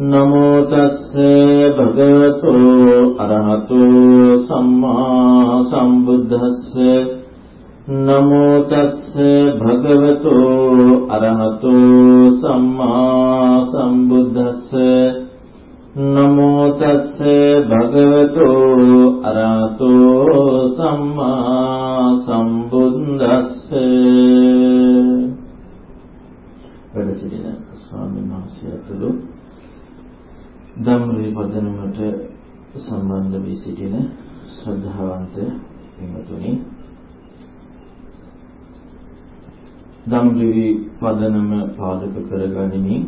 නමෝ තස්ස භගවතු අරහතෝ සම්මා සම්බුද්දස්ස නමෝ තස්ස භගවතු අරහතෝ සම්මා සම්බුද්දස්ස නමෝ තස්ස භගවතු අරහතෝ සම්මා සම්බුද්දස්ස වැඩ සිටින ස්වාමීන් වහන්සේ අතුළු ධම්මවේ පදනමට සම්බන්ධ වී සිටින ශ්‍රද්ධාවන්ත පින්වතුනි ධම්මවේ පදනම පාදක කරගනිමින්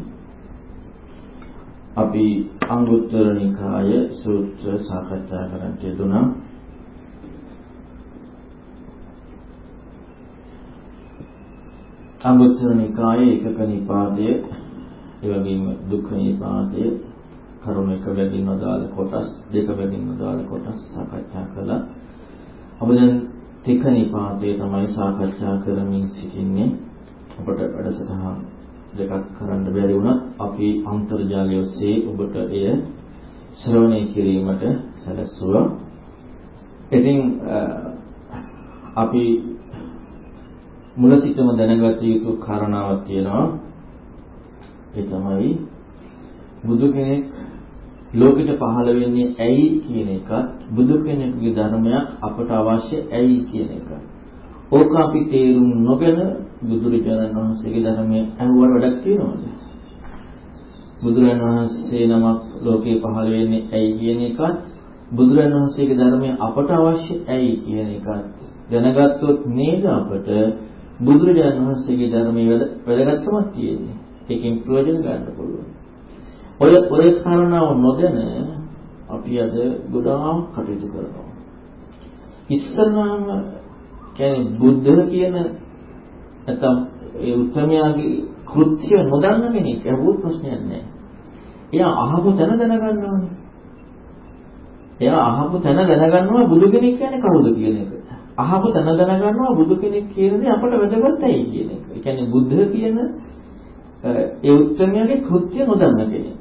අපි අංගුත්තර නිකාය සූත්‍ර සාකච්ඡා කරන්නට යෙදුණා අංගුත්තර නිකායේ එකක නිපාතය ඒ වගේම දුක්ඛ නිපාතය කරුණ එක බැගින් අදාළ කොටස් දෙක බැගින් අදාළ කොටස් සාකච්ඡා කළා. අපි දැන් තික නිපාතේ තමයි සාකච්ඡා කරමින් සිටින්නේ. අපට වැඩසටහන් දෙකක් කරන්න බැරි වුණත් අපි අන්තර්ජාලය ඔස්සේ ඔබට එය ශ්‍රවණය කිරීමට සැලැස්සුවා. ඉතින් අපි මුල සිටම දැනගත යුතු කාරණාවක් තියෙනවා. ඒ තමයි බුදු කෙනෙක් ලෝකෙට පහළ වෙන්නේ ඇයි කියන එකත් බුදු කෙනෙකුගේ ධර්මයක් අපට අවශ්‍ය ඇයි කියන එක. ඕක අපි තේරුම් නොගෙන බුදුරජාණන් වහන්සේගේ ධර්මයේ අහුවට වැඩක් තියනවද? බුදුරජාණන් වහන්සේ නමක් ලෝකේ පහළ වෙන්නේ ඇයි කියන එකත් බුදුරජාණන් වහන්සේගේ ධර්මයේ අපට අවශ්‍ය ඇයි කියන එකත් දැනගත්තොත් නේද අපට බුදුරජාණන් වහන්සේගේ ධර්මයේ වැදගත්කමක් තියෙන්නේ. ඒකෙන් ප්‍රයෝජන ගන්න පුළුවන්. ඔය ඔය කාරණාව නොදැන අපි අද ගොඩාක් කටයුතු කරනවා. ඉස්සරහම කියන්නේ බුද්ධ කියන නැත්නම් ඒ උත්තරමයාගේ කෘත්‍ය නොදන්න කෙනෙක් අහුවොත් ප්‍රශ්නයක් නැහැ. එයා අහපු තැන දැනගන්න ඕනේ. එයා අහපු තැන දැනගන්නවා බුදු කෙනෙක් කියන්නේ කවුද කියන එක. අහපු තැන දැනගන්නවා බුදු කෙනෙක් කියන දේ අපට වැදගත්යි කියන එක. ඒ කියන්නේ බුද්ධ කියන ඒ උත්තරමයාගේ කෘත්‍ය නොදන්න කෙනෙක්.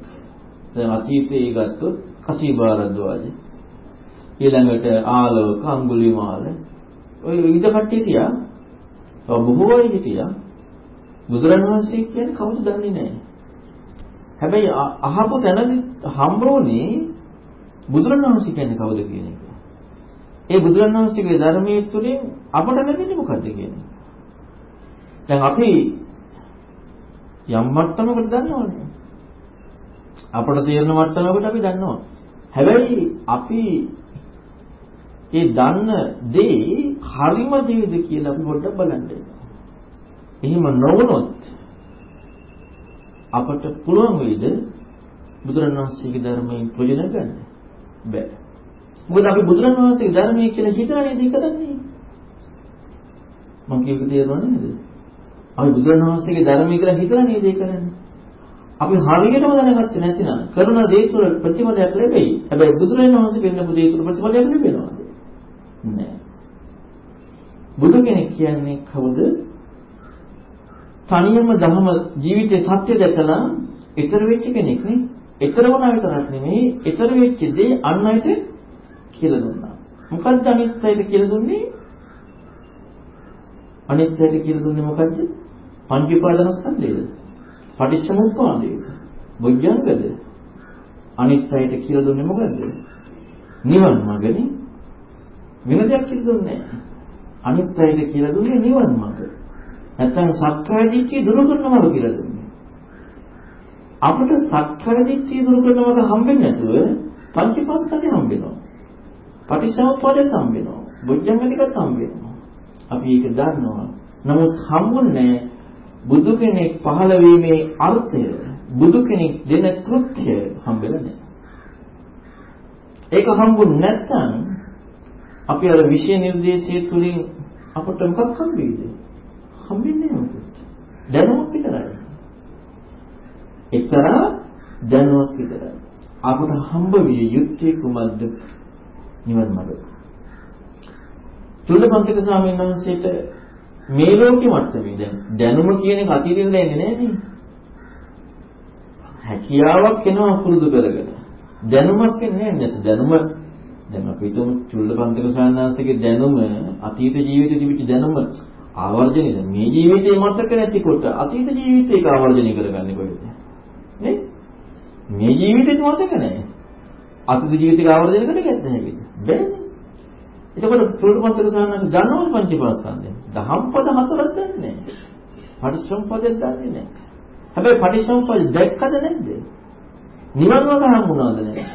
දැන් අතීතයේ ගත්තොත් කසීබාරද්වාජ ඊළඟට ආලෝක අඟුලිමාල ඔය විවිධ කට්ටිය තියා. තව බොහෝ අය හිටියා. බුදුරණවහන්සේ කියන්නේ කවුද දන්නේ නැහැ. හැබැයි අහපු තැනදී හම්බුනේ බුදුරණවහන්සේ කියන්නේ කවුද කියන එක. ඒ බුදුරණවහන්සේගේ ධර්මයේ තුලින් අපට ලැබෙන්නේ මොකද්ද කියන්නේ? දැන් අපි යම් මට්ටමකට දන්නවනේ. අපට තේරෙන මට්ටමකට අපි දන්නවා. හැබැයි අපි ඒ දන්න දේ හරිම දේද කියලා අපි පොඩ්ඩක් බලන්න. එහෙම නොවුනොත් අපට පුළුවන් වෙයිද බුදුරණවහන්සේගේ ධර්මයෙන් ප්‍රයෝජන ගන්න? බෑ. මොකද අපි බුදුරණවහන්සේගේ ධර්මයේ කියලා හිතලා නේද ඒක දන්නේ? මම කියපු තේරුණා නේද? අපි බුදුරණවහන්සේගේ ධර්මයේ කියලා හිතලා නේද ඒක කරන්නේ? අපි හරියටම දැනගත්තේ නැතිනම් කරන දේ තුළ ප්‍රතිඵලයක් ලැබෙයි. හැබැයි බුදුරජාණන් වහන්සේ පෙන්නපු දේ තුළ ප්‍රතිඵලයක් ලැබෙනවද? නැහැ. බුදු කෙනෙක් කියන්නේ කවුද? තනියම ධර්ම ජීවිතේ සත්‍ය දැකලා ඊතර වෙච්ච කෙනෙක් නේ. ඊතර වුණා විතරක් නෙමෙයි, ඊතර වෙච්ච දේ අන් අයට කියලා දුන්නා. මොකද්ද අනිත් අයට කියලා දුන්නේ? අනිත් අයට කියලා දුන්නේ මොකද්ද? පංච උපාදානස්කන්ධයද? පටිච්චසමුප්පාදේ. බොජ්ජංගද? අනිත් අයට කියලා දුන්නේ මොකද්ද? නිවන් මාර්ගනේ. වෙන දෙයක් කියලා දුන්නේ නැහැ. අනිත් අයට කියලා දුන්නේ නිවන් මාර්ග. නැත්තම් සක්කාය දිට්ඨිය දුරු කරනවා කියලා දුන්නේ. අපිට සක්කාය දිට්ඨිය දුරු කරනවට හම්බෙන්නේ නැතුව පංචපස්සනේ හම්බෙනවා. පටිච්චසමුප්පාදේ හම්බෙනවා. බොජ්ජංග ටිකත් හම්බෙනවා. අපි ඒක දන්නවා. නමුත් හම්බුන්නේ බුදු කෙනෙක් පහළ වීමේ අර්ථය බුදු කෙනෙක් දෙන කෘත්‍ය හම්බෙලා නැහැ. ඒක හම්බුනේ නැත්නම් අපි අර විෂය නිර්දේශය තුලින් අපට මොකක් හම්බෙයිද? හම්බෙන්නේ මොකක්ද? දැනුමක් විතරයි. එක්තරා දැනුමක් විතරයි. අපට හම්බ විය යුත්තේ කුමක්ද? නිවන් මාර්ගය. චුල්ලපන්තික ස්වාමීන් වහන්සේට මේ ලෝකෙ මට්ටමේ දැන් දැනුම කියන එක අතීතෙට දැනෙන්නේ නැහැ නේ. හැකියාවක් එනවා පුරුදු කරගෙන. දැනුමක් එන්නේ නැත්. දැනුම දැන් අපි හිතමු චුල්ලපන්තක සාන්නාංශගේ දැනුම අතීත ජීවිතේ තිබිච්ච දැනුම ආවර්ජනය මේ ජීවිතේ මතක නැතිකොට අතීත ජීවිතේක ආවර්ජනය කරගන්නේ කොහෙද? නේ? මේ ජීවිතේත් මතක නැහැ. අතීත ජීවිතේක ආවර්ජනය කරගන්න හැකිද? බැහැ. එතකොට චුල්ලපන්තක සාන්නාංශ දන්නවද පංචපාස්කන්ධය? දහම් පද හතරක් දන්නේ නැහැ. පටිච්චසමුප්පාදයක් දන්නේ නැහැ. හැබැයි පටිච්චසමුප්පාද දැක්කද නැද්ද? නිවන් මාර්ග හම්බුණාද නැද්ද?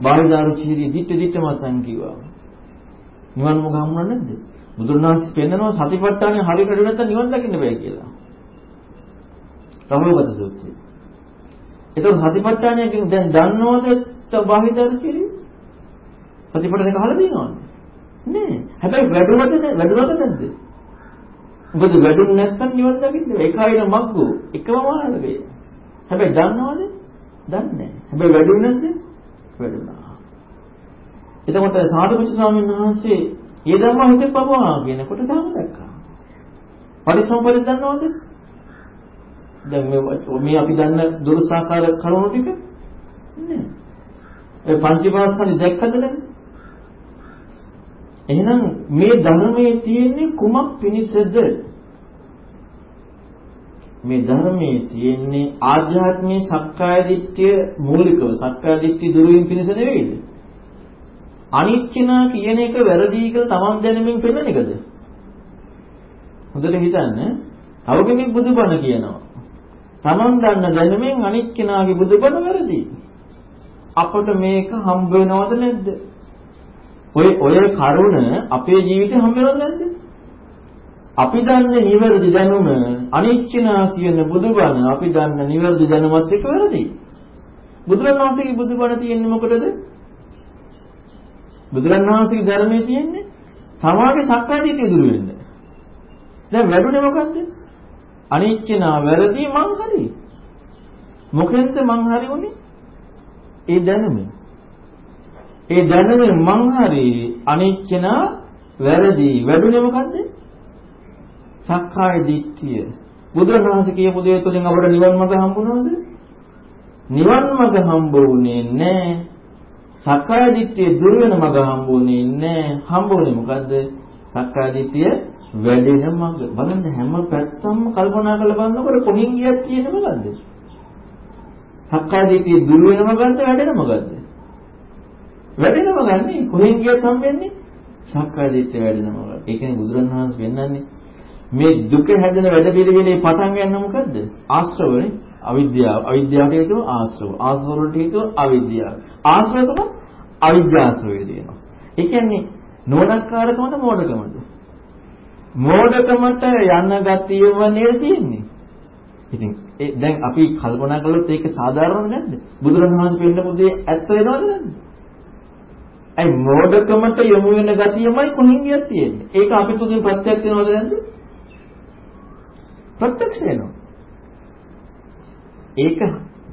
බාහිදාරුචීරි දිට්ඨ දිට්ඨ මතන් කිව්වා. නිවන් මාර්ග හම්බුණා නැද්ද? බුදුරණාහි පෙන්නනවා සතිපට්ඨානේ හරියට වැඩ නැත්නම් නිවන් දකින්න බෑ කියලා. රහමගත සූත්‍රය. එතකොට සතිපට්ඨානය කියන්නේ දැන් දන්නවද බාහිදාරුචීරි? සතිපට්ඨානේ කහලා දිනවද? නෑ. හැබැයි වැඩුවද වැඩුවද නැද්ද? මොකද වැඩුණ නැත්නම් නිවන් දකින්න බෑ. ඒකයින මග්ගෝ එකම මාර්ගය. හැබැයි දන්නවද? දන්නේ නැහැ. හැබැයි වැඩුණ නැද්ද? වැඩුණා. එතකොට සාරිපුත්‍ර ස්වාමීන් වහන්සේ ඒ ධර්ම හිතේ පපුවා කියනකොට තාම දැක්කා. පරිසම්පද දන්නවද? දැන් මේ මේ අපි දන්න දුරුසාකාර කරුණු ටික නෑ. ඒ පංචපාස්කන්ධ දැක්කද නැද්ද? එහෙනම් මේ ධර්මයේ තියෙන්නේ කුමක් පිණිසද? මේ ධර්මයේ තියෙන්නේ ආධ්‍යාත්මී සක්කාය දිට්ඨිය මූලිකව සක්කාය දිට්ඨිය දුරු වීම පිණිස නෙවෙයිද? අනිත්‍යනා කියන එක වැරදි කියලා තමන් දැනෙමින් පෙන්නන එකද? හොඳට හිතන්න. තව කෙනෙක් බුදුබණ කියනවා. තමන් දන්න දැනුමින් අනිත්‍යනාගේ බුදුබණ වැරදි. අපට මේක හම්බ වෙනවද නැද්ද? ඔය ඔය කරුණ අපේ ජීවිතේ හම්බ වෙනවද නැද්ද? අපි දන්නේ නිවැරදි දැනුම අනිච්චනා කියන බුදුබණ අපි දන්න නිවැරදි දැනුමත් එක්ක වැරදි. බුදුරණවහන්සේගේ බුදුබණ තියෙන්නේ මොකටද? බුදුරණවහන්සේගේ ධර්මයේ තියෙන්නේ සමාගේ සක්කායදිටිය දුරු වෙන්න. දැන් වැඩුණේ මොකද්ද? අනිච්චනා වැරදි මං හරි. මොකෙන්ද මං හරි උනේ? ඒ දැනුමෙන්. ඒ දැනුමෙන් මං හරි අනිච්චනා වැරදි වැඩුණේ මොකද්ද? සක්කාය දිට්ඨිය. බුදුරජාණන්සේ කියපු දේ තුළින් අපට නිවන් මඟ හම්බුනවද? නිවන් මඟ හම්බුනේ නැහැ. සක්කාය දිට්ඨිය දුර වෙන මඟ හම්බුනේ නැහැ. හම්බුනේ මොකද්ද? සක්කාය දිට්ඨිය වැඩෙන මඟ. බලන්න හැම පැත්තම කල්පනා කරලා බලනකොට කොහින් ගියක් තියෙන්නේ මොකද්ද? සක්කාය දිට්ඨිය දුර වෙන මඟද වැඩෙන මඟද? වැඩෙන මඟ නේ. කොහෙන් ගියත් හම්බෙන්නේ සක්කාය දිට්ඨිය වැඩෙන මඟ. ඒ කියන්නේ බුදුරණවහන්සේ පෙන්වන්නේ මේ දුක හැදෙන වැඩ පිළිවෙලේ පටන් ගන්න මොකද්ද? ආශ්‍රවනේ. අවිද්‍යාව. අවිද්‍යාවට හේතුව ආශ්‍රව. ආශ්‍රව වලට හේතුව අවිද්‍යාව. ආශ්‍රව තමයි අවිද්‍යාශ්‍රවය දෙනවා. ඒ කියන්නේ නෝනක්කාරකමද මෝඩකමද? මෝඩකමට යන්න ගතියම නේද තියෙන්නේ. ඉතින් ඒ දැන් අපි කල්පනා කළොත් ඒක සාධාරණ නැද්ද? බුදුරණවහන්සේ පෙන්නපු දේ ඇත්ත වෙනවද නැද්ද? ඇයි මෝඩකමට යොමු වෙන ගතියමයි කොහින් ගියත් තියෙන්නේ. ඒක අපි තුලින් ප්‍රත්‍යක්ෂ වෙනවද නැද්ද? ප්‍රත්‍යක්ෂ වෙනවා. ඒක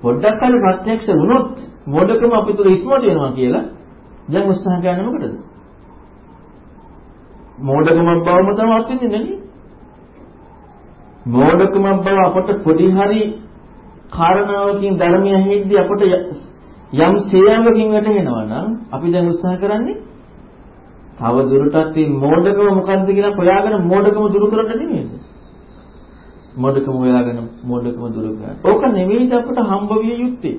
පොඩ්ඩක් හරි ප්‍රත්‍යක්ෂ වුණොත් මොඩකම අපි තුල ඉස්මතු වෙනවා කියලා දැන් උත්සාහ ගන්න මොකටද? මොඩකම බවම තමයි අත්විඳින්නේ නේ. මොඩකම බව අපට පොඩි හරි කාරණාවකින් ධර්මය ඇහිද්දී අපට යම් සේයාවකින් වැටෙනවා නම් අපි දැන් උත්සාහ කරන්නේ තව දුරටත් මේ මොඩකම මොකද්ද කියලා හොයාගෙන මොඩකම දුරු කරන්න නෙමෙයි. මොඩකම හොයාගෙන මොඩකම දුරු කරන්න. ඕක නෙවෙයිද අපට හම්බ විය යුත්තේ.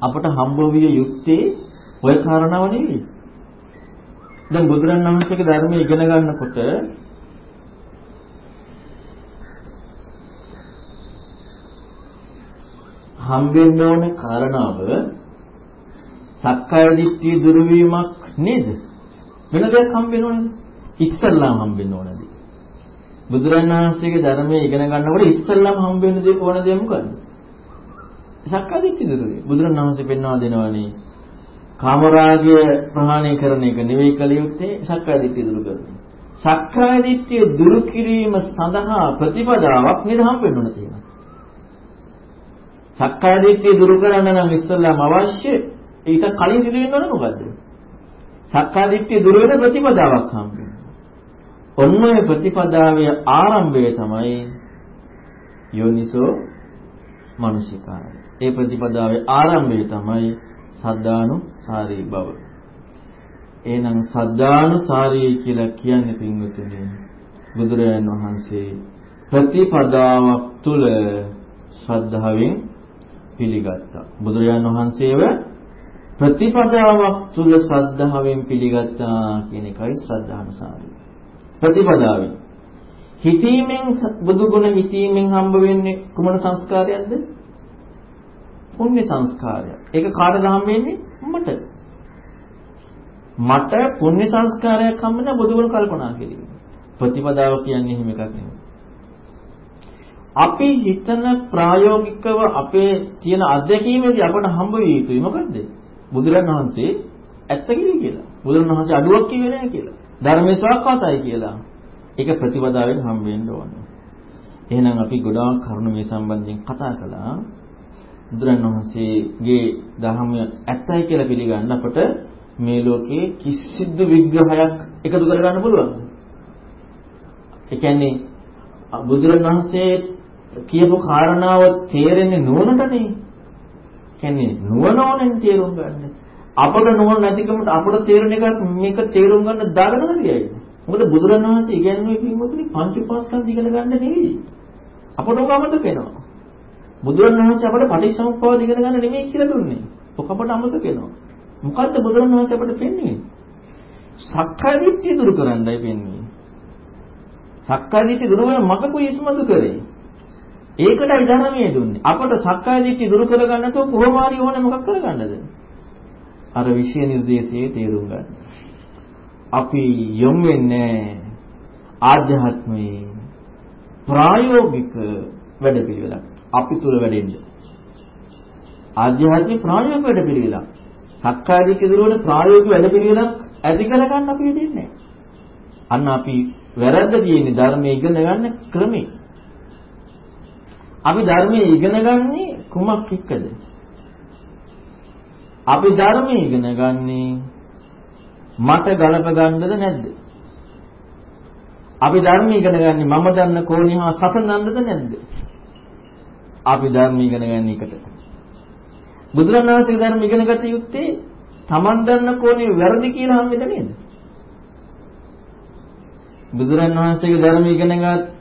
අපට හම්බ විය යුත්තේ ওই කාරණාව නෙවෙයි. දැන් බුදුරණවහන්සේගේ ධර්මය ඉගෙන ගන්නකොට හම්බෙන්න ඕන කාරණාව සක්කාය දිට්ඨිය දුරු වීමක් නේද? වෙන දෙයක් හම්බෙන්න ඕනද? ඉස්සල්ලාම හම්බෙන්න ඕනද? බුදුරණාහිසේගේ ධර්මයේ ඉගෙන ගන්නකොට ඉස්සල්ලාම හම්බ වෙන දේ ඕන දේ මොකද්ද? සක්කාදිට්ඨිය දුරුවේ. බුදුරණාහිසේ පෙන්වා දෙනවානේ කාමරාගය ප්‍රහාණය කරන එක නෙවෙයි කල යුත්තේ සක්කාදිට්ඨිය දුරු කරන. සක්කාදිට්ඨිය දුරු කිරීම සඳහා ප්‍රතිපදාවක් නේද හම්බ වෙන්න ඕන තියෙනවා. සක්කාදිට්ඨිය දුරු කරන්න නම් ඉස්සල්ලාම අවශ්‍ය ඒක කලින් සිදු වෙන්න ඕන මොකද්ද? සක්කාදිට්ඨිය දුරු වෙන ප්‍රතිපදාවක් හම්බ ඔන්න ඔය ප්‍රතිපදාවේ ආරම්භය තමයි යෝනිසෝ මානසිකාරය. ඒ ප්‍රතිපදාවේ ආරම්භය තමයි සද්ධානුසාරී බව. එහෙනම් සද්ධානුසාරී කියලා කියන්නේ පින්වතුනි බුදුරජාණන් වහන්සේ ප්‍රතිපදාවක් තුල ශ්‍රද්ධාවෙන් පිළිගත්තා. බුදුරජාණන් වහන්සේව ප්‍රතිපදාවක් තුල ශ්‍රද්ධාවෙන් පිළිගත්තා කියන එකයි ශ්‍රද්ධානුසාරී. ප්‍රතිපදාවෙන් හිතීමෙන් බුදු ගුණ හිතීමෙන් හම්බ වෙන්නේ කුමන සංස්කාරයක්ද? පුණ්‍ය සංස්කාරයක්. ඒක කාටද හම්බ වෙන්නේ? මට. මට පුණ්‍ය සංස්කාරයක් හම්බ වෙන බුදු ගුණ කල්පනා කිරීම. ප්‍රතිපදාව කියන්නේ එහෙම එකක් නෙමෙයි. අපි හිතන ප්‍රායෝගිකව අපේ තියෙන අත්දැකීමේදී අපට හම්බ වෙ යුතුයි මොකද්ද? බුදුරණන් වහන්සේ ඇත්ත කිව්වේ කියලා. බුදුරණන් වහන්සේ අඩුවක් කිව්වේ නැහැ කියලා. ධර්මයේ ස්වකතාවයි කියලා. ඒක ප්‍රතිපදාවෙන් හම්බ වෙන්න ඕනේ. එහෙනම් අපි ගොඩාක් කරුණු මේ සම්බන්ධයෙන් කතා කළා. බුදුරණන් වහන්සේගේ ධර්මය ඇත්තයි කියලා පිළිගන්න අපට මේ ලෝකේ කිසිදු විග්‍රහයක් එකතු කරගන්න පුළුවන්. ඒ කියන්නේ බුදුරණන් වහන්සේ කියපු කාරණාව තේරෙන්නේ නුවණටනේ. කියන්නේ නුවණ ඕනෙන් තේරුම් ගන්න. අපට නුවණ නැතිකමට අපට තේරෙන එක මේක තේරුම් ගන්න දාගෙන හරියයි. මොකද බුදුරණවහන්සේ ඉගැන්වුවේ පින්වතුනි පංච උපාස්කන්ධ ඉගෙන ගන්න නෙවෙයි. අපට ඔක අමතක වෙනවා. බුදුරණවහන්සේ අපට පටිච්චසමුප්පාද ඉගෙන ගන්න නෙමෙයි කියලා දුන්නේ. ඔක අපට අමතක වෙනවා. මොකද්ද බුදුරණවහන්සේ අපට පෙන්වන්නේ? සක්කාය දිට්ඨිය දුරු කරන්නයි පෙන්වන්නේ. සක්කාය දිට්ඨිය දුරු වෙන මගකුයි ඉස්මතු කරේ. ඒකටයි ධර්මයේ දුන්නේ. අපට සක්කාය දිට්ඨිය දුරු කරගන්න තෝ කොහොම හරි ඕනේ මොකක් කරගන්නද? අර විෂය නිර්දේශයේ තේරුම් ගන්න. අපි යොමු වෙන්නේ ආධ්‍යාත්මයේ ප්‍රායෝගික වැඩපිළිවෙලක්. අපි තුල වැඩෙන්නේ. ආධ්‍යාත්මික ප්‍රායෝගික වැඩපිළිවෙලක්. සක්කාය දිට්ඨිය දුරු වෙන ප්‍රායෝගික වැඩපිළිවෙලක් ඇති කරගන්න අපි දෙන්නේ අන්න අපි වැරද්ද තියෙන්නේ ධර්මයේ ඉගෙන ගන්න ක්‍රමේ. අපි ධර්මයේ ඉගෙන ගන්නේ කුමක් එක්කද? අපි ධර්මයේ ඉගෙන ගන්නේ මට ගලප ගන්නද නැද්ද? අපි ධර්මයේ ඉගෙන ගන්නේ මම දන්න කෝණේ හා සසඳන්නද නැද්ද? අපි ධර්මයේ ඉගෙන ගන්න එකට. බුදුරණාහිගේ ධර්ම ඉගෙන ගත යුත්තේ Taman දන්න කෝණේ වැරදි කියලා හම්බෙද නේද? බුදුරණාහිගේ ධර්ම ඉගෙන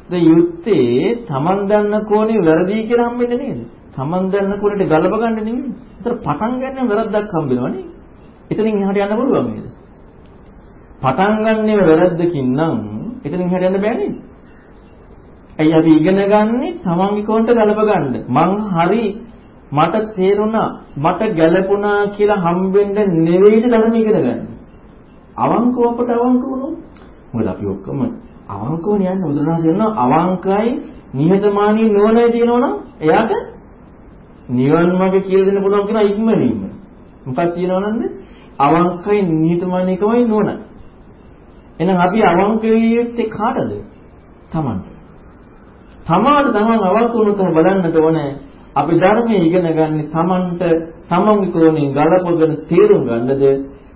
ගත්ත යුත්තේ Taman දන්න කෝණේ වැරදි කියලා හම්බෙන්නේ නේද? Taman දන්න කෝණයට ගලප ගන්න නෙමෙයි. ඒතර පටන් ගන්න වැරද්දක් හම්බෙනවනේ. එතනින් එහාට යන්න පුළුවන් නේද? පටන් ගන්නෙ වැරද්දකින් නම් එතනින් එහාට යන්න බෑ නේද? ඇයි අපි ඉගෙන ගන්නෙ තමන්ගේ කෝණයට ගලප ගන්න. මං හරි මට තේරුණා මට ගැළපුණා කියලා හම්බෙන්න නෙවෙයිද ධර්ම ඉගෙන ගන්න. අවංකව අපට අවංක වුණොත් මොකද අපි ඔක්කොම අවංකවනේ යන්නේ. බුදුරජාණන් කියනවා අවංකයි නිහතමානී නුවණයි තියෙනවනම් එයාට නිවන් මාර්ග කියලා දෙන්න පුළුවන් කියන ඉක්මනින්ම. මොකක්ද තියෙනවනන්ද අවංකයි නිහතමානීකමයි නුවණ එහෙනම් අපි අවංක වෙන්නේ කාටද? තමන්ට. තමාට තමන් අවංක වුණොත් බලන්නට ඕනේ. අපි ධර්මයේ ඉගෙන ගන්න තමන්ට තමන්ගේ කෝණයෙන් ගලපගෙන තේරුම් ගන්නද?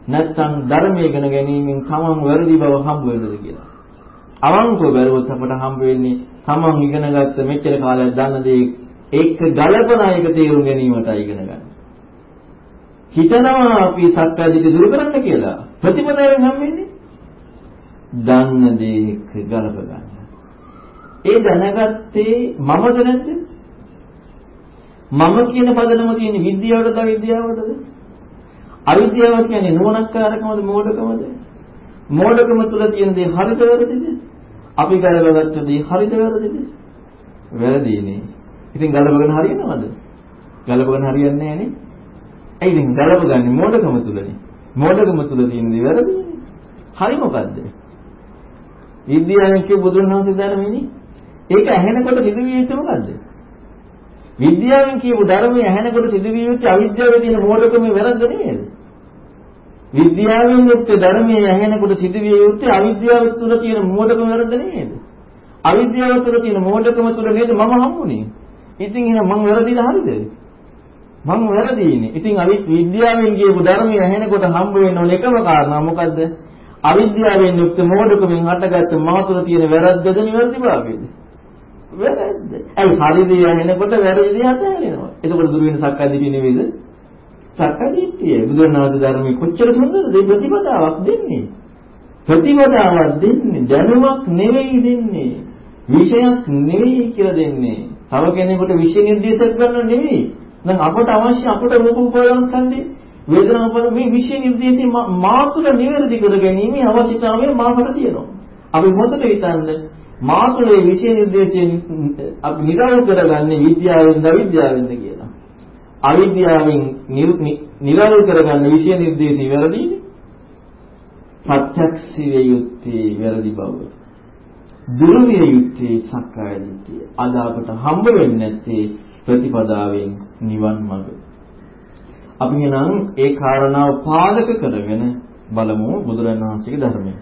නැත්නම් ධර්මයේ ඉගෙන ගැනීමෙන් තමන් වැරදි බව හම්බ වෙනද කියලා. අවංකව බැලුවොත් අපට හම්බ වෙන්නේ තමන් ඉගෙනගත්ත මෙච්චර කාලයක් දන්න දේ ඒක ගලපන එක තේරුම් ගැනීමටයි ඉගෙන ගන්න. හිතනවා අපි සත්‍යදිට දුරු කරන්න කියලා ප්‍රතිපදාවෙන් හම්බෙන්නේ දන්න දේ එක්ක ගලප ගන්න. ඒ දැනගත්තේ මමද නැද්ද? මම කියන පදනම තියෙන විද්‍යාවටද අවිද්‍යාවටද? අවිද්‍යාව කියන්නේ නුවණක්කාරකමද මෝඩකමද? මෝඩකම තුල තියෙන දේ හරිද වැරදිද? අපි ගලවගත්ත දේ හරිද වැරදිද? වැරදිනේ. ඉතින් ගලවගෙන හරියනවද? ගලවගෙන හරියන්නේ නැහනේ. ඇයි ඉතින් ගලවගන්නේ මෝඩකම තුලනේ. මෝඩකම තුල තියෙන දේ වැරදිනේ. හරි මොකද්ද? විද්‍යාවෙන් කිය බුදුන් වහන්සේ ධර්මයේනේ. ඒක ඇහෙනකොට සිදුවිය යුත්තේ මොකද්ද? විද්‍යාවෙන් කියපු ධර්මයේ ඇහෙනකොට සිදුවිය යුත්තේ අවිද්‍යාවේ තියෙන මෝඩකමේ වැරද්ද නෙමෙයිද? විද්‍යාවෙන් යුක්ත ධර්මයේ ඇහෙනකොට සිදුවිය යුත්තේ අවිද්‍යාව තුළ තියෙන මෝඩකම වැරද්ද නේද? අවිද්‍යාව තුළ තියෙන මෝඩකම තුළ නේද මම හම්බුනේ? ඉතින් එහෙනම් මං වැරදිලා හරිද? මං වැරදීනේ. ඉතින් අවිද්‍යාවෙන් කියපු ධර්මයේ ඇහෙනකොට හම්බ වෙන ඕන එකම කාරණා මොකද්ද? අවිද්‍යාවෙන් යුක්ත මෝඩකමින් හටගත්ත මහ තුළ තියෙන වැරද්දද නිවැරදිභාවයද? වැරද්ද. ඇයි හරි දේ ඇහෙනකොට වැරදි දේ අතහැරෙනවා. එතකොට දුර වෙන සක්කාය දිට්ඨිය නෙවෙයිද? සක්කාය දිට්ඨිය. බුදුරණවහන්සේ ධර්මයේ කොච්චර සුන්දරද මේ ප්‍රතිපදාවක් දෙන්නේ. ප්‍රතිපදාවක් දෙන්නේ දැනුමක් නෙවෙයි දෙන්නේ. විෂයක් නෙවෙයි කියලා දෙන්නේ. තව කෙනෙකුට විෂය නිර්දේශයක් ගන්න නෙවෙයි. දැන් අපට අවශ්‍ය අපට රූප උපයන්ස්කන්ධේ වේදනා උපර මේ විෂය නිර්දේශي මා තුළ නිවැරදි කර ගැනීම අවශ්‍යතාවය මාකට තියෙනවා. අපි මොකද හිතන්නේ මා තුළ මේ විෂය නිර්දේශයෙන් අපි නිරාව කරගන්නේ විද්‍යාවෙන්ද අවිද්‍යාවෙන්ද කියලා. අවිද්‍යාවෙන් නිරාව කරගන්න විෂය නිර්දේශي වැරදිනේ. ප්‍රත්‍යක්ෂිය යුත්තේ වැරදි බව. දුර්විය යුත්තේ සක්කාය දිට්ඨිය. අද අපට හම්බ වෙන්නේ නැත්තේ ප්‍රතිපදාවෙන් නිවන් මඟ. අපි එනම් ඒ කාරණාව පාදක කරගෙන බලමු බුදුරණවහන්සේගේ ධර්මය.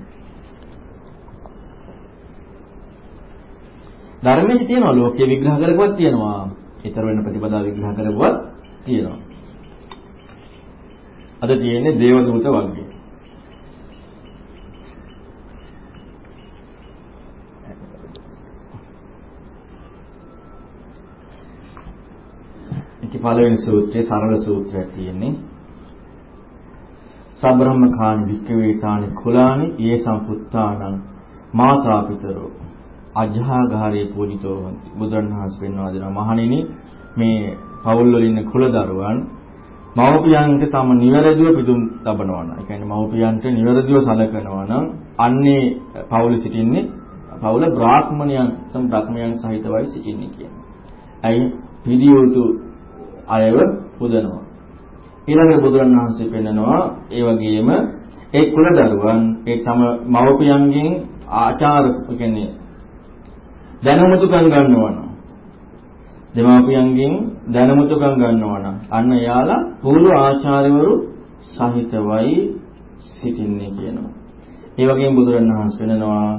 ධර්මයේ තියෙනවා ලෝකයේ විග්‍රහ කරපුවක් තියෙනවා. ඊතර වෙන ප්‍රතිපදා විග්‍රහ කරපුවක් තියෙනවා. අද තියෙන්නේ දේවදූත වර්ගය. ඉති පළවෙනි සූත්‍රයේ සරල සූත්‍රයක් තියෙන්නේ. සබ්‍රහ්මකාණ වික්කවේතානි කුලානි ඒ සම්පුත්තානං මාතාපිතරෝ අජහාගාරයේ පූජිතෝ වන්ති. බුදුරණවහන්සේ පෙන්වා දෙනවා මහණෙනි මේ පවුල් වල ඉන්න කුලදරුවන් මව්පියන්ට තම නිවැරදිව පිදුම් ලබනවා නම්, ඒ කියන්නේ මව්පියන්ට නිවැරදිව සලකනවා නම් අන්නේ පවුල සිටින්නේ පවුල බ්‍රාහ්මණයන් තම බ්‍රාහ්මණයන් සහිතවයි සිටින්නේ කියන්නේ. ඇයි පිළියුතු අයව පුදනවා. ඊළඟ බුදුරණවහන්සේ පෙන්නනවා ඒ වගේම ඒ කුලදරුවන් ඒ තම මව්පියන්ගෙන් ආචාර කියන්නේ දැනුමුතුකම් ගන්නවා නම් දෙමාපියන්ගෙන් දැනුමුතුකම් ගන්නවා නම් අන්න එයාලා පූර්ව ආචාර්යවරු සහිතවයි සිටින්නේ කියනවා. ඒ වගේම බුදුරණවහන්සේ වෙනනවා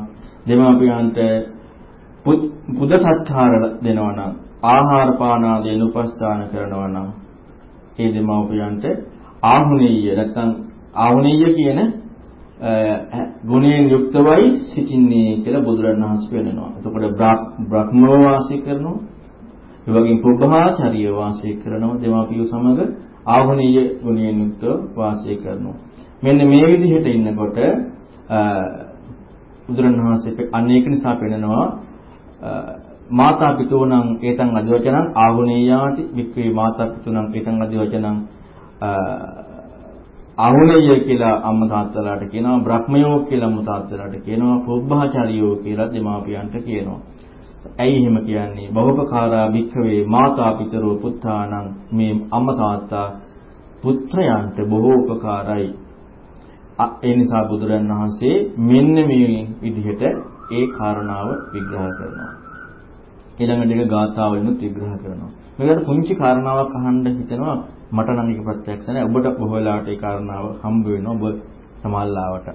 දෙමාපියන්ට පුද සත්කාර දෙනවා නම් ආහාර පාන ආදී උපස්ථාන කරනවා නම් ඒ දෙමාපියන්ට ආහුනීය නැත්නම් ආහුනීය කියන ගුණයෙන් යුක්තවයි සිටින්නේ කියලා බුදුරණවහන්සේ පෙන්නනවා. එතකොට බ්‍රහ්මව වාසය කරනවා. ඒ වගේම පුබ්බහාචාරිය වාසය කරනවා. දෙමාපියෝ සමග ආවනීය ගුණයෙන් යුක්තව වාසය කරනවා. මෙන්න මේ විදිහට ඉන්නකොට බුදුරණවහන්සේ අනේක නිසා පෙන්නනවා මාතා පිතෝණං ඒතං අදිවචනං ආවනීයාති වික්‍රේ මාතා පිතෝණං ඒතං අදිවචනං ආහුණය කියලා අම්මා තාත්තලාට කියනවා බ්‍රහ්මයෝ කියලා අම්මා තාත්තලාට කියනවා පුබ්බහචාරියෝ කියලා දෙමාපියන්ට කියනවා. ඇයි එහෙම කියන්නේ? බහුපකාරා භික්ඛවේ මාතා පිතරෝ පුත්තානං මේ අම්මා තාත්තා පුත්‍රයන්ට බොහෝ උපකාරයි. ඒ නිසා බුදුරන් වහන්සේ මෙන්න මේ විදිහට ඒ කාරණාව විග්‍රහ කරනවා. ඊළඟට එක ගාථාවලිනුත් විග්‍රහ කරනවා. මේකට පුංචි කාරණාවක් අහන්න හිතෙනවා මට නම් ඒක ප්‍රත්‍යක්ෂ නැහැ. ඔබට බොහෝ වෙලාවට ඒ කාරණාව හම්බ වෙනවා. ඔබ සමාල්ලාවට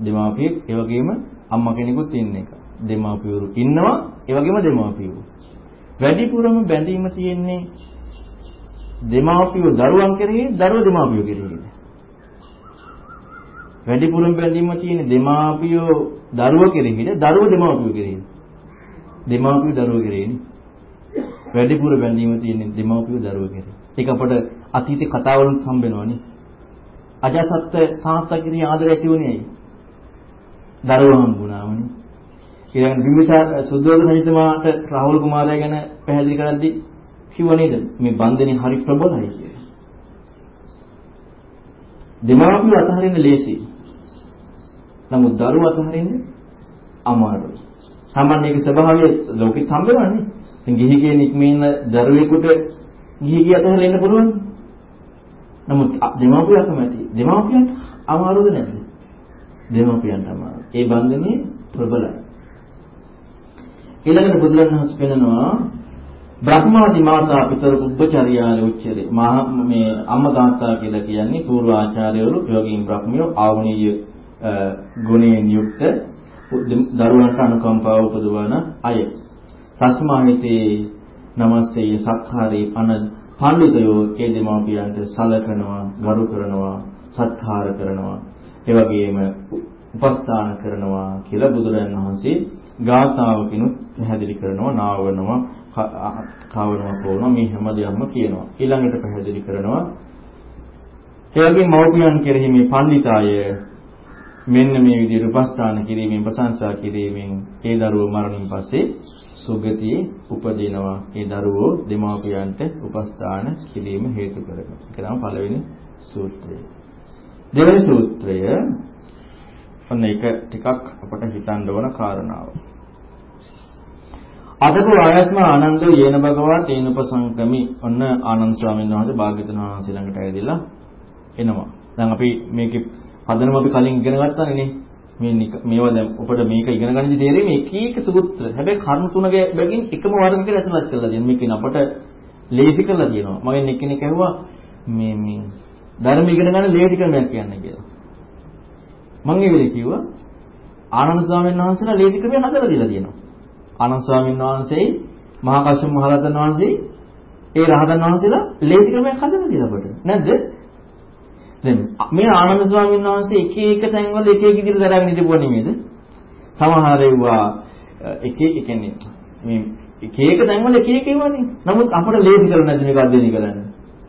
දෙමාපියෙක් ඒ වගේම අම්මා කෙනෙකුත් ඉන්න එක. දෙමාපියවරු ඉන්නවා ඒ වගේම දෙමාපියවරු. වැඩිපුරම බැඳීම තියෙන්නේ දෙමාපියෝ දරුවන් කෙරෙහි දරුවෝ දෙමාපියෝ කෙරෙහි. වැඩිපුරම බැඳීම තියෙන්නේ දෙමාපියෝ දරුවෝ කෙරෙහිද දරුවෝ දෙමාපියෝ කෙරෙහිද? දෙමාපියෝ දරුවෝ කෙරෙහිනේ. වැඩිපුර බැඳීම තියෙන්නේ දෙමාපියෝ දරුවෝ කෙරෙහි. ඒක අපට අතීතේ කතාවලුත් හම්බෙනවනේ. අජාසත් තාත්තා කෙරෙහි ආදරය ඇති වුණේ ඇයි? දරුවා හම්බුණාමනේ. ඊළඟ බිම්බිසාර සුද්ධෝදන රජතුමාට රාහුල් කුමාරයා ගැන පැහැදිලි කරද්දී කිව්ව නේද මේ බන්ධනේ හරි ප්‍රබලයි කියලා. දෙමාපිය අතහරින්න ලේසි. නමුත් දරුවා අතහරින්න අමාරුයි. සාමාන්‍ය ඒක ස්වභාවය ලෝකෙත් හම්බෙනවනේ. ඉතින් ගිහි කියන ඉක්මනින් දරුවෙකුට ගිහි ගිය අතහැරලා ඉන්න පුළුවන්. නමුත් දෙමාපියන් කැමති. දෙමාපියන්ට අමාරුද නැද්ද? දෙමාපියන්ට අමාරු. ඒ බන්ධනේ ප්‍රබලයි. ඊළඟට බුදුරණවහන්සේ පෙන්නනවා බ්‍රහ්මාදි මාතා පිතර උපචාරියාල උච්චරේ. මේ අම්මා තාත්තා කියලා කියන්නේ පූර්වාචාර්යවරු යෝගීන් බ්‍රහ්මියෝ ආවණීය ගුණයෙන් යුක්ත දරුවන්ට අනුකම්පාව උපදවන අය. තස්මාහිතේ නමස්තේ සක්කාරේ අන පඬිතයෝ ඒ දෙමාපියන්ට සලකනවා, ගරු කරනවා, සත්කාර කරනවා. ඒ වගේම උපස්ථාන කරනවා කියලා බුදුරජාණන් වහන්සේ ගාථාවකිනුත් පැහැදිලි කරනවා නාවනවා කවනවා කවනවා මේ හැම දෙයක්ම කියනවා ඊළඟට පැහැදිලි කරනවා ඒ වගේ මව්පියන් කෙරෙහි මේ පඬිතාය මෙන්න මේ විදිහට උපස්ථාන කිරීමෙන් ප්‍රශංසා කිරීමෙන් ඒ දරුවෝ මරණින් පස්සේ සුගතියේ උපදිනවා. ඒ දරුවෝ දෙමාපියන්ට උපස්ථාන කිරීම හේතු කරගෙන. ඒක තමයි පළවෙනි සූත්‍රය. දෙවෙනි සූත්‍රය ඔන්න ඒක ටිකක් අපට හිතන්න ඕන කාරණාව. අදකෝ ආයස්ම ආනන්ද යේන භගවා තේන උපසංකමි ඔන්න ආනන්ද ස්වාමීන් වහන්සේ භාග්‍යතුන් වහන්සේ ළඟට ඇවිදලා එනවා. දැන් අපි මේකේ පදනම අපි කලින් ඉගෙන ගත්තානේ නේ. මේ මේවා දැන් ඔබට මේක ඉගෙන ගන්න තේරෙන්නේ මේ එක එක සූත්‍ර. හැබැයි කර්ම තුනක බැගින් එකම වර්ගයකට ඇතුළත් කරලා දෙන මේක අපට ලේසි කරලා තියෙනවා. මගෙන් එක්කෙනෙක් ඇහුවා මේ මේ ධර්ම ඉගෙන ගන්න ලේසි ක්‍රමයක් කියන්නේ කියලා. මම ඒ වෙලේ කිව්වා ආනන්ද ස්වාමීන් වහන්සේලා ලේසි ක්‍රමයක් හදලා දීලා තියෙනවා. ආනන්ද ස්වාමීන් වහන්සේයි මහා කශ්‍යප මහ රහතන් වහන්සේ ඒ රහතන් වහන්සේලා ලේසි ක්‍රමයක් හදලා දීලා අපට. නැද්ද? දැන් මේ ආනන්ද ස්වාමීන් වහන්සේ එක එක තැන්වල එක එක විදිහට දරාගෙන ඉඳපුවා නෙමෙයිද? සමහර ඒවා එක එක කියන්නේ මේ එක එක තැන්වල එක එක ඒවානේ. නමුත් අපිට ලේසි කරලා නැති මේක අධ්‍යයනය කරන්න.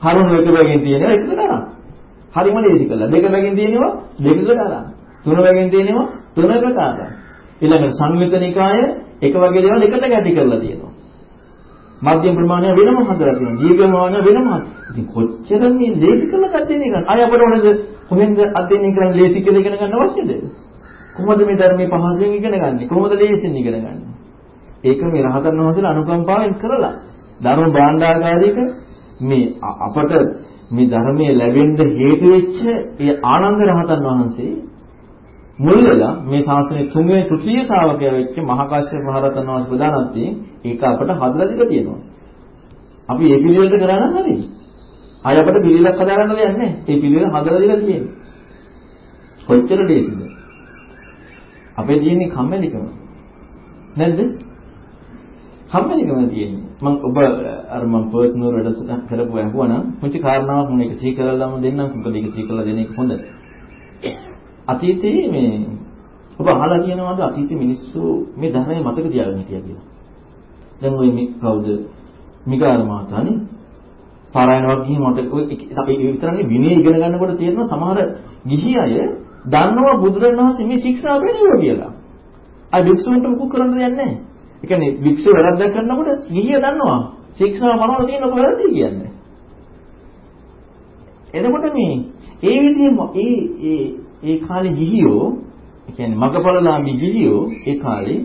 කරුණු එක බැගින් තියෙනවා එකකට අරන්. හරිම ලේසි කළා. දෙක බැගින් තියෙනවා දෙකකට අරන්. තුන බැගින් තියෙනවා තුනකට අරන්. ඊළඟට සංයුතනිකාය එක වගේ දේවල් එකට ගැටි කරලා තියෙනවා. මධ්‍යම ප්‍රමාණය වෙනම හදලා තියෙනවා. දීර්ඝ ප්‍රමාණය වෙනම. ඉතින් කොච්චර මේ ලේසි කරලා අධ්‍යයනය කරන්න. අය අපට ඕනද කොහෙන්ද අධ්‍යයනය කරන්න ලේසි කියලා ඉගෙන ගන්න අවශ්‍යද? කොහොමද මේ ධර්මයේ පහසුවෙන් ඉගෙන ගන්නේ? කොහොමද ලේසියෙන් ඉගෙන ගන්නේ? ඒක මේ රහතන් වහන්සේලා අනුකම්පාවෙන් කරලා ධර්ම භාණ්ඩාගාරික මේ අපට මේ ධර්මයේ ලැබෙන්න හේතු වෙච්ච ඒ ආනන්ද රහතන් වහන්සේ මුල් වෙලා මේ ශාස්ත්‍රයේ තුන්වෙනි තෘතීය ශ්‍රාවකයා වෙච්ච මහා කාශ්‍යප මහ රහතන් වහන්සේ ප්‍රදානත්වයෙන් ඒක අපට හදලා දීලා තියෙනවා. අපි ඒ පිළිවෙලට කරා නම් හරි. ආය අපිට පිළිවෙලක් හදාගන්න දෙයක් නැහැ. ඒ පිළිවෙල හදලා දීලා තියෙනවා. කොච්චර දේශිද? අපේ තියෙන්නේ කම්මැලිකම. නැද්ද? කම්මැලිකම තියෙන්නේ. මම ඔබ අර මම පර්සනල් වැඩසටහන කරපුවා ඇහුවා නම් මුචි කාරණාවක් මොන එක සිහි කරලාම දෙන්නම්. මොකද ඒක සිහි කරලා දෙන එක හොඳයි. අතීතයේ මේ ඔබ අහලා කියනවාද අතීතයේ මිනිස්සු මේ ධර්මයේ මතක තියාගෙන හිටියා කියලා. දැන් ওই මේ කවුද? මිගාර මාතානේ පාරායනාවක් ගිහින් මට ඔය අපි විතරනේ විනය ඉගෙන ගන්නකොට තේරෙනවා සමහර ගිහි අය දන්නවා බුදුරණවහන්සේ මේ ශික්ෂා බැලුවා කියලා. අය වික්ෂුන්ට මුකුත් කරන්න දෙයක් නැහැ. ඒ කියන්නේ වික්ෂු වැරද්දක් කරනකොට ගිහිය දන්නවා ශික්ෂා පනවල තියෙන ඔක වැරදි කියන්නේ. එතකොට මේ ඒ විදිහම ඒ ඒ ඒ කාලේ ගිහියෝ ඒ කියන්නේ මගපලලාමි ගිහියෝ ඒ කාලේ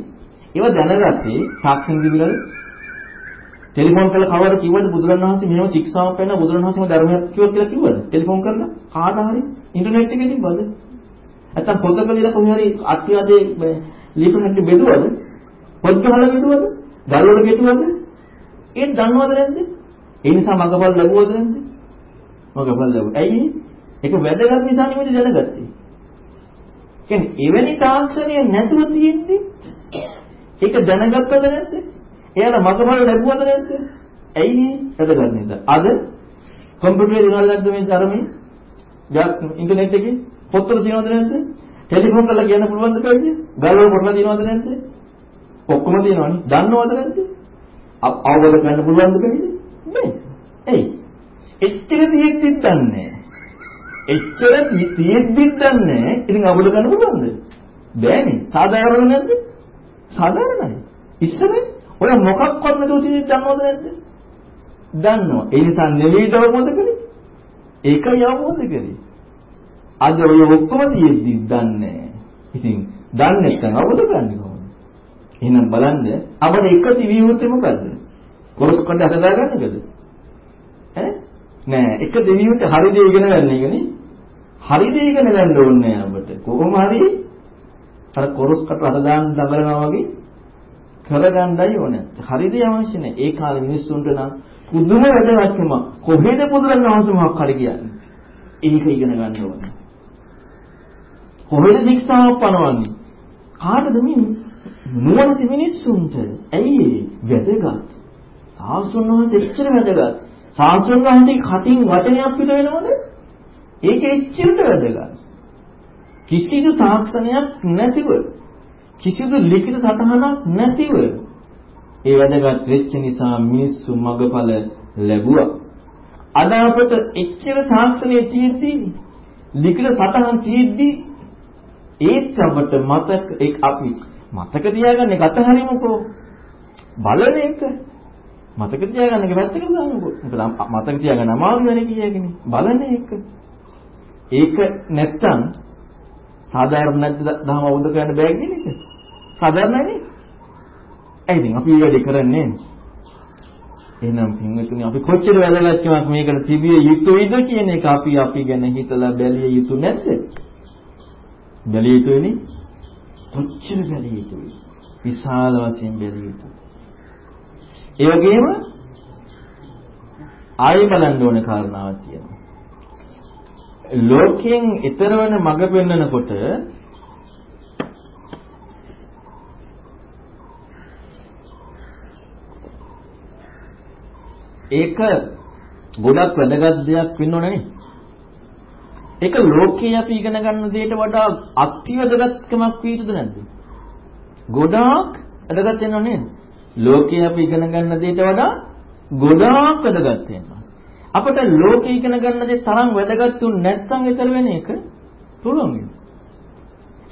ඒව දැනගත්තේ තාක්ෂණ දිවිවල ටෙලිෆෝන් කරලා කවර කිව්වද බුදුරණවහන්සේ මෙහෙම ශික්ෂාවක් වෙන බුදුරණවහන්සේම ධර්මයක් කිව්වා කියලා කිව්වද? ටෙලිෆෝන් කරලා? කාට හරි? ඉන්ටර්නෙට් එකේ තිබ්බද? නැත්තම් පොතක ලියලා කොහේ හරි අත්‍යවදේ ලිපිනක් බෙදුවද? පොත් ගහලා බෙදුවද? දරුවෝ ගෙටුවද ඒක දන්නවද නැද්ද? ඒ නිසා මගපල් ලැබුවද නැද්ද? මගපල් ලැබුවා. ඇයි? ඒක වැදගත් නිසා නෙමෙයි දැනගත්තේ. කියන්නේ එවැනි තාක්ෂණය නැතුව තියෙද්දි ඒක දැනගත්තද නැද්ද? එයාලා මගපල ලැබුවද නැද්ද? ඇයි වැදගත් නේද? අද කම්පියුටරේ දිනවල නැද්ද මේ ධර්මයේ? ඉන්ටර්නෙට් එකේ පොත්වල තියෙනවද නැද්ද? ටෙලිෆෝන් කරලා කියන්න පුළුවන්ද කවුද? ගල්වල පොටලා තියෙනවද නැද්ද? ඔක්කොම තියෙනවනේ. දන්නවද නැද්ද? අවබෝධ කරගන්න පුළුවන්ද කවුද? නෑ. එයි. එච්චර තියෙද්දිත් දන්නේ එච්චර තියෙද්දිත් දන්නේ ඉතින් අවබෝධ කරගන්න පුළුවන්ද? බෑනේ. සාධාරණ නැද්ද? සාධාරණයි. ඉස්සරේ ඔය මොකක්වත් නැතුව තියෙද්දි දන්නවද නැද්ද? දන්නවා. ඒ නිසා නෙවෙයි අවබෝධ කරේ. ඒකයි අවබෝධ කරේ. අද ඔය ඔක්කොම තියෙද්දි දන්නේ ඉතින් දන්නේ නැත්නම් අවබෝධ කරන්නේ කොහොමද? එහෙනම් බලන්න අපිට එක තිබිය යුත්තේ මොකද්ද? කොරස් කොට හදාගන්නකද? ඈ නෑ එක දෙවියන්ට හරි දේ ඉගෙන ගන්න එකනේ හරි දේ ඉගෙන ගන්න ඕනේ අපිට කොහොම හරි අර කොරස් කට අත දාන්න දඟලනවා වගේ කරගන්නයි ඕනේ. හරි දේ අවශ්‍ය නැහැ. ඒ කාලේ මිනිස්සුන්ට නම් පුදුම වැදගත්කම. කොහෙද බුදුරණවහන්සේ මොකක් හරි කියන්නේ? ඒක ඉගෙන ගන්න ඕනේ. කොහෙද ශික්ෂාවක් පනවන්නේ? කාටද මේ නුවණති මිනිස්සුන්ට. ඇයි වැදගත්. සාස්තුන් වහන්සේ එච්චර වැදගත්. සාස්තුන් වහන්සේ කටින් වචනයක් පිට වෙනවද? ඒක එච්චරට වැදගත්. කිසිදු තාක්ෂණයක් නැතිව කිසිදු ලිඛිත සටහනක් නැතිව ඒ වැදගත් වෙච්ච නිසා මිනිස්සු මගඵල ලැබුවා. අද අපට එච්චර තාක්ෂණයේ තියෙද්දී ලිඛිත සටහන් තියෙද්දී ඒත් අපට මතක අපි මතක තියාගන්න එක අතහරිමුකෝ බලන එක මතක තියාගන්න එක පැත්තකට දාන්නකෝ මොකද මතක තියාගන්න අමාරු වෙන කීයකනේ බලන එක ඒක නැත්තම් සාධාරණ නැද්ද දහම අවබෝධ කරගන්න බෑ කියන එක. සාධාරණයි නේ ඇයි ඉතින් අපි වැඩි කරන්නේ? එහෙනම් පින්වතුනි අපි කොච්චර වැදගත්කමක් මේකට තිබිය යුතුයිද කියන එක අපි අපි ගැන හිතලා බැලිය යුතු නැද්ද? බැලිය යුතුනේ? කොච්චර බැලිය යුතුයි විශාල වශයෙන් බැලිය යුතුයි ඒ වගේම ආයෙ බලන්න ඕන කාරණාවක් තියෙනවා. ලෝකයෙන් ඈතර වෙන මඟ පෙන්වනකොට ඒක ගොඩක් වැදගත් දෙයක් වෙන්න ඕනේ නේ. ඒක ලෝකයේ අපි ඉගෙන ගන්න දෙයට වඩා අත්‍යවදගත්කමක් වීතුද නැද්ද? ගොඩාක් වැදගත් වෙනව නේද? ලෝකයේ අපි ඉගෙන ගන්න දෙයට වඩා ගොඩාක් වැදගත් වෙනවා. අපිට ලෝකයේ ඉගෙන ගන්න දේ තරම් වැදගත් උන් නැත්නම් ඒතර වෙන එක පුළුවන් වෙනවා.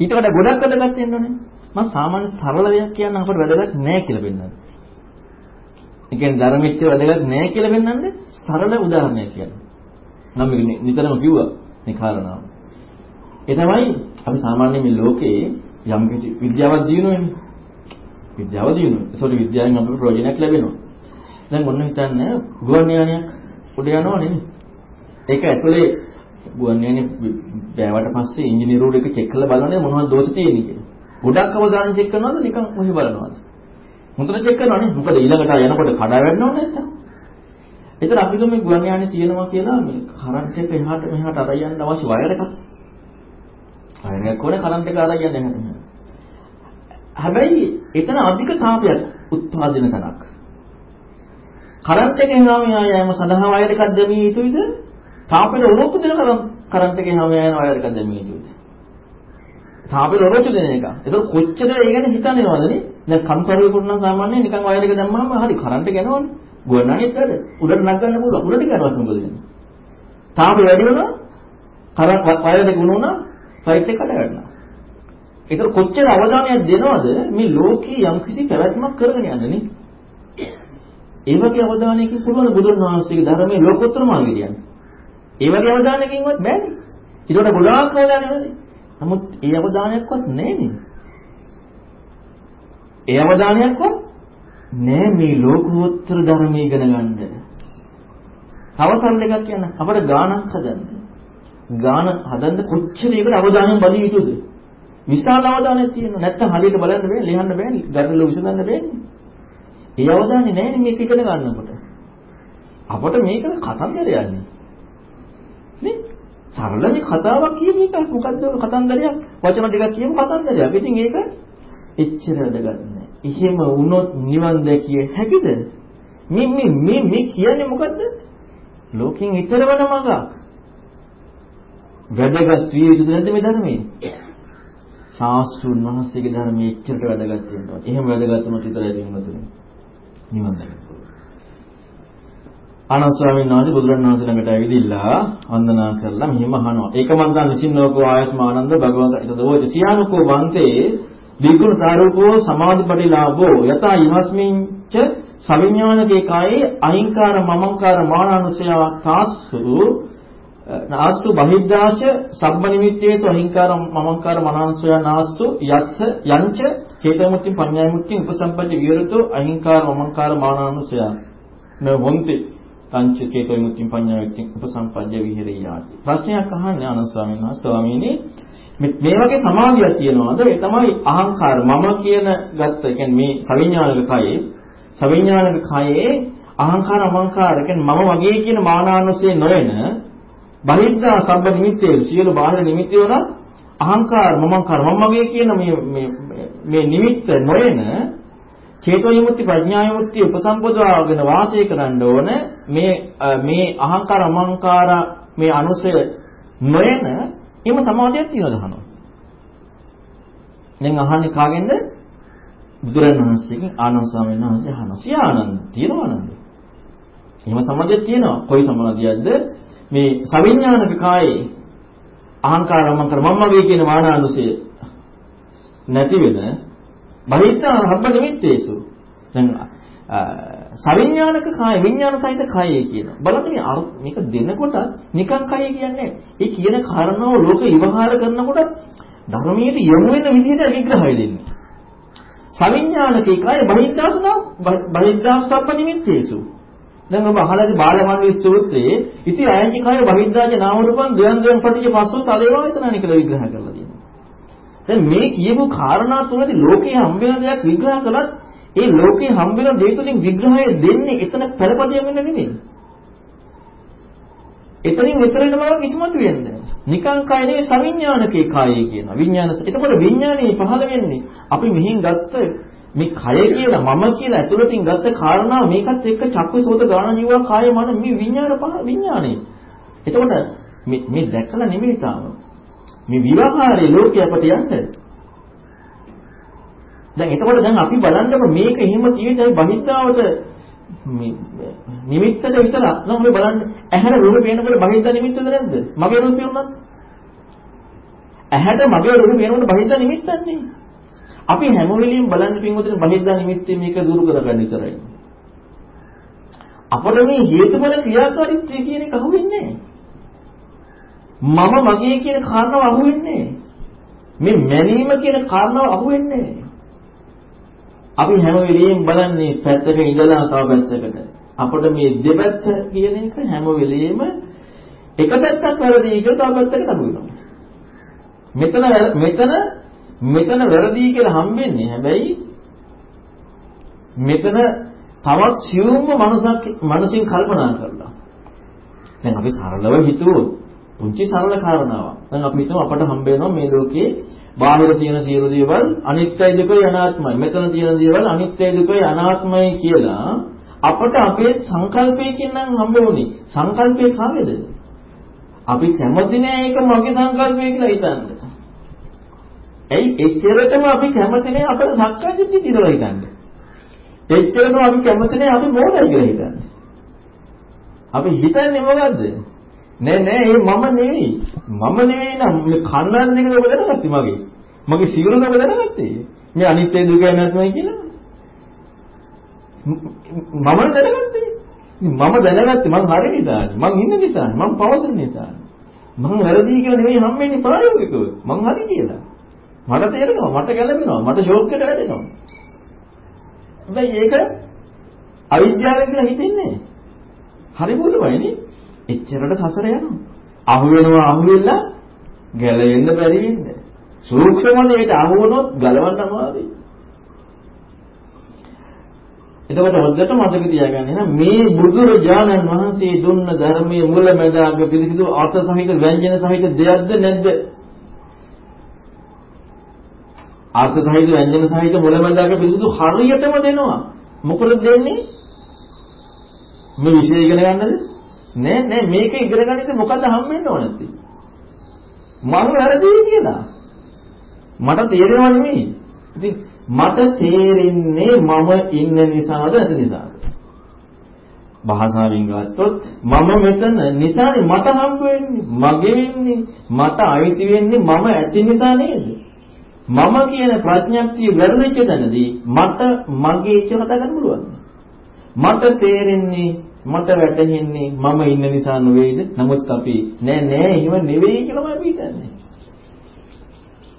ඊට වඩා ගොඩක් වැදගත් වෙන්න ඕනේ. මම සාමාන්‍ය සරල දෙයක් කියන්න අපට වැදගත් නෑ කියලා පෙන්නනවා. ඒ කියන්නේ ධර්මෙච්ච වැදගත් නෑ කියලා පෙන්වන්නේ සරල උදාහරණයක් කියන්නේ. නම් නිතරම කිව්වා මේ කාරණාව. ඒ තමයි අපි සාමාන්‍යයෙන් මේ ලෝකේ යම් කිසි විද්‍යාවක් දිනනවනේ. විද්‍යාව දිනනවා. ඒසොට විද්‍යාවෙන් අපිට ප්‍රයෝජනයක් ලැබෙනවා. දැන් ඔන්න හිතන්න ගුවන් යානයක් උඩ යනවා නෙමෙයි. ඒක ඇතුලේ ගුවන් යානේ බෑවට පස්සේ ඉංජිනේරුවෝ එක චෙක් කරලා බලන්නේ මොනවද දෝෂ තියෙන්නේ කියලා. ගොඩක් අවධානය චෙක් කරනවද නිකන් මොහි බලනවද? හොඳට චෙක් කරනවානේ. මොකද ඊළඟට යනකොට කඩා වැටෙනව නැත්තම්. ඒතර අපි මේ ගුවන් යානේ තියෙනවා කියලා මේ කරන්ට් එක එහාට මෙහාට අරයි යන්න අවශ්‍ය වයර් එකක්. වයර් එකක් ඕනේ කරන්ට් එක අරයි යන්න එහාට මෙහාට. හැබැයි එතන අධික තාපයක් උත්පාදනය කරනක්. කරන්ට් එකෙන් ආව යාම සඳහා වයර් එකක් දැමිය යුතුයිද? තාපෙට උණුසුම් දෙන කරන්ට් එකෙන් ආව යාම වයර් එකක් දැමිය යුතුයිද? තාපෙට උණුසුම් දෙන එක. ඒක කොච්චර ඒ ගැන හිතන්නේවද නේ? දැන් කම්කරුවෙකුට නම් සාමාන්‍යයෙන් නිකන් වයර් එක දැම්මම හරි කරන්ට් එක යනවනේ. ගුවන්නානේ වැඩ. උඩට නගන්න පුළුවන්. උඩට යනවා මොකද වෙන්නේ? තාපෙ වැඩි වෙනවා. කරන්ට් වයර් එක වුණා ෆයිට් එක කඩ වැටෙනවා. ඒතර කොච්චර අවධානයක් දෙනවද මේ ලෝකේ යම්කිසි පැවැත්මක් කරගෙන යන්නේ නේ? ඒ වගේ අවධානයකින් පුළුවන් බුදුන් වහන්සේගේ ධර්මයේ ලෝකෝත්තර මාර්ගය කියන්නේ. ඒ වගේ අවධානයකින්වත් බෑනේ. ඊට වඩා ගොඩාක් අවධානය වෙනදී. නමුත් ඒ අවධානයක්වත් නැන්නේ. ඒ අවධානයක්වත් නෑ මේ ලෝකෝත්තර ධර්මයේ ඉගෙන ගන්න. තව සරල එකක් කියන්න අපිට ගානක් හදන්න. ගාන හදන්න කොච්චර ඒකට අවධානය බලිය යුතුද? විශාල අවධානයක් තියෙනවා. නැත්තම් හරියට බලන්න බෑ, ලියන්න බෑ, ගැටලු විසඳන්න බෑනේ. ඒ අවධානය නෑනේ මේක ඉගෙන ගන්නකොට. අපට මේක කතන්දර යන්නේ. නේ? සරල මේ කතාවක් කියන එක මොකද්ද කතන්දරයක්? වචන ටිකක් කියමු කතන්දරයක්. ඉතින් ඒක එච්චර වැදගත් නෑ. එහෙම වුණොත් නිවන් දැකිය හැකිද? මේ මේ මේ මේ කියන්නේ මොකද්ද? ලෝකෙන් ඈතර වෙන මඟක්. වැදගත් විය යුතුද නැද්ද මේ ධර්මයේ? ශාස්ත්‍රුන් වහන්සේගේ ධර්මයේ එච්චරට වැදගත් වෙනවා. එහෙම වැදගත් වුණොත් විතරයි තියෙන්නේ නිවන් දැකගන්න. ආනන්ද ස්වාමීන් වහන්සේ බුදුරණවහන්සේ ළඟට ඇවිදilla වන්දනා කරලා මෙහිම අහනවා. ඒක මන් දන්න නිසින්නෝකෝ ආයස්මානන්ද භගවන්ත ඊතදෝච සියානුකෝ වන්තේ විගුණ සාරූපෝ සමාධිපටිලාභෝ යතා ඉමස්මින්ච සවිඥානකේ කායේ අහිංකාර මමංකාර මානානුසය තාස්සු නාස්තු බහිද්ධාච සබ්බ නිමිත්තේසු අහිංකාර මමංකාර මනාංශය නාස්තු යස්ස යංච චේතමුත්‍ති පඤ්ඤායමුත්‍ති උපසම්පජ්ජ විරතෝ අහිංකාර මමංකාර මානාංශය. න වොන්ති තංච චේතමුත්‍ති පඤ්ඤායමුත්‍ති උපසම්පජ්ජ විහෙරියාති. ප්‍රශ්නයක් අහන්නේ ආනන්ද ස්වාමීන් වහන්සේ. ස්වාමීනි මේ වගේ සමාධියක් තියෙනවාද? ඒ තමයි අහංකාර. මම කියන ගත්ත කියන්නේ මේ සවිඥානික කයේ සවිඥානික කයේ අහංකාර මමංකාර කියන්නේ මම වගේ කියන මානානුසය නොවන බහිද්ධා සබ්බ නිමිත්තේ සියලු බාහිර නිමිති වල අහංකාර මමංකාර මම මගේ කියන මේ මේ මේ නිමිත්ත නොයන චේතෝ විමුක්ති ප්‍රඥා විමුක්ති උපසම්පදාගෙන වාසය කරන්න ඕන මේ මේ අහංකාර මමංකාර මේ අනුසය නොයන එම සමාධියක් තියෙනවද අහනවා දැන් අහන්නේ කාගෙන්ද? බුදුරණවහන්සේගෙන් ආනන්ද ස්වාමීන් වහන්සේ අහනවා. සිය ආනන්ද තියෙනවා නේද? එහෙම සමාධියක් තියෙනවා. කොයි සමාධියක්ද? මේ සවිඥානික කායේ අහංකාර මංකර මම්මගේ කියන මානානුසය නැති වෙන බහිත්තා හබ්බ නිමිත්තේසු. දැන් සවිඥානික කාය විඥාන සහිත කායය කියනවා. බලන්න මේක දෙනකොට නිකන් කායය කියන්නේ ඒ කියන කාරණාව ලෝක විවහාර කරනකොට ධර්මයේ යොමු වෙන විදිහට විග්‍රහය දෙන්නේ. සවිඥානික කාය බහිද්දාසන බහිද්දාස්ප්ප නිමිත්තේසු. දැන් ඔබ අහලාද බාලමණ්ඩල ස්තෝත්‍රයේ ඉති අයංචි කාය බහිද්දාජ නාම රූපං ද්වයන් ද්වයන් පටිච්ච පස්සෝ තදේවායතනනි කියලා විග්‍රහ කරලා තියෙනවා. දැන් මේ කියපු කාරණා තුනදී ලෝකයේ හම්බ වෙන දෙයක් විග්‍රහ කළත් ඒ ලෝකේ හම්බ වෙන දේ තුලින් විග්‍රහය දෙන්නේ එතන පළපදියම් වෙන්න නෙමෙයි. එතනින් විතරේම කිසිමතු වෙන්නේ නිකං කය නෙවෙයි සවිඥානිකේ කායය කියනවා. විඥාන. එතකොට විඥානේ පහළ වෙන්නේ අපි මෙහින් ගත්ත මේ කය කියලා මම කියලා ඇතුළතින් ගත්ත කාරණාව මේකත් එක්ක චක්කු සෝත ගාන ජීව කාය මන මේ විඥාන පහ විඥානේ. එතකොට මේ මේ දැකලා නෙමෙයි තාම. මේ විවහාරයේ ලෝකේ අපට යන්නේ දැන් එතකොට දැන් අපි බලන්නකො මේක එහෙම තියෙන්නේ බහිද්ධාවට මේ නිමිත්තට විතරක් නෝ මේ බලන්න ඇහැට රූප පේනකොට බහිද්ධා නිමිත්තද නැද්ද? මගේ රූපය උනත් ඇහැට මගේ රූප පේනකොට බහිද්ධා නිමිත්තන්නේ. අපි හැම වෙලෙම බලන්න පින්වතුනි බහිද්ධා නිමිත්තේ මේක දුරු කරගන්න විතරයි. අපර මේ හේතුඵල ක්‍රියාකාරීත්වය කියන එක අහුවෙන්නේ මම මගේ කියන කාරණාව අහුවෙන්නේ මේ මැනීම කියන කාරණාව අහුවෙන්නේ අපි හැම වෙලෙම බලන්නේ පැත්තක ඉඳලා තව පැත්තකට. අපිට මේ දෙපැත්ත කියන එක හැම වෙලෙම එක පැත්තක් වැරදි කියලා තව පැත්තකට අහු වෙනවා. මෙතන මෙතන මෙතන වැරදි කියලා හම්බෙන්නේ හැබැයි මෙතන තවත් සියුම්ම මනසක් මනසින් කල්පනා කරලා. දැන් අපි සරලව හිතුවොත් පුංචි සරල කාරණාවක්. දැන් අපි හිතමු අපට හම්බ වෙනවා මේ ලෝකේ බාහිර තියෙන සියලු දේවල් අනිත්‍යයි දුකයි අනාත්මයි. මෙතන තියෙන දේවල් අනිත්‍යයි දුකයි අනාත්මයි කියලා අපට අපේ සංකල්පයකින් නම් හම්බ වුණේ. සංකල්පය කාගේද? අපි කැමති නෑ ඒක මගේ සංකල්පය කියලා හිතන්නේ. ඇයි එච්චරටම අපි කැමති නෑ අපේ සක්කාය දිට්ඨිය කියලා හිතන්නේ. එච්චරටම අපි කැමති නෑ අපි මොකද කියලා හිතන්නේ. අපි හිතන්නේ මොකද්ද? නෑ නෑ ඒ මම නෙවෙයි. මම නෙවෙයි නම් මේ කන්නන් එක ඔබ දැනගත්තේ මගේ. මගේ සිවුරම ඔබ දැනගත්තේ. මේ අනිත්‍ය දුක නැත්මයි කියලා. මම දැනගත්තේ. මම දැනගත්තේ මං හරි නිසානේ. මං ඉන්න නිසානේ. මං පවතින නිසානේ. මං වැරදි කියලා නෙවෙයි හම්බෙන්නේ ප්‍රායෝගිකව. මං හරි කියලා. මට තේරෙනවා මට ගැළපෙනවා මට ෂෝක් එක වැටෙනවා. හැබැයි ඒක අවිද්‍යාවෙන් කියලා හිතෙන්නේ. හරි බුදුමයිනේ. එච්චරට සසර යනවා. අහු වෙනවා අහු වෙලා ගැලවෙන්න බැරි වෙන්නේ. සූක්ෂම දෙයට අහු වුණොත් ගලවන්න අමාරුයි. එතකොට හොද්දට මතක තියාගන්න එහෙනම් මේ බුදුරජාණන් වහන්සේ දුන්න ධර්මයේ මුලැමැදාග පිළිසිදු අර්ථ සහිත ව්‍යංජන සහිත දෙයක්ද නැද්ද? අර්ථ සහිත ව්‍යංජන සහිත මුලැමැදාග පිළිසිදු හරියටම දෙනවා. මොකද දෙන්නේ? මේ විශේෂ ඉගෙන ගන්නද? නෑ නෑ මේක ඉගෙන ගන්න මොකද හම්බෙන්න ඕන නැති. මම වැරදි කියලා. මට තේරෙනව නෙමෙයි. ඉතින් මට තේරෙන්නේ මම ඉන්න නිසාද නැති නිසාද? භාෂාවෙන් ගත්තොත් මම මෙතන නිසානේ මට හම්බ වෙන්නේ මගේ වෙන්නේ මට අයිති වෙන්නේ මම ඇති නිසා නේද මම කියන ප්‍රඥප්තිය වැරදිච්ච තැනදී මට මගේ කියලා හදාගන්න පුළුවන් මට තේරෙන්නේ මට වැටහෙන්නේ මම ඉන්න නිසා නෙවෙයිද? නමුත් අපි නෑ නෑ එහෙම නෙවෙයි කියලා අපි හිතන්නේ.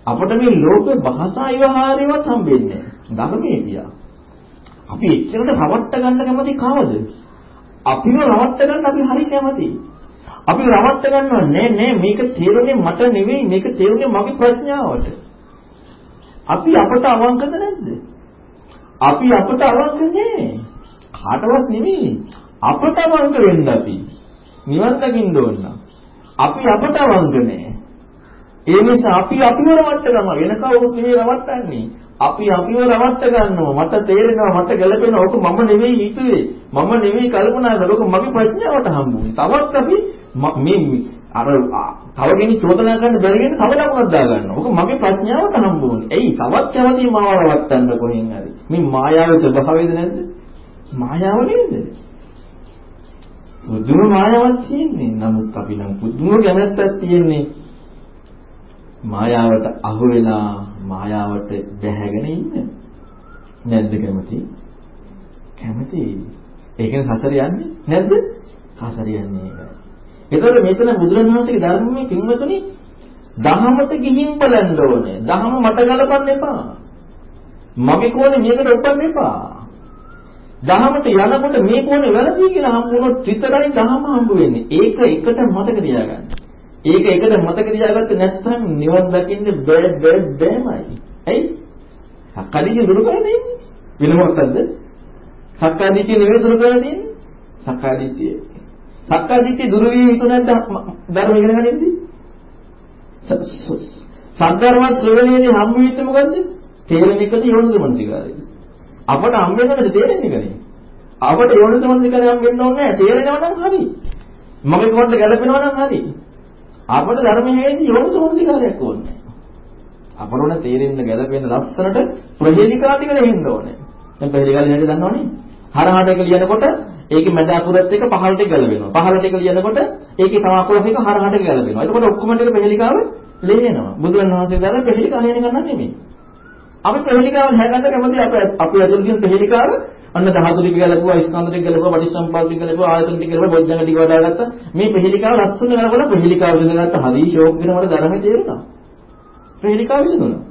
අපිට මේ ලෝක භාෂා විවහාරේවත් හම්බෙන්නේ නෑ. ධර්මයේ තියා. අපි එච්චරට රවට්ට ගන්න කැමති කවද? අපිව රවට්ට ගන්න අපි හරි කැමතියි. අපි රවට්ට ගන්නව නෑ නෑ මේක තේරුනේ මට නෙවෙයි මේක තේරුනේ මගේ ප්‍රඥාවට. අපි අපට අවංකද නැද්ද? අපි අපට අවංක නෑ. කාටවත් නෙවෙයි. අපට අවංක වෙන්න අපි. නිවන් දකින්න ඕන නම්. අපි අපට අවංක නෑ. ඒ නිසා අපි අපිව රවට්ට ගම වෙන කවුරුත් නෙවෙයි රවට්ටන්නේ. අපි අපිව රවට්ට ගන්නවා. මට තේරෙනවා මට ගැළපෙනවා. ඕක මම නෙවෙයි හිතුවේ. මම නෙවෙයි කල්පනා කරලා ඕක මගේ ප්‍රඥාවට හම්බුනේ. තවත් අපි මේ අර තව කෙනෙක් චෝදනා කරන්න බැරි වෙන තව ලකුණක් දා ගන්නවා. ඔක මගේ ප්‍රඥාවට හම්බ වුනේ. එයි තවත් කැමති මාව රවට්ටන්න කොහෙන් හරි. මේ මායාවේ ස්වභාවයද නැද්ද? මායාව නේද? පුදුම මායාවක් තියෙන්නේ. නමුත් අපි නම් පුදුම කැමැත්තක් තියෙන්නේ. මායාවට අහු වෙලා මායාවට බැහැගෙන ඉන්න. නැද්ද කැමති? කැමති. ඒ කියන්නේ හසර යන්නේ නැද්ද? හසර යන්නේ ඒකයි. ඒතකොට මෙතන බුදුරණවහන්සේගේ ධර්මයේ කින්වතුනි දහමට ගිහින් බලන්න ඕනේ. දහම මට ගලපන්න එපා. මගේ කෝණේ මේකට ඔපන්න එපා. දහමට යනකොට මේ කෝණේ වැරදි කියලා හම්බුනොත් විතරයි දහම හම්බ වෙන්නේ. ඒක එකට මතක තියාගන්න. ඒක එකට මතක තියාගත්තේ නැත්නම් නිවන් දකින්න බෑ බෑ බෑමයි. ඇයි? සක්කාදිට්ඨිය දුරු කරලා තියෙන්නේ. වෙන මොකක්ද? සක්කාදිට්ඨිය නෙවෙයි දුරු කරලා තියෙන්නේ. සක්කාදිට්ඨිය. සක්කාදිට්ඨිය දුරු වී හිත නැද්ද ධර්ම ඉගෙන ගන්නෙන්නේ? සද්ධර්ම ශ්‍රවණයේදී හම්බ වෙන්නේ මොකද්ද? තේරෙන එකද යෝනිසමනසිකාරය. අපට හම්බ වෙනකද තේරෙන්නේ නැහැ. අපට යෝනිසමනසිකාරය හම්බ වෙන්න ඕනේ නැහැ. තේරෙනවා නම් හරි. මගේ කොට ගැලපෙනවා නම් හරි. අපට ධර්මයේදී යෝනිසමනසිකාරයක් ඕනේ. අපරොණ තේරෙන්න ගැලපෙන ලස්සනට ප්‍රහේලිකා ටික දෙන්න ඕනේ. දැන් ප්‍රහේලිකා ලියන්න දන්නවනේ. හරහාට එක ලියනකොට ඒකේ මැද අකුරත් එක්ක පහළට ගැලවෙනවා. පහළට එක ලියනකොට ඒකේ තව අකුරක් එක හරහාට ගැලවෙනවා. එතකොට ඔක්කොම ටික ප්‍රහේලිකාව ලියනවා. බුදුන් වහන්සේ දාලා ප්‍රහේලිකා ලියන ගන්න නෙමෙයි. අපි ප්‍රහේලිකාව හැදන්න කැමති අපි අපි අදල් කියන ප්‍රහේලිකාව අන්න ධාතු ටික ගැලපුවා, ස්කන්ධ ටික ගැලපුවා, පටිච්චසමුප්පාද ටික ගැලපුවා, ආයතන ටික ගැලපුවා, බොජ්ජංග ටික වඩාගත්තා. මේ ප්‍රහේලිකාව ලස්සන කරලා ප්‍රහේලිකාව දෙනකට හරි ෂෝක් වෙනවට ධර්මයේ තේරුණා. ප්‍රේලිකාව විසඳුණා.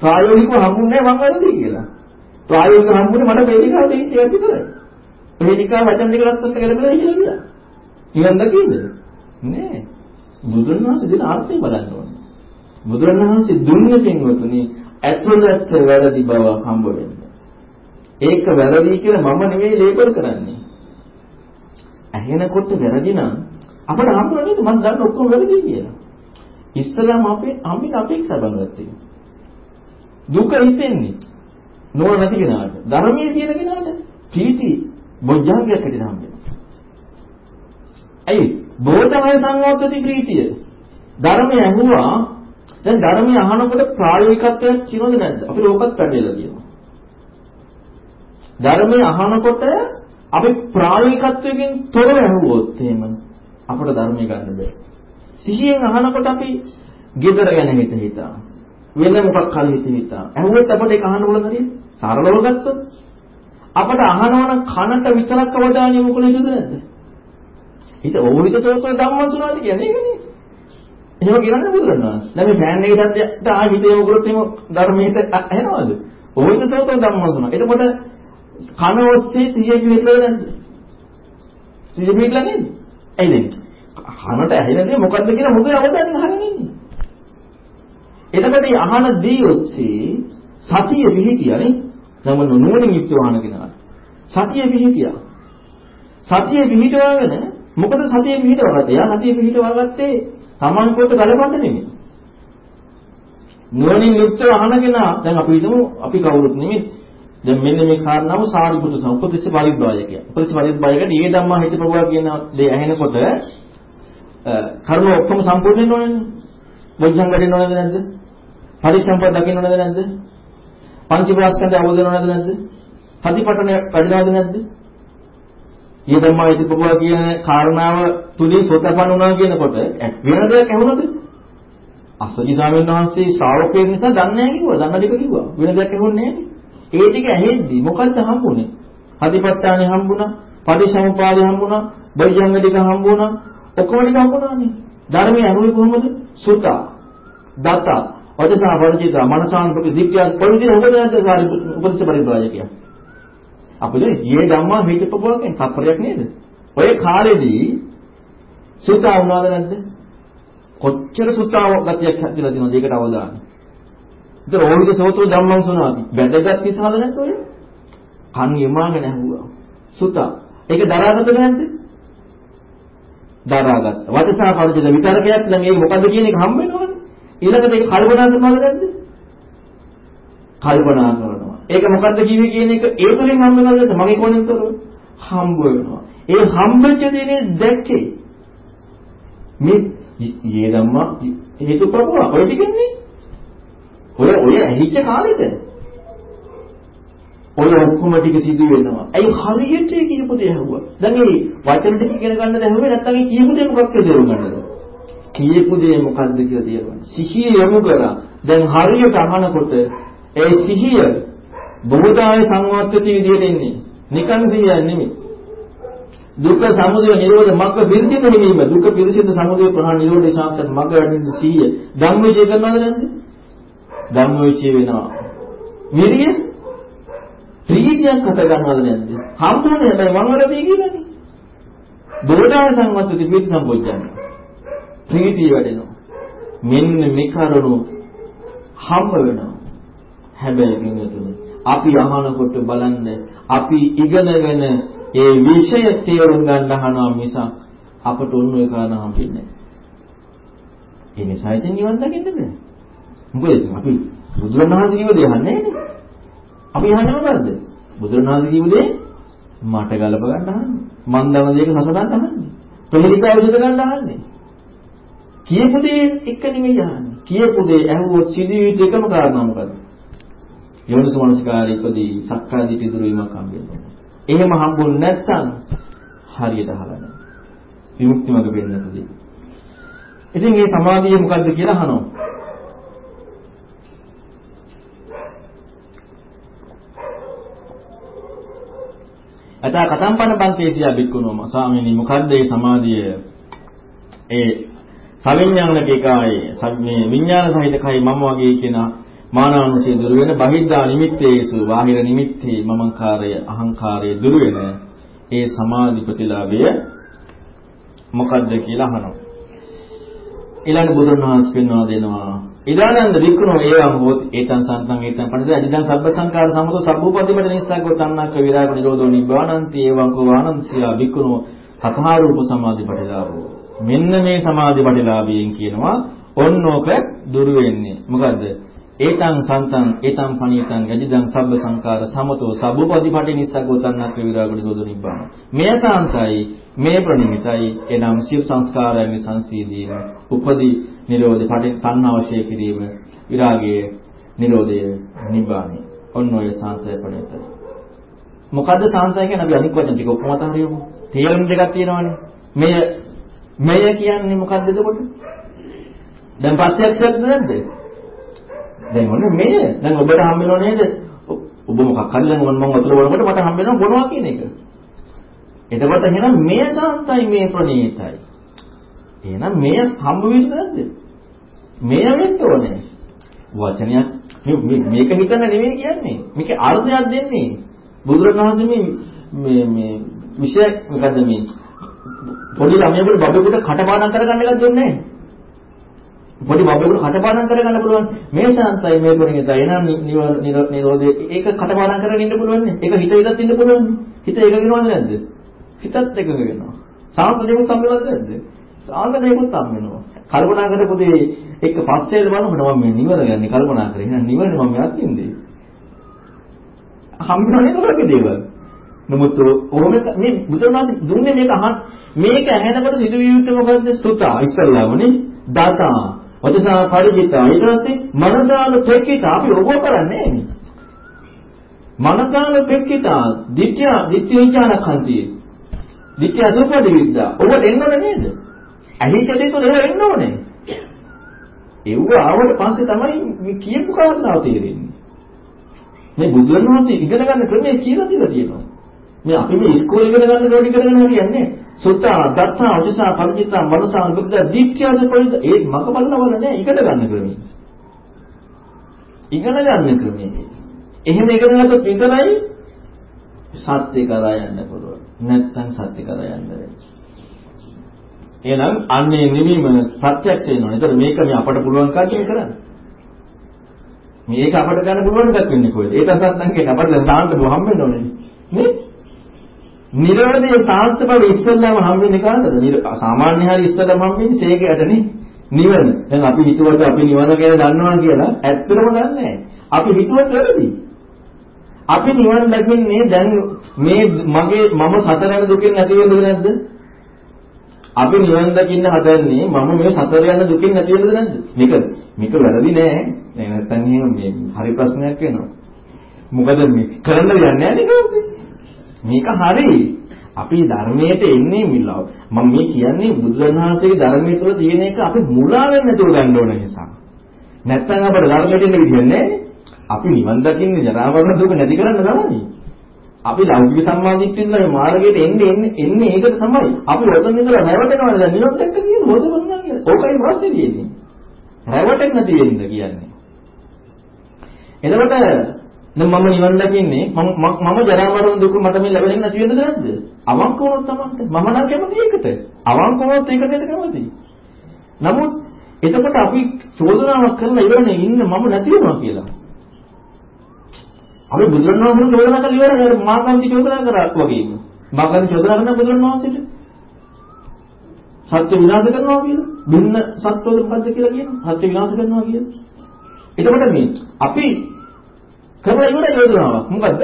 ප්‍රායෝගිකව හම්බුන්නේ මං වැරදි කියලා. ප්‍රායෝගිකව හම්බුනේ මට ප්‍රේලිකාව දෙන්න ඒක විතරයි. ප්‍රේලිකාව වචන දෙක ලස්සනට ගැලපෙලා ඉහිලා ගියා. නිවන් දකින්ද? නෑ. බුදුන් වහන්සේ දෙන අර්ථය බලන්න ඕනේ. බුදුන් වහන්සේ දුන්නේ පින්වතුනි ඇතුළත වැරදි බව හම්බ වෙන්න. ඒක වැරදි කියලා මම නෙවෙයි ලේබල් කරන්නේ. ඇහෙනකොට වැරදි නම් අපිට හම්බුනේ මම දන්න ඔක්කොම වැරදි කියලා. ඉස්සලාම අපේ අපිට අපේක්ෂා බලවත් දුක හිතෙන්නේ නෝන නැති කෙනාට ධර්මයේ තියෙන කෙනාට ප්‍රීති බොජ්ජංගයක් හැටියට හම්බ වෙනවා. ඇයි? බෝධමය සංවෝධති ප්‍රීතිය. ධර්මය ඇහුවා දැන් ධර්මය අහනකොට ප්‍රායෝගිකත්වයක් කියනවද නැද්ද? අපි ලෝකත් පැටලෙලා තියෙනවා. ධර්මය අහනකොට අපි ප්‍රායෝගිකත්වයෙන් තොරව ඇහුවොත් එහෙම අපට ධර්මය ගන්න බෑ. සිහියෙන් අහනකොට අපි gedara ගැන හිත හිතා වෙන මොකක් හරි හිත හිතා ඇහුවොත් අපිට ඒක අහන්න ඕන හරියට සරලව ගත්තොත් අපිට අහනවනම් කනට විතරක් අවධානය යොමු කළ යුතුද නැද්ද? හිත ඕවිත සෝතෝ ධම්මසුනාති කියන්නේ ඒකනේ. එහෙම කියන්නේ බුදුරණවහන්සේ. දැන් මේ ෆෑන් එකේ සද්දයට ආ හිත යොමු කරොත් එහෙම ධර්මයට ඇහෙනවද? ඕවිත සෝතෝ ධම්මසුනා. එතකොට කන ඔස්සේ සිහිය පිළිවෙල නැද්ද? සිහිය පිළිවෙල නේද? එයිද? කනට ඇහෙන දේ මොකද්ද කියලා හොඳ අවධානයෙන් අහගෙන ඉන්නේ. එතකොට මේ අහන දේ ඔස්සේ සතිය පිහිටියානේ. නම නුවණින් යුක්තව අහන කෙනාට. සතිය පිහිටියා. සතිය පිහිටවගෙන මොකද සතිය පිහිටවගත්තේ? එයා සතිය පිහිටවගත්තේ Taman කොට ගලපන්න නෙමෙයි. නුවණින් යුක්තව අහන කෙනා දැන් අපි හිතමු අපි කවුරුත් නෙමෙයි දැන් මෙන්න මේ කාරණාව සාරිපුත්‍ර සම්පතිස්ස පරිබ්බායකය. උපතිස්ස පරිබ්බායකට ඊයේ ධම්මා හිතපුවා කියන දේ ඇහෙනකොට කර්ම ඔක්කොම සම්පූර්ණ වෙන්න ඕනේනේ. බොජ්ජංග දෙන්න ඕනද නැද්ද? පරිසම්පද දකින්න ඕනද නැද්ද? පංචභාස්කන්ධය අවබෝධ වෙනවද නැද්ද? සතිපට්ඨාන වැඩිනවද නැද්ද? ඊය ධම්මා ඉතිපුවා කියන කාරණාව තුලින් සෝතපන්න වුණා කියනකොට වෙන දෙයක් ඇහුණද? අසජි ස්වාමීන් වහන්සේ ශ්‍රාවකයෙක් නිසා දන්නේ නැහැ කිව්වා. දන්න දෙක කිව්වා. වෙන දෙයක් ඇහුන්නේ නැහැ. ඒ ටික ඇහෙද්දි මොකද්ද හම්බුනේ? හදිපත්තානේ හම්බුණා, පරිසම්පාදේ හම්බුණා, බොජ්ජංග ටික හම්බුණා, ඔක්කොම ටික හම්බුණානේ. ධර්මයේ අනුවේ කොහොමද? සුතා, දත, වදසා පරිචිත, මනසාන්පක දිට්ඨිය පොලිසිය හොබද නැද්ද සාරි උපදේශ පරිබ්‍රාජකයා. අපිට ඊයේ ධම්මා හිතපපුවකින් තත්පරයක් නේද? ඔය කාලෙදී සුතා වුණාද නැද්ද? කොච්චර සුතාව ගතියක් හැදිලා තියෙනවද ඒකට අවදාන. ඉතින් ඕවිද සෝතෝ ධම්මං සුනාති. වැදගත් නිසාද නැද්ද ඔය? කන් යමාගෙන ඇහුවා. සුතා. ඒක දරාගත්තද නැද්ද? දරාගත්තා. වචසා පරිචිත විතරකයක් නම් ඒක මොකද්ද කියන එක හම්බ වෙනවනේ. ඊළඟට ඒක කල්පනා කරනවද නැද්ද? කල්පනා කරනවා. ඒක මොකද්ද කිව්වේ කියන එක ඒ තුලින් හම්බ වෙනවද නැද්ද? මගේ කොනෙන්තර හම්බ වෙනවා. ඒ හම්බෙච්ච දේ දැක්කේ. මේ යේ ධම්මා හේතු ප්‍රභව ඔය ටිකන්නේ. ඔය ඔය ඇහිච්ච කාලෙද? ඔය ඔක්කොම ටික සිදු වෙනවා. ඇයි හරියට කියපු දේ ඇහුවා. දැන් මේ වචන ටික ඉගෙන ගන්නද ඇහුවේ නැත්නම් ඒ කියපු දේ මොකක්ද තේරුම් ගන්නද? කියපු දේ මොකද්ද කියලා තේරුම් සිහිය යොමු කරා. දැන් හරියට අහනකොට ඒ සිහිය බොහෝදාය සංවත්තති විදියට එන්නේ. නිකන් සිහියක් නෙමෙයි. දුක්ඛ සමුදය නිරෝධ මග්ග පිරිසිදු වීම දුක්ඛ පිරිසිදු සමුදය ප්‍රහාණ නිරෝධ සාක්ෂාත් මග්ග වැඩින්න සිහිය. ධම්මවිචය කරනවද නැද්ද? ධම්මවිචය වෙනවා. විරිය ප්‍රීතියක් හට ගන්නවද නැද්ද? හම්බුනේ හැබැයි මං වලදී කියලානේ. බෝධාය සංවත්තති පිට සම්පෝඥය. ප්‍රීතිය වැඩෙනවා. මෙන්න මේ කරුණු හම්බ වෙනවා. හැබැයි පින්වතුනි අපි අහනකොට බලන්න අපි ඉගෙනගෙන ඒ විෂය තේරුම් ගන්න අහනවා මිස අපට ඔන්න ඔය කාරණා හම්බෙන්නේ නැහැ. ඒ නිසා ඉතින් නිවන් දකින්න බෑ. මොකද අපි බුදුරණවහන්සේ කිව්ව දේ අහන්නේ නෑනේ. අපි අහන්නේ මොකද්ද? බුදුරණවහන්සේ කිව්ව දේ මට ගලප ගන්න අහන්නේ. මන් දවන දේක හසදන්න අහන්නේ. ප්‍රතිලිකාව විසඳ ගන්න අහන්නේ. කියපු දේ එක නෙමෙයි අහන්නේ. කියපු දේ ඇහුවොත් සිදුවිච්ච එකම කාරණා මොකද්ද? යෝනිසමනස්කාරී ඉපදී සක්කාදිටි දුරු වීමක් හම්බෙන්නේ. එහෙම හම්බුනේ නැත්නම් හරියට අහලා නැහැ. විමුක්ති මඟ වෙන්නතදී. ඉතින් මේ සමාධිය මොකද්ද කියලා අහනවා. අතා කතම්පන පන්තේසියා බික්කුණෝම ස්වාමීනි මොකද්ද මේ සමාධිය? ඒ සවිඥානිකේකායේ මේ විඥාන සහිත කයි මම වගේ කියන මානානුසය දුර වෙන බහිද්ධා නිමිත්තේසු බාහිර නිමිත්තේ මමංකාරය අහංකාරය දුර වෙන ඒ සමාධි ප්‍රතිලාභය මොකද්ද කියලා අහනවා. ඊළඟ බුදුන් වහන්සේ පෙන්වා දෙනවා. ඉදානන්ද වික්‍රම ඒවං හෝති ඒතං සන්තං ඒතං පණිද අදිදං සබ්බ සංකාර සමතෝ සබ්බූපදීමට නිස්සග්ගෝ තණ්හක්ක විරාග නිරෝධෝ නිබ්බානන්ති ඒවං කෝ ආනන්දසියා වික්‍රම තථාරූප සමාධි ප්‍රතිලාභෝ. මෙන්න මේ සමාධි ප්‍රතිලාභයෙන් කියනවා ඔන්නෝක දුර වෙන්නේ. මොකද්ද? ඒතං සන්තං ඒතං පණීතං යදිදං සබ්බ සංකාර සමතෝ සබ්බපදීපටි නිස්සග්ගෝ තණ්හක් විරාගණ දෝද නිබ්බාන. මෙය සාන්තයි මේ ප්‍රණිමිතයි එනම් සිය සංස්කාරයන්ගේ සංසීදීම උපදී නිරෝධ පටි තණ්හාවශය කිරීම විරාගයේ නිරෝධය නිබ්බානයි ඔන්න ඔය සාන්තය ප්‍රණිතයි මොකද්ද සාන්තය කියන්නේ? අපි අනික් වචන ටික ඔක්කොම අතහරියමු. තේරුම් දෙකක් තියෙනවානේ. මෙය මෙය කියන්නේ මොකද්ද එතකොට දැන් ප්‍රත්‍යක්ෂයක්ද නැද්ද දැන් ඔන්න මේ දැන් ඔබට හම් වෙනව නේද? ඔබ මොකක් හරි දැන් මම වතුර බොනකොට මට හම් වෙනවා බොනවා කියන එක. එතකොට එහෙනම් මේ සාන්තයි මේ ප්‍රණීතයි. එහෙනම් මේ හම්බ වෙන්නේ නැද්ද? මේ වෙන්න ඕනේ. වචනයක් මේක හිතන්න නෙවෙයි කියන්නේ. මේකේ අර්ථයක් දෙන්නේ. බුදුරණවහන්සේ මේ මේ මේ විශේෂ මොකද්ද මේ පොඩි ළමයෙකුට බබෙකුට කටපාඩම් කරගන්න එකක් දෙන්නේ නැහැ. පොඩි බබෙකුට කටපාඩම් කරගන්න පුළුවන්. මේ ශාන්තයි මේ පුරිණිතයි එනම් නිරෝධය ඒක කටපාඩම් කරගෙන ඉන්න පුළුවන් නේ. ඒක හිත විලත් ඉන්න පුළුවන් හිත එකග වෙනවද නැද්ද? හිතත් එකග වෙනවා. සාන්ත දෙයක් හම් වෙනවද නැද්ද? සාන්ත දෙයක් හම් වෙනවා. කල්පනා කරපු දේ එක්ක පස්සේල බලනකොට මම මේ නිවන ගන්නේ කල්පනා කරේ එහෙනම් නිවන මම යත්ින්දේ හම් වෙනවනේ ඒකේ දේවල්? නමුත් ඔහොම මේ බුදුරජාණන් දුන්නේ මේක අහන් මේක ඇහෙනකොට සිදුවිය යුත්තේ මොකද්ද? සුතා. ඉස්සල්ලාමනේ දතා. වචසා පරිචිතා ඊට පස්සේ මනදාන පෙක්කිතා. අපි ඔබ කරන්නේ නේ. මනදාන පෙක්කිතා. ditthya ditthya විචාරකන්තිය. ditthya සුපදි විද්දා ඔබට එන්න ඕනේ නේද? ඇහිච්ච දේ තුල එහෙම එන්න ඕනේ. ඒව ආවට පස්සේ තමයි මේ කියපු කාරණාව තේරෙන්නේ. මේ බුදුන් වහන්සේ ඉගෙන ගන්න ක්‍රමය කියලා දීලා තියෙනවා. මේ අපි මේ ඉස්කෝලේ ඉගෙන ගන්න දේ ඉගෙන ගන්න හරියන්නේ සුත්තා දත්තා උජසා පරිචිතා මනසා බුද්ධ දීක්ඛ්‍යාද පරිද ඒ මග බලනවල නෑ ඉගෙන ගන්න ක්‍රමය ඉගෙන ගන්න ක්‍රමය එහෙම ඉගෙන ගත්තොත් විතරයි සත්‍ය කරා යන්න පුළුවන් නැත්නම් සත්‍ය කරා යන්න බැහැ එහෙනම් අන්නේ නිවීම ප්‍රත්‍යක්ෂ වෙනවා. ඒතර මේක මේ අපට පුළුවන් කාර්යය කරන්න. මේක අපට ගන්න පුළුවන් එකක් වෙන්නේ කොහෙද? ඒක සත්‍යං කියන අපට දැන් දාන්න හම්බෙන්න ඕනේ. නේ? නිරෝධයේ සාර්ථක බව ඉස්සෙල්ලාම හම්බෙන්නේ කාටද? සාමාන්‍ය හරි ඉස්සෙල්ලාම හම්බෙන්නේ සේකයටනේ. නිවන. දැන් අපි හිතුවට අපි නිවන ගැන දන්නවා කියලා ඇත්තටම දන්නේ නැහැ. අපි හිතුවට වැරදි. අපි නිවන දකින්නේ දැන් මේ මගේ මම සතරන දුකෙන් නැති වෙන්නේ නැද්ද? අපි නිවන් දකින්න හදන්නේ මම මේ සතර යන දුකින් නැති වෙනද නැද්ද? මේක මේක වැරදි නෑ. නෑ නැත්තම් එහෙම මේ හරි ප්‍රශ්නයක් වෙනවා. මොකද මේ කරන්න යන්නේ නැහැ මේක හරි. අපි ධර්මයට එන්නේ මිලව. මම මේ කියන්නේ බුදුරණවහන්සේගේ ධර්මයේ තුල තියෙන එක අපි මුලා වෙන්න නැතුව ගන්න ඕන නිසා. නැත්තම් අපිට ධර්මයට එන්න විදියක් නැහැ. අපි නිවන් දකින්නේ ජරා මරණ දුක නැති කරන්න තමයි. අපි ලෞකික සම්මාදිට්ඨියෙන් මේ මාර්ගයට එන්නේ එන්නේ එන්නේ ඒකට තමයි. අපි ඔතන ඉඳලා නැවතෙනවා දැන් නිවන් දැක්ක කියන හොදවන්නා කියන. ඕකයි ප්‍රශ්නේ තියෙන්නේ. නැවතෙන්න තියෙන්න කියන්නේ. එතකොට දැන් මම නිවන් දකින්නේ මම මම ජරා මරණ දුක මට මේ ලැබෙන්නේ නැති වෙනද නැද්ද? අවංක වුණොත් තමයි. මම නම් කැමති ඒකට. අවංක වුණොත් ඒකට නේද කැමති. නමුත් එතකොට අපි චෝදනාවක් කරලා ඉවරනේ ඉන්න මම නැති වෙනවා කියලා. අපි බුදුරණවහන්සේ චෝදනා කරලා ඉවරයි මාගන්ති චෝදනා කරා වගේම. මාගන්ති චෝදනා කරන බුදුරණවහන්සේට සත්‍ය විනාශ කරනවා කියලා. බින්න සත්වද මොකද්ද කියලා කියනවා. සත්‍ය විනාශ කරනවා කියලා. එතකොට මේ අපි කරලා ඉවරයි චෝදනාවක්. මොකද්ද?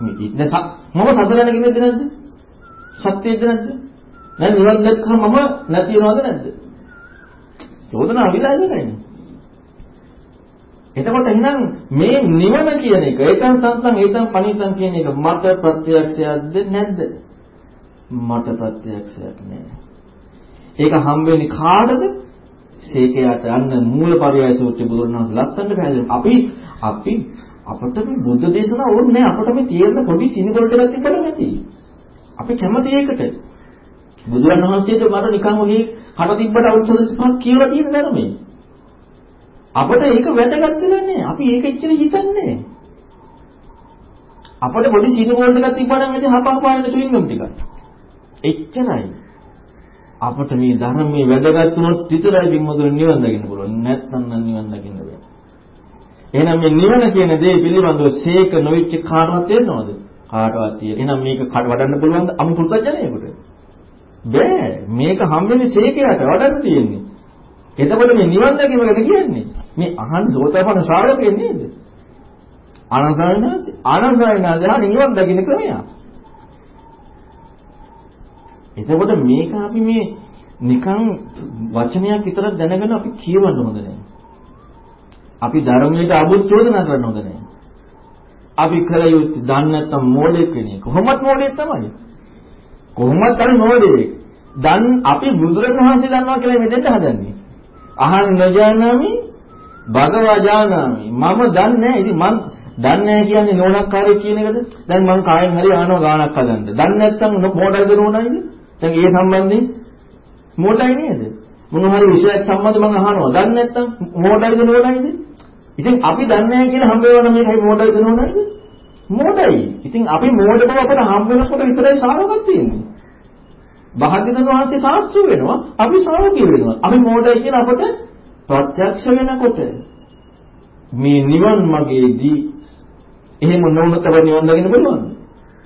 මේ දැන් මම සතරණ කිව්වද නැද්ද? සත්‍යයද නැද්ද? දැන් නිවන් දැක්කම මම නැති වෙනවද නැද්ද? චෝදනාව විලාසය නැහැ. එතකොට එහෙනම් මේ නිවන කියන එක ඒකන් සංසං ඒතන් පණිතන් කියන එක මට ප්‍රත්‍යක්ෂයක්ද නැද්ද? මට ප්‍රත්‍යක්ෂයක් නෑ. ඒක හම්බෙන්නේ කාටද? සීකයට යන්න මූලපරියාය සූත්‍රය බුදුරණවහන්සේ ලස්සනට පැහැදිලි. අපි අපි අපට මේ බුද්ධ දේශනා ඕනේ නැහැ. අපට මේ තියෙන පොඩි සිනිගොල්ට එකක් තිබ්බට නැති. අපි කැමති ඒකට. බුදුරණවහන්සේට මට නිකන් ඔහි කට තිබ්බට අවුරුදු 35ක් කියලා තියෙන ධර්මයේ. අපිට ඒක වැදගත් වෙලා නැහැ. අපි ඒක එච්චර හිතන්නේ අපිට පොඩි සීන බෝල්ඩ් එකක් තිබ්බනම් ඉතින් හපහ පායන චුයින්ගම් ටිකක්. එච්චරයි. අපිට මේ ධර්මයේ වැදගත් වුණොත් විතරයි බින්මදුර නිවන් දකින්න පුළුවන්. නැත්නම් නම් නිවන් දකින්න බෑ. එහෙනම් මේ නිවන කියන දේ පිළිබඳව සීක නොවිච්ච කාටවත් තේරෙනවද? කාටවත් තියෙන. එහෙනම් මේක වඩන්න පුළුවන්ද අමුතුල්පජනේකට? බෑ. මේක හම්බෙන්නේ සීකයට වඩන්න තියෙන්නේ. එතකොට මේ නිවන් දැකීමකට කියන්නේ මේ අහන් සෝතපන්න ශ්‍රාවකයෙ නේද? ආනන්දයන්ස ආනන්දයන්ස නිවන් දකින්න ක්‍රමය. එතකොට මේක අපි මේ නිකන් වචනයක් විතරක් දැනගෙන අපි කියවන්න හොඳ නැහැ. අපි ධර්මයට අබුත් චෝදනා කරන්න හොඳ නැහැ. අපි කල යුත්තේ දන්නේ නැත්නම් මෝඩෙක් වෙන එක. කොහොමත් මෝඩෙක් තමයි. කොහොමත් අපි මෝඩෙක්. දන් අපි බුදුරජාණන් වහන්සේ දන්නවා කියලා මෙතෙන්ට හදන්නේ. අහං නජානාමි භගවා ජානාමි මම දන්නේ නැහැ ඉතින් මං දන්නේ නැහැ කියන්නේ නෝනක්කාරය කියන එකද දැන් මං කායෙන් හරි අහනවා ගානක් හදන්න දන්නේ නැත්නම් මොඩයිද නෝනයිද දැන් ඒ සම්බන්ධයෙන් මොඩයි නේද මොන හරි විෂයක් සම්බන්ධව මං අහනවා දන්නේ නැත්නම් මොඩයිද නෝනයිද ඉතින් අපි දන්නේ නැහැ කියලා හම්බ වෙනවා මේකයි මොඩයිද නෝනයිද මොඩයි ඉතින් අපි මොඩකම අපට හම්බ වෙනකොට විතරයි සාරවත් තියෙන්නේ. භාග්‍යවතුන් වහන්සේ ශාස්ත්‍රීය වෙනවා අපි ශ්‍රාවකී වෙනවා. අපි මොඩයි කියන අපට ප්‍රත්‍යක්ෂ වෙනකොට මේ නිවන් මාගේදී එහෙම නොවුනතව නිවන් දකින්න පුළුවන්ද?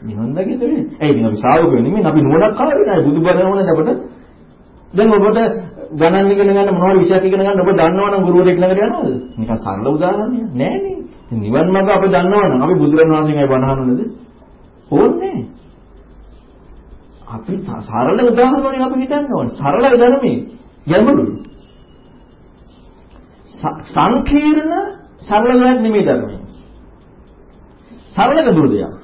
නිවන් දකින්න බැහැ. ඇයි මේ අපි ශ්‍රාවකයෝ නෙමෙයි අපි නුවණක් කාවේ නෑ බුදුබණ ඕනේ අපට? දැන් ඔබට ගණන් ඉගෙන ගන්න මොනවද විෂයක් ඉගෙන ගන්න ඔබ දන්නවනම් ගුරුවරයෙක් ළඟට යනවද නිකන් සරල උදාහරණයක් නෑනේ නිවන් මාර්ග අපි දන්නවනම් අපි බුදුරණවහන්සේගේ බණ අහන්නද ඕනේ අපි සරල උදාහරණයක් අපි හිතන්න ඕනේ. සරල ධර්මයේ ගැඹුරුයි. සංකීර්ණ සරල දෙයක් නෙමෙයි ධර්මය. සරල ගැඹුරු දෙයක්.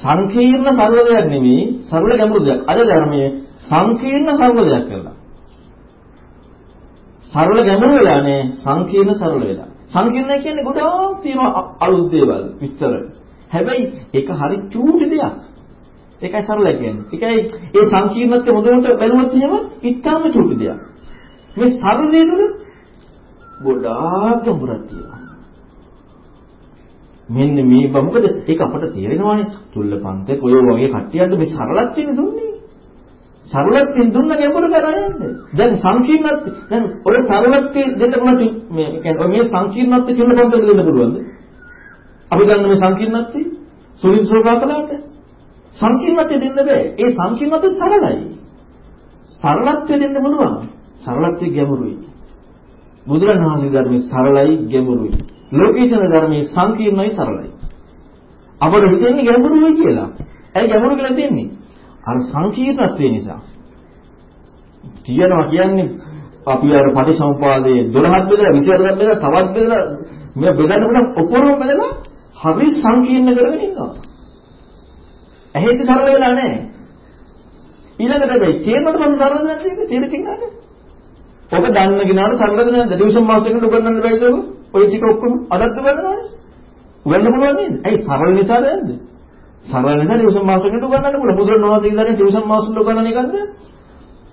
සංකීර්ණ සරල දෙයක් නෙමෙයි සරල ගැඹුරු දෙයක්. අද ධර්මයේ සංකීර්ණ සරල දෙයක් කරලා. සරල ගැඹුරු වෙලා නේ සංකීර්ණ සරල වෙලා. සංකීර්ණ කියන්නේ ගොඩාක් තියෙන අලුත් දේවල් විස්තර. හැබැයි ඒක හරි චූටි දෙයක්. ඒකයි සරල කියන්නේ. ඒකයි ඒ සංකීර්ණත්වය හොඳට බැලුවොත් එහෙම ඉතාම චුටි දෙයක්. මේ සරල දේ තුළ ගොඩාක් ගැඹුරක් තියෙනවා. මෙන්න මේ මොකද ඒක අපට තේරෙනවානේ තුල්ලපන්තේ ඔය වගේ කට්ටියන්ට මේ සරලත්වෙන්නේ දුන්නේ. සරලත්වෙන් දුන්න ගැඹුර කරන්නේ. දැන් සංකීර්ණත්වය දැන් ඔය සරලත්වයේ දෙන්න පුළුවන් මේ කියන්නේ මේ සංකීර්ණත්වය තුල්ලපන්තේ දෙන්න පුළුවන්ද? අපි ගන්න මේ සංකීර්ණත්වය සුවිස් රෝගාකලාට සංකීර්ණත්වය දෙන්න බෑ. ඒ සංකීර්ණත්වය සරලයි. සරලත්වය දෙන්න පුළුවන්. සරලත්වය ගැඹුරුයි. බුදුරණවහන්සේ ධර්මයේ සරලයි ගැඹුරුයි. ලෝකීතන ධර්මයේ සංකීර්ණයි සරලයි. අපට හිතෙන්නේ ගැඹුරුයි කියලා. ඇයි ගැඹුරු කියලා දෙන්නේ? අර සංකීර්ණත්වය නිසා. තියනවා කියන්නේ අපි අර පටිසම්පාදයේ 12ක් බෙදලා 28ක් බෙදලා තවත් බෙදලා මේ බෙදන්න පුළුවන් ඔපරම බෙදලා හරි සංකීර්ණ කරගෙන ඉන්නවා. ඇහෙත් සරල වෙලා නැහැ. ඊළඟට මේ තේරෙන්නට මම සරල නැති තේරෙකින් නැහැ. ඔබ දන්න කෙනාට සරලද නැද්ද? ඩිවිෂන් මාස් එකට උගන්වන්න බැරිද ඔබ? ඔය ටික ඔක්කොම අදත් උගන්වනවනේ. උගන්වන්න පුළුවන් නේද? ඇයි සරල නිසාද නැද්ද? සරල නිසා ටියුෂන් මාස්ටර් කෙනෙකුට උගන්වන්න පුළුවන්. බුදුරණවහන්සේ ඉඳලා ටියුෂන් මාස්ටර්ට උගන්වන එකක්ද?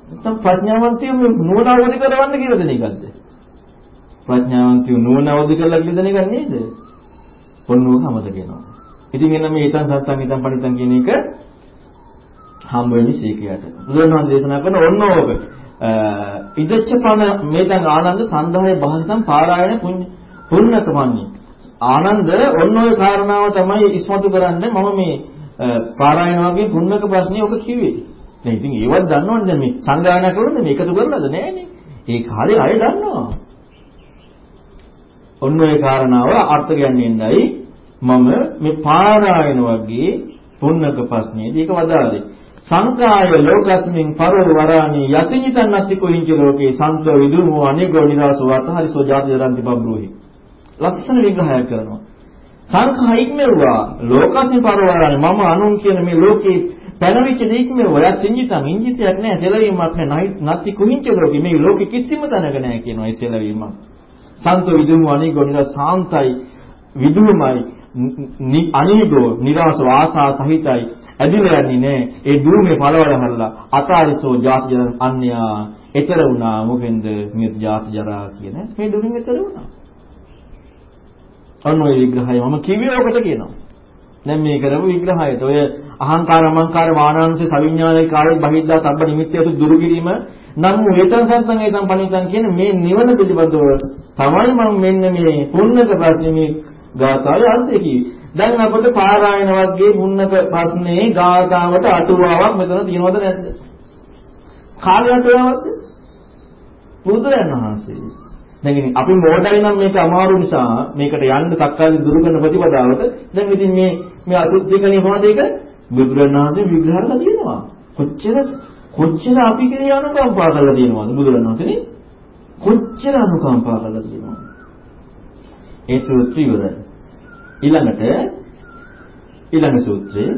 නැත්නම් ප්‍රඥාවන්තයෝ නුවණ අවදි කරවන්න කියලා දෙන එකක්ද? ප්‍රඥාවන්තයෝ නුවණ අවදි කරලා කියලා දෙන එකක් නේද? ඔන්නෝක අමතකේනවා. ඉතින් එන්න මේ ඊතන් සත්තන් ඊතන් පණිතන් කියන එක හම් වෙන්නේ සීකියට. බුදුරණවහන්සේ දේශනා කරන ඔන්නෝක ඉදච්චපන මේතන් ආනන්ද සන්දාය බහන්තම් පාරායන පුඤ්ඤ පුන්නකමන්නේ ආනන්ද ඔන්න ඔය කාරණාව තමයි ඉස්මතු කරන්නේ මම මේ පාරායන වගේ පුන්නක ප්‍රශ්නේ ඔබ කිව්වේ. දැන් ඉතින් ඒවත් දන්නවනේ දැන් මේ සංගායනා කරනද මේ එකතු කරලාද නෑනේ. ඒ කාලේ අය දන්නවා. ඔන්න ඔය කාරණාව අර්ථ ගැන්වෙන්නයි මම මේ පාරායන වගේ පුන්නක ප්‍රශ්නේදී ඒක වදාළේ. සංකාය ලෝකස්මින් පරව වරාණී යසිනිතන් අත්ති කුහිංච ලෝකේ සන්තෝ විදුමෝ අනිගෝ නිරාසෝ අතහරිසෝ ජාති දරන්ති බබ්රුහි ලස්සන විග්‍රහයක් කරනවා. සංඛා ඉක්මෙව්වා ලෝකස්මි පරවරණ මම අනුන් කියන මේ ලෝකේ පැනවිච්ච දීක්මෙව්වා යක් සිංජිතම් ඉංජිතයක් නෑ සෙලවීමක් නෑ. නැති කුහිංච ලෝකෙ මේ ලෝකෙ කිසිම තැනක නෑ කියනවා ඒ සෙලවීමක්. සන්තෝ විදුම අනිගොනිර සාන්තයි විදුමයි අනිගෝ නිරාස වාසා සහිතයි. ඇදිලා යන්නේ නෑ. ඒ දුමේ පළවල හරලා අතාරිසෝ ජාති ජරා අන්‍යා. එතර වුණා මොකෙන්ද? මේ ජාති ජරා කියන. මේ දුමින් එතර වුණා. අන්න ওই විග්‍රහය මම කිව්වේ ඔකට කියනවා. දැන් මේ කරපු විග්‍රහයට ඔය අහංකාර මංකාර වානාංශ සවිඥානික කාර්ය බහිද්දා සබ්බ නිමිත්තයතු දුරු කිරීම නම් වේතන් සම්සං ඒතම් පණිතන් කියන මේ නිවන පිළිබඳව තමයි මම මෙන්න මේ පුන්නක ප්‍රශ්නේ මේ ගාථාවේ අර්ථය කිව්වේ. දැන් අපිට පාරායන වර්ගයේ පුන්නක ප්‍රශ්නේ ගාථාවට අටුවාවක් මෙතන තියෙනවද නැද්ද? කාලේ අටුවාවක්ද? බුදුරජාණන් වහන්සේ දැන් ඉතින් අපි මොඩයි නම් මේක අමාරු නිසා මේකට යන්න සක්කාය දුරු කරන ප්‍රතිපදාවට දැන් ඉතින් මේ මේ අසුද්ධිකණේ මොනවද ඒක? බුදුරණාහි විග්‍රහ කරලා තියෙනවා කොච්චර කොච්චර අපි කෙරේ අනුකම්පා කරලා තියෙනවද බුදුරණාහිනේ කොච්චර අනුකම්පා කරලා තියෙනවද? ඒ සූත්‍රය ඉවරයි. ඊළඟට ඊළඟ සූත්‍රයේ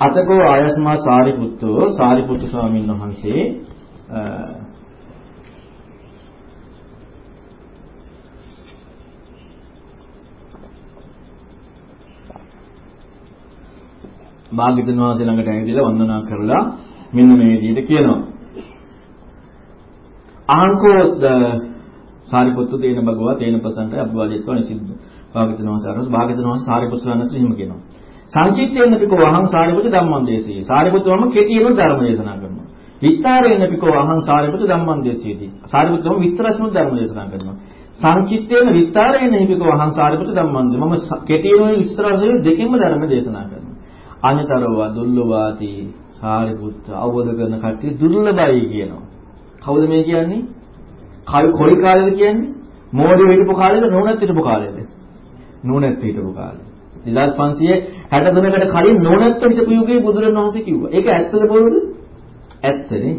අතකෝ ආයස්මා සාරිපුත්තෝ සාරිපුත්තු ස්වාමීන් වහන්සේ භාග්‍යතුන් වහන්සේ ළඟට ඇවිදලා වන්දනා කරලා මෙන්න මේ විදිහට කියනවා. ආංකෝ සාරිපුත්තු තේන භගවා තේන ප්‍රසන්නය අභිවාදිතව නිසිද්ධ. භාග්‍යතුන් වහන්සේ අරස් භාග්‍යතුන් වහන්සේ සාරිපුත්තු වහන්සේ එහෙම කියනවා. සංචිත්තේන පිකෝ අහං සාරිපුත්තු ධම්මං දේශේ. සාරිපුත්තුවම කෙටියෙන්ම ධර්ම දේශනා කරනවා. විස්තරේන පිකෝ අහං සාරිපුත්තු ධම්මං දේශේති. සාරිපුත්තුවම විස්තරස්ම ධර්ම දේශනා කරනවා. සංචිත්තේන විස්තරේන හිපිකෝ අහං සාරිපුත්තු ධම්මං මම කෙටියෙන්ම විස්තරයෙන් දෙකෙන්ම ධර්ම දේශනා කරනවා. අනිතරව දුර්ලභාති සාරිපුත්ත අවබෝධ කරන කට්ටිය දුර්ලභයි කියනවා. කවුද මේ කියන්නේ? කොයි කාලෙද කියන්නේ? මෝඩය හිටපු කාලෙද නෝනත් හිටපු කාලෙද? නෝනත් හිටපු කාලේ. 2563කට කලින් නෝනත් හිටපු යුගයේ බුදුරණවහන්සේ කිව්වා. ඒක ඇත්තද බොරුද? ඇත්තනේ.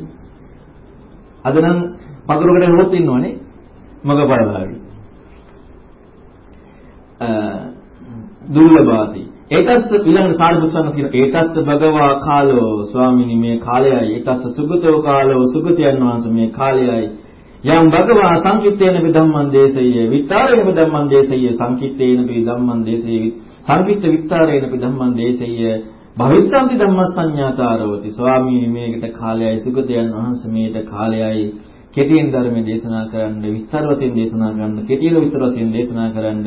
අද නම් පගරකට හෙවොත් ඉන්නවනේ. මග බලලාවි. අ දුර්ලභාති ඒතස්ස ඊළඟ සාරිපුත්‍රයන් කියන ඒතස්ස භගවා කාලෝ ස්වාමිනී මේ කාලයයි. ඒතස්ස සුගතෝ කාලෝ සුගතයන් වහන්සේ මේ කාලයයි. යම් භගවා සංකිට්ඨේන විධම්මං දේශය විතරේන විධම්මං දේශය සංකිට්ඨේන විධම්මං දේශය සංකිට්ඨ විතරේන විධම්මං දේශය භවිස්සන්ති ධම්ම සංඥාතාරවති ස්වාමීනි මේකට කාලයයි සුගතයන් වහන්සේ මේට කාලයයි. කෙටියෙන් ධර්ම දේශනා කරන්න විස්තර වශයෙන් දේශනා කරන්න කෙටියෙන් විස්තර වශයෙන් දේශනා කරන්න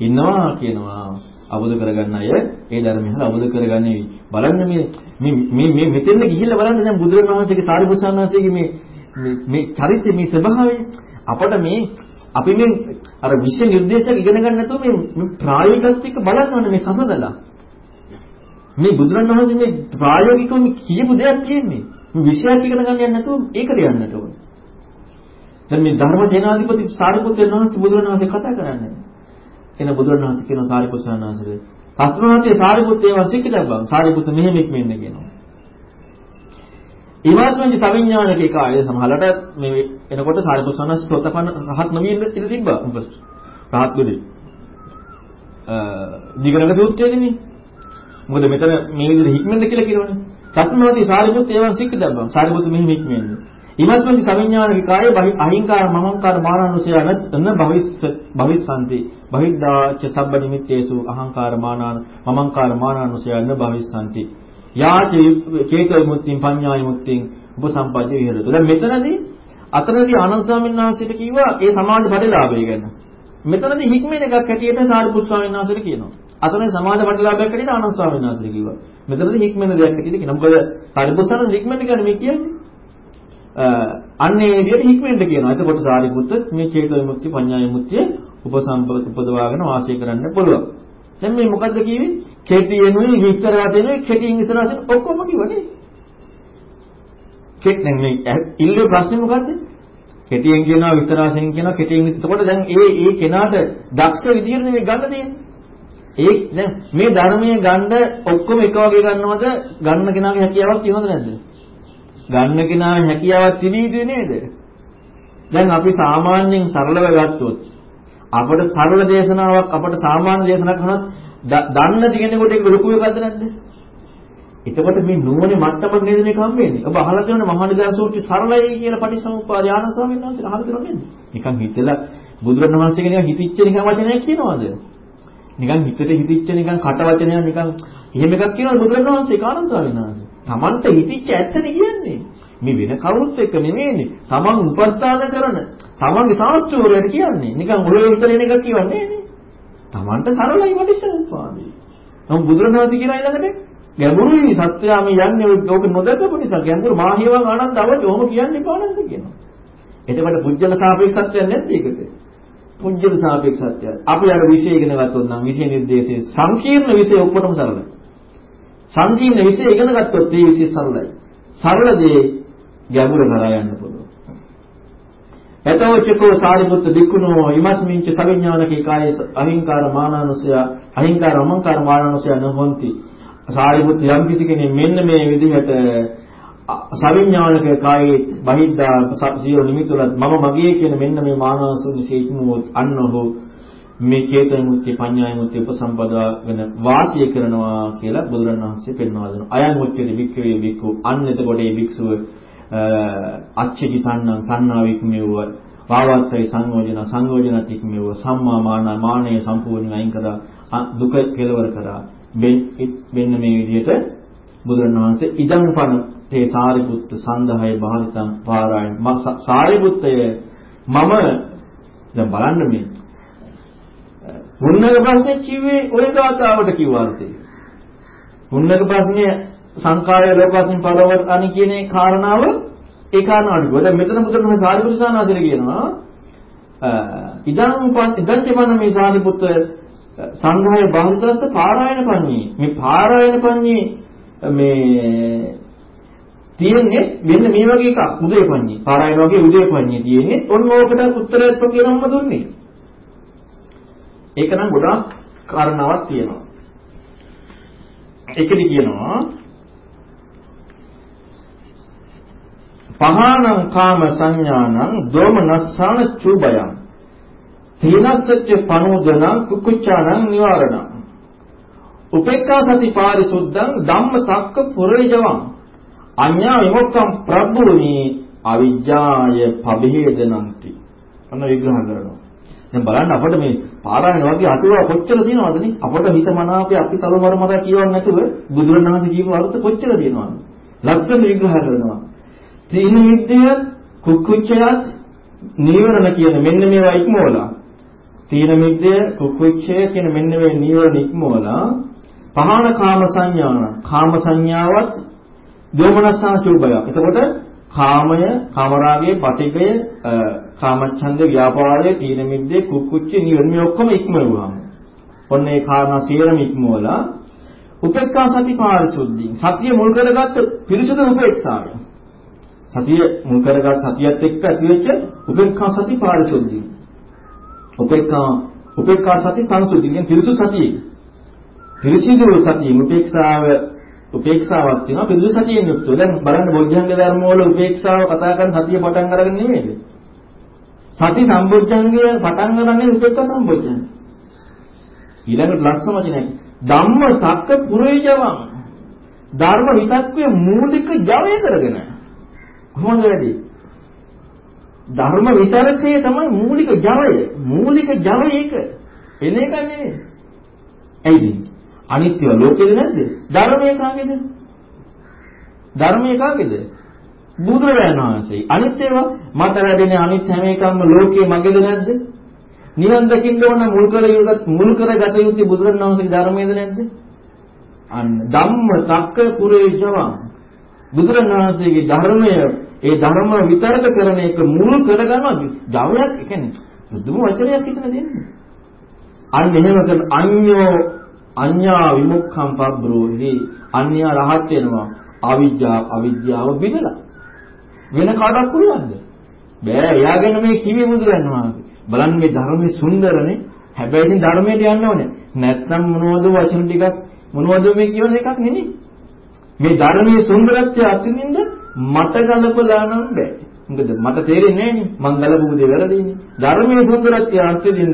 ඉන්නවා කියනවා. අවබෝධ කරගන්න අය ඒ ධර්මය හර අවබෝධ කරගන්නේ බලන්න මේ මේ මේ මෙතෙන් ගිහිල්ලා බලන්න දැන් බුදුරණවහන්සේගේ සාරිපුත්‍රයන්වහන්සේගේ මේ මේ චරිතය මේ ස්වභාවය අපට මේ අපි මේ අර විශේෂ නිර්දේශයක් ඉගෙන ගන්න නැතුව මේ ප්‍රායෝගිකත් එක්ක බලන්න ඕනේ මේ සසඳලා. මේ බුදුරණවහන්සේ මේ ප්‍රායෝගිකව කියපු දෙයක් තියෙන්නේ. මේ විෂයක් ඉගෙන ගන්න යන්නේ නැතුව ඒකට යන්නට ඕනේ. දැන් මේ ධර්ම සේනාධිපති සාරිපුත්‍රයන් වහන්සේ බුදුරණවහන්සේ කතා කරන්නේ. එන බුදුරණවහන්සේ කියන සාරිපුත්‍ර සානහසරේ පස්මහතේ සාරිපුත්‍රයව සික්කිතබ්බන් සාරිපුත්‍ර මෙහෙම ඉක්මෙන්න කියනවා. ඊමාස්මංජ සවිඥානික කාය සමහරට මේ එනකොට සාරිපුත්‍රයන් සෝතපන්න රහත් නොවිය ඉඳ තිබ්බා. රහත් වෙදී. අ දිගරක සූත්‍රයේදී මොකද මෙතන මේ විදිහට හික්මෙන්ද කියලා කියනවනේ. සත්‍යමවති සාරිපුත් ඒවන් සික්ක දැම්මා. සාරිපුත් මෙහි හික්මෙන්නේ. ඊමත්මදි සවිඥානික කාය අහිංකාර මමංකාර මානනුසය අන භවිස් භවිස්සන්ති. බහිද්ධාච සබ්බ නිමිත්තේසු අහංකාර මානාන මමංකාර මානනුසය අන භවිස්සන්ති. යාච චේතෝ මුත්‍තිං පඤ්ඤාය මුත්‍තිං උපසම්පජ්ජ විහෙරතු. දැන් මෙතනදී අතනදී ආනන්ද ස්වාමීන් වහන්සේට කිව්වා ඒ සමාධි ප්‍රතිලාභය ගැන. මෙතනදී හික්මෙන එකක් හැටියට සාරිපුත් ස්වාමීන් වහන්සේට කියනවා. අතනදී සමාධි ප්‍රතිලාභයක් හැටියට ආනන්ද ස්වාමීන් වහන්සේට කිව්වා. මෙතනදී හික්මෙන දෙයක් හැටියට කියනවා. මොකද සාරිපුත් ස්වාමීන් හික්මෙන කියන්නේ මේ කියන්නේ අන්නේ විදිහට හික්මෙන්ට කියනවා. එතකොට සාරිපුත්ත මේ චේතෝ විමුක්ති පඤ්ඤා විමුක්තිය උපසම්පද උපදවාගෙන වාසය කරන්න පුළුවන්. දැන් මේ මොකද්ද කිව්වේ? කෙටියෙනුයි විස්තර වශයෙන්ුයි කෙටියෙන් විස්තර වශයෙන් ඔක්කොම කිව්වනේ. කෙට් දැන් මේ ඉල්ලුවේ ප්‍රශ්නේ මොකද්ද? කෙටියෙන් කියනවා විස්තර වශයෙන් කියනවා කෙටියෙන් එතකොට දැන් ඒ ඒ කෙනාට දක්ෂ විදියට නෙමෙයි ගන්න තියෙන්නේ. ඒ දැන් මේ ධර්මයේ ගන්න ඔක්කොම එක වගේ ගන්නවද? ගන්න කෙනාගේ හැකියාවක් තියෙනවද නැද්ද? ගන්න කෙනාගේ හැකියාවක් තිබීදී නේද? දැන් අපි සාමාන්‍යයෙන් සරලව ගත්තොත් අපට සරල දේශනාවක් අපට සාමාන්‍ය දේශනාවක් කරනත් දන්න තියෙනකොට ඒක ලොකු එකක්ද නැද්ද? එතකොට මේ නුවණේ මට්ටමක නේද මේක හම්බෙන්නේ. ඔබ අහලා තියෙන මහානිදාන සූත්‍රය සරලයි කියලා පටිසමුප්පාද යාන ස්වාමීන් වහන්සේ අහලා තියෙනව නේද? නිකන් හිතලා බුදුරණවහන්සේගේ නිකන් හිතිච්ච නිකන් වචනයක් කියනවාද? නිකන් හිතට හිතිච්ච නිකන් කට වචනයක් නිකන් එහෙම එකක් කියනවා බුදුරණවහන්සේ කාණ ස්වාමීන් වහන්සේ. Tamanta හිතිච්ච ඇත්තනේ කියන්නේ. මේ වෙන කවුරුත් එක්ක නෙමෙයිනේ. Taman උපස්ථාන කරන Tamanගේ ශාස්ත්‍රවලට කියන්නේ. නිකන් ඔලේ හිතන එක කියවන්නේ නේ. Tamanta සරලයි වටිසුපාදී. නමුත් බුදුරණවහන්සේ කියලා ඊළඟට ගැඹුරුයි සත්‍යය මේ යන්නේ ඕක නොදකපු නිසා ගැඹුරු මාහියවන් ආනන්ද අවදි ඔහොම කියන්නේ පානන්ද කියනවා. එතකොට පුජ්‍යල සාපේක්ෂත්වයක් නැද්ද ඒකට? පුජ්‍යල සාපේක්ෂත්වය. අපි අර විෂය ඉගෙන ගත්තොත් නම් විෂය නිර්දේශයේ සංකීර්ණ විෂය ඔක්කොටම සරලයි. සංකීර්ණ විෂය ඉගෙන ගත්තොත් ඒ විෂය සරලයි. සරල දේ ගැඹුර කරා යන්න පුළුවන්. එතෝචකෝ සාරිපුත්ත දික්කුණෝ ඉමස්මින්ච සවිඥානකේ කායේ අහිංකාර මානානුසය අහිංකාර අමංකාර මානානුසය නොහොಂತಿ. සාරිපුත්ත යම් කිසි කෙනෙක් මෙන්න මේ විදිහට සවිඥානික කායේ බහිද්දා සියලු නිමිතුලත් මම මගේ කියන මෙන්න මේ මානසුනි සීක්මුවොත් අන්නහෝ මේ චේතන මුක්ති පඤ්ඤාය මුක්ති උපසම්පදාගෙන වාසිය කරනවා කියලා බුදුරණවහන්සේ පෙන්වා දෙනවා. අයං උච්චති වික්ඛවේ වික්ඛු අන්න එතකොට මේ භික්ෂුව අච්චටි තණ්හං තණ්හාවික් මෙව්ව වාවත්තයි සංයෝජන සංයෝජනත් ඉක්මෙව්ව සම්මා මාන මානය සම්පූර්ණයෙන් අයින් කරා දුක කෙලවර කරා මෙන්න මේ විදිහට බුදුරණවහන්සේ ඉදං පන තේ සාරිපුත්ත සන්දහය බාහිතං පාරායන සාරිපුත්තය මම දැන් බලන්න මේ පුන්නක ප්‍රශ්නේ කිව්වේ ওই ගාතාවට කිව්ව අර්ථය. පුන්නක ප්‍රශ්නේ සංකාය ලෝකයෙන් පරවර අනි කියන ඒ කාරණාව ඒ කාරණාවට කිව්වා. දැන් මෙතන බුදුරජාණන් සාරිපුත්‍ර සානාසිර කියනවා ඉදං ඉදං චමන මේ සාරිපුත්‍ර සංඝාය බාහිරත්ව පාරායන පඤ්ඤේ මේ පාරායන පඤ්ඤේ මේ තියෙන්නේ මෙන්න මේ වගේ එකක් උදේ පඤ්ඤේ පාරායන වගේ උදේ පඤ්ඤේ තියෙන්නේ ඔන්න ඕකට උත්තරයක් කියනවම දුන්නේ ඒක නම් ගොඩාක් කාරණාවක් තියෙනවා. ඒකෙදි කියනවා පහානං කාම සංඥානං දෝමනස්සාන චුබයං. තීනස්සච්ච පනෝදනං කුකුච්චානං නිවාරණං. උපේක්ඛා සති පාරිසුද්ධං ධම්ම තක්ක පුරේජවං. අඤ්ඤා විමුක්ඛං ප්‍රබ්බුනි අවිජ්ජාය පබේදනಂತಿ අන්න විග්‍රහ කරනවා. දැන් බලන්න අපිට මේ පාරායන වගේ අටුවා කොච්චර තියෙනවද නේ? අපිට හිත මනාපේ අපි තලමර මර කියවන්නේ නැතුව බුදුරණවහන්සේ කියපු අර්ථ කොච්චර තියෙනවද? ලක්ෂණ විග්‍රහ කරනවා. තීන විද්‍ය කුක්කුච්චයත් නීවරණ කියන මෙන්න මේවා ඉක්මවලා තීන මිද්‍ය කුක්කුච්චය කියන මෙන්න මේ නීවරණ ඉක්මවලා පහන කාම සංඥාන කාම සංඥාවත් දෝමනස්සා චූපය. එතකොට කාමය, කාමරාගයේ පටිගය, කාමච්ඡන්ද, ව්‍යාපාරය, තීන මිද්දේ, කුක්කුච්ච, නිවන මේ ඔක්කොම ඉක්මවුවාම. ඔන්න ඒ කාරණා සියරම ඉක්මවලා උපේක්ඛා සති පාරිශුද්ධිය. සතිය මුල් කරගත්ත පිරිසුදු උපේක්ෂාව. සතිය මුල් කරගත් සතියත් එක්ක ඇතිවෙච්ච උපේක්ඛා සති පාරිශුද්ධිය. උපේක්ඛා උපේක්ඛා සති සංසුද්ධිය කියන්නේ පිරිසුදු සතිය. පිරිසිදු සතිය උපේක්ෂාව උපේක්ෂාවක් තියෙනවා පිළිදු සතියෙන් යුක්තව. දැන් බලන්න බොද්ධංග ධර්ම වල උපේක්ෂාව කතා කරන සතිය පටන් අරගෙන නෙමෙයිද? සති සම්බොද්ධංගය පටන් ගන්නනේ උපේක්ෂා සම්බොද්ධංගය. ඊළඟට ලස්සන වචනයක්. ධම්ම සක්ක පුරේජවං. ධර්ම විතක්කේ මූලික ජවය කරගෙන. කොහොමද වැඩි? ධර්ම විතරකයේ තමයි මූලික ජවය. මූලික ජවය ඒක. එන එක නෙමෙයි. ඇයිද? අනිත්‍ය ලෝකෙද නැද්ද? ධර්මයේ කාගේද? ධර්මයේ කාගේද? බුදුරජාණන් වහන්සේ. අනිත් ඒවා මට වැඩෙන අනිත් හැම එකක්ම ලෝකයේ මගේද නැද්ද? නිවන් දකින්න ඕන මුල් කර මුල් කරගත යුතු බුදුරජාණන් වහන්සේගේ ධර්මයේද නැද්ද? අන්න ධම්ම තක්ක පුරේ ජවං බුදුරජාණන් වහන්සේගේ ධර්මය ඒ ධර්ම විතරක කරන එක මුල් කරගන්නවා ජවයක් ඒ කියන්නේ බුදුම වචනයක් හිතන දෙන්නේ. අන්න එහෙම කරන අඤ්ඤෝ අඤ්ඤා විමුක්ඛම් පබ්බරෝහි අඤ්ඤා රහත් වෙනවා අවිජ්ජා අවිද්‍යාව බිඳලා වෙන කාටවත් පුළුවන්ද? බෑ එයාගෙන මේ කිවි බුදුරන් වහන්සේ. බලන්න මේ ධර්මයේ සුන්දරනේ. හැබැයි ඉතින් ධර්මයට යන්න ඕනේ. නැත්නම් මොනවද වචන ටිකක් මොනවද මේ කියන එකක් නෙමෙයි. මේ ධර්මයේ සුන්දරත්වය අත්විඳින්න මට ගලපලා නම් බෑ. මොකද මට තේරෙන්නේ නෑනේ. මං ගලපු දේ වැරදිනේ. ධර්මයේ සුන්දරත්වය අත්විඳින්න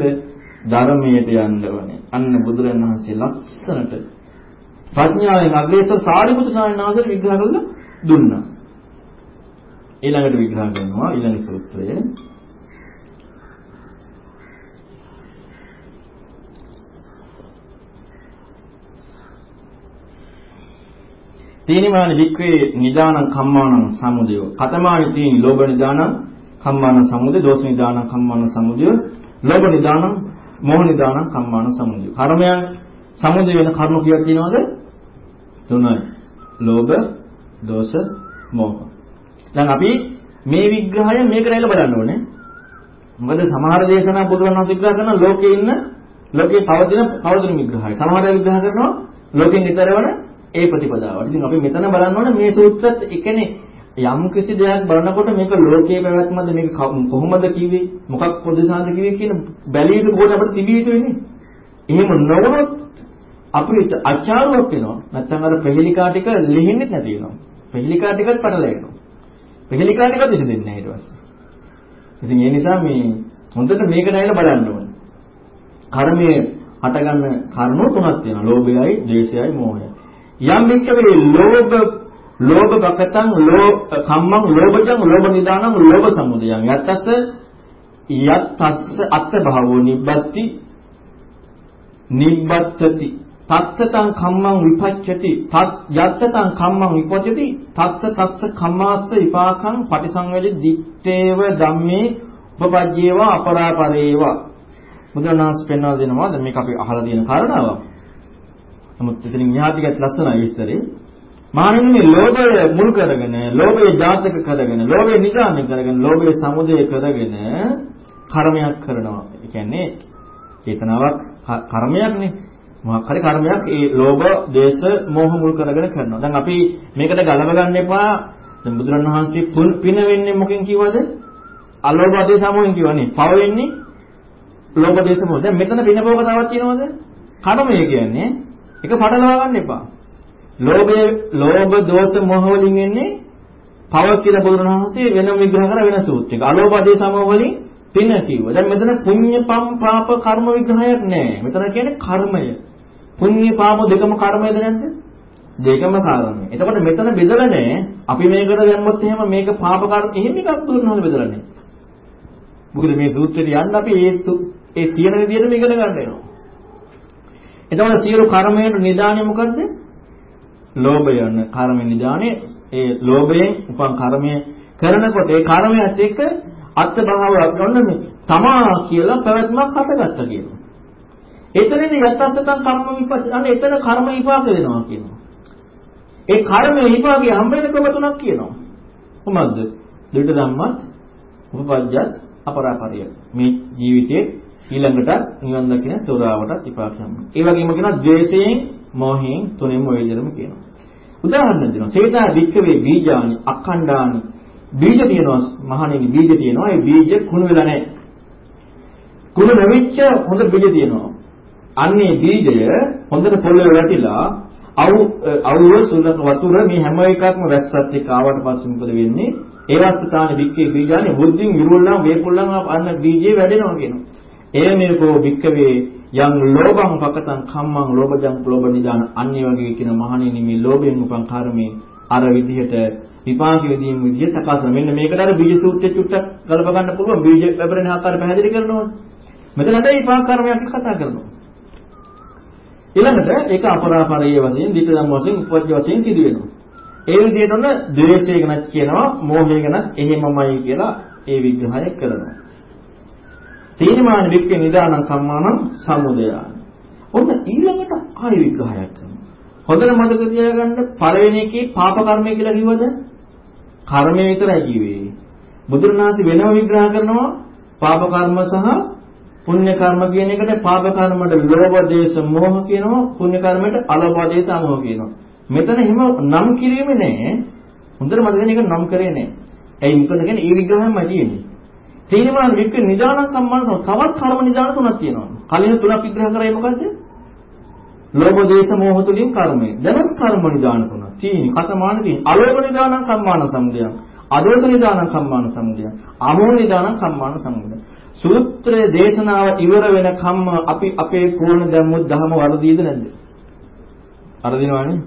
ධර්මයට යන්න ඕනේ. අන්න බුදුරන් වහන්සේ ලස්සනට ප්‍රඥාවෙන් අග්‍රේසර සාරිපුත්‍ර ස්වාමීන් වහන්සේට විග්‍රහ කරලා දුන්නා. ඊළඟට විග්‍රහ කරනවා ඊළඟ සූත්‍රය. තීනිමාන වික්‍රේ නිදානං කම්මානං සමුදය. කතමානි තීනි ලෝභ නිදානං කම්මානං සමුදය, දෝෂ නිදානං කම්මානං සමුදය, ලෝභ නිදානං මෝහ නිදානං කම්මාන සමුදය. කර්මයන් සමුදය වෙන කර්ම කීයක් තියෙනවද? තුනයි. ලෝභ, දෝෂ, මෝහ. දැන් අපි මේ විග්‍රහය මේක රැළ බලන්න ඕනේ. මොකද සමහර දේශනා බුදුරණන් විග්‍රහ කරන ලෝකේ ඉන්න ලෝකේ පවතින පවතින විග්‍රහය. සමහර විග්‍රහ කරනවා ලෝකෙන් ඈතරවන ඒ ප්‍රතිපදාවට. ඉතින් අපි මෙතන බලන්න ඕනේ මේ සූත්‍රත් එකනේ යම් කිසි දෙයක් බලනකොට මේක ලෝකයේ පැවැත්මද මේක කොහොමද කිව්වේ මොකක් පොදසාද කිව්වේ කියන බැලිය යුතු කොට අපිට තිබිය යුතු වෙන්නේ. එහෙම නොවුනොත් අපිට අචාරුවක් වෙනවා. නැත්නම් අර ප්‍රහෙලිකා ටික ලිහින්නෙත් නැති වෙනවා. ප්‍රහෙලිකා ටිකත් පටලැවෙනවා. ප්‍රහෙලිකා ටිකත් විසඳෙන්නේ නැහැ ඊට පස්සේ. ඉතින් ඒ නිසා මේ හොඳට මේක නැයලා බලන්න ඕනේ. කර්මයේ හටගන්න කර්ම තුනක් තියෙනවා. ලෝභයයි, ද්වේෂයයි, මෝහයයි. යම් වික්කවේ ලෝභ ලෝභ බකතං ලෝ කම්මං ලෝභජං ලෝභ නිදානං ලෝභ සමුදයං යත්තස යත්තස්ස අත්ත භවෝ නිබ්බති නිබ්බත්ති තත්තතං කම්මං විපච්ඡති. තත් යත්තතං කම්මං විපච්ඡති. තත්ත තස්ස කම්මාස්ස විපාකං පටිසංවේදී දිත්තේව ධම්මේ උපපජ්ජේවා අපරාපරේවා. බුදුනාස් පෙන්වා දෙනවා. දැන් මේක අපි අහලා තියෙන කාරණාවක්. නමුත් එතනින් එහා ටිකත් ලස්සනයි විස්තරේ. මහණෙනි මේ ලෝභය මුල් කරගෙන, ලෝභය ජාතක කරගෙන, ලෝභය නිදානය කරගෙන, ලෝභය සමුදය කරගෙන කර්මයක් කරනවා. ඒ කියන්නේ චේතනාවක් කර්මයක්නේ. මොකක් හරි කර්මයක් ඒ ලෝභ, දේශ, මෝහ මුල් කරගෙන කරනවා. දැන් අපි මේකට ගලව ගන්න එපා. දැන් බුදුරණවහන්සේ පින වෙන්නේ මොකෙන් කිව්වද? අලෝභ, දේශ, මොහෙන් කිව්වනේ. පව වෙන්නේ ලෝභ, දේශ, මොහ. දැන් මෙතන පින භෝග තවත් තියෙනවද? කර්මය කියන්නේ ඒක පටලවා ගන්න එපා. ලෝභය ලෝභ දෝෂ මොහ වලින් එන්නේ පව කියලා බුදුරණවහන්සේ වෙනම විග්‍රහ කර වෙන සූත්‍රයක. අලෝභදී සමෝ වලින් පින කිව්වා. දැන් මෙතන පුඤ්ඤ පම් පාප කර්ම විග්‍රහයක් නැහැ. මෙතන කියන්නේ කර්මය. පුඤ්ඤ පාප දෙකම කර්මයද නැද්ද? දෙකම කර්මය. එතකොට මෙතන බෙදලා නැහැ. අපි මේකට දැම්මොත් එහෙම මේක පාප කර්ම එහෙම එකක් බුදුරණවහන්සේ බෙදලා නැහැ. මොකද මේ සූත්‍රය යන්න අපි ඒ ඒ තියෙන විදිහටම ඉගෙන ගන්න වෙනවා. එතකොට සියලු කර්මයන්ට නිදානේ මොකද්ද? ලෝභය යන කර්ම නිදානේ ඒ ලෝභයෙන් උපන් කර්මය කරනකොට ඒ කර්මයත් එක්ක අත්භාවයක් ගන්න මේ තමා කියලා පැවැත්මක් හටගත්තා කියනවා. එතනදී යත්තසතං කර්ම විපස්ස අනේ එතන කර්ම විපාක වෙනවා කියනවා. ඒ කර්ම විපාකයේ හම්බ වෙන ක්‍රම තුනක් කියනවා. කොහොමද? දෙවිත ධම්මත් උපපජ්ජත් අපරාපරිය. මේ ජීවිතයේ ඊළඟට නිවන් දකින තෝරාවටත් විපාක හම්බ. ඒ වගේම කියනවා ද්වේෂයෙන් මොහෙන් තුනෙන්ම ඔය විදිහටම කියනවා. උදාහරණ දෙනවා. සේතා වික්කවේ බීජානි අඛණ්ඩානි බීජ තියෙනවා මහණෙනි බීජ තියෙනවා. ඒ බීජ කුණු වෙලා නැහැ. කුණු නැවිච්ච හොඳ බීජ තියෙනවා. අන්නේ බීජය හොඳට පොළවේ වැටිලා අවු අවුව සුලක වතුර මේ හැම එකක්ම වැස්සත් එක්ක ආවට පස්සේ මොකද වෙන්නේ? ඒවස්ථාන වික්කේ බීජානේ බුද්ධින් විරුල්ලම් වේපුල්ලම් අන්න බීජේ වැඩෙනවා කියනවා. ඒ මේකෝ වික්කවේ යම් ලෝභං පකතං කම්මං ලෝභජං ලෝභ නිදාන අන්‍ය වගේ කියන මහණෙනි මේ ලෝභයෙන් උපන් කර්මේ අර විදිහට විපාක විදීම් විදිය සකස් වෙන මෙන්න මේකට අර බීජ සූත්‍රය චුට්ටක් ගලප ගන්න පුළුවන් බීජ ලැබෙන ආකාරය පැහැදිලි කරනවා මෙතන අද විපාක කර්මයක් කතා කරනවා ඊළඟට ඒක අපරාපරිය වශයෙන් ditthදම් වශයෙන් උපජ්ජ වශයෙන් සිදු වෙනවා ඒ විදිහට ඔන්න ද්වේෂය ගැනත් කියනවා මෝහය ගැනත් එහෙමමයි කියලා ඒ විග්‍රහය කරනවා. තීනමාන වික්ක නිදානං කම්මානං සමුදයාන. ඔන්න ඊළඟට ආය විග්‍රහයක් කරනවා. හොඳට මතක තියාගන්න පළවෙනි එකේ පාප කර්මය කියලා කිව්වද? කර්මය විතරයි කිව්වේ. බුදුරණාහි වෙනම විග්‍රහ කරනවා පාප කර්ම සහ පුණ්‍ය කර්ම කියන එකට පාප කර්මයට ලෝභ දේශ මොහ කියනවා පුණ්‍ය කර්මයට අලෝභ දේශ අමෝහ කියනවා. මෙතන එහෙම නම් කිරීමේ නෑ. හොඳට මතක ගන්න එක නම් කරේ නෑ. ඇයි මොකද කියන්නේ ඒ විග්‍රහයමයි තියෙන්නේ. තීනමාන වික්ක නිදාන කම්මන තවත් කර්ම නිදාන තුනක් තියෙනවා. කලින් තුනක් විග්‍රහ කරේ මොකද්ද? ලෝභ දේශ මොහ තුලින් කර්මය. දැන් කර්ම නිදාන තුන. තීනි කතමාන තීනි. අලෝභ නිදානං කම්මාන සමුදයං. අදෝෂ නිදානං කම්මාන සමුදයං. අමෝහ නිදානං කම්මාන සමුදයං. සූත්‍රයේ දේශනාව ඉවර වෙන කම්ම අපි අපේ කෝණ දැම්මොත් දහම වර්ධීද නැද්ද? වර්ධිනවනේ.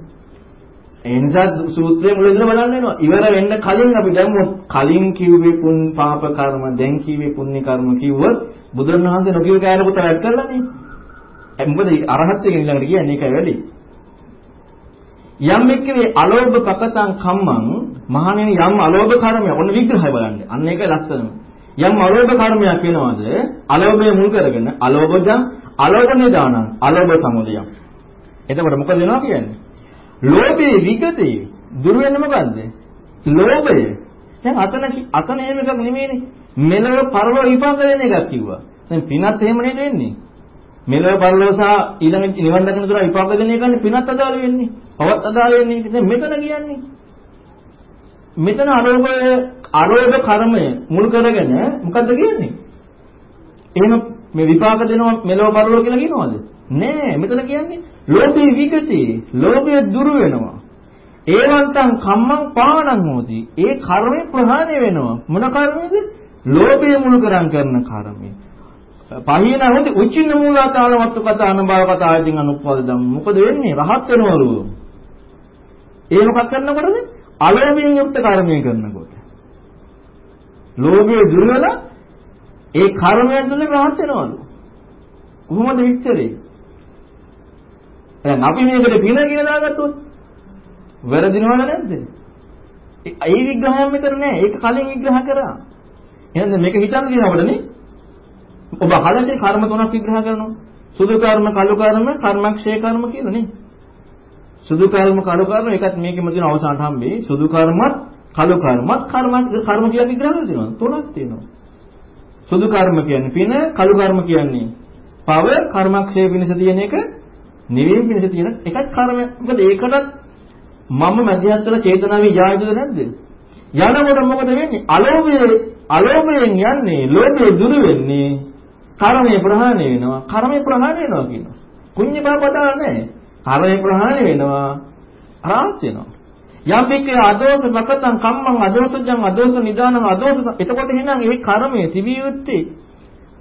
ඒ නිසා සූත්‍රයේ මුලින්ම බලන්න වෙනවා. ඉවර වෙන්න කලින් අපි දැම්මොත් කලින් කිව්වේ පුන් පාප කර්ම දැන් කිව්වේ පුණ්‍ය කර්ම කිව්වොත් බුදුරණවහන්සේ නොකියව කෑරකට වැඩ කරලානේ. මොකද අරහත්ත්වයෙන් ඊළඟට කියන්නේ ඒකයි වැඩි. යම් එක්කේ අලෝභ පකතං කම්මං මහණෙනි යම් අලෝභ කර්මයක් ඔන්න විග්‍රහය බලන්න. අන්න ඒකයි ලස්සනම. යම් අලෝභ කර්මයක් වෙනවද? අලෝභය මුල් කරගෙන අලෝභජං අලෝභ නිදානං අලෝභ සමුදයං. එතකොට මොකද වෙනවා කියන්නේ? ලෝභේ විගතේ දුර වෙන්නේ මොකද්ද? ලෝභය. දැන් අතන අතන එහෙම එකක් නෙමෙයිනේ. මෙලව පරලෝ විපාක දෙන එකක් කිව්වා. දැන් පිනත් එහෙම නේද වෙන්නේ? මෙලව පරලෝසා ඊළඟ නිවන් දකින තුර විපාක දෙන එකනේ පිනත් අදාළ වෙන්නේ. පවත් අදාළ වෙන්නේ. දැන් මෙතන කියන්නේ මෙතන අරෝභය අරෝභ කර්මය මුල් කරගෙන මොකද්ද කියන්නේ? එහෙම මේ විපාක දෙනවා මෙලව පරලෝ කියලා කියනවද? නෑ මෙතන කියන්නේ ලෝභේ විගති ලෝභය දුරු වෙනවා. ඒවන්තං කම්මං පාණං හෝති. ඒ කර්මය ප්‍රහාණය වෙනවා. මොන කර්මයේද? ලෝභය මුල් කරන් කරන කර්මය. පහින හොඳ උචින්න මූලාතාල වත්තු කතා අනුභව කතා ආයතින් අනුප්පද ධම්ම. මොකද වෙන්නේ? රහත් වෙනවලු. ඒ මොකක් කරනකොටද? අලෝභයෙන් යුක්ත කර්මය කරනකොට. ලෝභය දුර වෙලා ඒ කර්මයෙන් තුලින් රහත් වෙනවලු. කොහොමද විස්තරේ? දැන් අපි මේකට පින කියලා දාගත්තොත් වැරදිනවද නැද්ද? ඒ විග්‍රහයක් මෙතන නෑ. ඒක කලින් විග්‍රහ කරා. එහෙනම් මේක හිතන්න දින අපිටනේ. ඔබ අහලා තියෙන කර්ම තුනක් විග්‍රහ කරනවා. සුදු කර්ම, කළු කර්ම, කර්මක්ෂය කර්ම කියලා නේ. සුදු කර්ම, කළු කර්ම එකත් මේකෙම තියෙන අවසානට හම්බෙයි. සුදු කර්මත්, කළු කර්මත්, කර්ම කර්ම කියලා විග්‍රහ කරලා තියෙනවා. තුනක් තියෙනවා. සුදු කර්ම කියන්නේ පින, කළු කර්ම කියන්නේ පව, කර්මක්ෂය පිණිස තියෙන එක, නිවීම පිණිස තියෙන එකත් කර්ම. මොකද ඒකටත් මම මැදිහත් වෙලා චේතනාවේ යායුද නැද්ද? යනකොට මොකද වෙන්නේ? අලෝභයේ අලෝභයෙන් යන්නේ, ලෝභය දුරු වෙන්නේ කර්මය ප්‍රහාණය වෙනවා. කර්මය ප්‍රහාණය වෙනවා කියනවා. කුඤ්ඤ බාපදා නැහැ. කර්මය ප්‍රහාණය වෙනවා. රාහත් වෙනවා. යම් එක්කේ අදෝස මකතං කම්මං අදෝසජං අදෝස නිදානං අදෝස එතකොට එහෙනම් ඒ කර්මය තිබිය යුත්තේ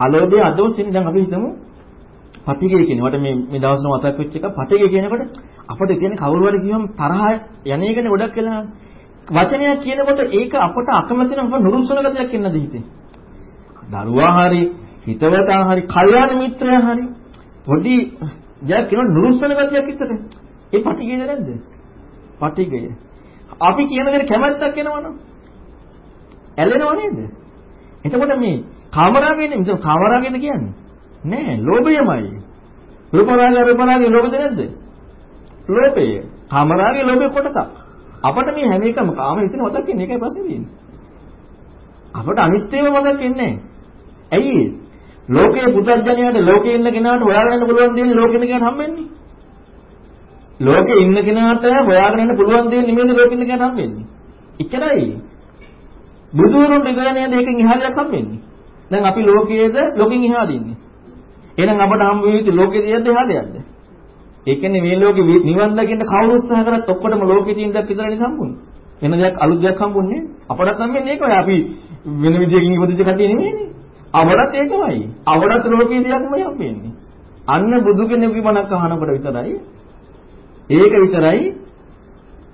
අලෝභය අදෝසින් දැන් අපි හිතමු පටිගය කියනකොට මේ මේ දවස්වල මතක් වෙච්ච එක පටිගය කියනකොට අපිට කියන්නේ කවුරු හරි කියවම තරහ යන එකනේ ගොඩක් වෙලා වචනයක් කියනකොට ඒක අපට අකමැති නම් අප නුරුස්සන ගතියක් එන්නද හිතේ දරුවා හරි හිතවතා හරි කල්යාණ මිත්‍රයා හරි පොඩි දෙයක් කියන නුරුස්සන ගතියක් ඉතට ඒ පටිගයද නැද්ද? පටිගය. අපි කියන දේ කැමැත්තක් එනවනම් ඇලෙනව නේද? එතකොට මේ කාමරාගයනේ මෙතන කාමරාගයද කියන්නේ? නෑ, ලෝභයමයි. රූපරාගය රූපරාගය ලෝභද නැද්ද? ලෝභය. කාමරාගය ලෝභය කොටසක්. අපිට මේ හැම එකම කාම හිතන මතක් වෙන්නේ ඒකයි ප්‍රශ්නේ තියෙන්නේ. අපට අනිත්‍යව මතක් වෙන්නේ නෑ. ඇයි ලෝකයේ පුතඥයාට ලෝකේ ඉන්න කෙනාට හොයාගෙන යන්න පුළුවන් දේ ලෝකෙ ඉන්න කෙනාට හම්බෙන්නේ. ලෝකේ ඉන්න කෙනාට හොයාගෙන යන්න පුළුවන් දේ නෙමෙයි ලෝකෙ ඉන්න කෙනාට හම්බෙන්නේ. එච්චරයි. බුදුරුන් ඉගෙන නේද එකකින් එහාට හම්බෙන්නේ. දැන් අපි ලෝකයේද ලෝකෙන් එහාට ඉන්නේ. එහෙනම් අපට හම්බ වෙන්නේ ලෝකයේ තියද්ද එහාට යද්ද? ඒ කියන්නේ මේ ලෝකේ නිවන් දකින්න කවුරු උත්සාහ කරත් ඔක්කොටම ලෝකේ තියෙන දේ විතරනේ සම්පූර්ණ. වෙන දෙයක් අලුත් දෙයක් හම්බුන්නේ අපටත් හම්බෙන්නේ ඒකමයි. අපි වෙන විදියකින් ඉපදිච්ච කතිය නෙමෙයිනේ. අපටත් ඒකමයි. අපටත් ලෝකයේ දෙයක්මයි හම්බෙන්නේ. අන්න බුදු කෙනෙකුගේ බණක් අහනකොට විතරයි ඒක විතරයි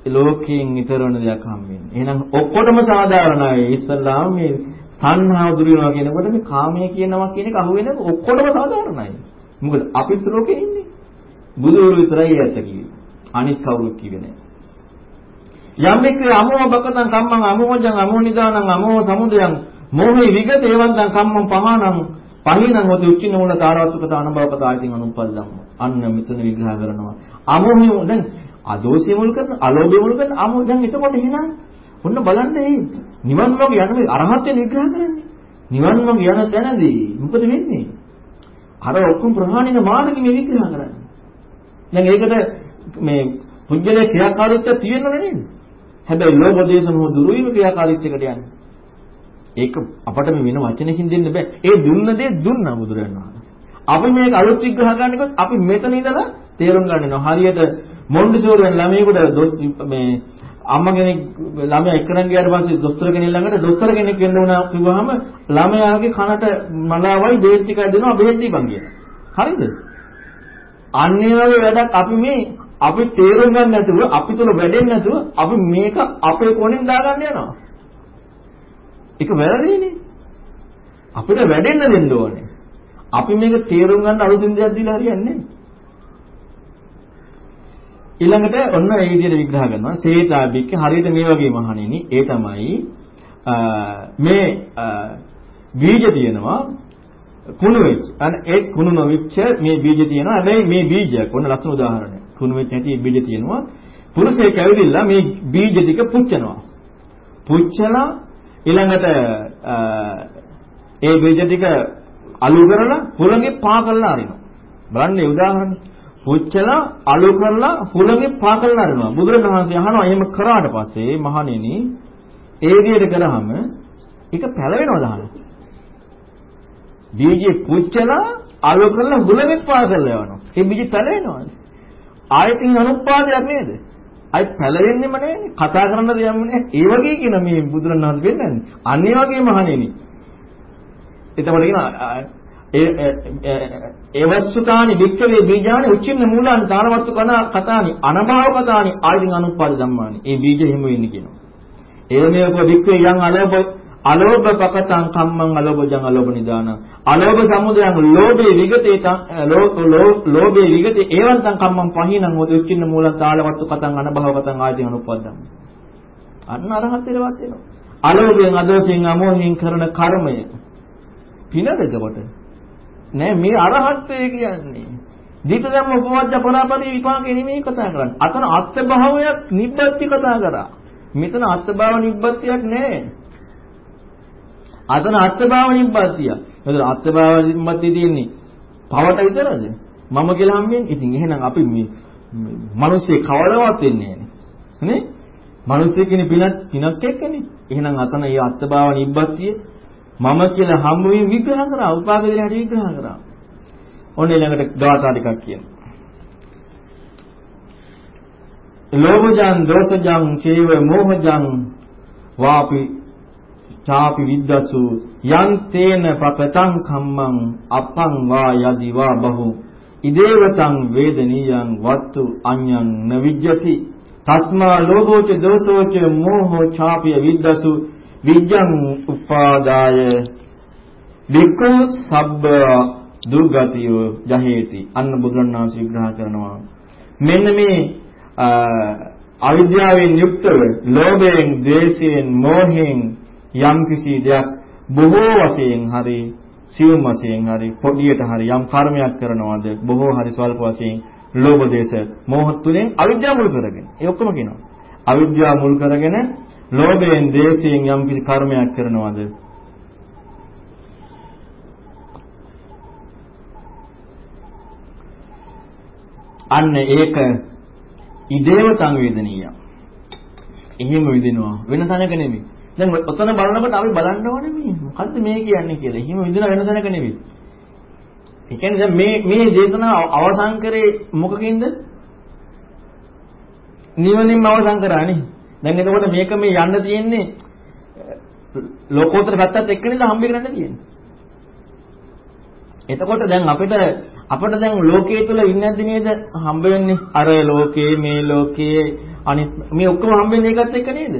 ලෝකයෙන් ඊතර වෙන දෙයක් හම්බෙන්නේ. එහෙනම් ඔක්කොටම සාධාරණයි. ඉස්සල්ලාම මේ තණ්හාව දුරු වෙනවා කියනකොට මේ කාමයේ කියනවා කියන එක අහුවෙන ඔක්කොටම සාධාරණයි. මොකද අපිත් ලෝකේ ඉන්නේ. බුදුවරු විතරයි ඇත්ත කිව්වේ. අනිත් කවුරුත් කිව්වේ නැහැ. යම් එක්කේ අමෝහ බකතං කම්මං අමෝහජං අමෝනිදානං අමෝහ සමුදයං මෝහේ විගත ඒවන්තං කම්මං පහනං පහිනං හොති උච්චින මූල තාරවත්කත අනබවකත ආයතින් අනුපල්ලම්. අන්න මෙතන විග්‍රහ කරනවා. අමෝහිය දැන් අදෝෂය මුල් කරන අලෝභය මුල් කරන අමෝහ දැන් එතකොට එහෙනම් ඔන්න බලන්න මේ නිවන් මාර්ග යන මේ අරහත්ත්ව විග්‍රහ කරන්නේ. නිවන් මාර්ග යන තැනදී මොකද වෙන්නේ? අර ඔක්කොම ප්‍රහාණික මාර්ගෙ මේ විග්‍රහ කරන්නේ. දැන් ඒකට මේ පුද්ගලයේ ක්‍රියාකාරීත්වය තියෙනවද නේද? හැබැයි ලෝභ දේශ මොහ දුරු වීම ක්‍රියාකාරීත්වයකට යන්නේ. ඒක අපට මේ වෙන වචනකින් දෙන්න බෑ. ඒ දුන්න දේ දුන්නා බුදුරජාණන් වහන්සේ. අපි මේක අලුත් විග්‍රහ ගන්නකොත් අපි මෙතන ඉඳලා තේරුම් ගන්නවා. හරියට මොන්ඩිසෝරි වෙන ළමයෙකුට මේ අම්මා කෙනෙක් ළමයා එක්කරන් ගියාට පස්සේ දොස්තර කෙනෙක් ළඟට දොස්තර කෙනෙක් වෙන්න උනා කිව්වහම ළමයාගේ කනට මලාවයි බෙහෙත් ටිකක් දෙනවා බෙහෙත් දීපන් කියලා. හරිද? අන්නේ වගේ වැඩක් අපි මේ අපි තේරුම් ගන්න නැතුව අපි තුල වැඩෙන්නේ නැතුව අපි මේක අපේ කොණෙන් දාගන්න යනවා. ඒක වැරදිනේ. අපිට වැඩෙන්න දෙන්න ඕනේ. අපි මේක තේරුම් ගන්න අලුතින් දෙයක් දීලා හරියන්නේ නැහැ. ඊළඟට ඔන්න මේ විදිහට විග්‍රහ කරනවා සේතාබික්ක හරියට මේ වගේ මහණෙනි ඒ තමයි මේ බීජ තියෙනවා කුණු වෙච්ච අන ඒ කුණු නොවිච්ච මේ බීජ තියෙනවා හැබැයි මේ බීජයක් ඔන්න ලස්සන උදාහරණයක් කුණු වෙච්ච නැති බීජ තියෙනවා පුරුෂයෙක් ඇවිදිලා මේ බීජ ටික පුච්චනවා පුච්චලා ඊළඟට ඒ බීජ ටික අලු කරලා හුලඟේ පා කරලා අරිනවා. බලන්න උදාහරණේ. පුච්චලා අලු කරලා හුලඟේ පා කරලා අරිනවා. බුදුරණවහන්සේ අහනවා එහෙම කරාට පස්සේ මහණෙනි ඒ විදිහට කරාම ඒක පැලවෙනවද අහනවා බීජේ පුච්චලා අලු කරලා හුලඟේ පා කරලා යවනවා. ඒ බීජ පැලවෙනවද? ආයතින් අනුපාදයක් නේද? අයි පැලෙන්නෙම නෑනේ. කතා කරන්න දෙයක් නෑ. ඒ වගේ කියන මේ බුදුරණවහන්සේ වෙන්නන්නේ. අනිත් වගේම අහන්නේනි. එතකොට කියන ඒ වස්තුකානි වික්කවේ බීජානි උච්චින්න මූලානි තානවත්තු කන කතානි අනභව කතානි ආයතින් අනුපාද ධම්මානි. ඒ බීජ හිම වෙන්නේ කියනවා. ඒ මේක වික්කේ යම් අලෝභ අලෝභ පකතං කම්මං අලෝභජං අලෝභ නිදාන. අලෝභ සමුදයං ලෝභේ විගතේ ලෝභේ විගතේ ඒවන්තං කම්මං පහිනං හොත උච්චින්න මූලං තාලවත්තු කතං අනභව කතං ආදී අනුපද්දම් අන්න අරහතේවත් වෙනවා අලෝභයෙන් අදෝෂයෙන් අමෝහයෙන් කරන කර්මය. පිනද එතකොට? නෑ මේ අරහත්ත්වය කියන්නේ. දීත ධම්ම උපවද්ද පරාපදී විපාකේ නෙමෙයි කතා කරන්නේ. අතන අත්භාවයක් නිබ්බත්ති කතා කරා. මෙතන අත්භාව නිබ්බත්තියක් නෑ. අතන අත්භාව නිබ්බත්තිය. එතකොට අත්භාව නිබ්බත්තිය තියෙන්නේ පවට විතරද? මම කියලා හම්බෙන්නේ. ඉතින් එහෙනම් අපි මේ මිනිස්සේ කවදාවත් වෙන්නේ නැහැ නේ? මිනිස්සේ කියන්නේ පිනක් පිනක් එක්කනේ. එහෙනම් අතන මේ අත්භාව නිබ්බත්තිය මම කියලා හම්බ වීම විග්‍රහ කරා. උපාද දෙන හැටි විග්‍රහ කරා. ඔන්න ඊළඟට ගාථා ටිකක් කියනවා. ලෝභජං දෝෂජං චේව මෝහජං වාපි චාපි විද්දසු යං තේන පකතං කම්මං අපං වා යදි වා බහු. ඉදේවතං වේදනීයං වත්තු අඤ්ඤං නවිජ්ජති. තස්මා ලෝභෝච දෝසෝච මෝහෝ චාපි විද්දසු විජ්ජං උපාදාය. වික්ඛු සබ්බ දුර්ගතිය ජහේති. අන්න බුදුරණාහි විග්‍රහ කරනවා. මෙන්න මේ අවිද්‍යාවෙන් යුක්තව ලෝභයෙන්, ද්වේෂයෙන්, මෝහයෙන් යම් කිසි දෙයක් බොහෝ වශයෙන් හරි සියුම් වශයෙන් හරි පොඩියට හරි යම් කර්මයක් කරනවාද බොහෝ හරි ස්වල්ප වශයෙන් ලෝභ දේශ මෝහ තුලින් අවිද්‍යාව මුල් කරගෙන ඒ ඔක්කොම කියනවා අවිද්‍යාව මුල් කරගෙන ලෝභයෙන් දේශයෙන් යම් කිසි කර්මයක් කරනවාද අන්න ඒක ඉදේව සංවේදනීය. එහෙම විදිනවා වෙන තැනක නෙමෙයි. දැන් ඔතන බලනකොට අපි බලන්න ඕනේ මේ මොකද්ද මේ කියන්නේ කියලා. එහෙම විඳින වෙන තැනක නෙවෙයි. ඒ කියන්නේ දැන් මේ මේ දේශනාව අවසන් කරේ මොකකින්ද? නිවනින්ම අවසන් කරානේ. දැන් එතකොට මේක මේ යන්න තියෙන්නේ ලෝකෝත්තර පැත්තත් එක්ක නේද හම්බ කරන්න තියෙන්නේ. එතකොට දැන් අපිට අපිට දැන් ලෝකයේ තුල ඉන්නේ නැද්ද නේද හම්බ වෙන්නේ? අර ලෝකේ මේ ලෝකේ අනිත් මේ ඔක්කොම හම්බ වෙන්නේ ඒකත් එක්ක නේද?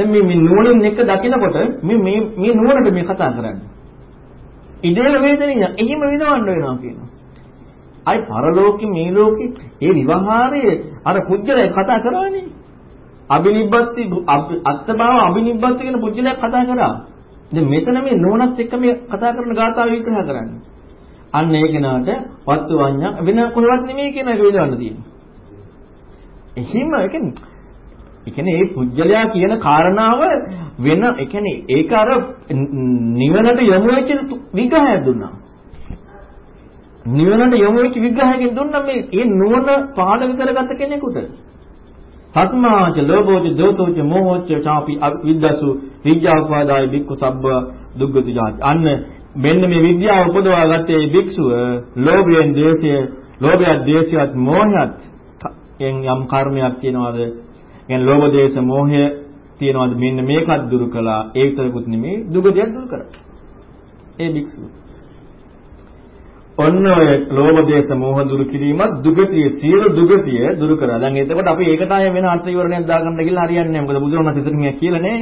දැන් මේ මේ නුවණින් එක දකිනකොට මේ මේ මේ නුවණට මේ කතා කරන්නේ. ඉදේල වේදනිය එහෙම විඳවන්න වෙනවා කියනවා. අයි පරලෝකෙ මේ ලෝකෙ ඒ විවහාරයේ අර පුජ්‍යලය කතා කරානේ. අබිනිබ්බත්ති අත්බව අබිනිබ්බත්ති කියන පුජ්‍යලයක් කතා කරා. දැන් මෙතන මේ නෝනත් එක්ක මේ කතා කරන ගාථාව විග්‍රහ කරන්නේ. අන්න ඒ කෙනාට වත්තු වඤ්ඤා වෙන කොහෙවත් නෙමෙයි කියන එක විඳවන්න තියෙනවා. එහෙම ඒ කියන්නේ ඒ කියන්නේ මේ පුජ්‍යලයා කියන කාරණාව වෙන ඒ කියන්නේ ඒක අර නිවනට යොමු වෙච්ච විග්‍රහයක් දුන්නා. නිවනට යොමු වෙච්ච විග්‍රහයකින් දුන්නා මේ ඒ නුවණ පාඩම කරගත්ත කෙනෙකුට. තස්මාච ලෝභෝච දෝසෝච මොහෝච චාපි විද්දසු විද්‍යාවපාදාය බික්කු සබ්බ දුග්ගති ජාති. අන්න මෙන්න මේ විද්‍යාව උපදවා ගත්තේ භික්ෂුව ලෝභයෙන් ද්වේෂය, ලෝභයත් ද්වේෂයත් මොහයත් යම් කර්මයක් තියනවාද? කියන්නේ ලෝභ දේශ මොහය තියනවාද මෙන්න මේකත් දුරු කළා ඒ විතරකුත් නෙමේ දුගතියත් දුරු කරා. ඒ භික්ෂුව. ඔන්න ඔය ලෝභ දේශ මොහ දුරු කිරීමත් දුගතිය සියලු දුගතිය දුරු කරා. දැන් එතකොට අපි ඒකට ආය වෙන අර්ථ විවරණයක් දාගන්න කියලා හරියන්නේ නැහැ. මොකද බුදුරණන් ඉතින් මේ කියලා නේ.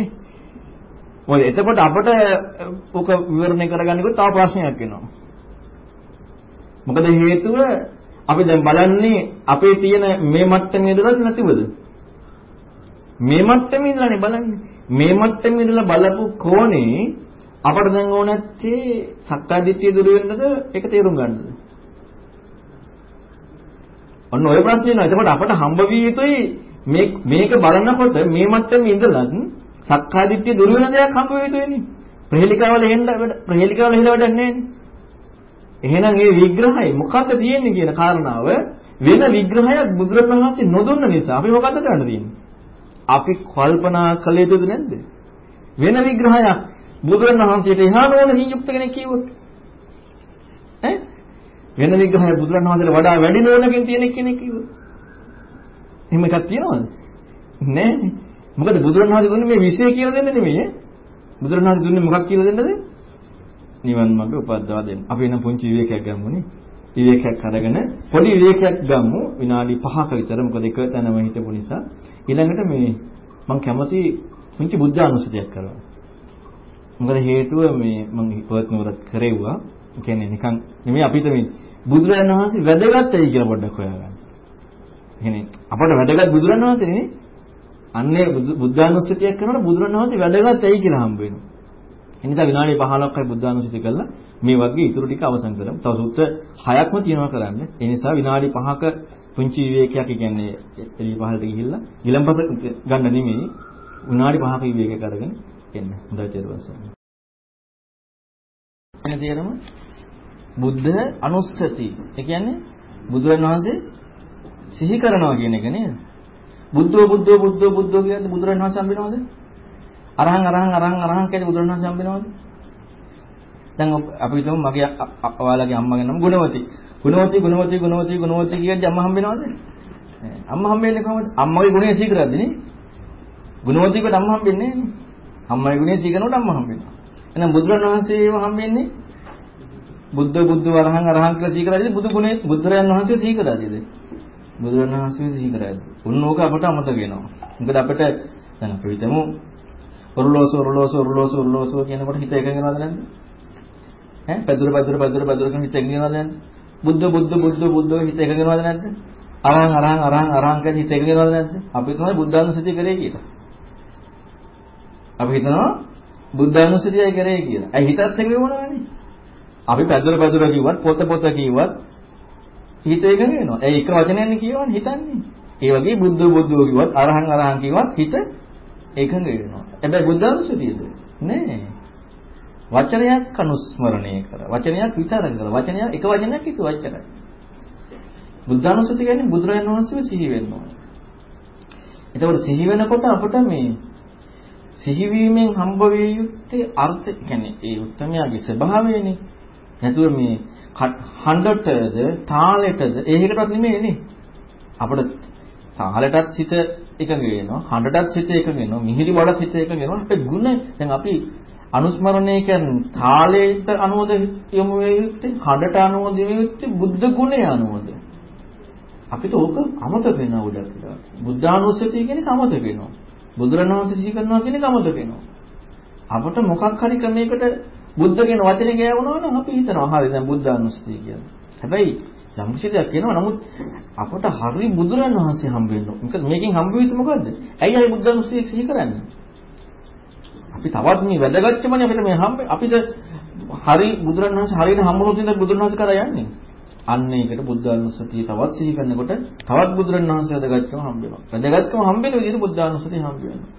මොකද එතකොට අපට ඔක විවරණය කරගන්නකොට තව ප්‍රශ්නයක් එනවා. මොකද හේතුව අපි දැන් බලන්නේ අපේ තියෙන මේ මට්ටමේ දරන්නේ නැතිවද? මේ මට්ටමේ ඉඳලානේ බලන්නේ. මේ මට්ටමේ ඉඳලා බලපු කෝණේ අපට දැන් ඕන නැත්තේ සක්කාය දිට්ඨිය දුරු වෙන්නද ඒක තේරුම් ගන්නද? ඔන්න ඔය ප්‍රශ්නේ නේද. එතකොට අපට හම්බ විය යුතුයි මේ මේක බලනකොට මේ මට්ටමේ ඉඳලත් සක්කාය දිට්ඨිය දුරු වෙන දෙයක් හම්බ වෙ යුතුයිනේ. ප්‍රහේලිකාවල එන්න ප්‍රහේලිකාවල එහෙම වැඩක් නැහැ එහෙනම් මේ විග්‍රහය මොකද්ද තියෙන්නේ කියන කාරණාව වෙන විග්‍රහයක් බුදුරජාණන් වහන්සේ නොදුන්න නිසා අපි මොකද්ද කරන්න තියෙන්නේ? අපි කල්පනා කළ යුතුද නැද්ද? වෙන විග්‍රහයක් බුදුරණවහන්සේට එහා නොවන යුක්ත කෙනෙක් කිව්වොත්? ඈ? වෙන විග්‍රහය බුදුරණවහන්සේට වඩා වැඩි නෝනකින් තියෙන කෙනෙක් කිව්වොත්? එහෙම එකක් තියෙනවද? නෑ. මොකද බුදුරණවහන්සේ දුන්නේ මේ විශේෂ කියලා දෙන්න නෙමෙයි ඈ? බුදුරණවහන්සේ දුන්නේ මොකක් කියලා දෙන්නද? නිවන් මඟ උපද්දවා දෙන්න. අපි එන පුංචි විවේකයක් ගමුනේ විවේකයක් අරගෙන පොඩි විවේකයක් ගමු විනාඩි 5ක විතර මොකද එක තැනම හිටපු නිසා ඊළඟට මේ මම කැමති පුංචි බුද්ධ අනුසතියක් කරනවා මොකද හේතුව මේ මම පර්ත් නුවරත් කරෙව්වා. ඒ කියන්නේ නිකන් නෙමෙයි අපිට මේ බුදුරජාණන් වහන්සේ වැදගත් ඇයි කියලා පොඩ්ඩක් හොයාගන්න. එහෙනම් අපට වැදගත් බුදුරජාණන් වහන්සේ නේ. අන්නේ බුද්ධානුස්සතියක් කරනකොට බුදුරජාණන් වහන්සේ වැදගත් ඇයි කියලා හම්බ වෙනවා. ඒ නිසා විනාඩි 15ක්යි බුද්ධානුස්සතිය කළා මේ වගේ ඊටු ටික අවසන් කරමු. තව සූත්‍ර 6ක්ම තියෙනවා කරන්න. ඒ නිසා විනාඩි 5ක පුංචි විවේකයක් කියන්නේ එළි පහළට ගිහිල්ලා ගිලම්පස ගන්න නෙමෙයි විනාඩි 5ක විවේකයක් අරගෙන එන්න. හොඳයි තේරුවන් සර්. එන තේරම බුද්ධ අනුස්සති. ඒ කියන්නේ බුදුරන් වහන්සේ සිහි කරනවා කියන එක නේද? බුද්ධෝ බුද්ධෝ බුද්ධෝ බුද්ධෝ කියන්නේ බුදුරන් වහන්සේ හම්බෙනවද? අරහං අරහං අරහං අරහං කියන්නේ බුදුරන් වහන්සේ හම්බෙනවද? දැන් අපි හිතමු මගේ ඔයාලගේ අම්මගේ නම ගුණවති. ගුණවති ගුණවති ගුණවති ගුණවති කියද්දි අම්මා හම්බෙනවද? අම්මා හම්බෙන්නේ කොහොමද? අම්මගේ ගුණය සිහි කරද්දී නේ. ගුණවතිකට අම්මා හම්බෙන්නේ නැහැ නේ. අම්මයි ගුණේ සීකනකොට අම්මා හම්බෙනවා. එහෙනම් බුදුරණවහන්සේව හම්බෙන්නේ බුද්ධ බුද්ධ වරහන් අරහන් කියලා සීකරාදීද බුදු ගුණේ බුදුරයන් වහන්සේ සීකරාදීද? බුදුරණන් වහන්සේ සීකරාදී. උන් ඕක අපට අමතක වෙනවා. මොකද අපිට දැන් අපි හිතමු ඔරලෝසු ඔරලෝසු ඔරලෝසු ඔරලෝසු කියනකොට හිත එකඟ වෙනවද නැද්ද? ඈ පැදුර පැදුර පැදුර පැදුර කියන හිත එකඟ වෙනවද නැද්ද? බුද්ධ බුද්ධ බුද්ධ බුද්ධ හිත එකඟ වෙනවද නැද්ද? අරහන් අරහන් අරහන් අරහන් කියන හිත එකඟ වෙනවද නැද්ද? අපි තමයි බුද්ධානුස්සතිය කරේ කියලා. අපි හිතනවා බුද්ධානුස්සතියයි කරේ කියලා. ඇයි හිතත් එක වෙනවනේ? අපි පැදුර පැදුර කිව්වත් පොත පොත කිව්වත් හිත එක වෙනවා. ඒ එක වචනයෙන් කියවන්නේ හිතන්නේ. ඒ වගේ බුද්ධ බුද්ධෝ කිව්වත් අරහන් අරහන් කිව්වත් හිත එකඟ වෙනවා. හැබැයි බුද්ධානුස්සතියද? නෑ. වචනයක් අනුස්මරණය කර. වචනයක් විතර කර. වචනයක් එක වචනයක් හිතුව වචනයි. බුද්ධානුස්සතිය කියන්නේ බුදුරජාණන් වහන්සේව සිහි වෙන්න ඕනේ. එතකොට සිහි වෙනකොට අපිට මේ සිහිවීමෙන් හම්බ විය යුත්තේ අර්ථ කියන්නේ ඒ උත්තරමයාගේ ස්වභාවයනේ. නැතුව මේ හඬටද තාලෙටද ඒකටවත් නෙමෙයි නේ. අපිට තාලෙටත් සිත එකඟ වෙනවා හඬටත් සිත එකඟ වෙනවා මිහිරි බඩත් සිත එකඟ වෙනවා අපේ ගුණ දැන් අපි අනුස්මරණය කියන්නේ තාලයට අනුවද යොමු වෙන්නේ හඬට අනුවද යොමුවෙන්නේ බුද්ධ ගුණය අනුවද අපිට ඕක අමතක වෙනවා උඩට බුද්ධානුස්සතිය කියන්නේ අමතක වෙනවා බුදුරණවහන්සේ සිහි කරනවා කියන්නේ අමතක වෙනවා අපට මොකක් හරි ක්‍රමයකට බුද්ධ කියන වචනේ ගෑවුණා නම් අපි හිතනවා හරි දැන් බුද්ධානුස්සතිය කියන්නේ හැබැයි යම් කිසි දෙයක් වෙනවා නමුත් අපට හරි බුදුරන් වහන්සේ හම්බ වෙන්න ඕන. මොකද මේකෙන් හම්බ වෙන්නේ මොකද්ද? ඇයි අය බුද්ධානුස්සතිය සිහි කරන්නේ? අපි තවත් මේ වැදගත්කමනේ අපිට මේ හම්බ අපිට හරි බුදුරන් වහන්සේ හරියට හම්බ වුණොත් ඉතින් බුදුරන් වහන්සේ කරා යන්නේ. අන්න ඒකට බුද්ධානුස්සතිය තවත් සිහි කරනකොට තවත් බුදුරන් වහන්සේ වැදගත්කම හම්බ වෙනවා. වැදගත්කම හම්බ වෙන විදිහට බුද්ධානුස්සතිය හම්බ වෙනවා.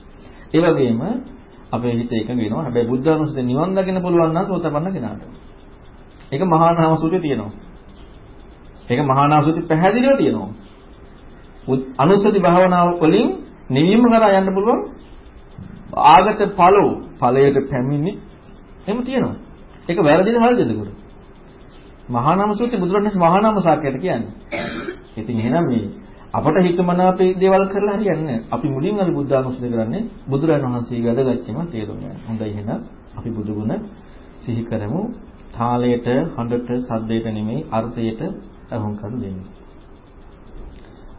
ඒ වගේම අපේ හිත එකඟ වෙනවා. හැබැයි බුද්ධානුස්සතිය නිවන් දකින්න පුළුවන් නම් සෝතපන්න කෙනාට. ඒක මහා නාම සූත්‍රයේ තියෙනවා. ඒක මහානාසුති පැහැදිලිව තියෙනවා. අනුස්සති භාවනාව වලින් නිවීම කරා යන්න පුළුවන් ආගත ඵලෝ ඵලයට පැමිණි එහෙම තියෙනවා. ඒක වැරදිද හරිද එතකොට? මහානාම සූත්‍රය බුදුරණස් මහානාම සාකයට කියන්නේ. ඉතින් එහෙනම් මේ අපට හිතමනාපේ දේවල් කරලා හරියන්නේ නැහැ. අපි මුලින් අර බුද්ධානුස්සතිය කරන්නේ බුදුරජාණන් වහන්සේගේ වැදගත්කම තේරුම් ගන්න. හොඳයි එහෙනම් අපි බුදුගුණ සිහි කරමු. තාලයට, හඬට, සද්දයට නෙමෙයි අර්ථයට අහුම්කම් දෙන්නේ.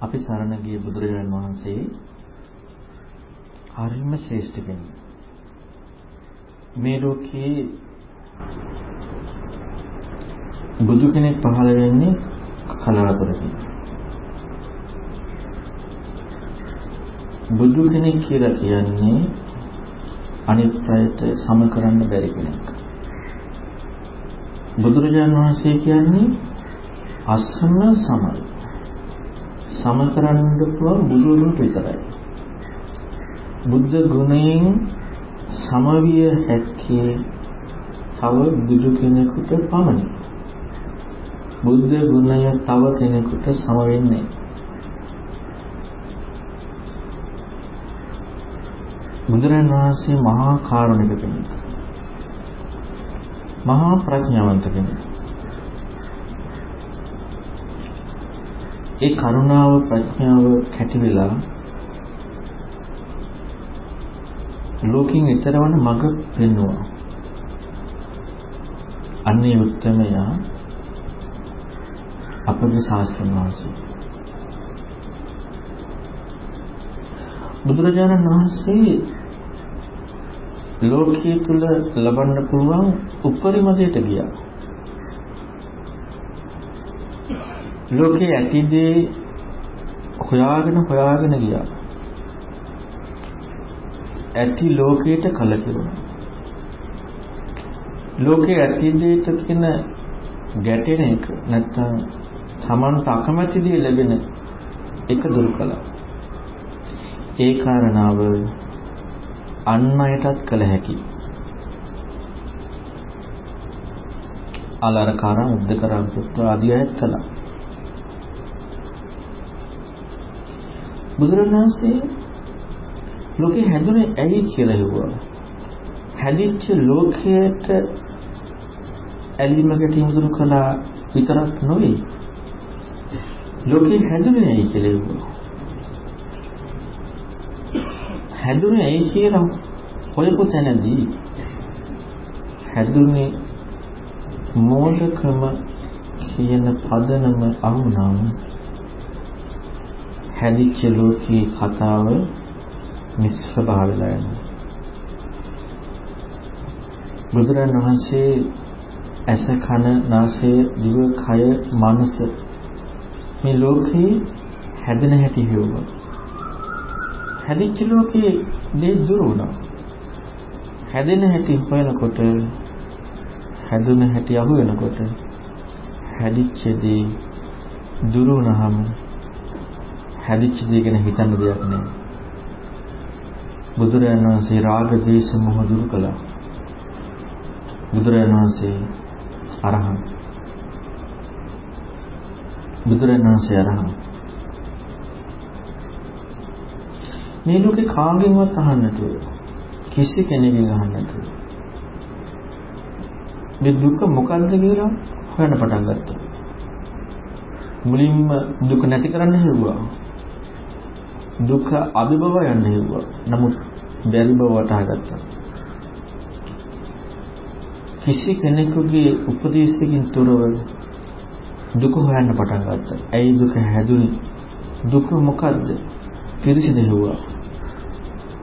අපි සරණ ගිය බුදුරජාණන් වහන්සේ හරිම ශ්‍රේෂ්ඨ කෙනෙක්. මේ ලෝකේ බුදු කෙනෙක් පහළ වෙන්නේ කලාතුරකින්. බුදු කෙනෙක් කියලා කියන්නේ අනිත් අයට සම කරන්න බැරි කෙනෙක්. බුදුරජාණන් වහන්සේ කියන්නේ අසම සමයි. සම කරන්න පුළුවන් බුදුරුන්ට විතරයි. බුද්ධ ගුණයෙන් සමවිය හැක්කේ තව බුදු කෙනෙකුට පමණි. බුද්ධ ගුණය තව කෙනෙකුට සම වෙන්නේ බුදුරන් වහන්සේ මහා කාරුණික කෙනෙක්. මහා ප්‍රඥාවන්ත කෙනෙක්. ඒ කරුණාව ප්‍රඥාව කැටි වෙලා ලෝකෙන් ඈතර වන මඟ පෙන්වුවා. අන්නේ උත්තමයා අපගේ ශාස්ත්‍රඥ වහන්සේ. බුදුරජාණන් වහන්සේ ලෝකයේ තුල ලබන්න පුළුවන් උපරිම දෙයට ගියා. ලෝකේ ඇති දේ හොයාගෙන හොයාගෙන ගියා. ඇති ලෝකයට කලකිරුණා. ලෝකේ ඇති දේට තියෙන ගැටෙන එක නැත්තම් Tamanට අකමැති දේ ලැබෙන එක දුරු කළා. ඒ කාරණාව අන් අයටත් කළ හැකියි. අලරකාරා උද්දකරා පුත්‍ර ආදී අයත් කළා. බුදුරණවහන්සේ ලෝකේ හැදුනේ ඇයි කියලා හෙව්වා. හැදිච්ච ලෝකයට ඇලිම ගැටීම දුරු කළා විතරක් නොවේ. ලෝකේ හැදුනේ ඇයි කියලා හෙව්වා. හැදුනේ ඇයි කියලා හොයපු තැනදී හැදුනේ මෝඩකම කියන පදනම අහුනම හැදිච්ච ලෝකී කතාව මිශ්‍ර භාවලා යනවා. බුදුරන් වහන්සේ ඇස කන නාසය දිව කය මනස මේ ලෝකේ හැදෙන හැටි හිවුවා. හැදිච්ච ලෝකේ දේ දුර වුණා. හැදෙන හැටි හොයනකොට හැදුන හැටි අහු වෙනකොට හැදිච්ච දේ දුර වුණාම හැදිච්ච දේ ගැන හිතන්න දෙයක් නැහැ. බුදුරජාණන් වහන්සේ රාග ද්වේෂ මොහ දුරු කළා. බුදුරජාණන් වහන්සේ අරහං. බුදුරජාණන් වහන්සේ අරහං. මේ ලෝකේ කාගෙන්වත් අහන්න නැතුව කිසි කෙනෙකුගෙන් අහන්න නැතුව මේ දුක මොකද්ද කියලා හොයන්න පටන් ගත්තා. මුලින්ම දුක නැති කරන්න හෙව්වා. දුක අභිභව යන්න හෙව්වා. නමුත් බැරි බව වටහා ගත්තා. කිසි කෙනෙකුගේ උපදේශකින් තොරව දුක හොයන්න පටන් ගත්තා. ඇයි දුක හැදුනේ? දුක මොකද්ද? පිරිසිදු හෙව්වා.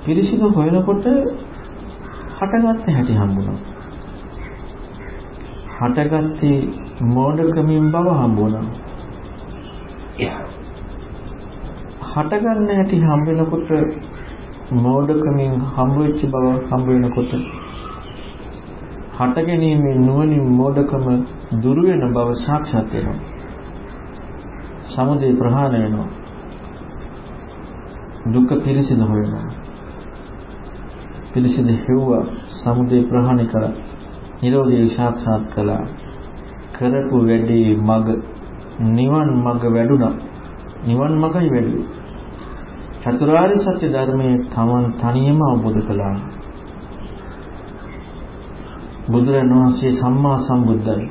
පිරිසිදු හොයනකොට හටගත්ත හැටි හම්බුණා. හටගත්තේ මෝඩකමින් බව හම්බුණා. හටගන්න හැටි හම්බ වෙනකොට මෝඩකමින් හම්බ වෙච්ච බව හම්බ වෙනකොට හට ගැනීමේ නුවණින් මෝඩකම දුරු වෙන බව සාක්ෂාත් වෙනවා. සමුදය ප්‍රහාණය වෙනවා. දුක පිරිසිදු වෙනවා. පිරිසිදු හෙව්වා සමුදය ප්‍රහාණය කළා. නිරෝධය සාක්ෂාත් කළා. කරපු වැඩේ මග නිවන් මග වැඩුණා. නිවන් මගයි වැඩුවේ. චතුරාර්ය සත්‍ය ධර්මයේ තමන් තනියම අවබෝධ කළා. බුදුරන් වහන්සේ සම්මා සම්බුද්ධයි.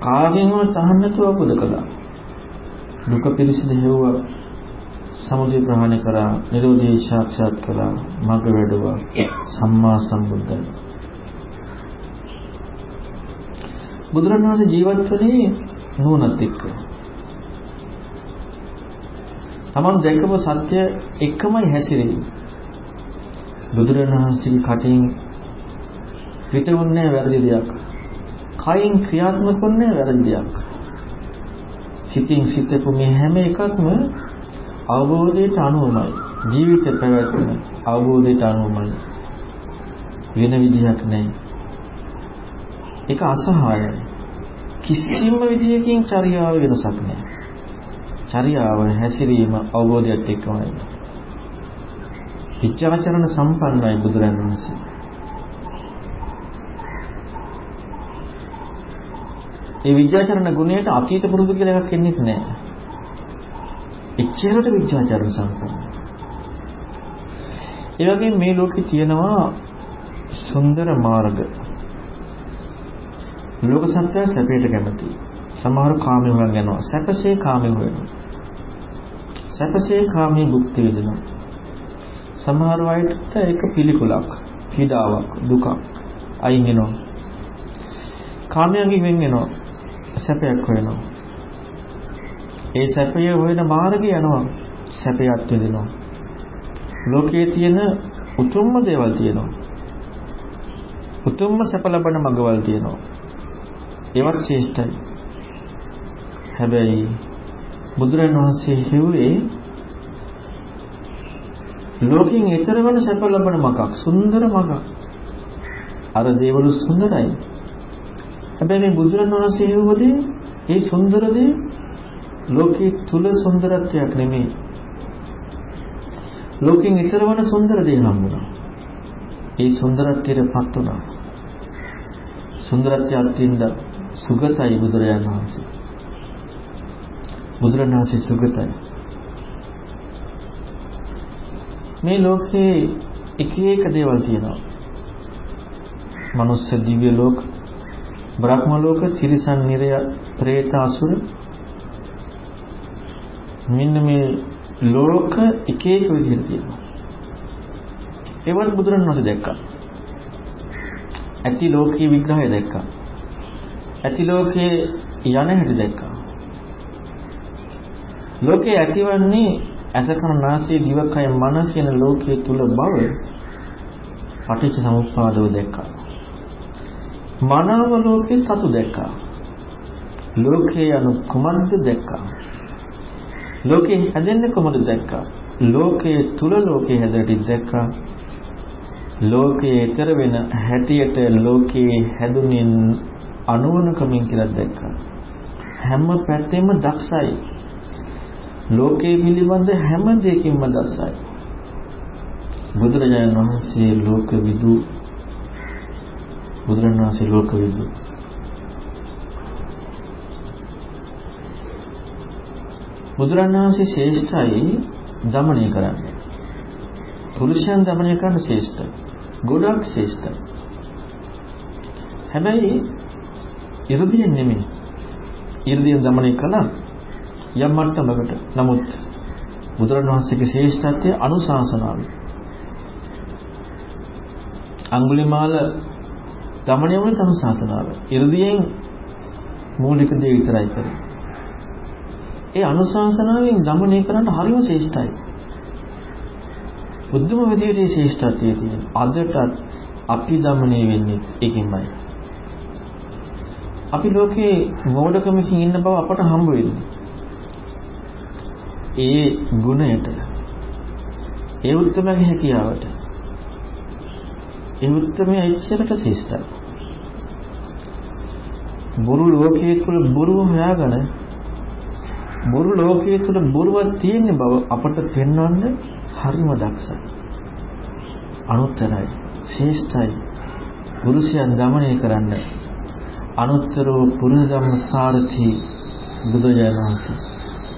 කාගෙන්වත් අහන්න නැතුව අවබෝධ කළා. දුක පිළිසිඳ හෙව්වා. සමුදය ප්‍රහාණය කරා, නිරෝධය සාක්ෂාත් කළා, මඟ වැඩුවා. සම්මා සම්බුද්ධයි. බුදුරන් වහන්සේ ජීවත් වුණේ නුවණත් එක්ක. තමන් දැකපු සත්‍ය එකමයි හැසිරෙන්නේ. බුදුරණවහන්සේගේ කටින් පිටුන්නේ වැරදි දෙයක්. කයින් ක්‍රියාත්මක වන්නේ වැරදි දෙයක්. සිතින් සිතපු මේ හැම එකක්ම අවබෝධයට අනුවමයි. ජීවිත පැවැත්ම අවබෝධයට අනුවමයි. වෙන විදිහක් නැහැ. ඒක අසහායයි. කිසිම විදියකින් චර්යාව වෙනසක් නැහැ. චර්යාව හැසිරීම අවබෝධයත් එක්කමයි. විචාචරණ සම්පන්නයි බුදුරන් වහන්සේ. ඒ විචාචරණ ගුණයට අතීත පුරුදු කියලා එකක් එන්නේ නැහැ. එච්චරට විචාචරණ සම්පන්න. ඒ වගේම මේ ලෝකේ තියෙනවා සුන්දර මාර්ග. ලෝක සත්‍යය සැපයට කැමතියි. සමහර කාමයේ හොයන් යනවා. සැපසේ කාමයේ හොයනවා. සැපසේ කාමයේ භුක්ති විඳිනවා. සමහර අයට ඒක පිළිකුලක්, පීඩාවක්, දුකක් අයින් වෙනවා. කාමයෙන් වෙන් වෙනවා. සැපයක් හොයනවා. ඒ සැපය හොයන මාර්ගය යනවා. සැපයක් විඳිනවා. ලෝකයේ තියෙන උතුම්ම දේවල් තියෙනවා. උතුම්ම සැප ලබන මඟවල් තියෙනවා. ඒවත් ශ්‍රේෂ්ඨයි. හැබැයි බුදුරන් වහන්සේ හිව්වේ ලෝකෙන් ඈතර වෙන සැප ලබන මගක් සුන්දර මගක්. අර දේවලු සුන්දරයි. හැබැයි මේ බුදුරන් වහන්සේ හිව්වදී ඒ සුන්දර දේ ලෝකයේ තුල සුන්දරත්වයක් නෙමෙයි. ලෝකෙන් ඈතර වෙන සුන්දර දේ හම්බුණා. ඒ සුන්දරත්වයටපත් වුණා. සුන්දරත්වය අත්විඳ සුගතයි බුදුරජාණන් වහන්සේ. බුදුරණාහි සුගතයි. මේ ලෝකේ එක එක දේවල් තියෙනවා. මනුස්ස දිව්‍ය ලෝක, බ්‍රහ්ම ලෝක, තිරිසන් නිරය, പ്രേත අසුර මෙන්න මේ ලෝක එක එක විදිහට තියෙනවා. ඒවත් බුදුරණවහන්සේ දැක්කා. ඇති ලෝකයේ විග්‍රහය දැක්කා. ඇති ලෝකයේ යන හැටි දැක්කා. ලෝකේ ඇතිවන්නේ අසකන නාසය දිවකය මන කියන ලෝකයේ තුල බව පටිච්ච සමුප්පාදව දැක්කා. මනාව ලෝකේ සතු දැක්කා. ලෝකේ යනු කුමක්ද දැක්කා. ලෝකේ හැදෙන්නේ කොහොමද දැක්කා. ලෝකයේ තුල ලෝකේ හැදෙටි දැක්කා. ලෝකයේ ඊතර වෙන හැටියට ලෝකේ හැදුනේ අනුවණකමින් කියලා දැක්කා. හැම පැත්තෙම දක්ෂයි. ලෝකයේ පිළිබඳ හැම දෙයකින්ම දස්සයි. බුදුරජාණන් වහන්සේ ලෝක විදු බුදුරජාණන් වහන්සේ ලෝක විදු බුදුරජාණන් වහන්සේ ශ්‍රේෂ්ඨයි দমনය කරන්නේ. පුරුෂයන් দমনය කරන ශ්‍රේෂ්ඨයි. ගොඩක් ශ්‍රේෂ්ඨයි. හැබැයි 이르දියෙන් නෙමෙයි. 이르දියෙන් দমনය කළා යම් මට්ටමකට. නමුත් බුදුරණවහන්සේගේ ශ්‍රේෂ්ඨත්වය අනුශාසනාවයි අඟුලිමාල ගමණය වුණේ අනුශාසනාව. ඉරදීයෙන් මූලික දේ විතරයි කරේ ඒ අනුශාසනාවෙන් ගමණය කරන්න හරිම ශ්‍රේෂ්ඨයි. බුද්ධම විදියේ ශ්‍රේෂ්ඨත්වය තියෙන අදටත් අපි দমনය වෙන්නේ ඒකින්මයි අපි ලෝකේ මෝඩකමකින් ඉන්න බව අපට හම්බ වෙනවා ඒ ගුණයට ඒ උත්තරමගේ හැකියාවට ඒ උත්තරමයි ඇච්චරට ශිෂ්ටයි. බුරු ලෝකයේ තුල බුරුව හොයාගෙන බුරු ලෝකයේ තුල බුරුවක් තියෙන බව අපට පෙන්වන්න හරිම දක්ෂයි. අනුත්තරයි, ශේෂ්ඨයි. පුරුෂයන් দমনය කරන්න අනුත්තර පුරුෂ ධම්ම සාරති බුදුජානක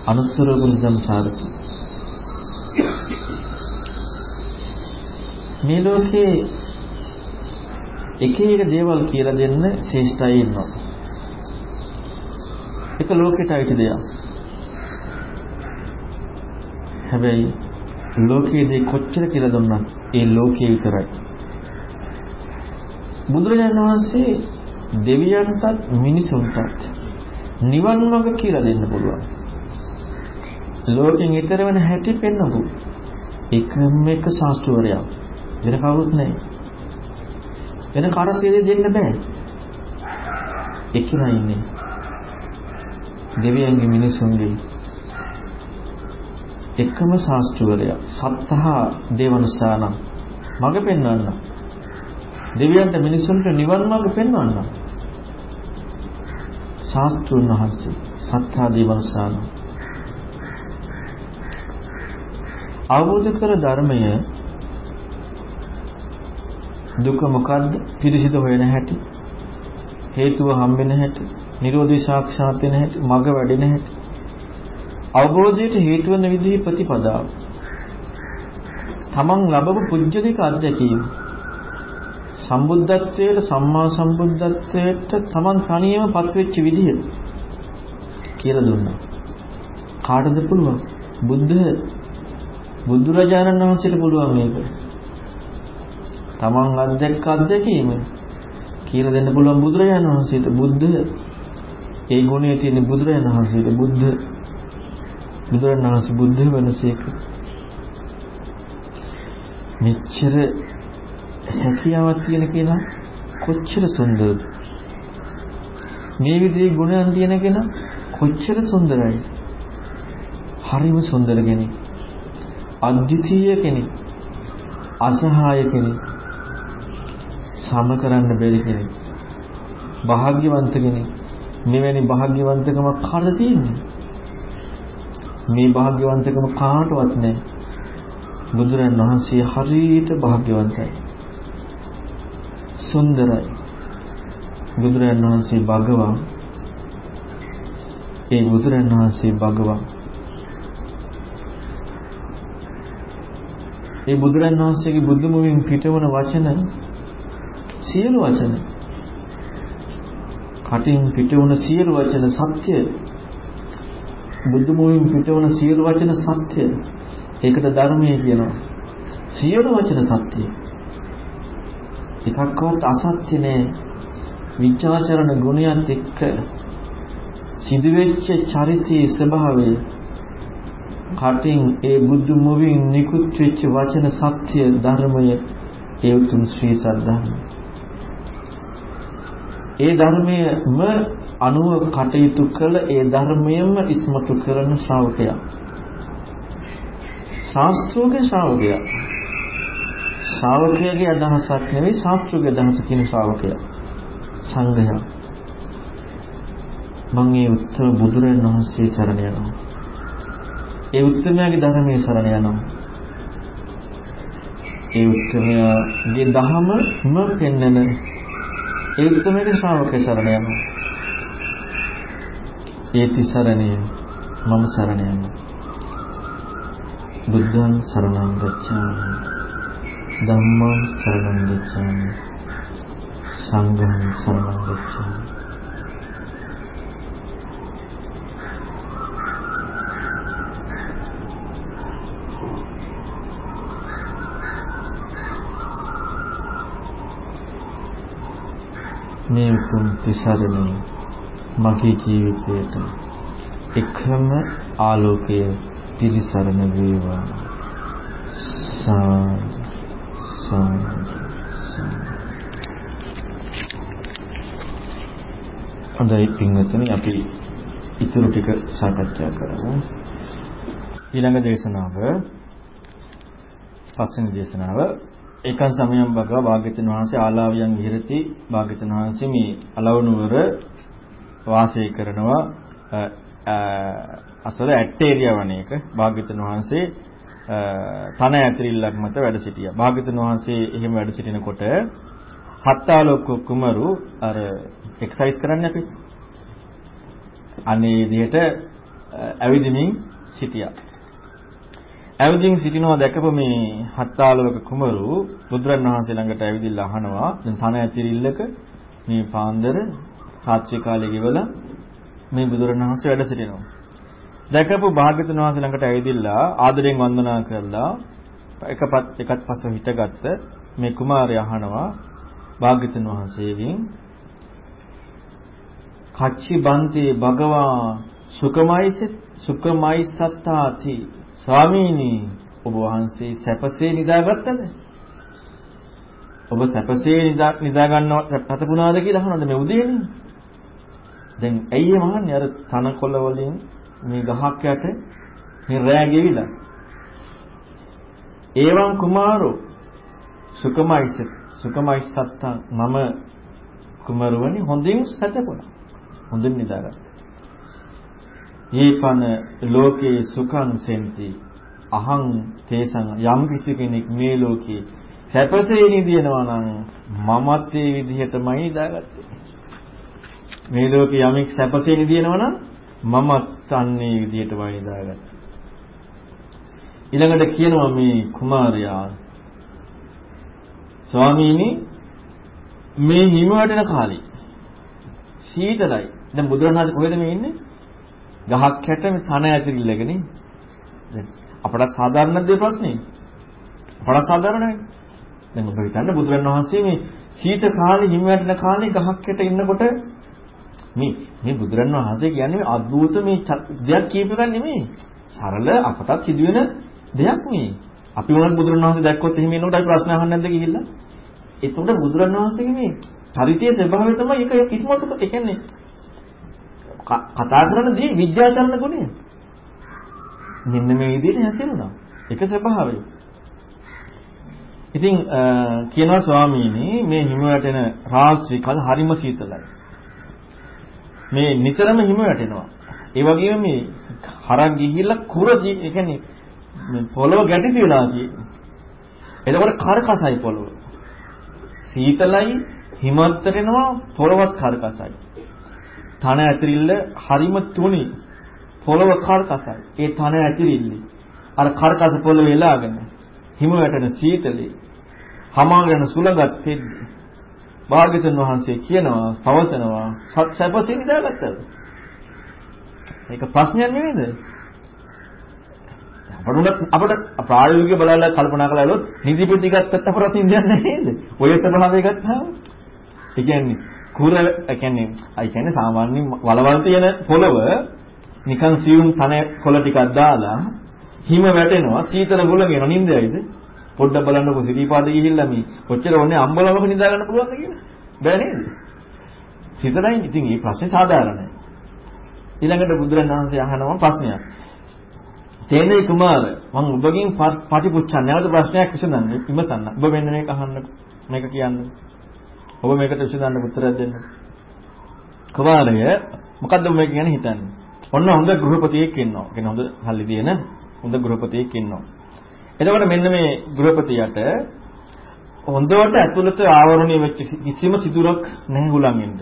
අනුත්තර පුරුෂ ධම්ම සාරථි මේ ලෝකේ එක එක දේවල් කියලා දෙන්න ශ්‍රේෂ්ඨයි ඉන්නවා. එක ලෝකෙට අයිති දෙයක්. හැබැයි ලෝකයේදී කොච්චර කියලා දුන්නත් ඒ ලෝකයේ විතරයි. බුදුරජාණන් වහන්සේ දෙවියන්ටත් මිනිසුන්ටත් නිවන් මඟ කියලා දෙන්න පුළුවන්. ලෝකෙන් ඈතර වෙන හැටි පෙන්නපු එකම එක ශාස්ත්‍රවරයා වෙන කවුරුත් නැහැ. වෙන කාටවත් දෙන්න බෑ. එක්කලා ඉන්නේ. දෙවියන්ගේ මිනිසුන්ගේ එකම ශාස්ත්‍රවරයා සත්තහා දේවනුසානම් මඟ පෙන්වන්න. දෙවියන්ට මිනිසුන්ට නිවන් මාර්ග පෙන්වන්න. ශාස්ත්‍රුන් වහන්සේ සත්තහා දේවනුසානම් අවබෝධ කර ධර්මය දුක මොකද්ද? පිරිසිදු හොයන හැටි. හේතුව හම්බෙන හැටි. නිරෝධී සාක්ෂාත් වෙන හැටි. මඟ වැඩෙන හැටි. අවබෝධයට හේතු වෙන විදිහේ ප්‍රතිපදාව. තමන් ලැබපු පුජ්‍යලික අත්දැකීම. සම්බුද්ධත්වයට සම්මා සම්බුද්ධත්වයට තමන් තනියම පත්වෙච්ච විදිහ කියලා දුන්නා. කාටද පුළුවන්? බුද්ධ බුදුරජාණන් වහන්සේට පුළුවන් මේක. තමන් අත්දැක්ක අත්දැකීම කියලා දෙන්න පුළුවන් බුදුරජාණන් වහන්සේට බුද්ධ. ඒ ගුණය තියෙන බුදුරජාණන් වහන්සේට බුද්ධ. බුදුරජාණන් වහන්සේ බුද්ධ වෙනසේක. මෙච්චර හැකියාවක් තියෙන කෙනා කොච්චර සුන්දරද? මේ විදිහේ ගුණයන් තියෙන කෙනා කොච්චර සුන්දරයි? හරිම සුන්දර කෙනෙක්. අද්විතීය කෙනෙක් අසහාය කෙනෙක් සම කරන්න බැරි කෙනෙක්. භාග්‍යවන්ත කෙනෙක්. මෙවැනි භාග්‍යවන්තකම කාටද තියෙන්නේ? මේ භාග්‍යවන්තකම කාටවත් නැහැ. බුදුරන් වහන්සේ හරියට භාග්‍යවන්තයි. සුන්දරයි. බුදුරන් වහන්සේ භගවන්. ඒ බුදුරන් වහන්සේ භගවන්. ඒ බුදුරන් වහන්සේගේ බුදු මුවින් පිටවන වචන සියලු වචන. කටින් පිටවන සියලු වචන සත්‍ය. බුදු මුවින් පිටවන සියලු වචන සත්‍ය. ඒකට ධර්මයේ කියනවා. සියලු වචන සත්‍ය. එකක්වත් අසත්‍ය නෑ. විචාචරණ ගුණයත් එක්ක සිදුවෙච්ච චරිතයේ ස්වභාවය කටින් ඒ බුදු මුවින් නිකුත් වෙච්ච වචන සත්‍ය ධර්මය ඒ උතුම් ශ්‍රී සද්ධර්මය ඒ ධර්මයේම අනුව කටයුතු කළ ඒ ධර්මයෙන්ම ඉස්මතු කරන ශ්‍රාවකයා. ශාස්ත්‍රෝගේ ශ්‍රාවකයා. ශ්‍රාවකයාගේ අදහසක් නෙවෙයි ශාස්ත්‍රෝගේ අදහස කියන ශ්‍රාවකයා. සංඝයා. මම මේ උත්තර බුදුරජාණන් වහන්සේ සරණ යනවා. ඒ උත්තමයාගේ ධර්මයේ සරණ යනවා. ඒ උත්තමයාගේ දහමම පෙන්වන ඒ උත්තරමයේ ශ්‍රාවකේ සරණ යනවා. ඒ තිසරණය මම සරණ යනවා. බුද්ධං සරණං ගච්ඡාමි. ධම්මං සරණං ගච්ඡාමි. සංඝං සරණං ගච්ඡාමි මේ උතුම් තිසරණේ මගේ ජීවිතයට එකම ආලෝකය පිළිසරණ වේවා. සා සා හොඳයි පින්වත්නි අපි ඉතුරු ටික සාකච්ඡා කරමු. ඊළඟ දේශනාව පස්වෙනි දේශනාව ඒකන් සමයම් භගව භාග්‍යතුන් වහන්සේ ආලාවියන් විහෙරති භාග්‍යතුන් වහන්සේ මේ අලවනුවර වාසය කරනවා අසල ඇටේරියා වනයේක භාග්‍යතුන් වහන්සේ තන ඇතිරිල්ලක් මත වැඩ සිටියා. භාග්‍යතුන් වහන්සේ එහෙම වැඩ සිටිනකොට හත්තාලෝක කුමරු අර එක්සර්සයිස් කරන්නේ අපි. අනේ විදිහට ඇවිදිමින් සිටියා. ඇවිදින් සිටිනවා දැකපු මේ හත්තාලෝක කුමරු බුදුරන් වහන්සේ ළඟට ඇවිදilla අහනවා දැන් තන ඇතිරිල්ලක මේ පාන්දර රාත්‍රී කාලේ ගෙවලා මේ බුදුරන් වහන්සේ වැඩ සිටිනවා. දැකපු භාග්‍යතුන් වහන්සේ ළඟට ඇවිදilla ආදරෙන් වන්දනා කරලා එකපත් එකත් පස්ස හිටගත්ත මේ කුමාරයා අහනවා භාග්‍යතුන් වහන්සේගෙන් කච්චි බන්තේ භගවා සුකමයිස සුකමයිසත්තාති ස්වාමීනි ඔබ වහන්සේ සැපසේ නිදාගත්තද? ඔබ සැපසේ නිදා නිදා ගන්නව පැතපුණාද කියලා අහනද මේ උදේනේ? දැන් ඇයි එහෙම අහන්නේ? අර තනකොළ වලින් මේ ගහක් යට මේ රෑ ගෙවිලා. ඒවං කුමාරෝ සුකමයිස සුකමයිසත්තං මම කුමරුවනි හොඳින් සැතපුණා. හොඳින් නිදාගත්තා. ඊපන ලෝකේ සුඛං සෙන්ති. අහං තේසං යම් කිසි කෙනෙක් මේ ලෝකේ සැපසේ නිදිනවා නම් මමත් ඒ විදිහටමයි දාගත්තේ. මේ ලෝකේ යමෙක් සැපසේ නිදිනවා නම් මමත් අන්නේ විදිහටමයි දාගත්තේ. ඊළඟට කියනවා මේ කුමාරයා ස්වාමීනි මේ හිම වටන කාලේ සීතලයි. දැන් බුදුරණාහි කොහෙද මේ ඉන්නේ? ගහක් යට මේ තන ඇතිරිල්ලගෙන අපට සාධාරණ දේ ප්‍රශ්නේ. අපට සාධාරණයි. දැන් ඔබ හිතන්න බුදුරණවහන්සේ මේ සීත කාලේ හිම වැටෙන කාලේ ගහක් යට ඉන්නකොට මේ මේ බුදුරණවහන්සේ කියන්නේ අද්භූත මේ දෙයක් කියප එකක් නෙමෙයි. සරල අපටත් සිදුවෙන දෙයක් මේ. අපි උනත් බුදුරණවහන්සේ දැක්කොත් එහෙම එනකොට අපි ප්‍රශ්න අහන්නේ නැද්ද ගිහිල්ලා? එතකොට බුදුරණවහන්සේගේ මේ චරිතයේ ස්වභාවය තමයි ඒක ඉස්මතු ඒ කියන්නේ කතා කරන දේ විද්‍යාචරණ ගුණය. මෙන්න මේ විදිහට හැසිරුණා. ඒක ස්වභාවය. ඉතින් කියනවා ස්වාමීනි මේ හිම වැටෙන රාත්‍රී කාල හරිම සීතලයි. මේ නිතරම හිම වැටෙනවා. ඒ වගේම මේ හරක් ගිහිල්ලා කුර ඒ කියන්නේ පොළව ගැටි වෙලා තියෙන්නේ. එතකොට කරකසයි පොළව. සීතලයි හිමත් වෙනවා පොළවත් කරකසයි. තන ඇතිරිල්ල හරිම තුනි පොළව කරකසයි. ඒ තන ඇතිරිල්ල අර කරකස පොළව එලාගෙන හිම වැටෙන සීතලේ හමාගෙන සුලඟත් තෙද්දි භාග්‍යතුන් වහන්සේ කියනවා පවසනවා සත් සැපසින් දාගත්තද? මේක ප්‍රශ්නයක් නෙවෙයිද? අපිට අපිට ප්‍රායෝගිකව බලලා කල්පනා කළා නේද? නිදි පිටි ගත්තත් අපරත් ඉන්දියක් නැහැ නේද? ඔය ස්වභාවය ගත්තාම ඒ කියන්නේ කුර කියන්නේ අයි කියන්නේ සාමාන්‍ය වලවල් තියෙන පොළව නිකන් සියුම් තන කොළ ටිකක් දාලා හිම වැටෙනවා සීතල ගුලගෙන නින්දයිද පොඩ්ඩක් බලන්නකො සිරිපාද ගිහිල්ලා මේ කොච්චර ඕනේ අම්බලමක නිදා ගන්න පුළුවන්ද කියලා. බෑ නේද? සිතලයි ඉතින් මේ ප්‍රශ්නේ සාධාරණයි. ඊළඟට බුදුරණවහන්සේ අහනවා ප්‍රශ්නයක්. තේනේ කුමාර මම ඔබගෙන් පටිපුච්චන්නේ නැවත ප්‍රශ්නයක් විසඳන්න ඉමසන්න ඔබ මෙන්න මේක අහන්න මේක කියන්නේ. ඔබ මේකට විසඳන්න උත්තරයක් දෙන්න. කුමාරය මොකද්ද මේක ගැන හිතන්නේ? ඔන්න හොඳ ගෘහපතියෙක් ඉන්නවා. කියන්නේ හොඳ සල්ලි දින හොඳ ගෘහපතියෙක් ඉන්නවා. එතකොට මෙන්න මේ ගෘහපතියට හොඳට ඇතුළත ආවරණය වෙච්ච කිසිම සිදුරක් නැහැ හුලං ඉන්න.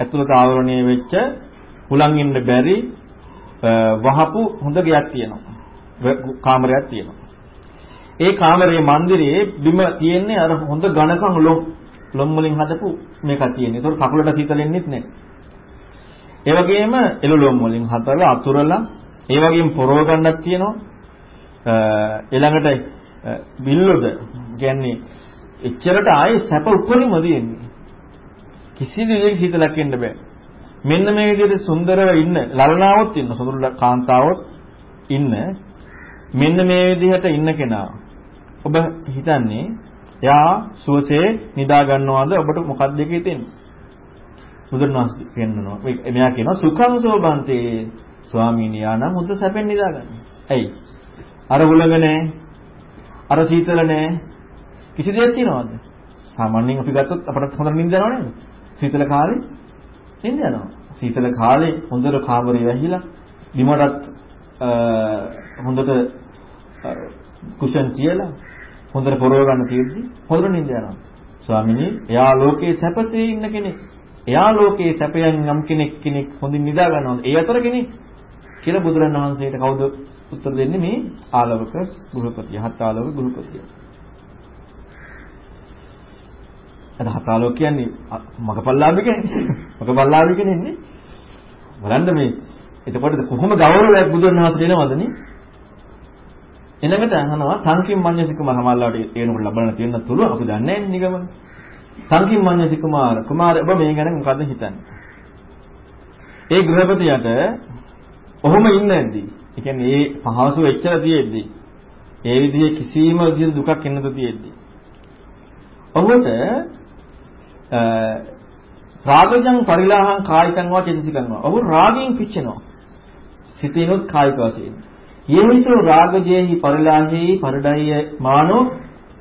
ඇතුළත ආවරණය වෙච්ච හුලං ඉන්න බැරි වහපු හොඳ ගයක් තියෙනවා. කාමරයක් තියෙනවා. ඒ කාමරයේ මන්දිරයේ බිම තියෙන්නේ අර හොඳ ඝනකම් ලොම් වලින් හදපු මේකක් තියෙන්නේ. ඒතකොට කකුලට සීතලෙන්නෙත් නැහැ. ඒ වගේම එළුලොම් වලින් හදලා අතුරලා ඒ වගේම පොරව ගන්නක් තියෙනවා. ඊළඟට බිල්ලොද කියන්නේ එච්චරට ආයේ සැප උපරිම දෙන්නේ. කිසි දෙයක සීතලක් එන්න බෑ. මෙන්න මේ විදිහට සුන්දරව ඉන්න ලලනාවොත් ඉන්න සුන්දර කාන්තාවොත් ඉන්න මෙන්න මේ විදිහට ඉන්න කෙනා ඔබ හිතන්නේ එයා සුවසේ නිදා ගන්නවද ඔබට මොකක්ද එකේ තියෙන්නේ බුදුරණවහන්සේ කියනවා මෙයා කියනවා සුඛං සෝබන්තේ ස්වාමීනි ආනම් හොඳ සැපෙන් නිදා ගන්න. ඇයි? අර උලඟ නැහැ. අර සීතල නැහැ. කිසි දෙයක් තියනවද? සාමාන්‍යයෙන් අපි ගත්තොත් අපට හොඳට නිින්ද යනව නේද? සීතල කාලේ නිින්ද යනවා. සීතල කාලේ හොඳට කාමරේ වැහිලා බිමටත් හොඳට කුෂන් තියලා හොඳට පොරව ගන්න තියෙද්දි හොඳට නිින්ද යනවා. ස්වාමිනේ එයා ලෝකේ සැපසේ ඉන්න කෙනෙක්. එයා ලෝකේ සැපයන් යම් කෙනෙක් කෙනෙක් හොඳින් නිදා ගන්නවා. ඒ අතර කෙනෙක් කියලා බුදුරණවහන්සේට කවුද උත්තර දෙන්නේ මේ ආලවක ගෘහපතිය. හත් ආලවක ගෘහපතිය. අද හත් ආලවක කියන්නේ මගපල්ලාභි කෙනෙක්. මගපල්ලාභි කෙනෙක් නේ. බලන්න මේ එතකොට කොහොම ගෞරවයක් බුදුරණවහන්සේට එනවද නේ? ඊළඟට අහනවා සංකිම් මඤ්ඤසි කුමාර සමල්ලාට ඒනකොට ලබන තියෙන තුරු අපි දන්නේ නැහැ නිගමන. සංකිම් මඤ්ඤසි කුමාර කුමාර ඔබ මේ ගැන මොකද හිතන්නේ? ඒ ගෘහපතියට ඔහොම ඉන්නේ නැද්දි? ඒ කියන්නේ ඒ පහසු එච්චර තියෙද්දි ඒ විදිහේ කිසිම විදිහට දුකක් එන්නද තියෙද්දි. ඔහුට රාගජං පරිලාහං කායිකං වා චේතසිකං වා. ඔහු රාගයෙන් පිච්චෙනවා. සිතිනුත් කායික වශයෙන්. යේහිසෝ රාගජේහි පරිලාහේහි පරඩය මානෝ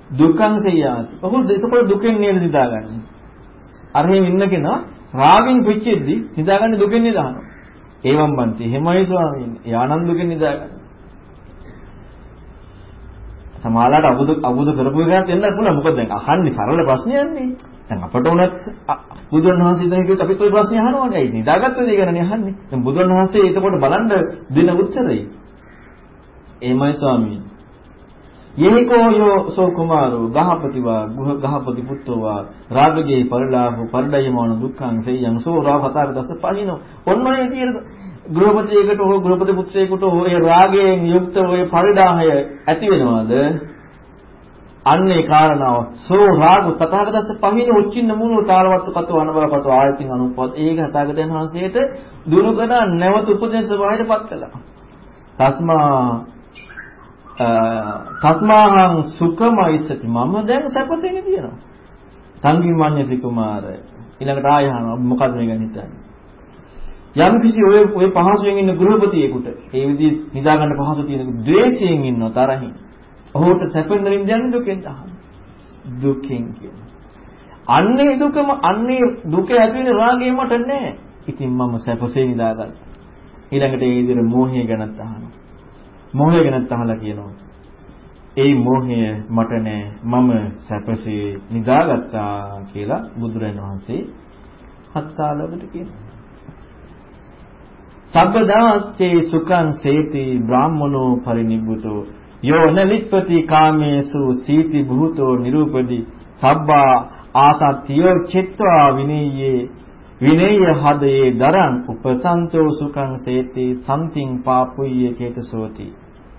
දුක්ඛං සේයාති. ඔහු එතකොට දුකෙන් නේද නිදාගන්නේ. අර එහෙම ඉන්න කෙනා රාගෙන් පිච්චෙද්දි නිදාගන්නේ දුකෙන් නිදානවා. ඒවම් බන්ති. එහෙමයි ස්වාමීනි. ඒ ආනන්දුකෙන් නිදාගන්න. සමාලාට අබුද අබුද කරපු එකක් දෙන්න පුළුවන්. මොකද දැන් අහන්නේ සරල ප්‍රශ්නයක්නේ. දැන් අපට උනත් බුදුන් වහන්සේ දැන් කිව්වොත් අපිත් ওই ප්‍රශ්නේ අහනවානේ. ඒ නිදාගත්ත දේ ගැනනේ අහන්නේ. දැන් බුදුන් වහන්සේ එතකොට බලන්න දෙන උත්තරේ. එහෙමයි ස්වාමීනි. යේකෝ යෝ සෝ කුමාරෝ ගහපතිවා ගහපති පුත්‍රවා රාගගේ පරිලාභ පරිඩයමන දුක්ඛං සෙයං සෝ රාගතර දස පහිනෝ. ඔන්න ඔය විදිහට ගෘහපතියකට හෝ ගෘහපති පුත්‍රයෙකුට හෝ ඒ රාගයෙන් යුක්ත ඔය පරිඩාහය ඇති වෙනවද? අන්නේ කාරණාව. සෝ රාග තථාගතස්ස පහින උච්චින්න මූලෝ තාලවත්තු කතෝ අනබලපතෝ ආයතින් අනුපත් ඒක තථාගතයන් වහන්සේට දුරු කර නැවත උපදේශ ස්වභාවයටපත් කළා. තස්මා තස්මාහං සුඛමයිසති මම දැන් සැපසෙන්නේ තියෙනවා. සංගිමඤ්ඤසි කුමාරය. ඊළඟට ආය අහනවා මොකද්ද මේ ගැන හිතන්නේ? යම් කිසි ඔය ඔය පහසුවෙන් ඉන්න ගෘහපතියෙකුට ඒ විදිහ නිදා ගන්න පහසු තියෙන ද්වේෂයෙන් ඉන්නව තරහින්. ඔහුට සැපෙන් නිදින්න දුකෙන් අහන. දුකෙන් කියන. අන්නේ දුකම අන්නේ දුක ඇති වෙන රාගය මට නැහැ. ඉතින් මම සැපසේ නිදාගන්න. ඊළඟට ඒ විදිහට මෝහය ගැනත් අහනවා. මෝහය ගැනත් අහලා කියනවා. ඒ මෝහය මට නෑ මම සැපසේ නිදාගත්තා කියලා බුදුරජාණන් වහන්සේ හත්තාලකට කියනවා. සබ්බදාච්චේ සුඛං සේති බ්‍රාහ්මනෝ පරිනිබ්බුතෝ යෝන ලිප්පති කාමේසු සීති භූතෝ නිරූපදි සබ්බා ආසත්තියෝ චිත්වා විනීයේ විනේය හදේ දරං උපසන්තෝ සුඛං සේති සම්තිං පාපුය්‍ය චේතසෝති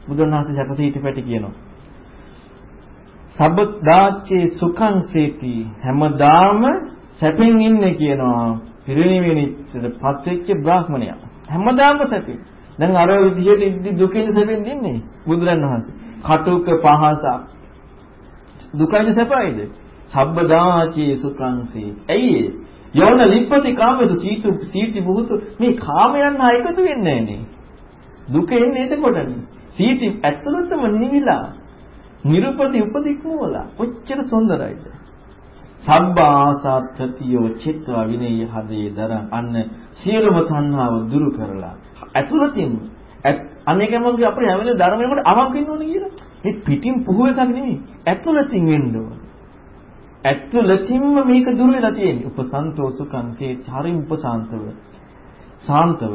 බුදුන් වහන්සේ සැපසී හිටපැටි කියනවා. සබ්බදාච්චේ සුඛං සේති හැමදාම සැපෙන් ඉන්නේ කියනවා. පිරිනිවෙනිච්චපත් වෙච්ච බ්‍රාහ්මණයා. හැමදාම සැපෙන්. දැන් අර විදිහට ඉද්දි දුකින් සැපෙන් දින්නේ බුදුරන් වහන්සේ. කටුක පහසක්. දුකයිද සැපයිද? සබ්බදාචේ සුඛං සේති. ඇයි යෝන ලිප්පති කාමද සීතු සීති බුහුතු මේ කාමයන් හා එකතු වෙන්නේ නැහනේ දුක එන්නේ එතකොටනේ සීති ඇත්තටම නිවිලා නිරුපති උපදික්මවලා කොච්චර සොඳරයිද සබ්බාසත්ත්‍යෝ චිත්වා විනේය හදේ දරන් අන්න සියලුම තණ්හාව දුරු කරලා ඇතුළතින් අනේකම අපේ හැමලේ ධර්මයකට අමක් වෙන්න ඕනේ කියලා. මේ පිටින් පුහු එකක් නෙමෙයි. ඇතුළතින් වෙන්න ඕනේ. ඇතුළතින්ම මේක දුර වෙලා තියෙන්නේ. උපසන්තෝ සුඛං සේ හරිම උපසාන්තව. සාන්තව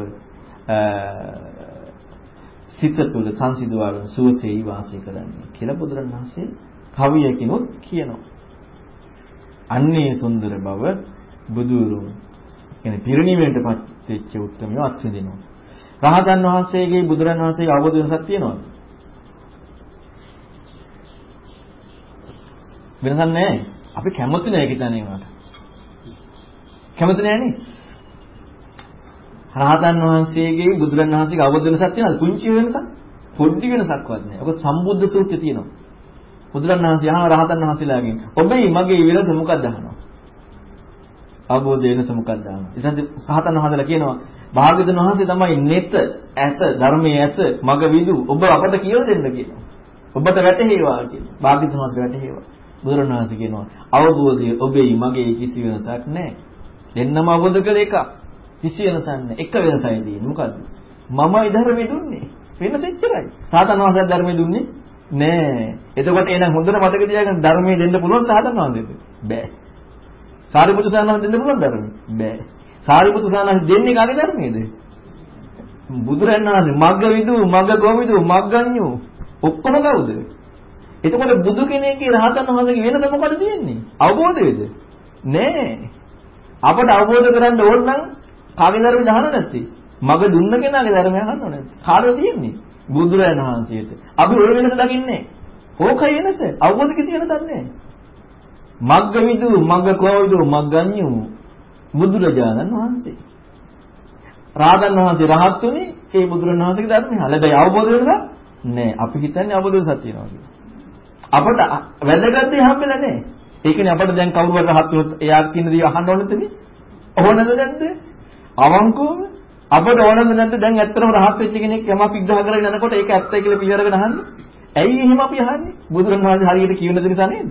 සිත තුළ සංසිඳවන සුවසෙයි වාසය කරන්නේ කියලා බුදුරණවහන්සේ කවියකිනුත් කියනවා. අන්නේ සුන්දර බව බුදුරුන් කියන්නේ පිරිණිවෙන්නටපත් වෙච්ච උත්තරමිය අත්විඳිනවා. රහතන් වහන්සේගේ බුදුරන් වහන්සේගේ අවබෝධ වෙනසක් තියෙනවද? වෙනසක් නැහැ. අපි කැමති නැහැ කිතනේ ඒවට. කැමති නැහැ නේ. රහතන් වහන්සේගේ බුදුරන් වහන්සේගේ අවබෝධ වෙනසක් තියෙනවද? කුංචි වෙනසක්? පොඩි වෙනසක්වත් නැහැ. ඔක සම්බුද්ධ සූත්‍රයේ තියෙනවා. බුදුරන් වහන්සේ අහන රහතන් වහන්සේලාගෙන් ඔබේ මගේ විරස මොකක්ද අහනවා? අවබෝධ වෙනස මොකක්ද අහනවා? ඊට පස්සේ රහතන් වහන්සේලා කියනවා භාග්‍යවතුන් වහන්සේ තමයි නෙත ඇස ධර්මයේ ඇස මග විදු ඔබ අපට කියලා දෙන්න කියනවා. ඔබට වැටහෙවා කියනවා. භාග්‍යවතුන් වහන්සේ වැටහෙවා. බුදුරණවහන්සේ කියනවා අවබෝධය ඔබේ මගේ කිසි වෙනසක් නැහැ. දෙන්නම අවබෝධ කළ එක. කිසි වෙනසක් නැහැ. එක වෙනසයි තියෙන්නේ. මොකද්ද? මමයි ධර්මෙ දුන්නේ. වෙනස එච්චරයි. සාතන් වහන්සේ ධර්මෙ දුන්නේ නෑ. එතකොට එහෙනම් හොඳට මතක තියාගන්න ධර්මයේ දෙන්න පුළුවන් සාතන් වහන්සේට. බෑ. සාරිපුත්‍ර සානහස දෙන්න පුළුවන් ධර්මෙ? බෑ. සාරිපුත්‍ර සානහස දෙන්නේ කාගේ ධර්මයේද? බුදුරණන් වහන්සේ මග්ග විදු මග්ග ගෝවිදු මග්ගඤ්ඤු ඔක්කොම කවුද? එතකොට බුදු කෙනෙක්ගේ රහතන් වහන්සේගේ වෙනස මොකද තියෙන්නේ? අවබෝධයේද? නෑ. අපට අවබෝධ කරගන්න ඕන නම් කාගේ ධර්මද අහන්න නැත්තේ? මග දුන්න කෙනාගේ ධර්මය අහන්න ඕනේ. කාටද තියෙන්නේ? බුදුරජාණන් වහන්සේට. අපි ඔය වෙනස දකින්නේ. ඕකයි වෙනස. අවබෝධ කිසි වෙනසක් නැහැ. මග්ග විදු මග්ග කෝවිදු මග්ගඤ්ඤු බුදුරජාණන් වහන්සේ. රාතන් වහන්සේ රහත් උනේ ඒ බුදුරජාණන් වහන්සේගේ ධර්මය. හැබැයි අවබෝධ වෙනස නැහැ. අපි හිතන්නේ අවබෝධ වෙනසක් තියෙනවා කියලා. අපට වැදගත් දේ හම්බෙලා නැහැ. ඒකනේ අපිට දැන් කවුරුහරි රහත් වුණොත් එයා කියන දේ අහන්න ඕනද නේ? ඕනද නැද්ද? අවංකවම අපිට ඕනද නැද්ද දැන් ඇත්තටම රහත් වෙච්ච කෙනෙක් යමක් විග්‍රහ කරගෙන යනකොට ඒක ඇත්තයි කියලා පිළිවෙලගෙන අහන්නේ? ඇයි එහෙම අපි අහන්නේ? බුදුරණවහන්සේ හරියට කියන දේ නිසා නේද?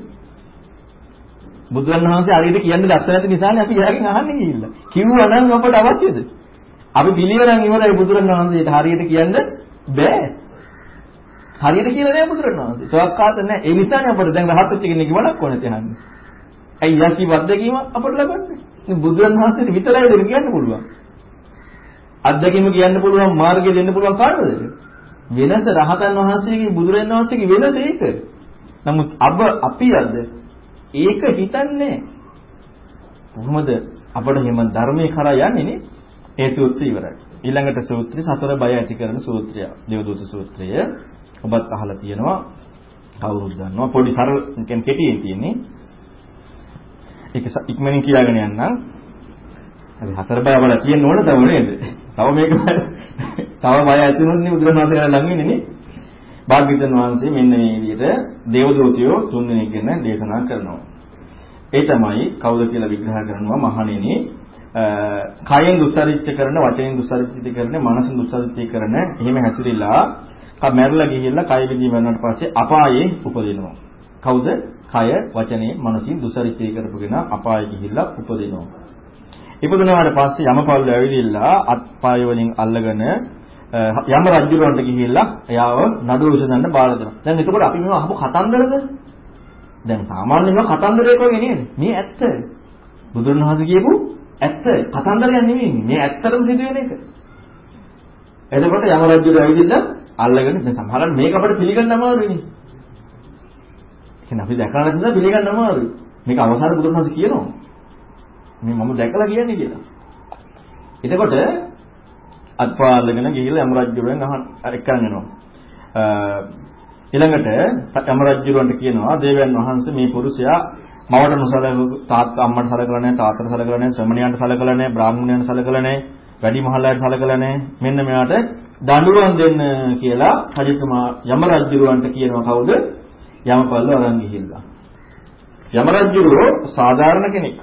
බුදුරණවහන්සේ හරියට කියන්න දැක්ක නැති නිසානේ අපි එයාගෙන් අහන්නේ ගිහිල්ලා. කිව්වා නම් අපට අවශ්‍යද? අපි පිළිවෙලන් ඉවරයි බුදුරණවහන්සේට හරියට කියන්න බෑ. හරියට කියලා නෑ බුදුරණවහන්සේ. සවක්කාත නෑ. ඒ නිසානේ අපිට දැන් රහත් වෙච්ච කෙනෙක් වණක් ඕනේ තහන්නේ. ඇයි යකි වද්දකීම අපට ලබන්නේ? බුදුරණවහන්සේට විතරයි දෙන්න කියන්න පුළුවන්. අත්දැකීම කියන්න පුළුවන් මාර්ගය දෙන්න පුළුවන් කාටද? වෙනස රහතන් වහන්සේගේ බුදුරජාණන් වහන්සේගේ වෙනස ඒක. නමුත් අබ අපි අද ඒක හිතන්නේ කොහොමද අපිට එහෙම ධර්මයේ කරා යන්නේ නේ? ඒ සූත්‍රය ඉවරයි. ඊළඟට සූත්‍රය සතර බය ඇති කරන සූත්‍රය. දේවදූත සූත්‍රය. ඔබත් අහලා තියෙනවා. කවුරුත් දන්නවා. පොඩි සරල කියන්නේ කෙටියෙන් තියෙන්නේ. ඒක ඉක්මනින් කියාගෙන යන්නම්. හරි හතර බය වල තියෙන්න ඕන තව නේද? තව මේක තව බය ඇතිවෙන්නේ නේ බුදුරණවහන්සේ ළඟ ඉන්නේ නේ. භාග්‍යවතුන් වහන්සේ මෙන්න මේ විදිහට දේවදූතයෝ තුන් දෙනෙක් ගැන දේශනා කරනවා. ඒ තමයි කවුද කියලා විග්‍රහ කරනවා මහණෙනි කයෙන් දුස්සරිච්ච කරන වචනෙන් දුස්සරිච්ච කරන මනසෙන් දුස්සරිච්ච කරන එහෙම හැසිරීලා මැරලා ගිහිල්ලා කය විදී මරණට පස්සේ අපායේ උපදිනවා. කවුද? කය වචනේ මනසින් දුස්සරිච්ච කරපුගෙන අපායේ ගිහිල්ලා උපදිනවා. ඉපදුනාට පස්සේ යමපල්ල ඇවිදිලා අත්පාය වලින් අල්ලගෙන යම රජුරවන්ට ගිහිල්ලා එයාව නඩු විසඳන්න බාර දෙනවා. දැන් එතකොට අපි මේව අහපු කතන්දරද? දැන් සාමාන්‍යයෙන් මේව කතන්දරයක් වගේ නේද? මේ ඇත්ත. බුදුන් වහන්සේ කියපු ඇත්ත. කතන්දරයක් නෙමෙයි. මේ ඇත්තටම සිදුවෙන එක. එතකොට යම රජුර ඇවිදින්න අල්ලගෙන දැන් සමහරවිට මේක අපිට පිළිගන්න අමාරුයිනේ. කියන්නේ අපි දැකලා නැතිනම් පිළිගන්න අමාරුයි. මේක අවසාන බුදුන් වහන්සේ කියනවා. මේ මම දැකලා කියන්නේ කියලා. එතකොට අත්පාලගෙන ගිහිල්ලා යම රජුගෙන් අහන් එක්කන් එනවා. ඊළඟට යම රජුරන්ට කියනවා දේවයන් වහන්සේ මේ පුරුෂයා මවට නොසලක තාත්තා අම්මට සලකලා නැහැ තාත්තට සලකලා නැහැ ශ්‍රමණයන්ට සලකලා නැහැ බ්‍රාහ්මණයන්ට සලකලා නැහැ වැඩි මහල්ලාට සලකලා නැහැ මෙන්න මෙයාට දඬුවම් දෙන්න කියලා රජතුමා යම රජුරන්ට කියනවා කවුද යමපල්ල අරන් ගිහිල්ලා යම රජුරෝ සාධාරණ කෙනෙක්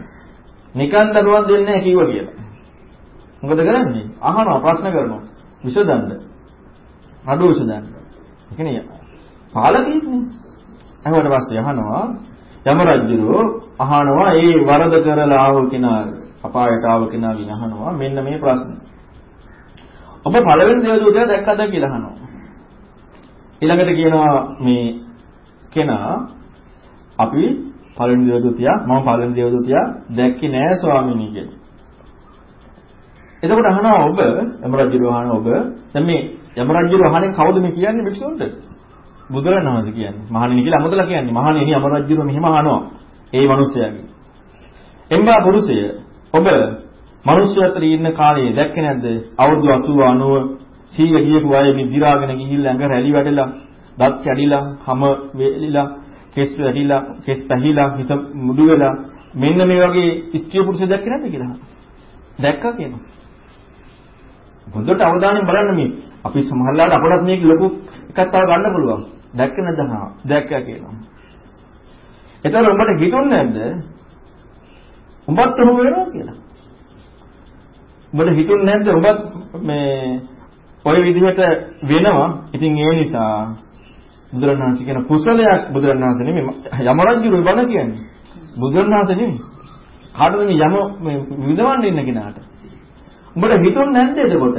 නිකන් දරුවන් දෙන්නේ නැහැ කිව්වා කියලා. මොකද කරන්නේ? අහනවා ප්‍රශ්න කරනවා. විසඳන්න. නඩු විසඳන්න. ඒ කියන්නේ පාලකෙන්නේ. අහුවට පස්සේ අහනවා යම රජුරෝ අහනවා ඒ වරද කරලා ආව කෙනා අපායට ආව කෙනාගෙන් අහනවා මෙන්න මේ ප්‍රශ්න. ඔබ පළවෙනි දේවදූතයා දැක්කද කියලා අහනවා. ඊළඟට කියනවා මේ කෙනා අපි පළවෙනි දේවදූතයා මම පළවෙනි දේවදූතයා දැක්කේ නෑ ස්වාමීනි කියලා. එතකොට අහනවා ඔබ යම රජු අහනවා ඔබ දැන් මේ යම රජු අහන්නේ කවුද මේ කියන්නේ භික්ෂුන්ට? බුදුරණවහන්සේ කියන්නේ. මහණෙනි කියලා අමතලා කියන්නේ. මහණෙනි යම රජු මෙහෙම අහනවා. ඒ මිනිස්යාගේ. එම්බා පුරුෂය ඔබ මිනිස්සු අතර ඉන්න කාලේ දැක්කේ නැද්ද? අවුරුදු 80 90 100 ගියපු අය මේ දිරාගෙන ගිහිල්ලා ඇඟ රැලි වැටලා, දත් කැඩිලා, හැම වෙලිලා, කෙස් වැටිලා, කෙස් පැහිලා, හිස මුඩු වෙලා මෙන්න මේ වගේ ස්ත්‍රී පුරුෂය දැක්කේ නැද්ද කියලා. දැක්කා කියනවා. හොඳට අවධානයෙන් බලන්න මේ අපි සමහරවිට අපලත් මේක ලොකු එකක් තව ගන්න පුළුවන්. දැක්ක නැද්ද? දැක්කා කියනවා. එතකොට උඹට හිතුන්නේ නැද්ද? උඹත් එහෙම වෙනවා කියලා. උඹට හිතුන්නේ නැද්ද උඹත් මේ ඔය විදිහට වෙනවා. ඉතින් ඒ නිසා බුදුරණාහි කියන කුසලයක් බුදුරණාහි නෙමෙයි යමරජ්ජු බණ කියන්නේ. බුදුරණාහි නෙමෙයි. කාටද මේ යම මේ විඳවන්න ඉන්න කෙනාට. උඹට හිතුන්නේ නැද්ද එතකොට?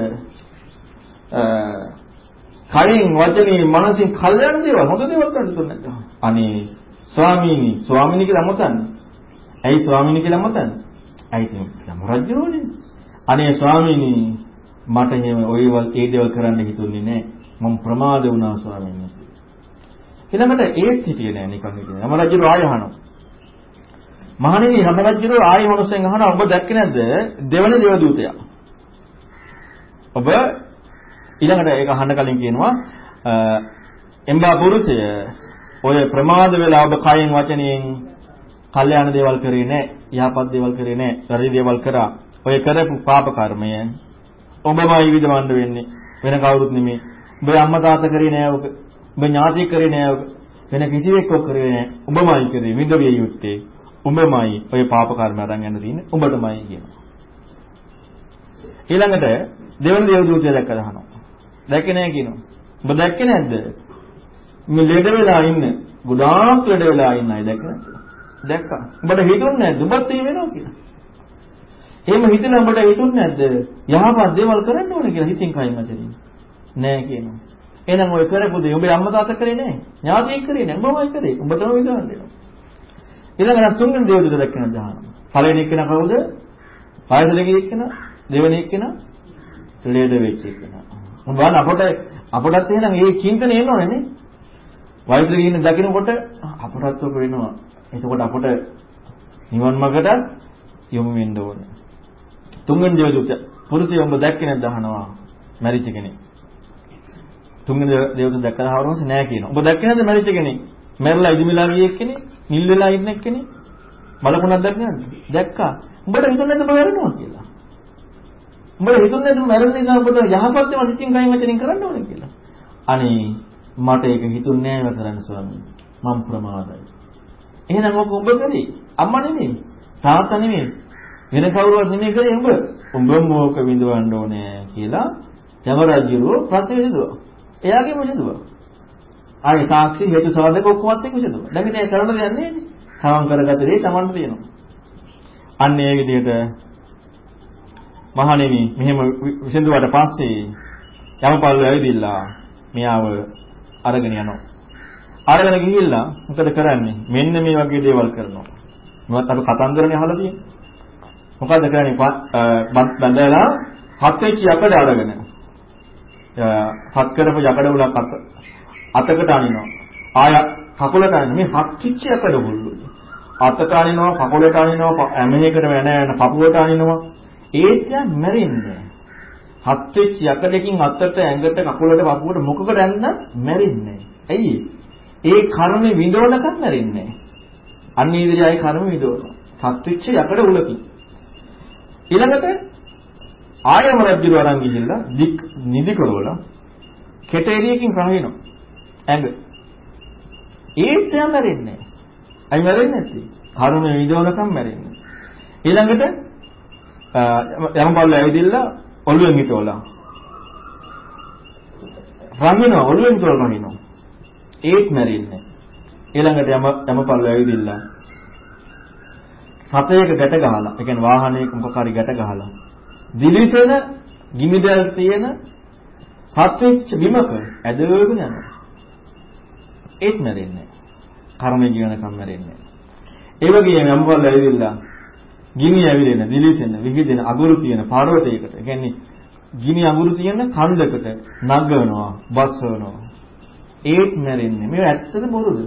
කයින් වචනේ මනසින් කල්යන දේවල් හොඳ දේවල් කරන්න තුන්නේ නැද්ද? අනේ ස්වාමීනි ස්වාමීනි කියලා මතන්නේ. ඇයි ස්වාමීනි කියලා මතන්නේ? ඇයි ඉතින් යම රජුනේ. අනේ ස්වාමීනි මට එහෙම ඔයවල් ඒ දේවල් කරන්න හිතුන්නේ නැහැ. මම ප්‍රමාද වුණා ස්වාමීනි. ඊළඟට ඒත් හිටියේ නෑ නිකන් හිටියේ. යම රජු ආය අහනවා. මහණෙනි යම රජු ආය මනුස්සෙන් අහනවා ඔබ දැක්කේ නැද්ද දෙවන දේවදූතයා? ඔබ ඊළඟට ඒක අහන්න කලින් කියනවා එම්බා පුරුෂය ඔය ප්‍රමාද වෙලා ඔබ කයෙන් වචනයෙන් කල්යාණ දේවල් කරේ නැහැ, යහපත් දේවල් කරේ නැහැ, වැරදි දේවල් කරා. ඔය කරපු පාප කර්මය ඔබමයි විදවන්න වෙන්නේ. වෙන කවුරුත් නෙමෙයි. ඔබ අම්මා තාත්තා කරේ නැහැ ඔක. ඔබ ඥාති කරේ නැහැ ඔක. වෙන කිසිවෙක් ඔක් කරේ නැහැ. ඔබමයි කරේ විඳවිය යුත්තේ. ඔබමයි ඔය පාප කර්ම අරන් යන්න තියෙන්නේ. ඔබටමයි කියනවා. ඊළඟට දෙවන දේවදූතය දැක්ක දහනවා. දැක්කේ නැහැ කියනවා. ඔබ දැක්කේ නැද්ද? මේ ලෙඩ වෙලා ඉන්න ගොඩාක් ලෙඩ වෙලා ඉන්න අය දැක්ක නැද්ද? දැක්කා. උඹට හිතුන්නේ නැද්ද? උඹත් එහෙම වෙනවා කියලා. එහෙම හිතලා උඹට හිතුන්නේ නැද්ද? යහපත් දේවල් කරන්න ඕනේ කියලා හිතින් කයින් මැදදී. නෑ කියනවා. එහෙනම් ඔය කරපු දේ උඹේ අම්මා තාත්තා කරේ නෑ. ඥාතියෙක් කරේ නෑ. උඹමයි කරේ. උඹටම විඳවන්න වෙනවා. ඊළඟට තුන්වෙනි දේවදූත දැක්කන දහනවා. පළවෙනි එක්කෙනා කවුද? පායසලේ එක්කෙනා, දෙවෙනි එක්කෙනා, ලේද වෙච්ච එක්කෙනා. උන් බලන්න අපට අපටත් එහෙනම් මේ චින්තනය එන්න ඕනේ නේ. වයසට ගිහින් දකින්නකොට අපටත් ඔක වෙනවා. එතකොට අපට නිවන් මාර්ගට යොමු වෙන්න ඕනේ. තුන්වෙනි දේවදූත පුරුෂය ඔබ දැක්කේ නැද්ද අහනවා මැරිච්ච කෙනෙක්. තුන්වෙනි දේවදූත දැක්කලා හවරොන්ස් නෑ කියනවා. ඔබ දැක්කේ නැද්ද මැරිච්ච කෙනෙක්? මැරලා ඉදිමිලා ගිය කෙනෙක්, නිල් වෙලා ඉන්න කෙනෙක්. බලකුණක් දැක්කේ නැද්ද? දැක්කා. උඹට හිතුන්නේ නැද්ද ඔබ මැරෙනවා කියලා? උඹට හිතුන්නේ නැද්ද මැරෙන නිසා ඔබට යහපත් දේවල් හිතින් කයින් වචනින් කරන්න ඕනේ කියලා? අනේ මට ඒක හිතුන්නේ නෑව කරන්න ස්වාමීනි. මම ප්‍රමාදයි. එහෙනම් ඔක ඔබ කරේ. අම්මා නෙමෙයි. තාත්තා නෙමෙයි. වෙන කවුරුවත් නෙමෙයි කරේ උඹ. උඹම ඕක විඳවන්න ඕනේ කියලා යමරජුරෝ ප්‍රශ්න විසඳුවා. එයාගේ මොකදදුවා? ආයේ සාක්ෂි හේතු සාධක ඔක්කොමත් එක්ක විසඳුවා. දැන් ඉතින් කරන්න දෙයක් නෑනේ. තමන් කරගත දේ තමන්ට තියෙනවා. අන්න ඒ විදිහට මහණෙනි මෙහෙම විසඳුවාට පස්සේ යමපල්ල ඇවිදිලා මෙයාව අරගෙන යනවා. අරගෙන ගිහිල්ලා මොකද කරන්නේ? මෙන්න මේ වගේ දේවල් කරනවා. මොකක්ද අපි කතන්දරනේ අහලා තියෙන්නේ. මොකද කරන්නේ? බඳලා හත් වෙච්ච යකඩ අරගෙන. හත් කරපු යකඩ උලක් අත අතකට අනිනවා. ආය කකුලට අනින මේ හත් වෙච්ච යකඩ උල්ලු. අතට අනිනවා, කකුලට අනිනවා, ඇමෙහෙකට වෙන යන පපුවට අනිනවා. ඒත් යා මැරෙන්නේ. හත් වෙච්ච යකඩකින් අතට ඇඟට කකුලට පපුවට මොකකට ඇන්න මැරෙන්නේ. ඇයි ඒ කර්ම විඳවනකම් මැරෙන්නේ අන්න ඒ විදිහයි කර්ම විඳවනවා. හත් වෙච්ච යකඩ උලකින්. ඊළඟට ආයම රජු වරන් ගිහිල්ලා දික් නිදි කරවලා කෙටේරියකින් රහිනවා. ඇඟ. ඒත් යා මැරෙන්නේ. අයි මැරෙන්නේ නැත්තේ. කර්ම විඳවනකම් මැරෙන්නේ. ඊළඟට යම බල්ල ඇවිදින්න ඔළුවෙන් හිටවලා. රහිනවා ඔළුවෙන් හිටවලා රහිනවා. ඒත් මැරෙන්නේ. ඊළඟට යම යමපල්ල ඇවිදින්න. සතයක ගැට ගහලා, ඒ කියන්නේ වාහනයක මොකක් හරි ගැට ගහලා. දිලිසෙන ගිනිදල් තියෙන හත් වෙච්ච බිමක ඇදගෙන යනවා. ඒත් මැරෙන්නේ. කර්මය ජීවනකම් මැරෙන්නේ. ඒ වගේම යමපල්ල ඇවිදින්න ගිනි ඇවිලෙන, දිලිසෙන, විහිදෙන අගුරු තියෙන පර්වතයකට. ඒ කියන්නේ ගිනි අගුරු තියෙන කන්දකට නගනවා, බස්සවනවා. ඒත් මැරෙන්නේ. මේව ඇත්තද බොරුද?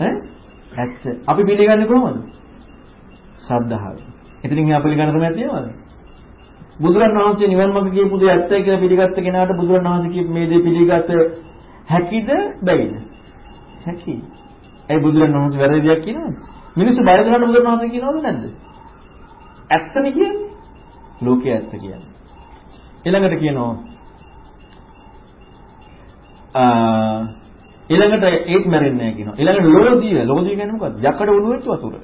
ඈ? ඇත්ත. අපි පිළිගන්නේ කොහොමද? ශ්‍රද්ධාව. ඉතින් එහා පිළිගන්න ක්‍රමයක් තියෙනවද? බුදුරන් වහන්සේ නිවන් මාර්ග කියපු දේ ඇත්තයි කියලා පිළිගත්ත කෙනාට බුදුරන් වහන්සේ කියපු මේ දේ පිළිගත හැකිද බැයිද? හැකි. ඒ බුදුරන් වහන්සේ වැරදි දෙයක් කියනවද? මිනිස්සු බය කරලා බුදුරන් වහන්සේ කියනවද නැද්ද? ඇත්තනේ කියන්නේ. ලෝකයේ ඇත්ත කියන්නේ. ඊළඟට කියනවා ඊළඟට ඒත් මැරෙන්නේ නැහැ කියනවා. ඊළඟට ලෝධිය. ලෝධිය කියන්නේ මොකක්ද? යකඩ උණු වෙච්ච වතුර.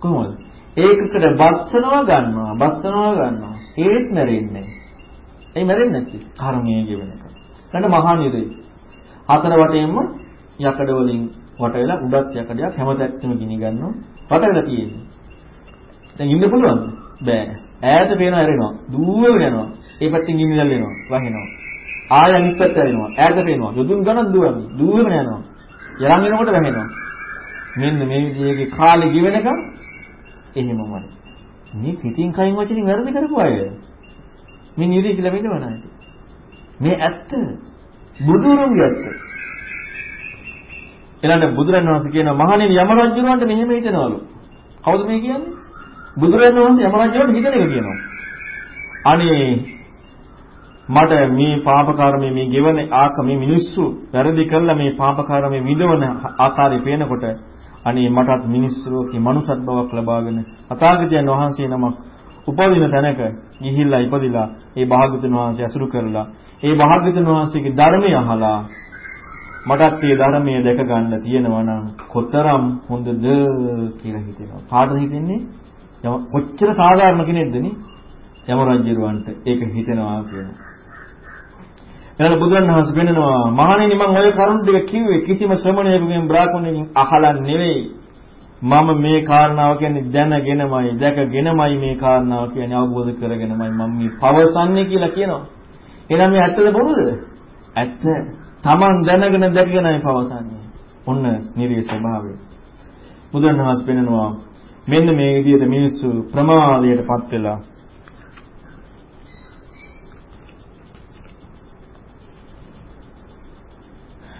කොහොමද? ඒකකට බස්සනවා ගන්නවා. බස්සනවා ගන්නවා. ඒත් මැරෙන්නේ නැහැ. ඒ මැරෙන්නේ නැති. කර්මයේ ගෙවෙන එක. ඊළඟ මහා නිරේ. හතර වටේම යකඩ වලින් වට වෙලා උඩත් යකඩයක් හැමතැනම ගිනි ගන්නවා. වට වෙලා තියෙන්නේ. දැන් ඉන්න පුළුවන්ද? බෑ. ඈත පේනවා ඇරෙනවා. දුවගෙන යනවා. ඒ පැත්තෙන් ගිනි දැල් වෙනවා. වහිනවා. ආය අනිත් පැත්ත වෙනවා. ඈත පේනවා. යොදුන් ගණන් දුවන්නේ. දුවගෙන යනවා. යරන් එනකොට වැහෙනවා. මෙන්න මේ විදිහේ කාලේ ගෙවෙනකම් එහෙමමයි. මේ පිටින් කයින් වචනින් වැරදි කරපු අය. මේ නිරි කියලා මෙන්නව නැහැ. මේ ඇත්ත. බුදුරුන්ගේ ඇත්ත. ඊළඟ බුදුරණවහන්සේ කියනවා මහණෙනි යම රජුරවන්ට මෙහෙම හිතනවලු. කවුද මේ කියන්නේ? බුදුරණවහන්සේ යම රජුරවන්ට හිතන එක කියනවා. අනේ මට මේ පාප කර්මයේ මේ ගෙවන ආක මේ මිනිස්සු වැරදි කළා මේ පාප කර්මයේ විඳවන ආකාරය පේනකොට අනේ මටත් මිනිස්සු ලෝකේ මනුසත් බවක් ලබාගෙන අතාගතයන් වහන්සේ නමක් උපදින තැනක ගිහිල්ලා ඉපදිලා ඒ භාග්‍යතුන් වහන්සේ අසුරු කරලා ඒ භාග්‍යතුන් වහන්සේගේ ධර්මය අහලා මටත් මේ ධර්මයේ දැක ගන්න තියෙනවා නම් කොතරම් හොඳද කියලා හිතෙනවා. කාටද හිතෙන්නේ? කොච්චර සාධාරණ කෙනෙක්ද නේ? යම රජුරවන්ට ඒක හිතෙනවා කියනවා. ඊළඟ බුදුරණවහන්සේ පෙන්නනවා මහණෙනි මම ඔය කරුණ ටික කිව්වේ කිසිම ශ්‍රමණයෙකුගෙන් බ්‍රාහ්මණයෙකුගෙන් අහලා නෙවෙයි. මම මේ කාරණාව කියන්නේ දැනගෙනමයි දැකගෙනමයි මේ කාරණාව කියන්නේ අවබෝධ කරගෙනමයි මම මේ පවසන්නේ කියලා කියනවා. එහෙනම් මේ ඇත්තද බොරුද? ඇත්ත. Taman දැනගෙන දැකගෙනයි පවසන්නේ. ඔන්න නිර්ය ස්වභාවය. බුදුරණවහන්සේ පෙන්නනවා මෙන්න මේ විදිහට මිනිස්සු ප්‍රමාදයටපත් වෙලා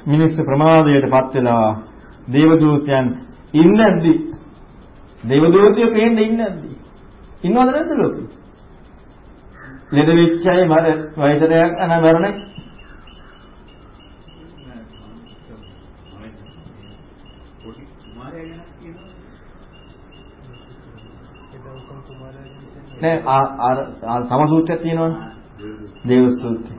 මිනිස්සු ප්‍රමාදයටපත් වෙලා දේවදූතයන් ඉන්නද්දි දේවදූතයෝ පේන්න ඉන්නද්දි ඉන්නවද නැද්ද ලෝකෙ? ලෙඩ වෙච්ච අය මර වයසට යන මරණයි නෑ ආ තම සූත්‍රයක් තියෙනවනේ. දේව සූත්‍රය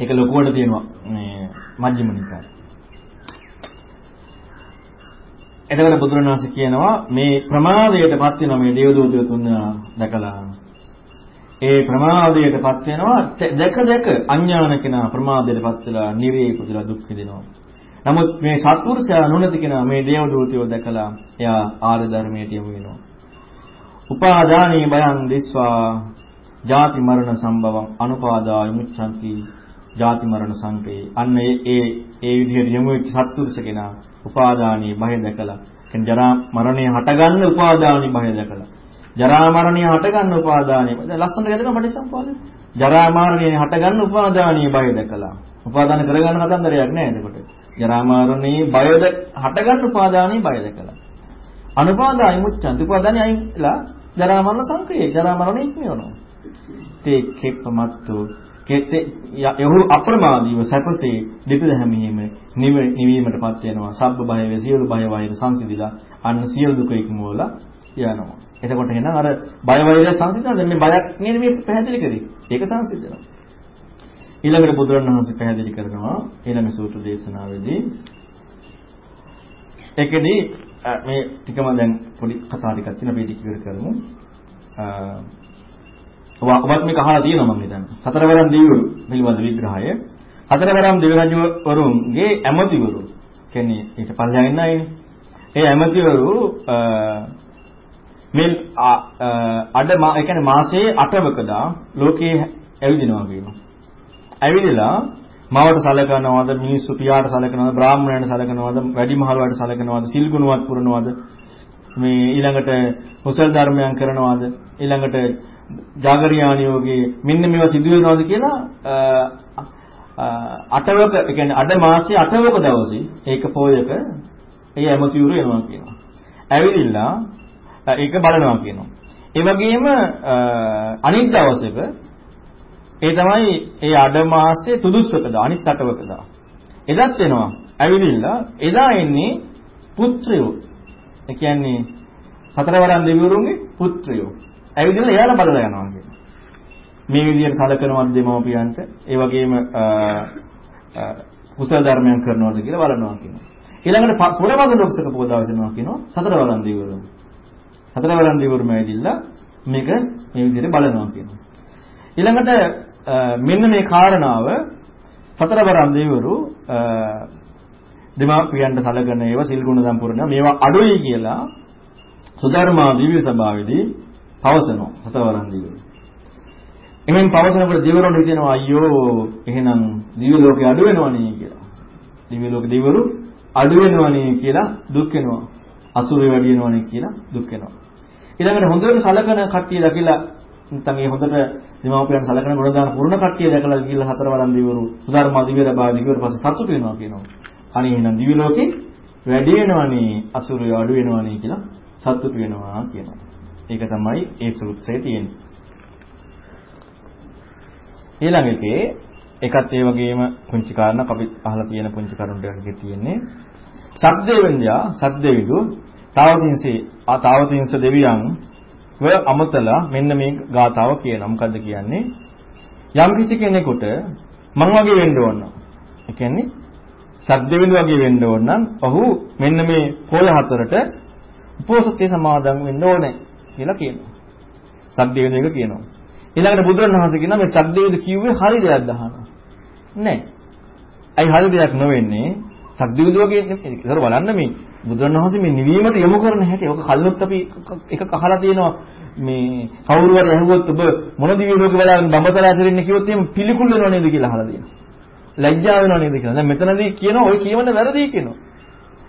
ඒක ලොකුවට තියෙනවා මේ මජ්ක්‍ධිම නිකායේ. එතකොට බුදුරණවහන්සේ කියනවා මේ ප්‍රමාදයටපත් වෙන මේ දේවදූතය තුන් දැකලා ඒ ප්‍රමාදයටපත් වෙනවා දැක දැක අඥාන කෙනා ප්‍රමාදයටපත් වෙලා නිරේ පුදුලා දුක් විඳිනවා. නමුත් මේ සත්පුරුෂයා නොනති කෙනා මේ දේවදූතයෝ දැකලා එයා ආර්ය ධර්මයට යොමු වෙනවා. උපාදානී බයං දිස්වා ජාති මරණ සම්භවං අනුපාදාය මුච්ඡන්ති ජාති මරණ සංකේ. අන්න ඒ ඒ ඒ විදිහට යමු වෙච්ච සත්පුරුෂ කෙනා උපාදානීය බය දැකලා කියන්නේ ජරා මරණය හටගන්න උපාදානීය බය දැකලා. ජරා මරණය හටගන්න උපාදානීය දැන් ලස්සන ගැදෙනවා පටිසම්පාදේ ජරා මරණය හටගන්න උපාදානීය බය දැකලා. උපාදාන කරගන්න කතන්දරයක් නෑ එතකොට. ජරා මරණේ බයද හටගන්න උපාදානීය බය දැකලා. අනුපාදායි මුච්ඡන්ති උපාදානයි අයිලා ජරා මරණ සංකේ ජරා මරණ ඉක්මවනවා. තේ කෙප්පමත්තු කෙතේ යහු අප්‍රමාදීව සැපසේ දෙපළ හැමීම නිවීමටපත් වෙනවා. සබ්බ බය වේ සියලු බය වෛර සංසිඳිලා අන්න සියලු දුක ඉක්මවලා යනවා. එතකොට එහෙනම් අර බය වෛරය සංසිඳනවා. දැන් මේ බයක් නේද මේ පැහැදිලි කරේ? ඒක සංසිඳනවා. ඊළඟට බුදුරණවහන්සේ පැහැදිලි කරනවා ඊළඟ සූත්‍ර දේශනාවේදී ඒකෙදී මේ ටිකම දැන් පොඩි කතා ටිකක් තියෙනවා. අපි ටික ඉවර කරමු. ඔබත් මේක අහලා තියෙනවා මම හිතන්නේ. සතරවරම් දෙවිවරු පිළිබඳ විග්‍රහය. හතරවරම් දෙවි රජවරුන්ගේ ඇමතිවරු කියන්නේ ඊට පල්ලෙහා ඉන්න අයනේ. ඒ ඇමතිවරු මේ අඩ ඒ කියන්නේ මාසයේ 8වකදා ලෝකේ ඇවිදිනවා කියනවා. ඇවිදලා මවට සලකනවද මිනිස්සු පියාට සලකනවද බ්‍රාහ්මණයන්ට සලකනවද වැඩිමහලුවට සලකනවද සිල් ගුණවත් පුරනවද මේ ඊළඟට කුසල ධර්මයන් කරනවද ඊළඟට ජාගරියානියෝගේ මෙන්න මේවා සිදු වෙනවද කියලා අටවක ඒ කියන්නේ අඩ මාසයේ අටවක දවසේ ඒක පොයක ඒ ඇමතිවරු එනවා කියනවා. ඇවිදිලා ඒක බලනවා කියනවා. ඒ වගේම අනිත් දවසක ඒ තමයි ඒ අඩ මාසයේ තුදුස්වකද අනිත් අටවකද. එදත් එනවා. ඇවිදිලා එදා එන්නේ පුත්‍රයෝ. ඒ කියන්නේ හතරවරන් දෙවිවරුන්ගේ පුත්‍රයෝ. ඇවිදින්න එයාලා බලලා යනවා කියනවා. මේ විදිහට සලකනවද දෙමව්පියන්ට ඒ වගේම කුසල ධර්මයන් කරනවද කියලා බලනවා කියනවා. ඊළඟට පුරවග ලොක්සක පොදාව දෙනවා කියනවා සතරවරන් දෙවිවරුන්. සතරවරන් දෙවිවරුම ඇවිදilla මේක මේ විදිහට බලනවා කියනවා. ඊළඟට මෙන්න මේ කාරණාව සතරවරන් දෙවිවරු දෙමාපියන්ට සලකන ඒවා සිල් ගුණ දම් පුරනවා මේවා අඩුයි කියලා සුධර්මා දිව්‍ය සභාවේදී පවසනවා සතරවරන් දිව්‍ය. එහෙන් පවසනකොට දිවවරුන්ට හිතෙනවා අයියෝ එහෙනම් දිව්‍ය ලෝකේ අඩු වෙනවනේ කියලා. දිව්‍ය ලෝකේ දිවවරු අඩු වෙනවනේ කියලා දුක් වෙනවා. අසුරේ වැඩි වෙනවනේ කියලා දුක් වෙනවා. ඊළඟට හොඳට සලකන කට්ටිය දැකලා නැත්නම් ඒ හොඳට දෙමාපියන් සලකන ගුණදාන පුරුණ කට්ටිය දැකලා කියලා හතරවරන් දිවවරු සුධර්මා දිව්‍ය සභාව දිවවරු පස්සේ සතුට වෙනවා කියනවා. අනේ එහෙනම් දිව්‍ය ලෝකේ වැඩි වෙනවනේ අසුරය අඩු වෙනවනේ කියලා සතුටු වෙනවා කියනවා. ඒක තමයි ඒ සූත්‍රයේ තියෙන්නේ. ඊළඟ එකේ එකත් ඒ වගේම පුංචි කාරණාවක් අපි අහලා තියෙන පුංචි කරුණු ටිකක් තියෙන්නේ. සද්දේවින්දයා සද්දේවිදු තාවතින්සේ ආ තාවතින්ස දෙවියන් ව අමතලා මෙන්න මේ ගාතාව කියනවා. මොකද්ද කියන්නේ? යම් කිසි කෙනෙකුට මං වගේ වෙන්න ඕන. ඒ කියන්නේ සද්දේවිදු වගේ වෙන්න ඕන නම් ඔහු මෙන්න මේ පොය හතරට උපෝසතේ සමාදන් වෙන්න ඕනේ කියලා කියනවා. සද්දේවිදු එක කියනවා. ඊළඟට බුදුරණවහන්සේ කියනවා මේ සද්දේවිදු කිව්වේ හරි දෙයක්ද අහනවා. නෑ. අයි හරි දෙයක් නොවෙන්නේ සද්දේවිදු වගේ නෙමෙයි. ඒතර බලන්න මේ බුදුරණවහන්සේ මේ නිවීමට යොමු කරන හැටි. ඔක කල්ලොත් අපි එක කහලා තියෙනවා මේ කවුරු හරි ඇහුවොත් ඔබ මොන දිව්‍ය ලෝකේ බලාගෙන බඹතලා ඇසිරෙන්නේ කිව්වොත් එහෙම පිළිකුල් වෙනව නේද කියලා අහලා තියෙනවා. ලැජ්ජා වෙනව නේද කියලා. දැන් මෙතනදී කියනවා ඔය කියවන වැරදි කියනවා.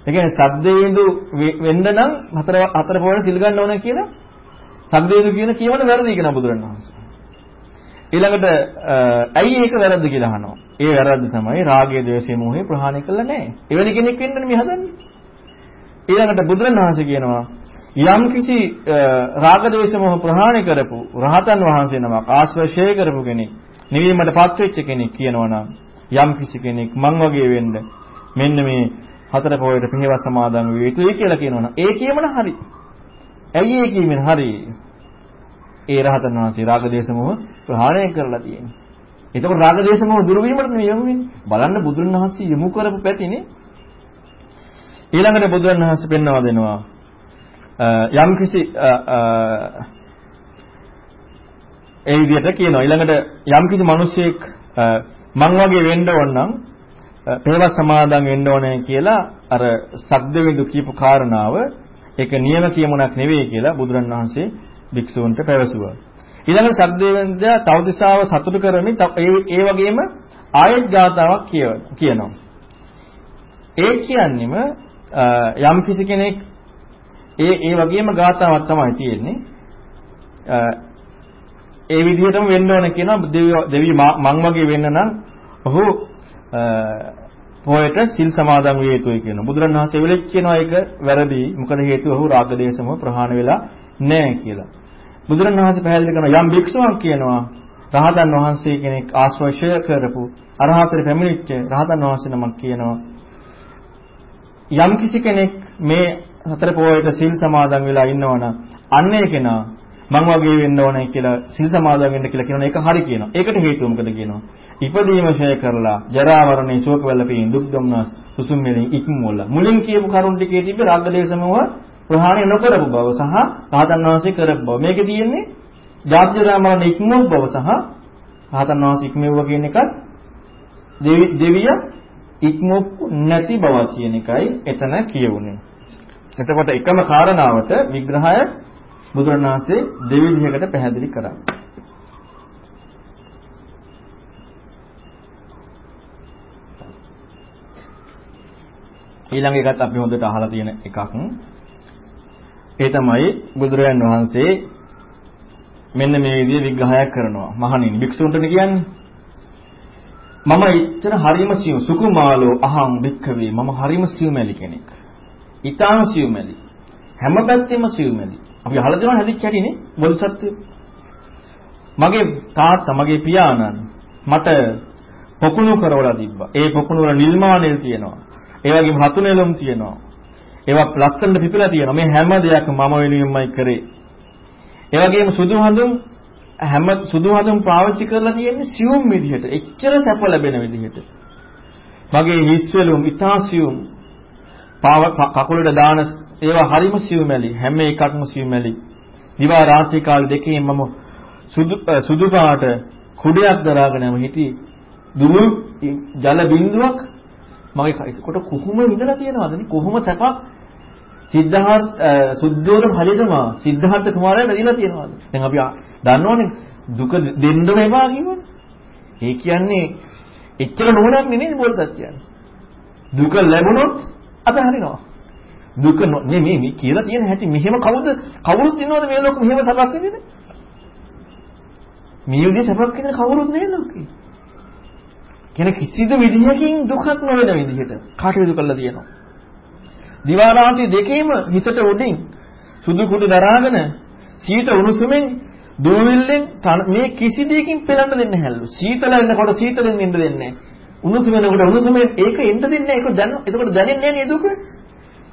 ඒ කියන්නේ සද්දේවිදු වෙන්න නම් හතර හතර පොළ සිල් ගන්න ඕන කියලා සංවේග කියන කියවන වැරදි කියන බුදුරණවහන්සේ. ඊළඟට ඇයි ඒක වැරද්ද කියලා අහනවා. ඒ වැරද්ද තමයි රාගය, ද්වේෂය, මෝහය ප්‍රහාණය කළා නැහැ. එවැනි කෙනෙක් වෙන්නනේ මේ හදන්නේ. ඊළඟට බුදුරණවහන්සේ කියනවා යම් කිසි රාග ද්වේෂ මෝහ ප්‍රහාණය කරපු රහතන් වහන්සේ නමක් ආශ්‍රය කරපු කෙනෙක් නිවීමටපත් වෙච්ච කෙනෙක් කියනවනම් යම් කිසි කෙනෙක් මං වගේ වෙන්න මෙන්න මේ හතර පොයට පිනව සමාදන් විය යුතුයි කියලා කියනවනම් ඒ කියමන හරියි. ඇයි ඒ කියමන හරි? ඒ රහතන් වහන්සේ රාග දේශ මොහ ප්‍රහාණය කරලා තියෙන්නේ. එතකොට රාග දේශ මොහ දුරු වීමට නෙමෙයි යොමු වෙන්නේ. බලන්න බුදුන් වහන්සේ යොමු කරපු පැතිනේ. ඊළඟට බුදුන් වහන්සේ පෙන්වා දෙනවා යම් කිසි ඒ විදිහට කියනවා ඊළඟට යම් කිසි මිනිසෙක් මං වගේ වෙන්න ඕන නම් පෙරලා සමාදන් වෙන්න ඕනේ කියලා අර සද්දවිඳු කියපු කාරණාව ඒක නියම කියමුණක් නෙවෙයි කියලා බුදුරණවහන්සේ භික්ෂූන්ට පැවසුවා. ඊළඟට සද්දේවන්දයා තවදිසාව සතුටු කරමින් ඒ වගේම ආයත් ගාතාවක් කියනවා. ඒ කියන්නේම යම් කිසි කෙනෙක් ඒ ඒ වගේම ගාතාවක් තමයි තියෙන්නේ. ඒ විදිහටම වෙන්න ඕන කියනවා දෙවි මං වගේ වෙන්න නම් ඔහු පොයට සිල් සමාදන් විය යුතුයි කියනවා. බුදුරණවහන්සේ වෙලෙත් කියනවා ඒක වැරදි. මොකද හේතුව ඔහු රාග දේශම ප්‍රහාණය වෙලා නැහැ කියලා. බුදුරණවහන්සේ පැහැදිලි කරනවා යම් භික්ෂුවක් කියනවා රහතන් වහන්සේ කෙනෙක් ආශ්‍රය කරපු අරහතට පැමිණිච්ච රහතන් වහන්සේ නමක් කියනවා යම් කිසි කෙනෙක් මේ හතර පොයට සිල් සමාදන් වෙලා ඉන්නවනම් අන්න ඒ කෙනා මං වගේ වෙන්න ඕනේ කියලා සිල් සමාදන් වෙන්න කියලා කියනවා ඒක හරි කියනවා. ඒකට හේතුව මොකද කියනවා? ඉපදීම ෂය කරලා ජරා මරණේ ශෝක වෙලපින් දුක් දුම්නස් සුසුම් මෙලින් ඉක්මවල. මුලින් කියපු කරුණ ටිකේ තිබ්බ රාග දේශමව ප්‍රහාණය නොකරපු බව සහ රහතන් වහන්සේ කරපු බව. මේකේ තියෙන්නේ ජාති ජරා මරණ ඉක්මව බව සහ රහතන් වහන්සේ ඉක්මවුවා කියන එකත් දෙවිය ඉක්මවපු නැති බව කියන එකයි එතන කියවුනේ. එතකොට එකම කාරණාවට විග්‍රහය බුදුරණාහි දෙවිදිහකට පැහැදිලි කරා. ඊළඟ එකත් අපි හොඳට අහලා තියෙන එකක්. ඒ තමයි බුදුරජාන් වහන්සේ මෙන්න මේ විදිහේ විග්‍රහයක් කරනවා. මහණෙනි භික්ෂුන්ටනේ කියන්නේ. මම ඉච්ඡර හරිම සියුම් සුකුමාලෝ අහං භික්ඛවේ මම හරිම සියුමැලි කෙනෙක්. ඊටාම සියුමැලි. හැම පැත්තෙම සියුමැලි. අපි අහලා දෙනවා හැදිච්ච හැටිනේ බෝධිසත්වය. මගේ තාත්තා මගේ පියාණන් මට පොකුණු කරවලා තිබ්බා. ඒ පොකුණු වල නිල්මාණෙල් තියෙනවා. ඒ වගේම රතු නෙළුම් තියෙනවා. ඒවා ලස්සනට පිපිලා තියෙනවා. මේ හැම දෙයක්ම මම වෙනුවෙන්මයි කරේ. ඒ වගේම සුදු හඳුන් හැම සුදු හඳුන් පාවිච්චි කරලා තියෙන්නේ සියුම් විදිහට. එච්චර සැප ලැබෙන විදිහට. මගේ හිස් වෙලුම් ඉතා සියුම්. කකුලට දාන ඒවා හරිම සියුමැලි. හැම එකක්ම සියුමැලි. දිවා රාත්‍රී කාල දෙකේ මම සුදු සුදු පාට කුඩයක් දරාගෙනම හිටි. දුරු ජල බිඳුවක් මගේ කොට කොහොම ඉඳලා තියෙනවද? කොහොම සැපක්? සිද්ධාර්ථ සුද්ධෝදන හරියටම සිද්ධාර්ථ කුමාරයා නැදිලා තියෙනවද? දැන් අපි දන්නවනේ දුක දෙන්නම එපා කියවනේ ඒ කියන්නේ එච්චර නෝනක් නෙමෙයි බෝසත් කියන්නේ දුක ලැබුණොත් අතහරිනවා දුක නෙමෙයි මේ කියලා තියෙන හැටි මෙහෙම කවුද කවුරුත් ඉන්නවද මේ ලෝකෙ මෙහෙම සබක් විඳින්නේ මේ විදිහට සැපක් විඳින කවුරුත් නෑ ලෝකේ. කියන කිසිදු විදිහකින් දුකක් නොවන විදිහට කටයුතු කරලා තියෙනවා. දිවා රාත්‍රී දෙකේම හිතට උඩින් සුදු කුඩු දරාගෙන සීත උණුසුමෙන් දූවිල්ලෙන් මේ කිසි දෙයකින් පෙළන්න දෙන්නේ නැහැලු. සීතල වෙනකොට සීතලෙන් ඉන්න දෙන්නේ උණුසුම වෙනකොට උණුසුමෙන් ඒක එන්න දෙන්නේ නැහැ. ඒක දැන එතකොට දැනෙන්නේ නැහැ නේද දුක?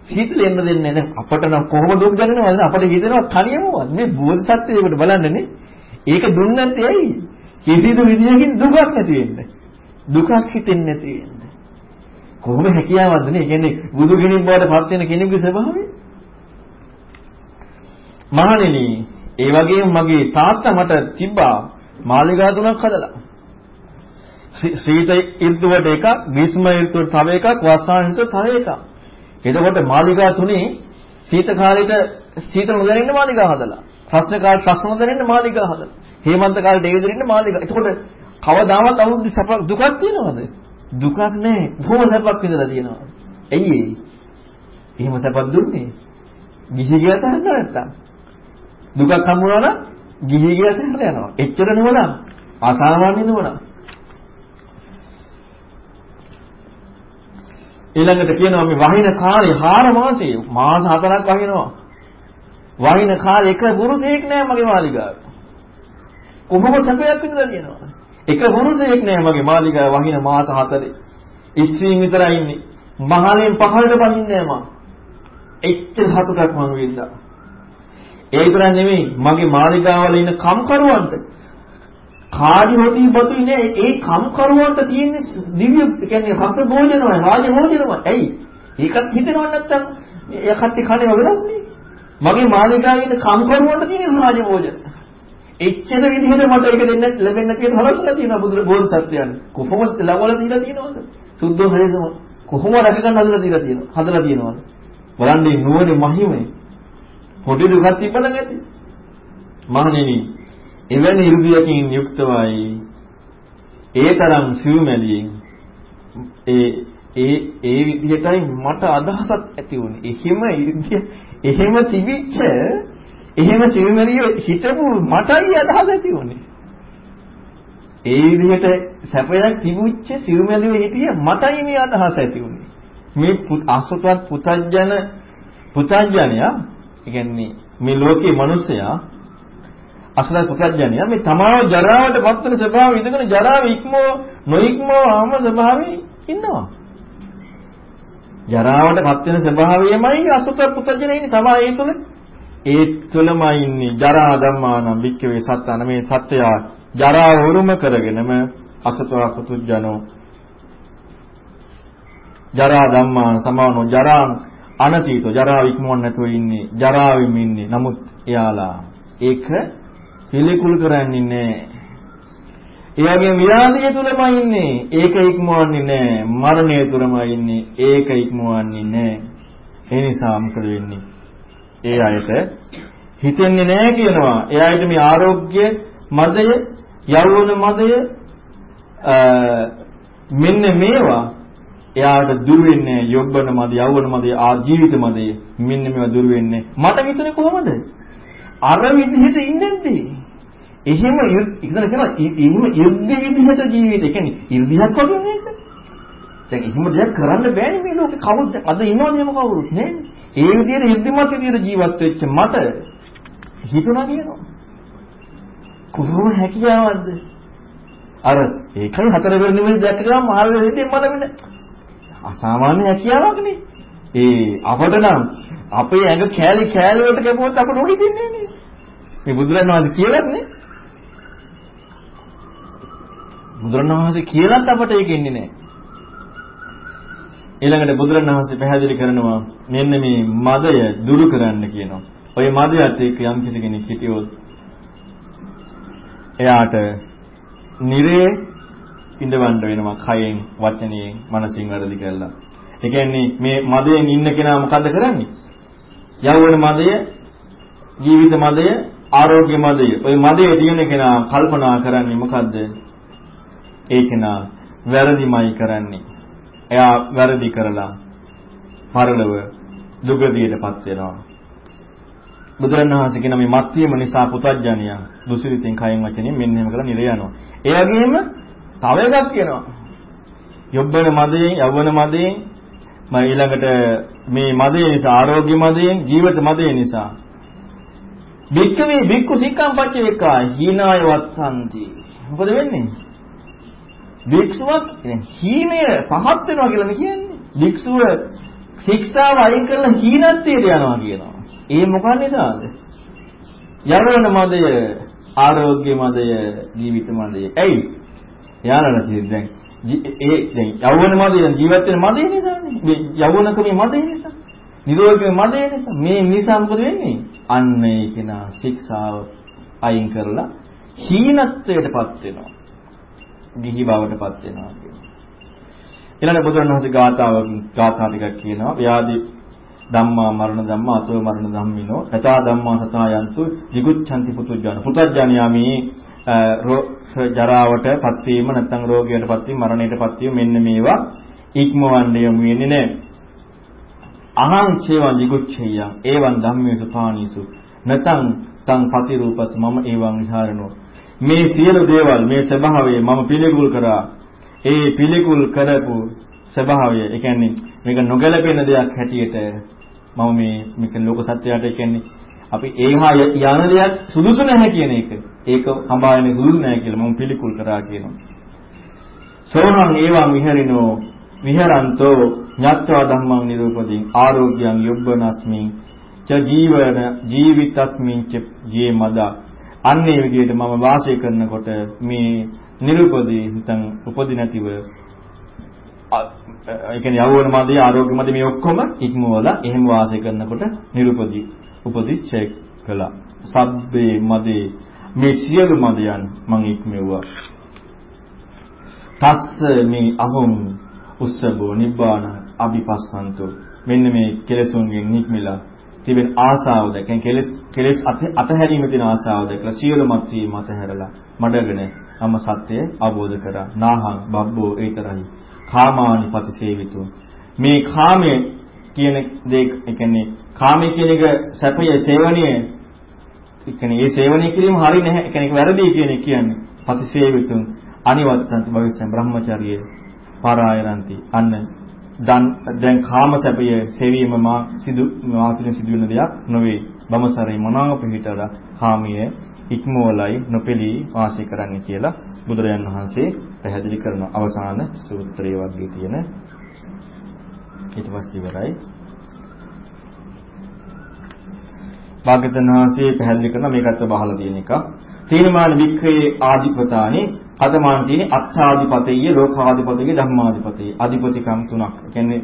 සීතල එන්න දෙන්නේ නැහැ. අපට නම් කොහොම දුක් දැනෙනවද? අපට හිතෙනවා තනියමවත්. මේ බෝධිසත්වයකට බලන්නනේ. ඒක දුන්නේ නැත්තේ ඇයි? කිසිදු විදියකින් දුකක් නැති වෙන්නේ. දුකක් හිතෙන්නේ නැති වෙන්නේ. කොහොම හැකියාවක්ද නේ? කියන්නේ බුදු කෙනෙක් බවට පත් වෙන කෙනෙකුගේ ස්වභාවය. මහණෙනි, ඒ වගේම මගේ තාත්තා මට තිබ්බා මාලිගා තුනක් හදලා. ශීත ඍතුවට එකක්, ග්‍රීෂ්ම ඍතුවට තව එකක්, වර්ෂාන ඍතුවට තව එකක්. එතකොට මාලිගා තුනේ සීත කාලේට සීතල නොදැනෙන්න මාලිගා හදලා. ප්‍රශ්න කාලේ ප්‍රශ්න නොදැනෙන්න මාලිගා හදලා. හේමන්ත කාලේ ඩේවිඩ් දෙන්න මාලිගා. එතකොට කවදාවත් අවුරුදු සැප දුකක් තියනවද? දුකක් නැහැ. බොහොම සැපක් විඳලා තියෙනවා. ඇයි ඒ? එහෙම සැපක් දුන්නේ? ගිහි ගියත් හරියට නැත්තම්. දුකක් හම්බුනා නම් ගිහි ගියත් හරියට යනවා. එච්චර නෙවනම් අසාමාන්‍ය නෙවනම්. ඊළඟට කියනවා මේ වහින කාලේ 4 මාසේ මාස 4ක් වහිනවා. වහින කාලේ එක පුරුෂයෙක් නෑ මගේ මාලිගාවේ. කොහොම සැපයක් විඳලා තියෙනවා. එක පුරුෂයෙක් නෑ මගේ මාලිගාවේ වහින මාස හතරේ. ස්ත්‍රීන් විතරයි ඉන්නේ. මහලෙන් පහළට පනින්නේ නෑ මම. එච්චර සතුටක් මම වින්දා. ඒ විතරක් නෙමෙයි මගේ මාලිගාවල ඉන්න කම්කරුවන්ට කාඩි රොටි බතුයි නෑ ඒ කම්කරුවන්ට තියෙන දිව්‍ය කියන්නේ රස භෝජනමයි රාජ භෝජනමයි. ඇයි? ඒකත් හිතනව නැත්තම් යකටි කණේ වෙලක් නේ. මගේ මාලිගාවේ ඉන්න කම්කරුවන්ට තියෙන රාජ භෝජන. එච්චර විදිහට මට ඒක දෙන්න ලැබෙන්න කියන හරස්ලා තියෙනවා බුදු බෝධිසත්වයන්. කොහොමද ලවල දීලා තියෙනවද? සුද්ධෝ හරියම කොහොම රැකගන්න හදලා දීලා තියෙනවද? හදලා තියෙනවද? බලන්නේ නුවණේ මහිමයි. පොඩි දුකක් තිබ්බද නැති? මහණෙනි, එවැනි 이르දියකින් යුක්තවයි ඒ තරම් සිව්මැලියෙන් ඒ ඒ ඒ විදිහටයි මට අදහසක් ඇති වුණේ. එහෙම ඉර්ධිය එහෙම තිබිච්ච එහෙම සිව්මැලිය හිතපු මටයි අදහස ඇති වුණේ. ඒ විදිහට සැපයක් තිබුච්ච සිව්මැලිය හිටිය මටයි මේ අදහස ඇති වුණේ. මේ අසුතවත් පුතඥන පුතඥයා කියන්නේ මේ ලෝකේ මිනිසයා අසල පුතඥයා මේ තමාව ජරාවට පත්වන ස්වභාවය ඉඳගෙන ජරාව ඉක්මව නොඉක්මවම ස්වභාවයේ ඉන්නවා. ජරාවට පත් වෙන ස්වභාවයමයි අසුත පුතඥනේ ඉන්නේ. තමයි ඒ තුල ඒ තුලමයි ඉන්නේ. ජරා ධම්මානම් වික්කවේ සත්තන මේ සත්‍යය ජරාව උරුම කරගෙනම අසතවා පුතුජනෝ ජරා ධම්මාන සමානෝ ජරා අනතීතෝ. ජරාව ඉක්මවන්න නැතුව ඉන්නේ. ජරාවෙම ඉන්නේ. නමුත් එයාලා ඒක පිළිකුල් කරන්නේ නැහැ ඒ වගේම විරාගය තුලමයි ඉන්නේ. ඒක ඉක්මවන්නේ නැහැ. මරණය තුලමයි ඉන්නේ. ඒක ඉක්මවන්නේ නැහැ. ඒ නිසා මොකද වෙන්නේ? ඒ අයට හිතෙන්නේ නැහැ කියනවා. ඒ අයට මේ ආරෝග්‍ය මදය, යෞවන මදය මෙන්න මේවා එයාට දුර වෙන්නේ යොබ්බන මද යෞවන මද ආ ජීවිත මදය මෙන්න මේවා දුර වෙන්නේ මට හිතුනේ කොහොමද අර විදිහට ඉන්නේ එහෙම ඉතන කියනවා එහෙම ඉර්ධි විදිහට ජීවිතය. කියන්නේ ඉර්ධියක් වගේ නේද? දැන් එහෙම දෙයක් කරන්න බෑනේ මේ ලෝකේ කවුද අද ඉන්නවද එහෙම කවුරුත් නෑනේ. ඒ විදිහට හිද්දිමත් විදිහට ජීවත් වෙච්ච මට හිතුණා කියනවා. කොහොම හැකියාවක්ද? අර ඒකයි හතර වෙනි නිමේ දැක්ක ගමන් මහල් වෙන්නේ මල වෙන්නේ. අසාමාන්‍ය හැකියාවක් නේ. ඒ අපට නම් අපේ ඇඟ කෑලි කෑලි වලට කැපුවොත් අපට උඩි දෙන්නේ නේ. මේ බුදුරණවහන්සේ කියලාත් නේ. බුදුරණවහන්සේ කියලාත් අපට ඒක ඉන්නේ නැහැ. ඊළඟට බුදුරණවහන්සේ පැහැදිලි කරනවා මෙන්න මේ මදය දුරු කරන්න කියනවා. ඔය මදයට එක්ක යම් කිසි කෙනෙක් හිටියොත් එයාට නිරේ ඉඳවන්න වෙනවා කයෙන් වචනයෙන් මනසින් වැරදි කළා. ඒ කියන්නේ මේ මදයෙන් ඉන්න කෙනා මොකද කරන්නේ? යෞවන මදය, ජීවිත මදය, ආරෝග්‍ය මදය. ওই මදයේ තියෙන කෙනා කල්පනා කරන්නේ මොකද්ද? ඒ කෙනා වැරදිමයි කරන්නේ. එයා වැරදි කරලා පරලව දුගතියටපත් වෙනවා. බුදුරණවහන්සේ කියන මේ මත්වීම නිසා පුතඥය දුසිරිතින් කයෙන් වචනෙන් මෙන්න එහෙම කරලා නිරය යනවා. ඒ වගේම තව එකක් කියනවා. යොබ්බන මදයෙන්, යවන මදයෙන්, මම ඊළඟට මේ මදේ නිසා ආරෝග්‍ය මදයෙන්, ජීවිත මදේ නිසා බික්කවේ බික්කු සික්කම්පච්ච වෙක්කා හීනාය වත්සන්ති. මොකද වෙන්නේ? භික්ෂුවක් හීනය පහත් වෙනවා කියලා කියන්නේ. භික්ෂුව ශික්ෂාව අයින් කරලා හීනත්වයට යනවා කියනවා. ඒ මොකක් නිසාද? යරවන මදය, ආරෝග්‍ය මදය, ජීවිත මදය. ඇයි? යානලා දැන් ඒ දැන් යවන මදය ජීවත් වෙන මදය නිසානේ. මේ යවනකමේ මදය නිසා. නිරෝගී මදය නිසා. මේ නිසා මොකද වෙන්නේ? අන්න ඒ කෙනා ශික්ෂාව අයින් කරලා හීනත්වයටපත් වෙනවා. ගිහි බවටපත් වෙනවා කියනවා. ඊළඟ බුදුරණවහන්සේ ගාථාවකින් ගාථා ටිකක් කියනවා. ව්‍යාධි ධම්මා මරණ ධම්මා අතෝ මරණ ධම්මිනෝ යථා ධම්මා සතා යන්තු jiguchanti පුතුජන. පුතඥයා මේ ජරාවටපත් වීම නැත්නම් රෝගයටපත් වීම මරණයටපත් වීම මෙන්න මේවා ඉක්මවන්න යමු වෙන්නේ නැහැ. අහං චේවං jiguccheyyan එවං ධම්මේසු පානීසු නැතං තං පතිරූපස් මම එවං විහාරනෝ මේ සියලු දේවල් මේ ස්වභාවය මම පිළිකුල් කරා. ඒ පිළිකුල් කරපු ස්වභාවය, ඒ කියන්නේ මේක නොගැලපෙන දෙයක් හැටියට මම මේ මේක ලෝක සත්‍යයට ඒ කියන්නේ අපි ඒහා යන දෙයක් සුදුසු නැහැ කියන එක. ඒක සම්භාවනේ සුදුසු නැහැ කියලා මම පිළිකුල් කරා කියනවා. සෝහං ඒවං විහරිනෝ විහරන්තෝ ඤත්වා ධම්මං නිරූපදීන් ආරෝග්‍යං යොබ්බනස්මින් ච ජීවන ජීවිතස්මින් ච ජේ මදා අන්න ඒ විදිහට මම වාසය කරනකොට මේ නිරුපදී නැත්නම් උපදී නැතිව ඒ කියන්නේ යවවන මදේ ආරෝග්‍ය මදේ මේ ඔක්කොම ඉක්මවලා එහෙම වාසය කරනකොට නිරුපදී උපදී චෙක් කළා. සබ්බේ මදේ මේ සියලු මදයන් මං ඉක්මෙව්වා. තස්ස මේ අහොම් උස්සබෝ නිබ්බාන අபிපස්සන්තෝ මෙන්න මේ කෙලෙසුන්ගෙන් නික්මිලා තිබෙන ආසාව දැකෙන කෙලස් කෙලස් අතහැරීමේ තියෙන ආසාව දැකලා සියලු මත් වීම අතහැරලා මඩගෙන අම සත්‍යය අවබෝධ කරා. නාහං බබ්බෝ ඒතරයි. කාමානි පතිසේවිතු. මේ කාමයේ කියන දේ ඒ කියන්නේ කාමයේ කියන එක සැපයේ සේවනයේ ඒ කියන්නේ ඒ සේවනය කිරීම හරි නැහැ. ඒ කියන්නේ වැරදි කියන එක කියන්නේ පතිසේවිතුන් අනිවත්තන්ති භවිෂ්‍යම් බ්‍රහ්මචර්යය පාරායනන්ති අන්න දැන් කාම සැපය සෙවීම මා සිදු මාතුලින් සිදු වෙන දෙයක් නොවේ. බමසරේ මනාව පිළිටලා කාමයේ ඉක්මවලයි නොපෙළී වාසය කරන්න කියලා බුදුරජාන් වහන්සේ පැහැදිලි කරන අවසාන සූත්‍රයේ වගේ තියෙන ඊට පස්සේ ඉවරයි. භාග්‍යවතුන් වහන්සේ පැහැදිලි කරන මේකත් බහලා තියෙන එක. තීනමාන වික්‍රේ ආදිපතානි අදමාන තියෙන්නේ අත්ථාදිපතේය ලෝකාදිපතේය ධම්මාදිපතේය අධිපතිකම් තුනක්. ඒ කියන්නේ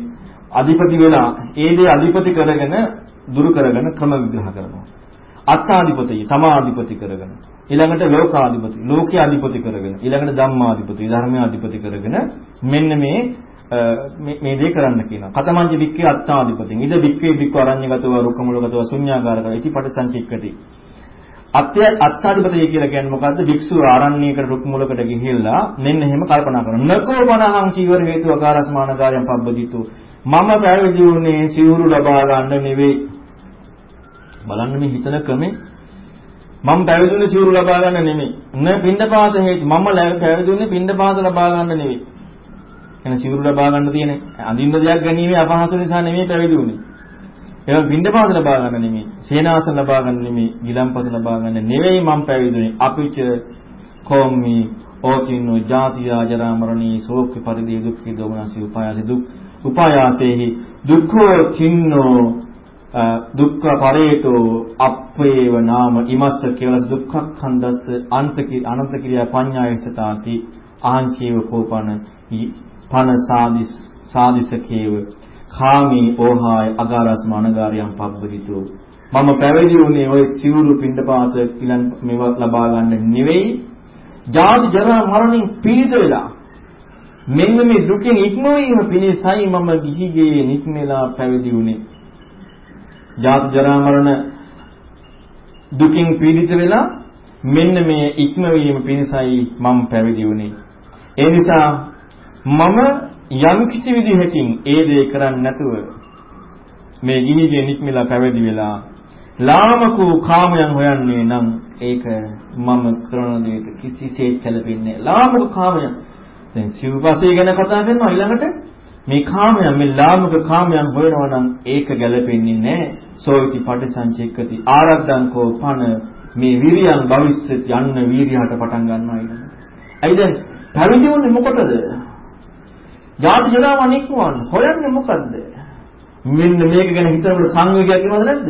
අධිපති වෙලා ඒ දේ අධිපති කරගෙන දුරු කරගෙන ක්‍රම විග්‍රහ කරනවා. අත්ථාදිපතේය තමාදිපති කරගෙන ඊළඟට ලෝකාදිපති ලෝකයේ අධිපති කරගෙන ඊළඟට ධම්මාදිපති ධර්මයේ අධිපති කරගෙන මෙන්න මේ මේ දේ කරන්න කියනවා. කතමංජ වික්කේ අත්තාදිපතින්. ඉද වික්කේ වික්ක අරඤ්‍යගතව රුක්කමුලගතව ශුන්‍යාකාරක ඉතිපට සංචික්කති. අත්‍ය අත්තාදිපතිය කියලා කියන්නේ මොකද්ද? භික්ෂුව ආරණ්‍යයකට රුක් මුලකට ගිහිල්ලා මෙන්න එහෙම කල්පනා කරනවා. නකෝ වනහං චීවර හේතු අකාරස්මානකාරයන් පබ්බදිතු. මම පැවිදි වුණේ සිවුරු ලබා ගන්න නෙවෙයි. බලන්න මේ හිතන ක්‍රමේ මම පැවිදි වුණේ සිවුරු ලබා ගන්න නෙමෙයි. න පින්ඩපාත හේතු මම පැවිදි වුණේ පින්ඩපාත ලබා ගන්න නෙවෙයි. එන සිවුරු ලබා ගන්න තියෙන අඳින්න දෙයක් ගැනීමේ අපහසු නිසා නෙමෙයි පැවිදි වුනේ. ඒක පින්ඩපාත ලබා ගන්න නෙමෙයි, සේනාසන ලබා ගන්න නෙමෙයි, ගිලම්පස ලබා ගන්න නෙවෙයි මම පැවිදුනේ. අපිට කොම්මි ඕකින්නෝ ජාතියා ජරා මරණී ශෝක පරිදේ දුක්ඛ දෝමනසි උපායසි දුක් උපායාසේහි දුක්ඛෝ චින්නෝ දුක්ඛ පරේතෝ අප්පේව නාම ඉමස්ස කෙලස් දුක්ඛඛන්දස්ස අන්තකි අනන්ත ක්‍රියා පඤ්ඤායසතාති ආංචීව කෝපන පන සාදිස් සාදිසකේව කාමී ඕහාය අගාරස්ම අනගාරියම් පබ්බදිතෝ. මම පැවිදි වුණේ ওই සිවුරු පින්ඩපාත කිලන් මේව ලබා ගන්න නෙවෙයි. ජාති ජරා මරණින් පීඩිත වෙලා මෙන්න මේ දුකෙන් ඉක්මවීම පිණිසයි මම ගිහිගේ නික්මෙලා පැවිදි වුණේ. ජාති ජරා මරණ දුකින් පීඩිත වෙලා මෙන්න මේ ඉක්මවීම පිණිසයි මම පැවිදි වුණේ. ඒ නිසා මම යම් කිසි විදිහකින් ඒ දේ කරන්නේ නැතුව මේ ගිහිගේ නික්මලා පැවිදි වෙලා ලාමකෝ කාමයන් හොයන්නේ නම් ඒක මම කරන දෙයක කිසිසේත් සැලපෙන්නේ ලාමක කාමයන් දැන් සිව්පසේ ගැන කතා කරනවා ඊළඟට මේ කාමයන් මේ ලාමක කාමයන් හොයනවා නම් ඒක ගැලපෙන්නේ නැහැ සෝවිති පටිසංචෙක්කති ආරද්ධංකෝ පන මේ විරියන් භවිෂ්‍යත් යන්න වීරියට පටන් ගන්නවා ඊළඟට. ඇයි දැන් පැවිදි වුනේ මොකටද? ජාති ජරාව නික්මවන්න. හොයන්නේ මොකද්ද? මෙන්න මේක ගැන හිතනකොට සංවේගයක් එනවද නැද්ද?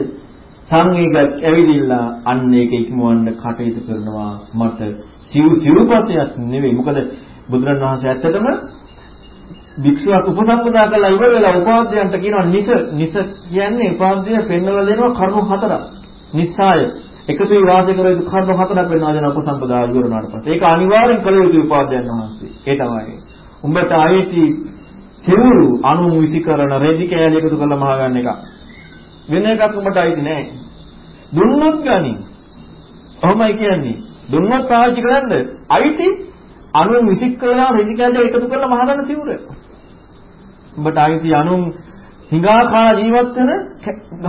සංවේගයක් ඇවිදිලා අන්න ඒක ඉක්මවන්න කටයුතු කරනවා මට සිව් සිව්පසයක් නෙවෙයි. මොකද බුදුරණවහන්සේ ඇත්තටම වික්ෂුවක් උපසම්පදා කරලා ඉවර වෙලා උපාධ්‍යයන්ට කියනවා නිස නිස කියන්නේ උපාධ්‍යය පෙන්වලා දෙනවා කරුණු හතරක්. නිස්සාය එකතු වී වාසය කර යුතු කරුණු හතරක් වෙනවා දෙන උපසම්පදා ඉවර වුණාට පස්සේ. ඒක අනිවාර්යෙන් කළ යුතු උපාධ්‍යයන් වහන්සේ. ඒ තමයි. උඹට ආйти සිරුරු අණු විසිකරන රෙදි කෑලි එකතු කරලා මහ ගන්න එක. වෙන එකක් උඹට ආйти නෑ. දුන්නොත් ගනි. ඔහොමයි කියන්නේ. දුන්නොත් පාවිච්චි කරන්න ආйти අණු විසිකරන රෙදි කෑලි එකතු කරලා මහ ගන්න සිවුර. උඹට ආйти අණු හිඟා කාලා ජීවත් වෙන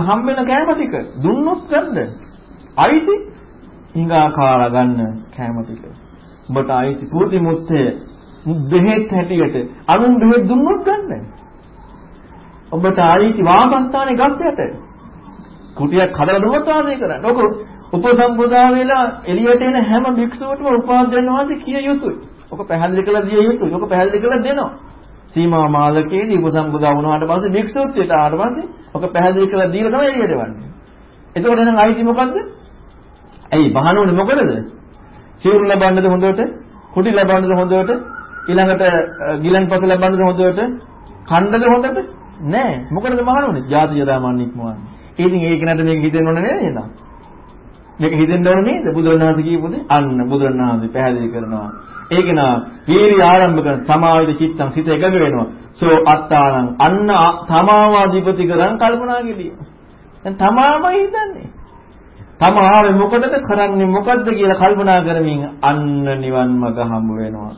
හම් වෙන කෑම ටික දුන්නොත් ගන්න. ආйти හිඟා කාලා ගන්න කෑම ටික. උඹට ආйти පූර්ති මුත්තේ බෙහෙත් හැටියට අනුන් බෙහෙත් දුන්නොත් ගන්න. ඔබට ආයිති වාසස්ථානේ ගස් යට. කුටියක් හදලා දුන්නොත් වාසය කරන්න. ඔක උපසම්පදා වෙලා එළියට එන හැම භික්ෂුවටම උපාධ්‍යයන් වහන්සේ කිය යුතුයි. ඔක පැහැදිලි කරලා දිය යුතුයි. ඔක පැහැදිලි කරලා දෙනවා. සීමා මාලකයේදී උපසම්පදා වුණාට පස්සේ භික්ෂුත්වයට ආවට පස්සේ ඔක පැහැදිලි කරලා දීලා තමයි එළියට වන්නේ. එතකොට එහෙනම් ආයිති මොකද්ද? ඇයි බහනෝනේ මොකටද? සිවුරු ලබන්නද හොඳට? කුටි ලබන්නද හොඳට? ඊළඟට ගිලන්පස ලබන්නද හොඳට? කණ්ඩද හොඳට? නෑ. මොකටද මහණුනේ? ජාති ජරා මරණ ඉක්මවන්නේ. ඒ ඉතින් ඒක නැත මේක හිතෙන්න ඕනේ නේද නේද? මේක හිතෙන්න ඕනේ නේද? බුදුරණාහි කියපුද? අන්න බුදුරණාහි පැහැදිලි කරනවා. ඒක නා වීර්ය ආරම්භ කරන සමාවිත චිත්තං සිත එකඟ වෙනවා. සෝ අත්තානං අන්න තමාවාදීපති කරන් කල්පනා කෙලිය. දැන් තමාම හිතන්නේ. තම ආවේ මොකටද කරන්නේ මොකද්ද කියලා කල්පනා කරමින් අන්න නිවන් මඟ හම්බ වෙනවා.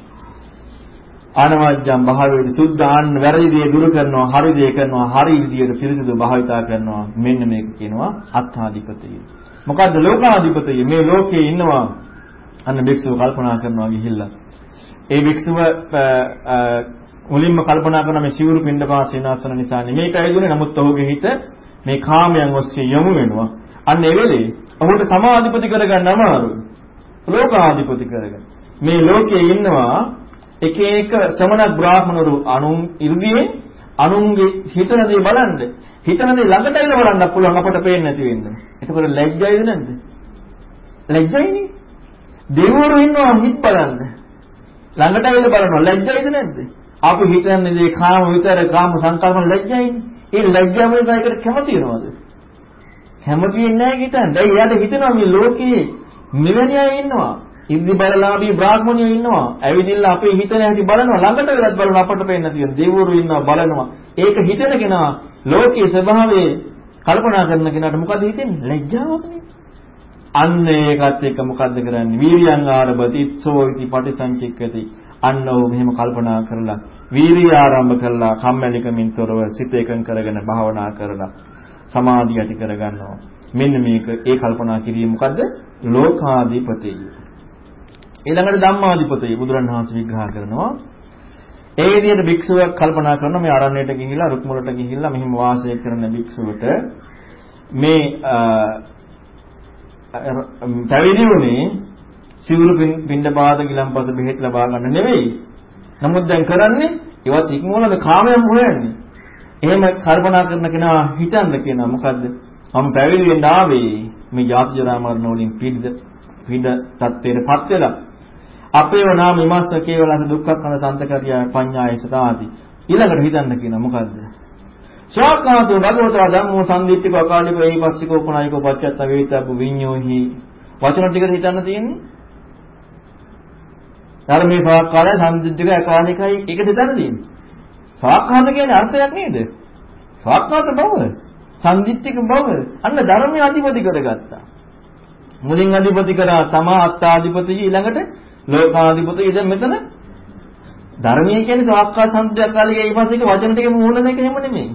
අනවජ්ජම් භාවයේ සුද්ධ ආන්න වැරදි දේ දුරු කරනවා හරි දේ කරනවා හරි විදියට පිරිසිදු භාවිතා කරනවා. මෙන්න මේක කියනවා අත්හාධිපතිය මොකද්ද ලෝකාධිපතිය? මේ ලෝකේ ඉන්නවා අන්න භික්ෂුව කල්පනා කරනවා ගිහිල්ලා. ඒ භික්ෂුව මුලින්ම කල්පනා කරන මේ සිවුරු පින්ඩපා සේනාසන නිසා නෙමෙයි පැවිදුනේ. නමුත් ඔහුගේ හිත මේ කාමයන් ඔස්සේ යොමු වෙනවා. අන්න ඒ වෙලේ ඔහුට සමාධිපති කරගන්න අමාරුයි. ලෝකාධිපති කරගන්න. මේ ලෝකයේ ඉන්නවා එක එක ශ්‍රමණ බ්‍රාහ්මණරු අනුන් ඉර්ධියෙන් අනුන්ගේ හිතන දේ බලන්න. හිතන දේ ළඟට ඇවිල්ලා බලන්න පුළුවන් අපට පේන්නේ නැති වෙන්න. එතකොට ලැජ්ජයිද නැද්ද? ලැජ්ජයිනේ. දෙවිවරු ඉන්නවා හිත බලන්න. ළඟට ඇවිල්ලා බලනවා ලැජ්ජයිද නැද්ද? අපි හිතන්නේ දේ කාම විතර කාම සංකල්පන ලැජ්ජයිනේ. ඒ ලැජ්ජාව නිසා ඒකට කැමති වෙනවද? කැමති වෙන්නේ නැහැ හිතන්න. දැන් එයාට හිතෙනවා මේ ලෝකේ මෙවැනි අය ඉන්නවා. ඉන්ද්‍රි බලලාභී බ්‍රාහ්මණයෝ ඉන්නවා. ඇවිදින්න අපේ හිතන හැටි බලනවා. ළඟට වෙලත් බලනවා අපට පේන්න තියෙන. දෙවිවරු ඉන්නවා බලනවා. ඒක හිතන කෙනා ලෝකයේ ස්වභාවය කල්පනා කරන කෙනාට මොකද හිතෙන්නේ? ලැජ්ජාවක් නේ. අන්න ඒකත් එක්ක මොකද්ද කරන්නේ? වීර්යං ආරභති සෝ ඉති පටිසංචික්කති. අන්න ඕ මෙහෙම කල්පනා කරලා වීර්ය ආරම්භ කරලා කම්මැලිකමින් තොරව සිත එකඟ කරගෙන භාවනා කරලා සමාධිය ඇති කරගන්නවා. මෙන්න මේක ඒ කල්පනා කිරීම මොකද්ද? ලෝකාධිපතිය. ඊළඟට ධම්මාධිපතිය බුදුරණවහන්සේ විග්‍රහ කරනවා ඒ විදිහට භික්ෂුවක් කල්පනා කරනවා මේ අරණ්‍යයට ගිහිල්ලා රුක් මුලට ගිහිල්ලා මෙහිම වාසය කරන භික්ෂුවට මේ පැවිදි වුණේ සිවුරු පින්ඩ පාද ගිලම්පස බෙහෙත් ලබා ගන්න නෙවෙයි. නමුත් දැන් කරන්නේ ඒවත් ඉක්මවලද කාමයෙන් හොයන්නේ. එහෙම කල්පනා කරන කෙනා හිතන්න කියනවා මොකද්ද? මම පැවිදි වෙන්න ආවේ මේ ජාති ජරා මරණ වලින් පීඩිත පීඩ තත්ත්වයටපත් වෙලා අපේව නාම විමස්ස කේවලස දුක්ඛකන සන්තකරිය පඤ්ඤාය සතාති ඊළඟට හිතන්න කියනවා මොකද්ද? ශාකාතු භගවතා ධම්මෝ සම්දිත්තික අකාලික වේපස්සිකෝ පුණයිකෝ පච්චත්ත වේතබ්බ විඤ්ඤෝහි වචන ටිකද හිතන්න තියෙන්නේ? ධර්මයේ සාකාරය සම්දිත්තික අකාලිකයි ඒකද හිතන්න තියෙන්නේ? සාකාත කියන්නේ අර්ථයක් නේද? සාකාත බව සම්දිත්තික බව අන්න ධර්මයේ අධිපති කරගත්තා. මුලින් අධිපති කරා තමා අත්තාධිපති ඊළඟට ලෝකාධිපති ඉතින් මෙතන ධර්මයේ කියන්නේ සාක්කා සම්ප්‍රදායකාලික ඊපස්සේ වචන ටික මූලන එක එහෙම නෙමෙයි.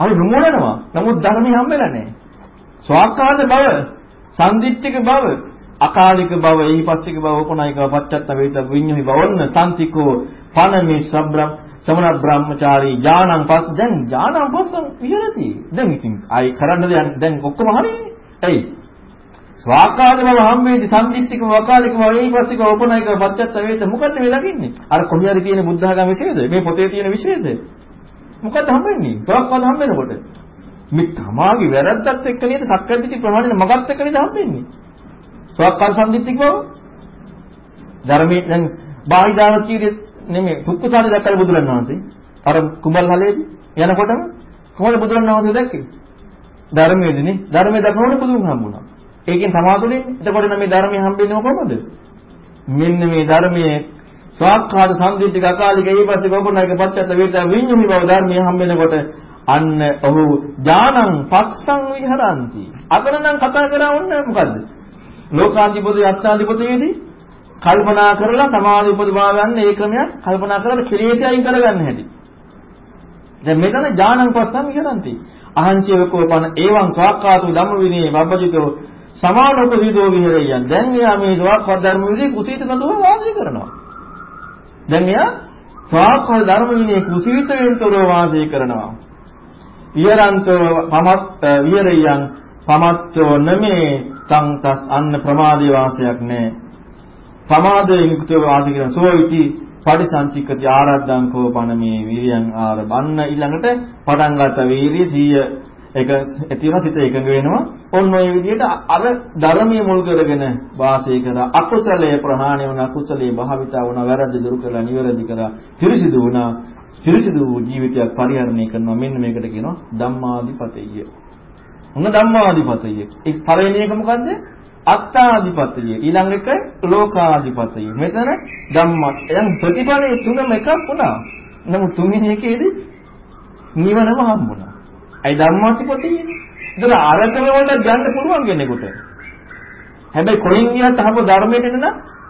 අපි නුමුණනවා. නමුත් ධර්මයේ හම්බෙලා නැහැ. ස්වාක්කාද බව, සම්දිත්තික බව, අකාලික බව, ඊපස්සික බව, උපනායික පච්චත්ත වේත විඤ්ඤුහි බවන්න සම්තිකෝ පනමි සබ්‍රම් සමන බ්‍රහ්මචාරී ඥානං පස් දැන් ඥානං පස්සන් විහෙරති. දැන් ඉතින් ආයි කරන්න දෙයක් දැන් ඔක්කොම හරිනේ. එයි ස්වාකාද බව හම්බෙද්දි සම්දිත්තික වකාලික බව ඊපස්සික උපනායික පච්චත්ත වේත මොකද්ද මේ ලගින්නේ? අර කොහේ තියෙන බුද්ධ ආගම විශේෂද? මේ පොතේ තියෙන විශේෂද? මොකද හම්බෙන්නේ? සෝක්කවද හම්බෙනකොට. මේ තමාගේ වැරද්දත් එක්ක නේද සක්කාදිටි ප්‍රමාණය මගත් එක්ක නේද හම්බෙන්නේ. සෝක්කල් සම්දිත්තික බව. ධර්මයේ දැන් බාහිදාව කීරිය නෙමෙයි දුක්ඛසාරය දැක්කල බුදුරන් වහන්සේ. අර කුඹල් හලේදී යනකොටම කොහොමද බුදුරන් වහන්සේ දැක්කේ? ධර්මයේදීනේ. ධර්මයේ දක්නකොට බුදුන් හම්බුණා. ඒකෙන් සමාතුලින් එතකොට නම් මේ ධර්මයේ හම්බෙන්නේ කොහොමද? මෙන්න මේ ධර්මයේ ස්වාක්ඛාත සම්දිත්තික අකාලික ඊපස්සේ ගොබුණායක පච්චත්ත වේත විඤ්ඤුමි බව ධර්මයේ හම්බෙනකොට අන්න ඔහු ඥානං පස්සං විහරಂತಿ. අතනනම් කතා කරා වුණේ මොකද්ද? ලෝකාධිපති අත්තාධිපතියේදී කල්පනා කරලා සමාධි උපදවා ගන්න ඒ ක්‍රමයක් කල්පනා කරලා ක්ලේශයයින් කරගන්න හැටි. දැන් මෙතන ඥානං පස්සං විහරಂತಿ. අහංචේවකෝ පන එවං ස්වාක්ඛාතු ධම්ම විනේ වබ්බජිතෝ සමානෝපසීතෝ විහෙරයන්. දැන් එයා මේ ස්වාක්ඛාත ධර්ම විනේ කුසීත නදුව වාසය කරනවා. දැන් එයා ස්වාක්ඛාත ධර්ම විනේ කුසීතයෙන්තරව වාසය කරනවා. විහරන්තෝ පමත් විහෙරයන් පමත්තෝ නමේ තං තස් අන්න ප්‍රමාදී වාසයක් නැහැ. ප්‍රමාදයෙන් යුක්තව වාසය කරන සෝයිති පටිසංචිකති ආරද්ධං කෝ පනමේ විරියං ආරබන්න ඊළඟට පටන් ගත වීරිය 100 ඒක ඇති වෙනවා සිත එකඟ වෙනවා. ඔන්න ඔය විදිහට අර ධර්මයේ මුල් කරගෙන වාසය කර අකුසලයේ ප්‍රහාණය වුණ අකුසලයේ භාවිතා වුණ වැරද්ද දුරු කරලා නිවැරදි කරලා පිරිසිදු වුණා. පිරිසිදු ජීවිතයක් පරිහරණය කරනවා. මෙන්න මේකට කියනවා ධම්මාදිපතය. මොන ධම්මාදිපතය? ඒ පළවෙනි එක මොකද්ද? අත්තාදිපතය. ඊළඟ එක ලෝකාදිපතය. මෙතන ධම්ම. දැන් ප්‍රතිඵලයේ තුනම එකක් වුණා. නමුත් තුන්වෙනි එකේදී නිවනම හම්බුණා. ඇයි ධම්මාතිපතියනේ? ඒතර අරකම වලට ගන්න පුළුවන් කෙනෙකුට. හැබැයි කොයින් ගියත් අහපු ධර්මයට එන්න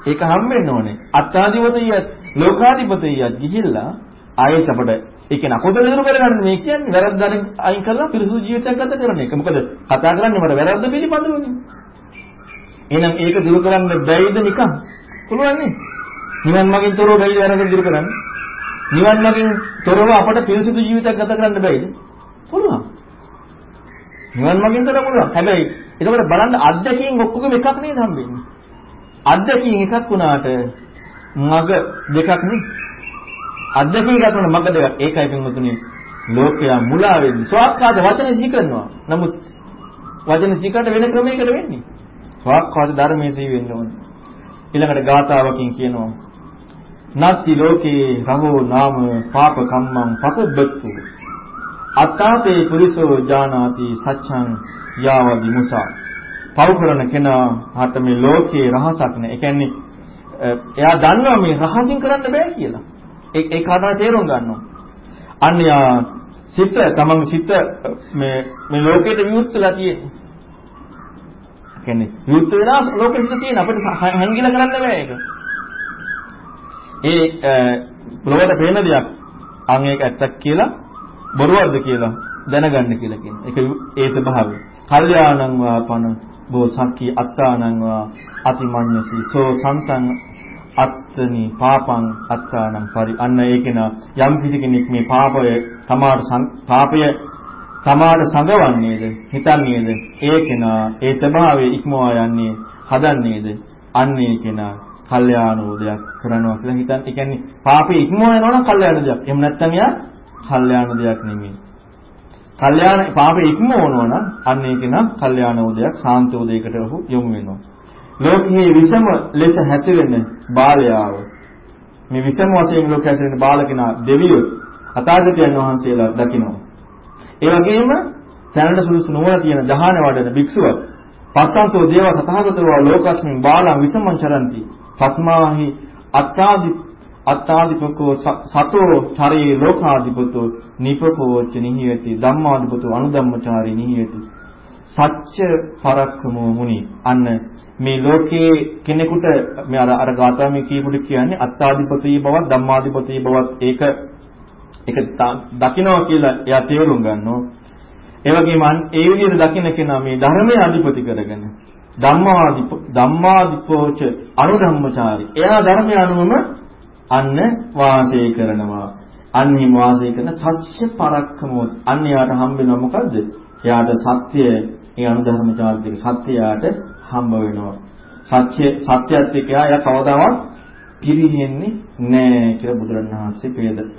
ඒක හම්බෙන්න ඕනේ. අත්තාධිපතියත් ලෝකාධිපතියත් ගිහිල්ලා ආයෙත් අපට ඒ කියන්නේ අකුසල දුරු කරගන්න මේ කියන්නේ වැරද්දෙන් අයින් කරලා පිරිසුදු ජීවිතයක් ගත කරන එක. මොකද කතා කරන්නේ මට වැරද්ද පිළිබඳවනේ. එහෙනම් ඒක දුරු කරන්න බැයිද නිකන්? පුළුවන් නේ. නිවන් මාගෙන් තොරව බැරි වැරද්ද දුරු කරන්න. නිවන් මාගෙන් තොරව අපට පිරිසුදු ජීවිතයක් ගත කරන්න බැයිද? පුළුවන්. නිවන් මාර්ගෙන් තර පුළුවන්. හැබැයි එතකොට බලන්න අත්දැකීම් ඔක්කොගම එකක් නේද හම්බෙන්නේ. අත්දැකීම් එකක් වුණාට මග දෙකක් නේ. අත්දැකීම් එකක් වුණා මග දෙකක්. ඒකයි පින්වතුනි ලෝකයා මුලා වෙන්නේ. ස්වාක්කාත වචන සිහි කරනවා. නමුත් වචන සිහිකට වෙන ක්‍රමයකට වෙන්නේ. ස්වාක්කාත ධර්මයේ සිහි වෙන්න ඕනේ. ඊළඟට ගාථාවකින් කියනවා නත්ති ලෝකේ රහෝ නාම පාප කම්මං පකුබ්බතු අත්තාතේ පුරිසෝ ජානාති සච්ඡං යාව විමුසා. පව් කරන කෙනා හට මේ ලෝකේ රහසක් නැහැ. ඒ කියන්නේ එයා දන්නවා මේ රහසින් කරන්න බෑ කියලා. ඒ ඒ කාරණා තේරුම් ගන්නවා. අන්න යා සිත තමන් සිත මේ මේ ලෝකයට විමුක්තලා තියෙන්නේ. කියන්නේ විමුක්ත වෙලා ලෝකෙ හිත තියෙන අපිට හැංගිලා කරන්න බෑ ඒක. ඒ ලෝකෙට පේන දෙයක් අන් ඒක ඇත්තක් කියලා බොරුවක්ද කියලා දැනගන්න කියලා කියනවා. ඒක ඒ ස්වභාවය. කල්යාණං වා පන බෝ සක්කී අත්තානං වා අතිමඤ්ඤසී සෝ සංසං අත්තනි පාපං අත්තානම් පරි අන්න ඒකේන යම් කිසි කෙනෙක් මේ පාපය තමාට පාපය තමාට සංගවන්නේද හිතන්නේද ඒකේන ඒ ස්වභාවය ඉක්මවා යන්නේ හදන්නේද අන්න ඒකේන කල්යාණෝදයක් කරනවා කියලා හිතන් ඒ කියන්නේ පාපේ ඉක්මව යනවා නම් කල්යාණ දෙයක්. එහෙම නැත්නම් යා කල්යාණ දෙයක් නෙමෙයි. කල්යාණ පාපේ ඉක්මවනවා නම් අන්න ඒක නම් කල්යාණෝදයක් සාන්තෝදයකට ඔහු යොමු වෙනවා. ලෝකයේ විසම ලෙස හැසිරෙන බාලයාව මේ විසම වශයෙන් ලෝක හැසිරෙන බාලකෙනා දෙවියෝ අතාගතයන් වහන්සේලා දකිනවා. ඒ වගේම සැනට සුදුසු නොවන තියෙන දහන වඩන භික්ෂුවක් පස්සන්තෝ දේව තථාගතෝ ලෝකස්මින් බාලං විසමං චරಂತಿ තස්මාහි අත්තාදි අත්තාදිපකෝ සතෝ චරේ ලෝකාදිපතෝ නිපකෝච නිහියති ධම්මාදිපතෝ අනුධම්මචාරී නිහියති සච්ච පරක්කමෝ මුනි. අන්න මේ ලෝකයේ කෙනෙකුට මේ අර අර ගාථා මේ කියපුඩ කියන්නේ අත්තාදිපතී බවත් ධම්මාදිපතී බවත් ඒක ඒක දකින්නවා කියලා එයා තේරුම් ගන්නවා. ඒ වගේම ඒ විදිහට දකින්න කෙනා මේ ධර්මයේ අධිපති කරගෙන ධම්මාදි ධම්මාදිපෝච අනුධම්මචාරී. එයා ධර්මය අනුවම අන්න වාසය කරනවා. අන්හිම වාසය කරන සත්‍ය පරක්කමොත් අන්න යාට හම්බ වෙනවා මොකද්ද? එයාට සත්‍ය ඒ අනුධර්මචාරික සත්‍ය යාට හම්බ වෙනවා. සත්‍ය සත්‍යයත් එක්ක එයා කවදාවත් පිරිහෙන්නේ නැහැ කියලා බුදුරණවහන්සේ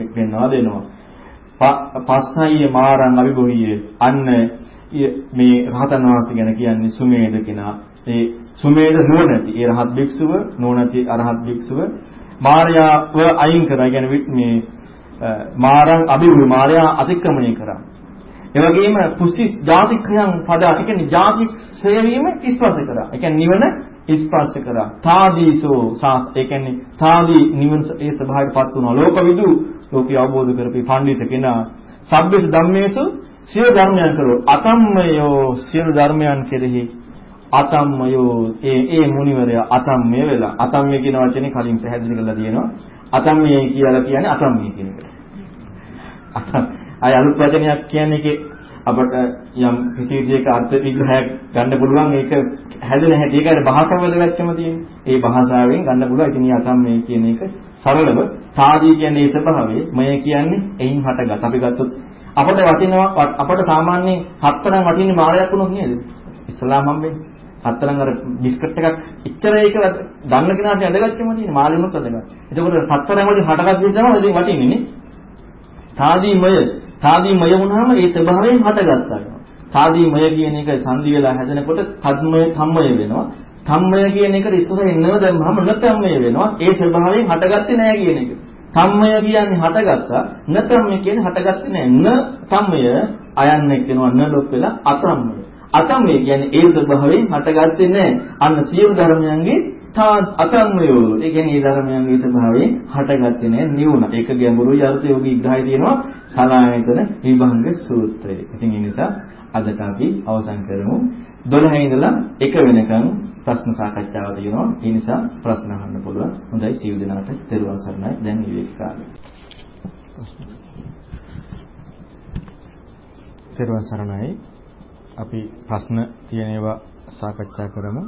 පෙන්නනවා දෙනවා. පස්සයි මාරං අවිගොහිය අන්න මේ රහතන් වහන්සේ ගැන කියන්නේ සුමේද කෙනා ඒ සුමේද නුවණැති ඒ රහත් භික්ෂුව නුවණැති අරහත් භික්ෂුව මාර්යාව අයින් කරා කියන්නේ මේ මාරං අභිවෘ මාර්යා අතික්‍රමණය කරා. ඒ වගේම පුස්ති ජාතික්‍රයන් පදා ඒ කියන්නේ ජාතික් සේවීම ස්පර්ශ කරා. ඒ කියන්නේ නිවන ස්පර්ශ කරා. තාදීසෝ සාස් ඒ කියන්නේ තාදී නිවන ඒ ස්වභාවයටපත් වුණා. ලෝකවිදු ලෝකී අවබෝධ කරපි පඬිත කෙනා සබ්බිස ධම්මේසු සියලු ධර්මයන් කරෝ අතම්මයෝ සියලු ධර්මයන් කෙරෙහි අතම්මයෝ ඒ ඒ මුනිවරයා අතම්මය වෙලා අතම්මය කියන වචනේ කලින් පැහැදිලි කරලා තියෙනවා අතම්මය කියලා කියන්නේ අතම්මය කියන එක. අය අලුත් වචනයක් කියන්නේ ඒකේ අපට යම් කිසි විදිහක අර්ථ විග්‍රහයක් ගන්න පුළුවන් ඒක හැදෙන හැටි ඒකයි භාෂාව වැදගත්කම තියෙන්නේ. ඒ භාෂාවෙන් ගන්න පුළුවන් ඉතින් මේ අතම්මය කියන එක සරලව තාදී කියන්නේ ඒ ස්වභාවය මය කියන්නේ එයින් හටගත්. අපි ගත්තොත් අපට වටිනවා අපට සාමාන්‍යයෙන් හතරන් වටින්නේ මායයක් වුණොත් නේද? ඉස්ලාම් හම්බෙන්නේ. හතරන් අර බිස්කට් එකක් ඉච්චරයි කියලා දන්න කෙනාට ඇදගත්තම නේ මාළෙමුත් ඇදගත්තා. එතකොට හතරන් වලින් හටගත් දේ තමයි ඉතින් වටින්නේ නේ. තාදීමය තාදීමය වුණාම ඒ ස්වභාවයෙන් හටගත්තා. තාදීමය කියන එක සංදි වෙලා හැදෙනකොට තද්මය ධම්මය වෙනවා. ධම්මය කියන එකට ඉස්සරහින් නව දැම්මම නතම්මය වෙනවා. ඒ ස්වභාවයෙන් හටගත්තේ නෑ කියන එක. ධම්මය කියන්නේ හටගත්තා. නතම්මය කියන්නේ හටගත්තේ නෑ. න ධම්මය අයන්නේ කියනවා න ලොප් වෙලා අතම්මය. අතම්මේ කියන්නේ ඒ ස්වභාවයෙන් හටගත්තේ නැහැ. අන්න සියලු ධර්මයන්ගේ තා අතම්මයෝ. ඒ කියන්නේ ඒ ධර්මයන්ගේ ස්වභාවයෙන් හටගත්තේ නැහැ නිවුණ. ඒක ගැඹුරුයි අර්ථ යෝගී විග්‍රහය තියෙනවා සලායතන විභංග සූත්‍රයේ. ඉතින් ඒ නිසා අදට අපි අවසන් කරමු. 12 ඉඳලා 1 වෙනකන් ප්‍රශ්න සාකච්ඡාව තියෙනවා. ඒ නිසා ප්‍රශ්න අහන්න පුළුවන්. හොඳයි සියලු දෙනාට දරුවන් සරණයි. දැන් විවේක කාලය. දරුවන් සරණයි. අපි ප්‍රශ්න තියෙන ඒවා සාකච්ඡා කරමු.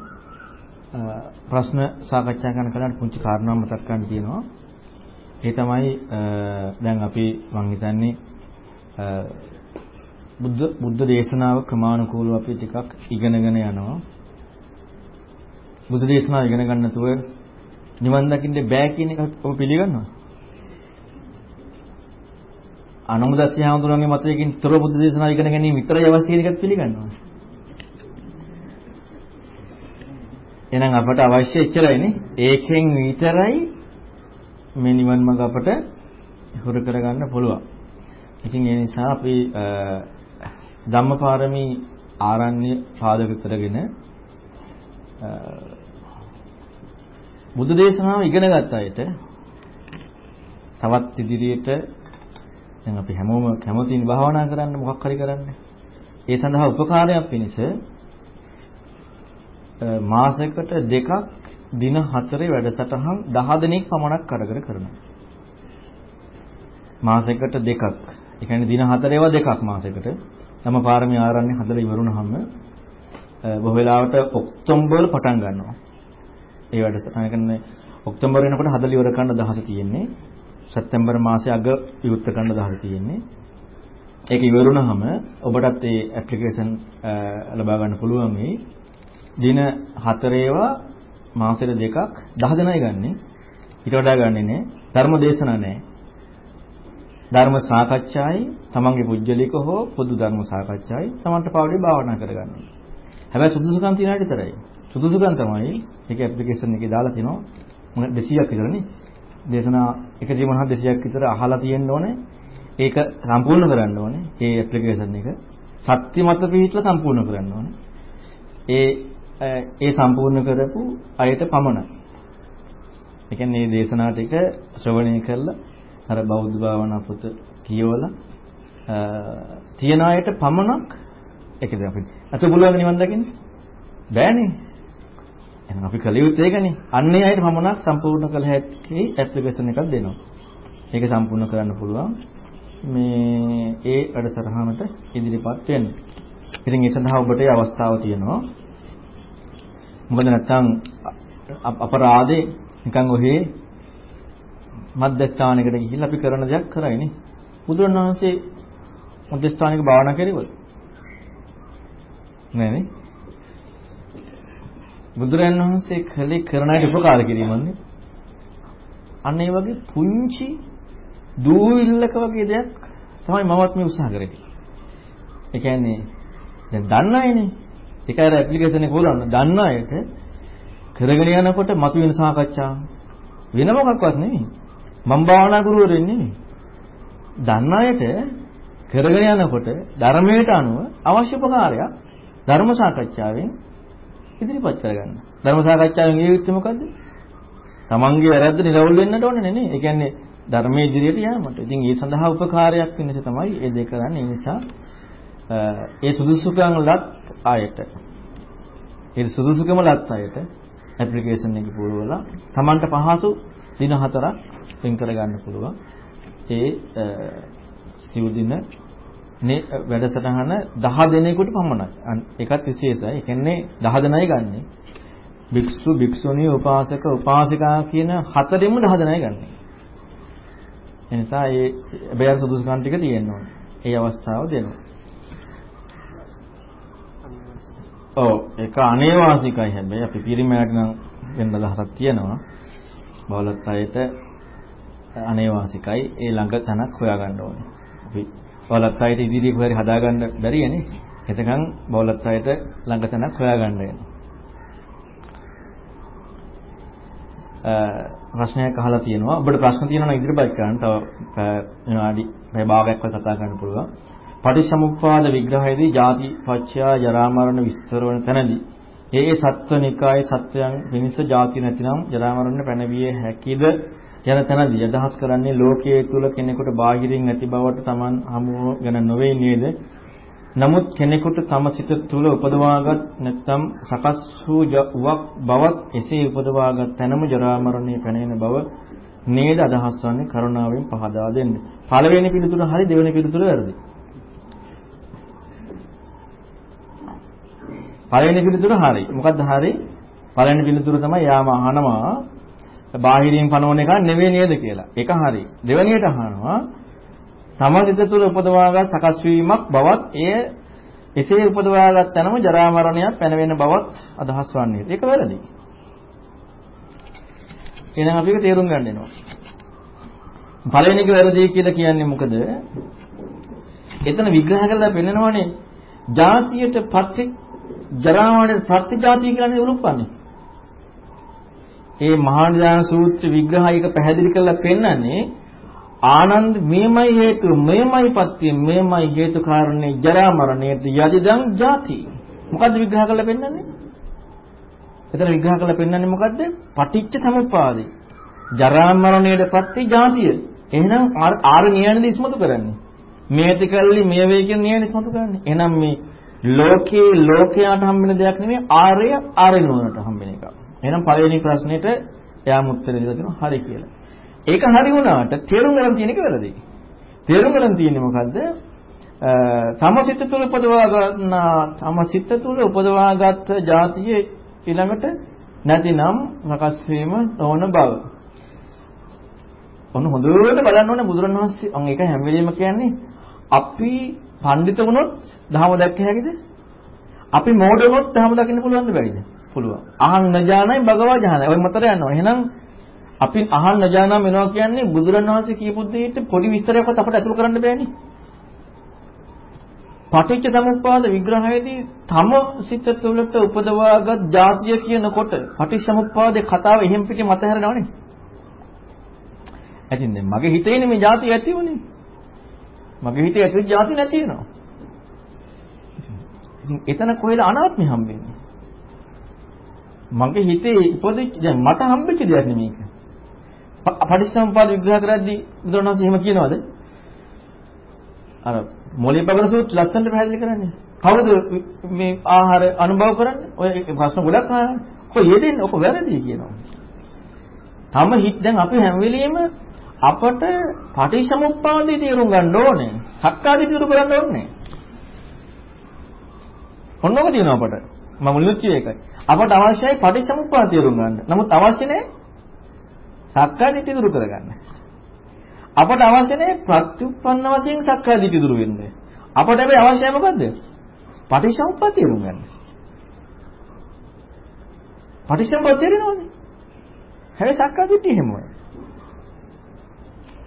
ප්‍රශ්න සාකච්ඡා කරන කලකට පුංචි කාරණා මතක් ගන්න තියෙනවා. ඒ තමයි දැන් අපි මම හිතන්නේ බුද්ධ බුද්ධ දේශනාව ක්‍රමානුකූලව අපි ටිකක් ඉගෙනගෙන යනවා. බුද්ධ දේශනාව ඉගෙන ගන්න නැතුව නිවන් දකින්න බෑ කියන එක ඔබ පිළිගන්නවද? අනුමුදස්සී හාමුදුරන්ගේ මතයකින් තොර බුද්ධ දේශනාව ඉගෙන ගැනීම විතරයි අවශ්‍ය කියන එකත් පිළිගන්නවා. එහෙනම් අපට අවශ්‍ය එච්චරයිනේ. ඒකෙන් විතරයි මේ නිවන් මඟ අපට හුරු කරගන්න පුළුවන්. ඉතින් ඒ නිසා අපි ධම්මපාරමී ආරණ්‍ය සාධක කරගෙන බුදු දේශනාව ඉගෙන ගත්ත අයට තවත් ඉදිරියට දැන් අපි හැමෝම කැමතින් භාවනා කරන්න මොකක් හරි කරන්න. ඒ සඳහා උපකාරයක් පිණිස මාසයකට දෙකක් දින හතරේ වැඩසටහන් 10 දිනක් පමණක් කරගෙන කරනවා. මාසයකට දෙකක්. ඒ කියන්නේ දින හතරේවා දෙකක් මාසයකට. තම පාරමී ආරණ්‍ය හදලා ඉවරුනහම බොහෝ වෙලාවට ඔක්තෝබර් පටන් ගන්නවා. ඒ වැඩසටහන කියන්නේ ඔක්තෝබර් වෙනකොට හදලා ඉවර කරන්න අදහස තියෙන්නේ. සැප්තැම්බර් මාසයේ අග විවෘත කරන්න අදහස තියෙන්නේ. ඒක ඉවරුනහම ඔබටත් ඒ ඇප්ලිකේෂන් ලබා ගන්න පුළුවන් වෙයි. දින 4 ඒවා මාසෙට දෙකක් 10 දෙනයි ගන්නෙ. ඊට වඩා ගන්නෙ නෑ. ධර්ම දේශනා නෑ. ධර්ම සාකච්ඡායි තමන්ගේ පුජ්‍යලික හෝ පොදු ධර්ම සාකච්ඡායි තමන්ට පාඩුවේ භාවනා කරගන්න. හැබැයි සුදුසුකම් තියන විතරයි. සුදුසුකම් තමයි ඒක ඇප්ලිකේෂන් එකේ දාලා තිනවා. මොකද 200ක් විතරනේ. දේශනා 150 200ක් විතර අහලා තියෙන්න ඕනේ. ඒක සම්පූර්ණ කරන්න ඕනේ. මේ ඇප්ලිකේෂන් එක සත්‍ය මත පිහිටලා සම්පූර්ණ කරන්න ඕනේ. ඒ ඒ සම්පූර්ණ කරපු අයට පමණයි. ඒ කියන්නේ මේ දේශනා ටික ශ්‍රවණය කරලා අර බෞද්ධ භාවනා පොත කියවලා තියන අයට පමණක් ඒකද අපි අත පුළුවන් නිවන් දකින්න බෑනේ එහෙනම් අපි කළ යුත්තේ ඒකනේ අන්නේ අයට පමණක් සම්පූර්ණ කළ හැකි ඇප්ලිකේෂන් එකක් දෙනවා ඒක සම්පූර්ණ කරන්න පුළුවන් මේ ඒ වැඩසටහනට ඉදිරිපත් වෙන්න. ඉතින් ඒ සඳහා ඔබට ඒ අවස්ථාව තියෙනවා. මොකද නැත්තම් අපරාධේ නිකන් ඔහේ මධ්‍යස්ථානයකට ගිහිල්ලා අපි කරන දෙයක් කරයිනේ. බුදුරණවහන්සේ මධ්‍යස්ථානික භාවනා කරුවද? නෑනේ. බුදුරජාණන් වහන්සේ කලේ කරන අයට උපකාර කිරීමන්නේ. අන්න ඒ වගේ පුංචි දූවිල්ලක වගේ දෙයක් තමයි මමත් මේ උත්සාහ කරේ. ඒ කියන්නේ දැන් දන්න අයනේ. ඒක අර ඇප්ලිකේෂන් එක හොලන්න දන්න අයට කරගෙන යනකොට මතුවෙන සාකච්ඡා වෙන මොකක්වත් නෙමෙයි. මම භාවනා ගුරුවරයෙක් නෙමෙයි. දන්න අයට කරගෙන යනකොට ධර්මයට අනුව අවශ්‍ය උපකාරයක් ධර්ම සාකච්ඡාවෙන් ඉදිරිපත් කරගන්න. ධර්ම සාකච්ඡාවෙන් ඒ යුත්තේ මොකද්ද? තමන්ගේ වැරද්ද නිරවුල් වෙන්නට ඕනේ නේ. ඒ කියන්නේ ධර්මයේ ඉදිරියට යාමට. ඉතින් ඒ සඳහා උපකාරයක් වෙනස තමයි ඒ දෙක කරන්නේ. ඒ නිසා ඒ සුදුසුකම් ලත් අයට ඒ සුදුසුකම ලත් අයට ඇප්ලිකේෂන් එක පුරවලා Tamanට පහසු දින හතරක් වෙන් කරගන්න පුළුවන්. ඒ සිව් දින මේ වැඩසටහන 10 දිනයකට පමණයි. ඒකත් විශේෂයි. ඒ කියන්නේ 10 දිනයි ගන්නෙ. භික්ෂු භික්ෂුණී උපාසක උපාසිකා කියන හතරෙම 10 දිනයි ගන්නෙ. ඒ නිසා ඒ බයර සුදුසුකම් ටික තියෙන්න ඕනේ. ඒ අවස්ථාව දෙනවා. ඔව් ඒක අනේවාසිකයි හැබැයි අපි පිරිමෑට නම් වෙන්න දහසක් තියෙනවා. බවලත් අයට අනේවාසිකයි ඒ ළඟ තැනක් හොයාගන්න ඕනේ. අපි බවලත් අයට ඉදිරියේ කොහරි හදාගන්න බැරියනේ. එතකන් බවලත් අයට ළඟ තැනක් හොයාගන්න වෙනවා. ප්‍රශ්නයක් අහලා තියෙනවා. ඔබට ප්‍රශ්න තියෙනවා නම් ඉදිරිපත් කරන්න. තව විනාඩි පැය භාගයක් වගේ කතා කරන්න පුළුවන්. පටිච්චසමුප්පාද විග්‍රහයේදී ಜಾති පච්චයා ජරා මරණ විස්තර වන තැනදී ඒ ඒ සත්වනිකායේ සත්වයන් වෙනස ಜಾති නැතිනම් ජරා මරණ පැනවිය හැකිද යන තැනදී අදහස් කරන්නේ ලෝකයේ තුල කෙනෙකුට බාහිරින් නැති බවට Taman හමුව ගැන නොවේ නේද? නමුත් කෙනෙකුට තම සිත තුළ උපදවාගත් නැත්නම් සකස් වූ වක් බවත් එසේ උපදවාගත් තැනම ජරා මරණය පැනෙන බව නේද අදහස් වන්නේ කරුණාවෙන් පහදා දෙන්න. පළවෙනි පිළිතුර හරි දෙවෙනි පිළිතුර වැරදි. පළවෙනි පිළිතුර හරි. මොකද්ද හරි? පළවෙනි පිළිතුර තමයි යාම අහනවා බාහිරින් පනවන එක නෙවෙයි නේද කියලා. ඒක හරි. දෙවෙනියට අහනවා සමසිත තුළ උපදවාගත් සකස් වීමක් බවත් එය එසේ උපදවාගත් තැනම ජරා මරණයක් පැනවෙන බවත් අදහස් වන්නේ. ඒක වැරදි. එහෙනම් අපි ඒක තේරුම් ගන්න වෙනවා. පළවෙනි එක වැරදි කියලා කියන්නේ මොකද? එතන විග්‍රහ කරලා පෙන්නනවානේ ජාතියට පත්‍ය ජරාමරණයට ප්‍රතිජාතිය කියන්නේ උරුප්පන්නේ. ඒ මහා නිදාන සූත්‍ර විග්‍රහයක පැහැදිලි කරලා පෙන්නන්නේ ආනන්ද මේමයි හේතු මේමයි පත්‍ය මේමයි හේතු කාරණේ ජරා මරණයට යදිදං ජාති. මොකද්ද විග්‍රහ කරලා පෙන්නන්නේ? එතන විග්‍රහ කරලා පෙන්නන්නේ මොකද්ද? පටිච්ච සමුප්පාදේ ජරා මරණයට පත්‍ය ජාතිය. එහෙනම් ආර නියනද ඉස්මතු කරන්නේ. මේති කල්ලි මේ වේ කියන නියන ඉස්මතු කරන්නේ. එහෙනම් මේ ලෝකේ ලෝකයට හම්බෙන දෙයක් නෙමෙයි ආර්ය ආර්ය නෝනට හම්බෙන එක එහෙනම් පළවෙනි ප්‍රශ්නෙට එයාම උත්තර දීලා දෙනවා හරි කියලා ඒක හරි වුණාට තේරුම් ගන්න තියෙන එක වැරදි. තේරුම් ගන්න තියෙන්නේ මොකද්ද? තම සිත තුළ උපදවා ගන්න තම සිත තුළ උපදවාගත් જાතිය ඊළඟට නැතිනම් සකස් වීම නොවන බව. ඔන්න හොඳට බලන්න ඕනේ බුදුරණවහන්සේ අන් ඒක හැම වෙලෙම කියන්නේ අපි පඬිත වුණොත් ධර්ම දැක්ක හැකිද? අපි මෝඩ වුණොත් ධර්ම දකින්න පුළුවන්ද බැරිද? පුළුවන්. අහන්න ඥානයි භගවා ඥානයි. ඔය මතර යනවා. එහෙනම් අපි අහන්න ඥානම වෙනවා කියන්නේ බුදුරණවහන්සේ කියපු දෙයට පොඩි විස්තරයක්වත් අපට අතුල් කරන්න බෑනේ. පටිච්ච සමුප්පාද විග්‍රහයේදී තම සිත තුළට උපදවාගත් ජාතිය කියනකොට පටිච්ච සමුප්පාදේ කතාව එහෙම් පිටේ මත හැරෙනවනේ. ඇතින් දැන් මගේ හිතේනේ මේ ජාතිය ඇති වුනේ. මගේ හිතේ ඇති ජාති නැති වෙනවා. ඉතින් එතන කොහෙද අනාත්මය හම්බෙන්නේ? මගේ හිතේ ඉපදිච්ච දැන් මට හම්බෙච්ච දෙයක් නෙමේක. පටිච්චසමුප්පාද විග්‍රහ කරද්දී බුදුරණවහන්සේ එහෙම කියනවද? අර මොලේ පගන සූත්‍ර ලස්සනට පැහැදිලි කරන්නේ. කවුද මේ ආහාර අනුභව කරන්නේ? ඔය ප්‍රශ්න ගොඩක් අහන්නේ. කොහේ යෙදෙන්නේ? ඔක වැරදි කියනවා. තම හිත දැන් අපි හැම වෙලෙම අපට පටිච්චසමුප්පාදේ තේරුම් ගන්න ඕනේ. සක්කාදී දිරු කරන්න ඕනේ. ඔන්නෝක තියෙනවා අපට. මම මුලින්ම කිව්ව එකයි. අපට අවශ්‍යයි පටිච්චසමුප්පාද තේරුම් ගන්න. නමුත් අවශ්‍ය නැහැ සක්කාය දිට්ඨිය දුරු කරගන්න. අපට අවශ්‍ය නැහැ ප්‍රත්‍යুৎপন্ন වශයෙන් සක්කාය දිට්ඨිය දුරු වෙන්න. අපට හැබැයි අවශ්‍යයි මොකද්ද? පටිච්චසමුප්පාද තේරුම් ගන්න. පටිච්චසමුප්පාද තේරෙනවද? හැබැයි සක්කාය දිට්ඨිය එහෙමයි.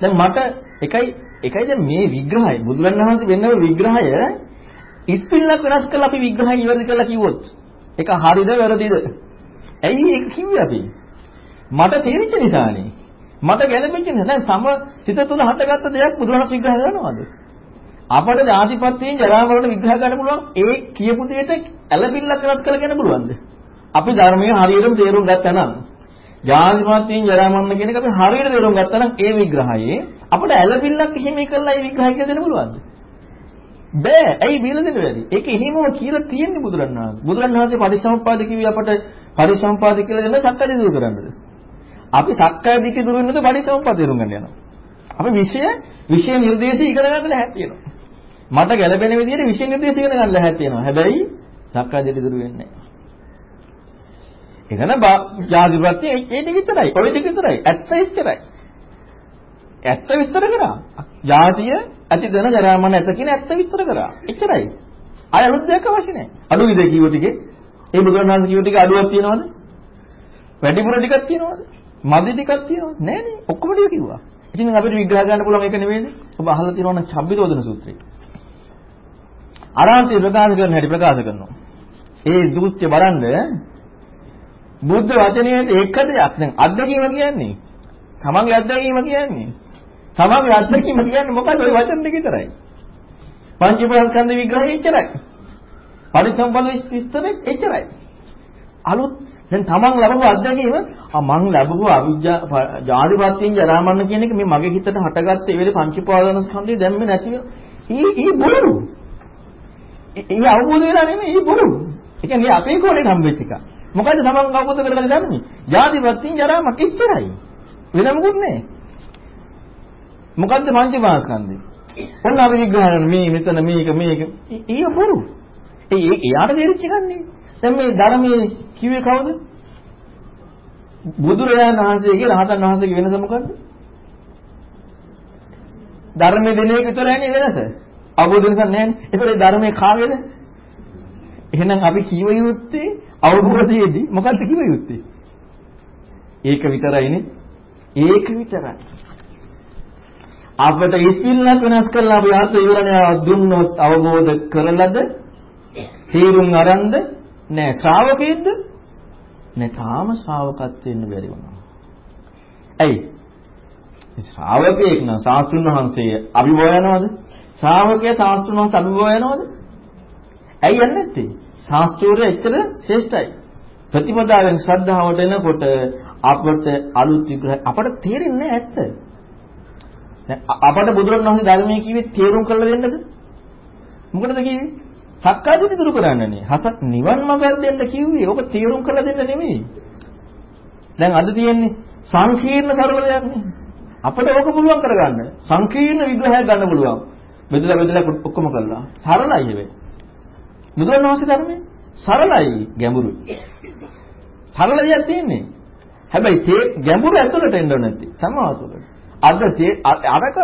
දැන් මට එකයි එකයි දැන් මේ විග්‍රහය බුදුරණවහන්සේ වෙන්නව විග්‍රහය ඉස්පිල්ලක් වෙනස් කරලා අපි විග්‍රහය ඉවරද කරලා කිව්වොත් ඒක හරිද වැරදිද? ඇයි ඒක කිව්වේ අපි? මට තේරිච්ච නිසානේ. මට ගැළපෙච්ච නෑ. දැන් සම සිත තුළ හටගත්ත දෙයක් බුදුහාම විග්‍රහ කරනවද? අපට ජාතිපත්තියෙන් ජරා මරණ විග්‍රහ කරන්න පුළුවන් ඒ කියපු දෙයට ඇලපිල්ලක් වෙනස් කරලා කියන්න පුළුවන්ද? අපි ධර්මයේ හරියටම තේරුම් ගත්තා නම් ජාතිපත්තියෙන් ජරා මරණ කියන එක අපි හරියට තේරුම් ගත්තා නම් ඒ විග්‍රහයේ අපට ඇලපිල්ලක් එහෙම කරලා ඒ විග්‍රහය කියලා දෙන්න පුළුවන්ද? බෑ. ඇයි බීලා දෙන්න බැරි? ඒක එහෙමම කියලා තියෙන්නේ බුදුරණවහන්සේ. බුදුරණවහන්සේ පරිසම්පාද කිව්වේ අපට පරිසම්පාද කියලා දෙන්න සක්කාය දුරු කරන්නද? අපි සක්කාය දිට්ඨිය දුරු වෙනකොට පරිසම්පාද තේරුම් ගන්න යනවා. අපි විෂය විෂය නිර්දේශය ඉගෙන ගන්න හැටියෙනවා. මට ගැළපෙන විදිහට විෂය නිර්දේශය ඉගෙන ගන්න හැටියෙනවා. හැබැයි සක්කාය දිට්ඨිය දුරු වෙන්නේ නැහැ. එතන ජාතිපත්‍ය ඒ ටික විතරයි. ඔය ටික විතරයි. ඇත්ත ඉච්චරයි. ඇත්ත විස්තර කරා. ජාතිය ඇති දන ජරාමරණ ඇත කියන ඇත්ත විස්තර කරා. එච්චරයි. අය අලුත් දෙයක් අවශ්‍ය නැහැ. අඩු විදිහ කිව්ව ටිකේ ඒ බුදුරණවහන්සේ කිව්ව ටික අඩුවක් තියනවද? වැඩිපුර ටිකක් තියනවද? මදි ටිකක් තියනවද? නෑනේ. ඔක්කොම ටික කිව්වා. ඉතින් අපිට විග්‍රහ ගන්න පුළුවන් ඒක නෙවෙයිද? ඔබ අහලා තියෙනවා නම් චබ්බිරෝධන සූත්‍රය. අරහන්තේ ප්‍රකාශ කරන හැටි ප්‍රකාශ කරනවා. ඒ දූත්‍ය බලන්න බුද්ධ වචනයේ එක දෙයක් දැන් අත්දැකීම කියන්නේ. තමන්ගේ අත්දැකීම කියන්නේ. තමන්ගේ අත්දැකීම කියන්නේ මොකද ওই වචන දෙක විතරයි. පංචීපස්කන්ධ විග්‍රහය එච්චරයි. පරිසම්පද විස්තරෙත් එච්චරයි. අලුත් දැන් තමන් ලැබපු අත්දැකීම මං ලැබපු අවිජ්ජා ජාතිපත්‍යයෙන් ජරාමරණ කියන එක මේ මගේ හිතට හටගත්ත ඒ වෙලේ පංචීපාදන ස්කන්ධය දැන් මේ නැති ඊ ඊ බොරු. ඒ අවබෝධ වෙලා නෙමෙයි ඊ බොරු. ඒ කියන්නේ අපේ කෝණේ හම්බෙච්ච එක. මොකද තමන් අවබෝධ කරගන්න දන්නේ? ජාතිපත්‍යයෙන් ජරාමරණ එච්චරයි. වෙන මොකුත් නැහැ. මොකද්ද පංචීපාස්කන්ධය? ඔන්න අපි විග්‍රහ කරන මේ මෙතන මේක මේක ඊ බොරු. ඒ එයාට තේරිච්ච එකක් නෙවෙයි. දැන් මේ ධර්මයේ කිව්වේ කවුද? බුදුරජාණන් වහන්සේගේ රහතන් වහන්සේගේ වෙනස මොකද්ද? ධර්මයේ දෙන එක විතරයි වෙනස. අවබෝධ වෙනසක් නැහැනේ. ඒකේ ධර්මයේ කාගේද? එහෙනම් අපි කිව යුත්තේ අවබෝධයේදී මොකද්ද කිව යුත්තේ? ඒක විතරයිනේ. ඒක විතරයි. අපිට ඉස්පිල්ලක් වෙනස් කරලා අපි ආත්ම විවරණය දුන්නොත් අවබෝධ කරලද තීරුම් අරන්ද නෑ ශ්‍රාවකෙද්ද නෑ තාම ශ්‍රාවකත් වෙන්න බැරි වුණා. ඇයි? ශ්‍රාවකයෙක් නම් සාස්ත්‍රුන් වහන්සේ අභිභවයනවද? ශ්‍රාවකයා සාස්ත්‍රුන් වහන්සේ අභිභවයනවද? ඇයි යන්නේ නැත්තේ? ශාස්ත්‍රෝරය එච්චර ශ්‍රේෂ්ඨයි. ප්‍රතිපදාවෙන් ශ්‍රද්ධාවට එනකොට අපට අලුත් විග්‍රහ අපට තේරෙන්නේ ඇත්ත. අපට බුදුරණවහන්සේ ධර්මයේ කිව්වේ තේරුම් කරලා දෙන්නද? මොකටද කිව්වේ? සක්කායදිට දුරු කරන්නනේ. හසක් නිවන් මාර්ගයක් දෙන්න කිව්වේ. ඕක තීරුම් කරලා දෙන්න නෙමෙයි. දැන් අද තියෙන්නේ සංකීර්ණ සරල දෙයක් නේ. අපිට ඕක පුළුවන් කරගන්න. සංකීර්ණ විග්‍රහයක් ගන්න පුළුවන්. බෙදලා බෙදලා ඔක්කොම කළා. සරලයි හැබැයි. බුදුරණවහන්සේ ධර්මයේ සරලයි ගැඹුරුයි. සරල දෙයක් තියෙන්නේ. හැබැයි තේ ගැඹුරු ඇතුළට එන්න ඕනේ නැති. සමාවතුලට. අද තේ අරක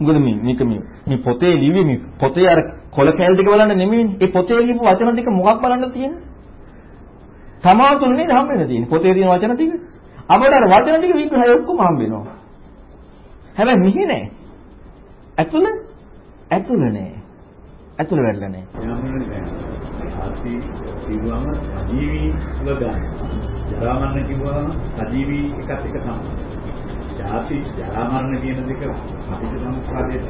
මොකද මේ මේක මේ මේ පොතේ ලිවි මේ පොතේ අර කොල කැල් ටික බලන්න නෙමෙයිනේ. ඒ පොතේ ලියපු වචන ටික මොකක් බලන්න තියෙන්නේ? සමාවතුල නේද හම්බ වෙලා තියෙන්නේ. පොතේ තියෙන වචන ටික. අපිට අර වචන ටික විග්‍රහය ඔක්කොම හම්බ වෙනවා. හැබැයි මිහි නෑ. ඇතුළ ඇතුළ නෑ. ඇතුළ වැඩලා නෑ. ආති කිව්වම සජීවී තුල ගන්න. ජරා මරණ කිව්වම සජීවී එකත් එක තමයි. ජාති ජරා මරණ කියන දෙක අපිට සම්ප්‍රදායේ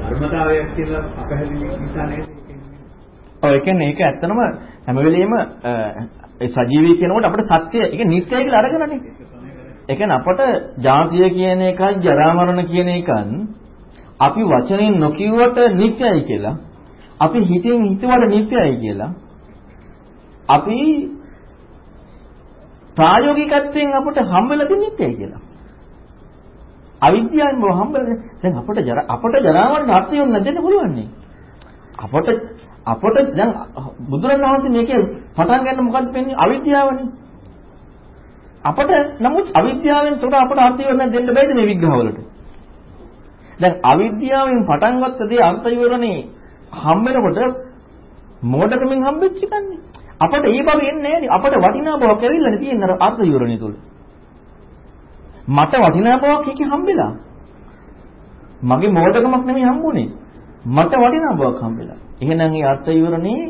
ධර්මතාවයක් කියලා අපහැදිලි නිසා නේද? ඔව් ඒ කියන්නේ ඒක ඇත්තනම හැම වෙලෙම ඒ සජීවී කියනකොට අපිට සත්‍ය ඒක නිත්‍යයි කියලා අරගෙනනේ. ඒ කියන්නේ අපට ජාතිය කියන එකයි ජරා මරණ කියන එකන් අපි වචනෙන් නොකියුවට නිත්‍යයි කියලා අපි හිතෙන් හිතුවට නිත්‍යයි කියලා අපි ප්‍රායෝගිකත්වයෙන් අපට හම්බෙලා තියෙන නිත්‍යයි කියලා. අවිද්‍යාවෙන් මොව හම්බෙලා දැන් අපට ජරා අපට ජරා මරණ අර්ථය නැදෙන්න පුළුවන් නේ. අපට අපට දැන් බුදුරණවහන්සේ මේකේ පටන් ගන්න මොකද්ද වෙන්නේ අවිද්‍යාවනේ. අපට නමුත් අවිද්‍යාවෙන් තොර අපට අර්ථය දෙන්න බැයිද මේ විග්‍රහවලට? දැන් අවිද්‍යාවෙන් පටන් ගත්ත දේ අර්ථ විවරණේ හම් වෙනකොට මෝඩකමින් හම්බෙච්ච එකන්නේ. අපට ඒ බව එන්නේ නැහැ අපට වටිනා බවක් ඇවිල්ලානේ තියෙන අර අර්ථ විවරණය තුල. මට වටිනා බවක් එකේ හම්බෙලා. මගේ මෝඩකමක් නෙමෙයි හම්බුනේ. මට වටිනා බවක් හම්බෙලා. එහෙනම් ඒ අර්ථ විවරණේ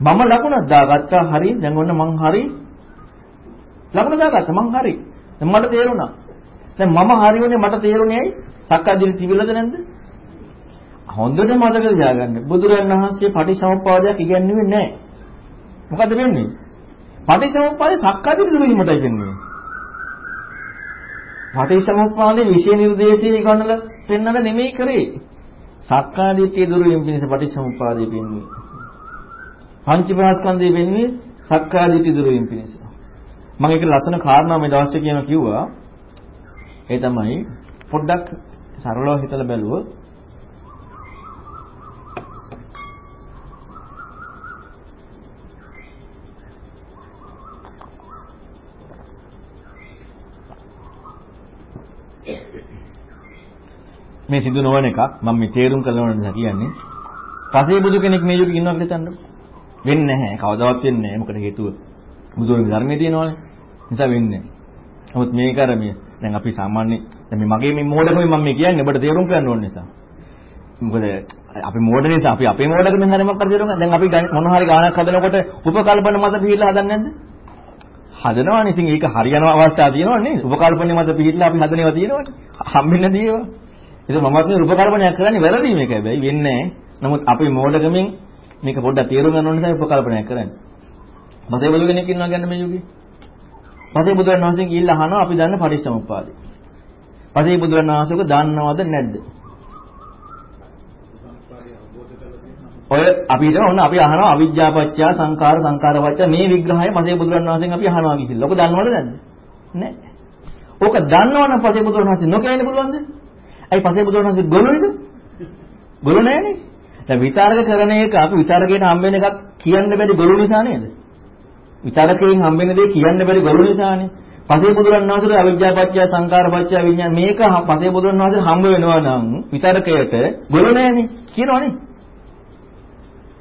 මම ලකුණක් දාගත්තා හරි දැන් ඔන්න මං හරි ලකුණ දාගත්තා මං හරි. දැන් මට තේරුණා. දැන් මම හරි වුණේ මට තේරුණේ ඇයි? සක්කාදිරි තිබිලද නැද්ද? හොඳට මතක තියාගන්න. බුදුරජාණන් වහන්සේ පටිසමුප්පාදයක් ඉගැන්වුවේ නැහැ. මොකද වෙන්නේ? පටිසමුප්පාදේ සක්කාදිරි දුරීමටයි කියන්නේ. පටිසමුප්පාදේ විශේෂ නිර්දේශය ඉගන්නලා පෙන්වන්න නෙමෙයි කරේ. සක්කාදිට්ඨිය දුරීම පිණිස පටිසමුප්පාදේ පෙන්වුවේ. පංචපාස්කන්ධය වෙන්නේ සක්කාදිට්ඨිය දුරීම පිණිස. මම ඒක ලස්සන කාරණා මේ දවස්ට කියන කිව්වා. ඒ තමයි පොඩ්ඩක් සරලව හිතලා බැලුවොත් මේ සිදු නොවන එකක්. මම මේ තේරුම් කරනවා නිසා කියන්නේ. පසේ බුදු කෙනෙක් මේ යුගයේ ඉන්නවා කියලා හිතන්න. වෙන්නේ නැහැ. කවදාවත් වෙන්නේ නැහැ. මොකද හේතුව? බුදුරගේ ධර්මයේ තියෙනවානේ. නිසා වෙන්නේ නැහැ. නමුත් මේක අර මේ දැන් අපි සාමාන්‍ය දැන් මේ මගේ මේ මෝඩකම මම මේ කියන්නේ ඔබට තේරුම් ගන්න ඕන නිසා. මොකද අපි මෝඩ නිසා අපි අපේ මෝඩකමෙන් හරි මොකක්ද තේරුම් ගන්න. දැන් අපි මොන හරි ගානක් හදනකොට උපකල්පන මත පිළිලා හදන්නේ නැද්ද? හදනවානේ ඉතින් ඒක හරියන අවස්ථා තියෙනවා නේද උපකල්පනේ මත පිළිලා අපි හදනවා තියෙනවනේ. හම්බෙන්නේ නැති ඒවා. ඒක මමත් මේ රූපකල්පනයක් කරන්නේ වැරදි මේක හැබැයි වෙන්නේ නමුත් අපි මෝඩකමින් මේක පොඩ්ඩක් තේරුම් ගන්න ඕන නිසා රූපකල්පනයක් කරන්නේ. මතේ බලු කෙනෙක් ඉන්නවා ගන්න මේ යුගයේ. පසේ බුදුරන් වහන්සේ ගිහිල්ලා අහනවා අපි දන්න පටිච්චසමුප්පාදේ. පසේ බුදුරන් වහන්සේක දන්නවද නැද්ද? ඔය අපි හිතන ඕන අපි අහනවා අවිජ්ජාපච්චය සංකාර සංකාරපච්චය මේ විග්‍රහය පසේ බුදුරන් වහන්සේගෙන් අපි අහනවා කිසිල්ල. ඔක දන්නවද නැද්ද? නැහැ. ඕක දන්නවනම් පසේ බුදුරන් වහන්සේ නොකියන්න පුළුවන්ද? ඇයි පසේ බුදුරණන්සේ ගොළුයිද? ගොළු නෑනේ. දැන් විතරක කරන එක අපි විතරකේට හම්බෙන එකක් කියන්න බැරි ගොළු නිසා නේද? විතරකයෙන් හම්බෙන දේ කියන්න බැරි ගොළු නිසානේ. පසේ බුදුරණන්සේ අවිජ්ජාපච්චය සංකාරපච්චය විඥාන මේක පසේ බුදුරණන්සේ හම්බ වෙනවා නම් විතරකයට ගොළු නෑනේ කියනවනේ.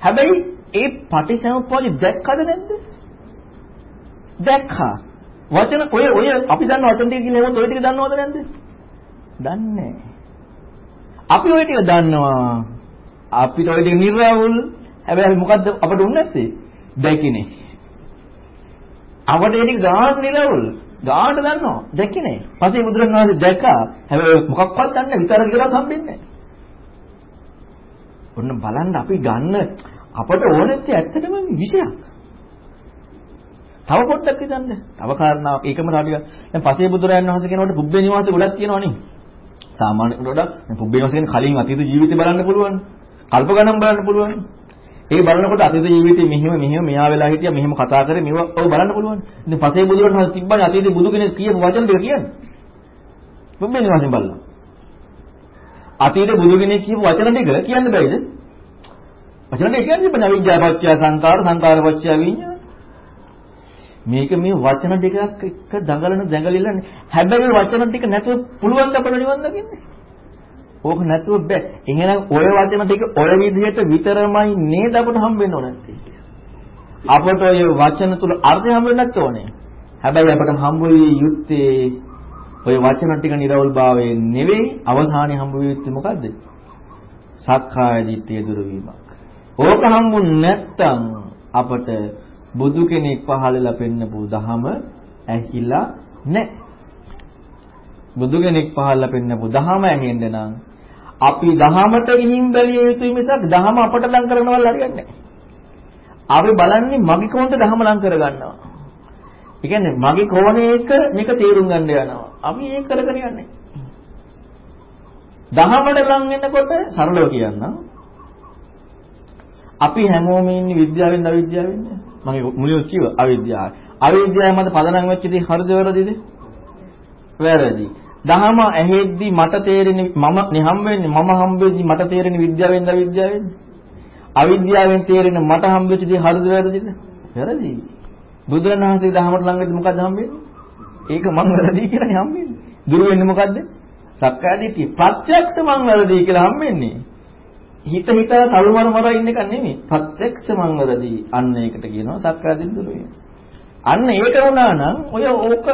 හැබැයි ඒ පටිසමුප්පාදි දැක්කද නැද්ද? දැක්කා. වචන ඔය ඔය අපි දන්න වචන ටික කියන ඒවත් ඔය ටික දන්නවද නැද්ද? දන්නේ නැහැ. අපි ওই ටික දන්නවා. අපිට ওই ටික නිර්වවුල්. හැබැයි මොකද්ද අපට උන්නේ නැත්තේ? දැකිනේ. අපට ඒ ටික ගාන නිර්වවුල්. ගානට දන්නවා. දැකිනේ. පස්සේ බුදුරණවහන්සේ දැක්කා. හැබැයි මොකක්වත් දන්නේ විතර කියලා හම්බෙන්නේ ඔන්න බලන්න අපි ගන්න අපට ඕනෙත් ඇත්තටම විෂයක්. තව පොඩ්ඩක් හිතන්න. තව කාරණාවක් ඒකම තාලිය. දැන් පසේ බුදුරයන් වහන්සේ කියනකොට පුබ්බේ නිවාස ගොඩක් තියෙනවනේ. සාමාන්‍යකට වඩා පුබ්බේ වශයෙන් කලින් අතීත ජීවිතේ බලන්න පුළුවන්. කල්ප ගණන් බලන්න පුළුවන්. ඒ බලනකොට අතීත ජීවිතේ මෙහෙම මෙහෙම මෙහා වෙලා හිටියා මෙහෙම කතා කරේ මේව ඔය බලන්න පුළුවන්. ඉතින් පසේ බුදුරන් තිබ්බනේ අතීත බුදු කෙනෙක් කියපු වචන දෙක කියන්නේ. පුබ්බේ නිවාසෙන් බලලා. අතීත බුදු කෙනෙක් කියපු වචන දෙක කියන්න බැයිද? වචන දෙක කියන්නේ බණ විද්‍යාපච්චය සංකාර සංකාරපච්චය විඤ්ඤාණ. මේක මේ වචන ටිකක් එක්ක දඟලන දඟලිල්ලනේ. හැබැයි වචන ටික නැතුව පුළුවන් ද අපිට නිවන් දකින්න? ඕක නැතුව බෑ. එහෙනම් ඔය වචන ටික ඔය විදිහට විතරමයි නේද අපට හම්බෙන්න ඕන නැත්තේ. අපට ඔය වචන තුල අර්ථය හම්බෙන්නත් ඕනේ. හැබැයි අපට හම්බ වෙන්නේ යුත්තේ ඔය වචන ටික නිර්වල්භාවයෙන් නෙවෙයි අවධානය හම්බ වෙන්නේ මොකද්ද? සක්කාය දිට්ඨිය දුරු වීමක්. ඕක හම්බුනේ නැත්තම් අපට බුදු කෙනෙක් පහළලා පෙන්නපු දහම ඇහිලා නැහැ. බුදු කෙනෙක් පහළලා පෙන්නපු දහම ඇහෙන්න නම් අපි දහමට ගිහින් බැලිය යුතුයි මිසක් දහම අපට ලං කරනවල් හරියන්නේ නැහැ. අපි බලන්නේ මගේ කොහොමද දහම ලං කරගන්නවා. ඒ කියන්නේ මගේ කෝණයක මේක තේරුම් ගන්න යනවා. අපි ඒක කරගෙන යන්නේ. දහමට ලං වෙනකොට සරලව කියන්නම්. අපි හැමෝම ඉන්නේ විද්‍යාවෙන් අවිද්‍යාවෙන්. මම මුලින්ම කිව්වා අවිද්‍යාව. අවිද්‍යාව මත පදනම් වෙච්ච දේ හරිද වැරදිද? වැරදි. දහම ඇහෙද්දි මට තේරෙන්නේ මම නිහම් වෙන්නේ මම හම්බෙද්දි මට තේරෙන්නේ විද්‍යාවෙන් අවිද්‍යාවෙන්. අවිද්‍යාවෙන් තේරෙන මට හම්බෙච්ච දේ හරිද වැරදිද? වැරදි. බුදුරණවහන්සේ දහමට ළඟදී මොකද හම්බෙන්නේ? ඒක මං වැරදි කියලා හම්බෙන්නේ. දුරු වෙන්නේ මොකද්ද? සක්කාය දිට්ඨිය. ප්‍රත්‍යක්ෂ මං වැරදි කියලා හම්බෙන්නේ. හිත හිත තලුමර මර ඉන්න එක නෙමෙයි. ප්‍රත්‍යක්ෂ මං වැරදි. අන්න ඒකට කියනවා සක්කාය දිට්ඨිය දුරු වීම. අන්න ඒක වුණා නම් ඔය ඕක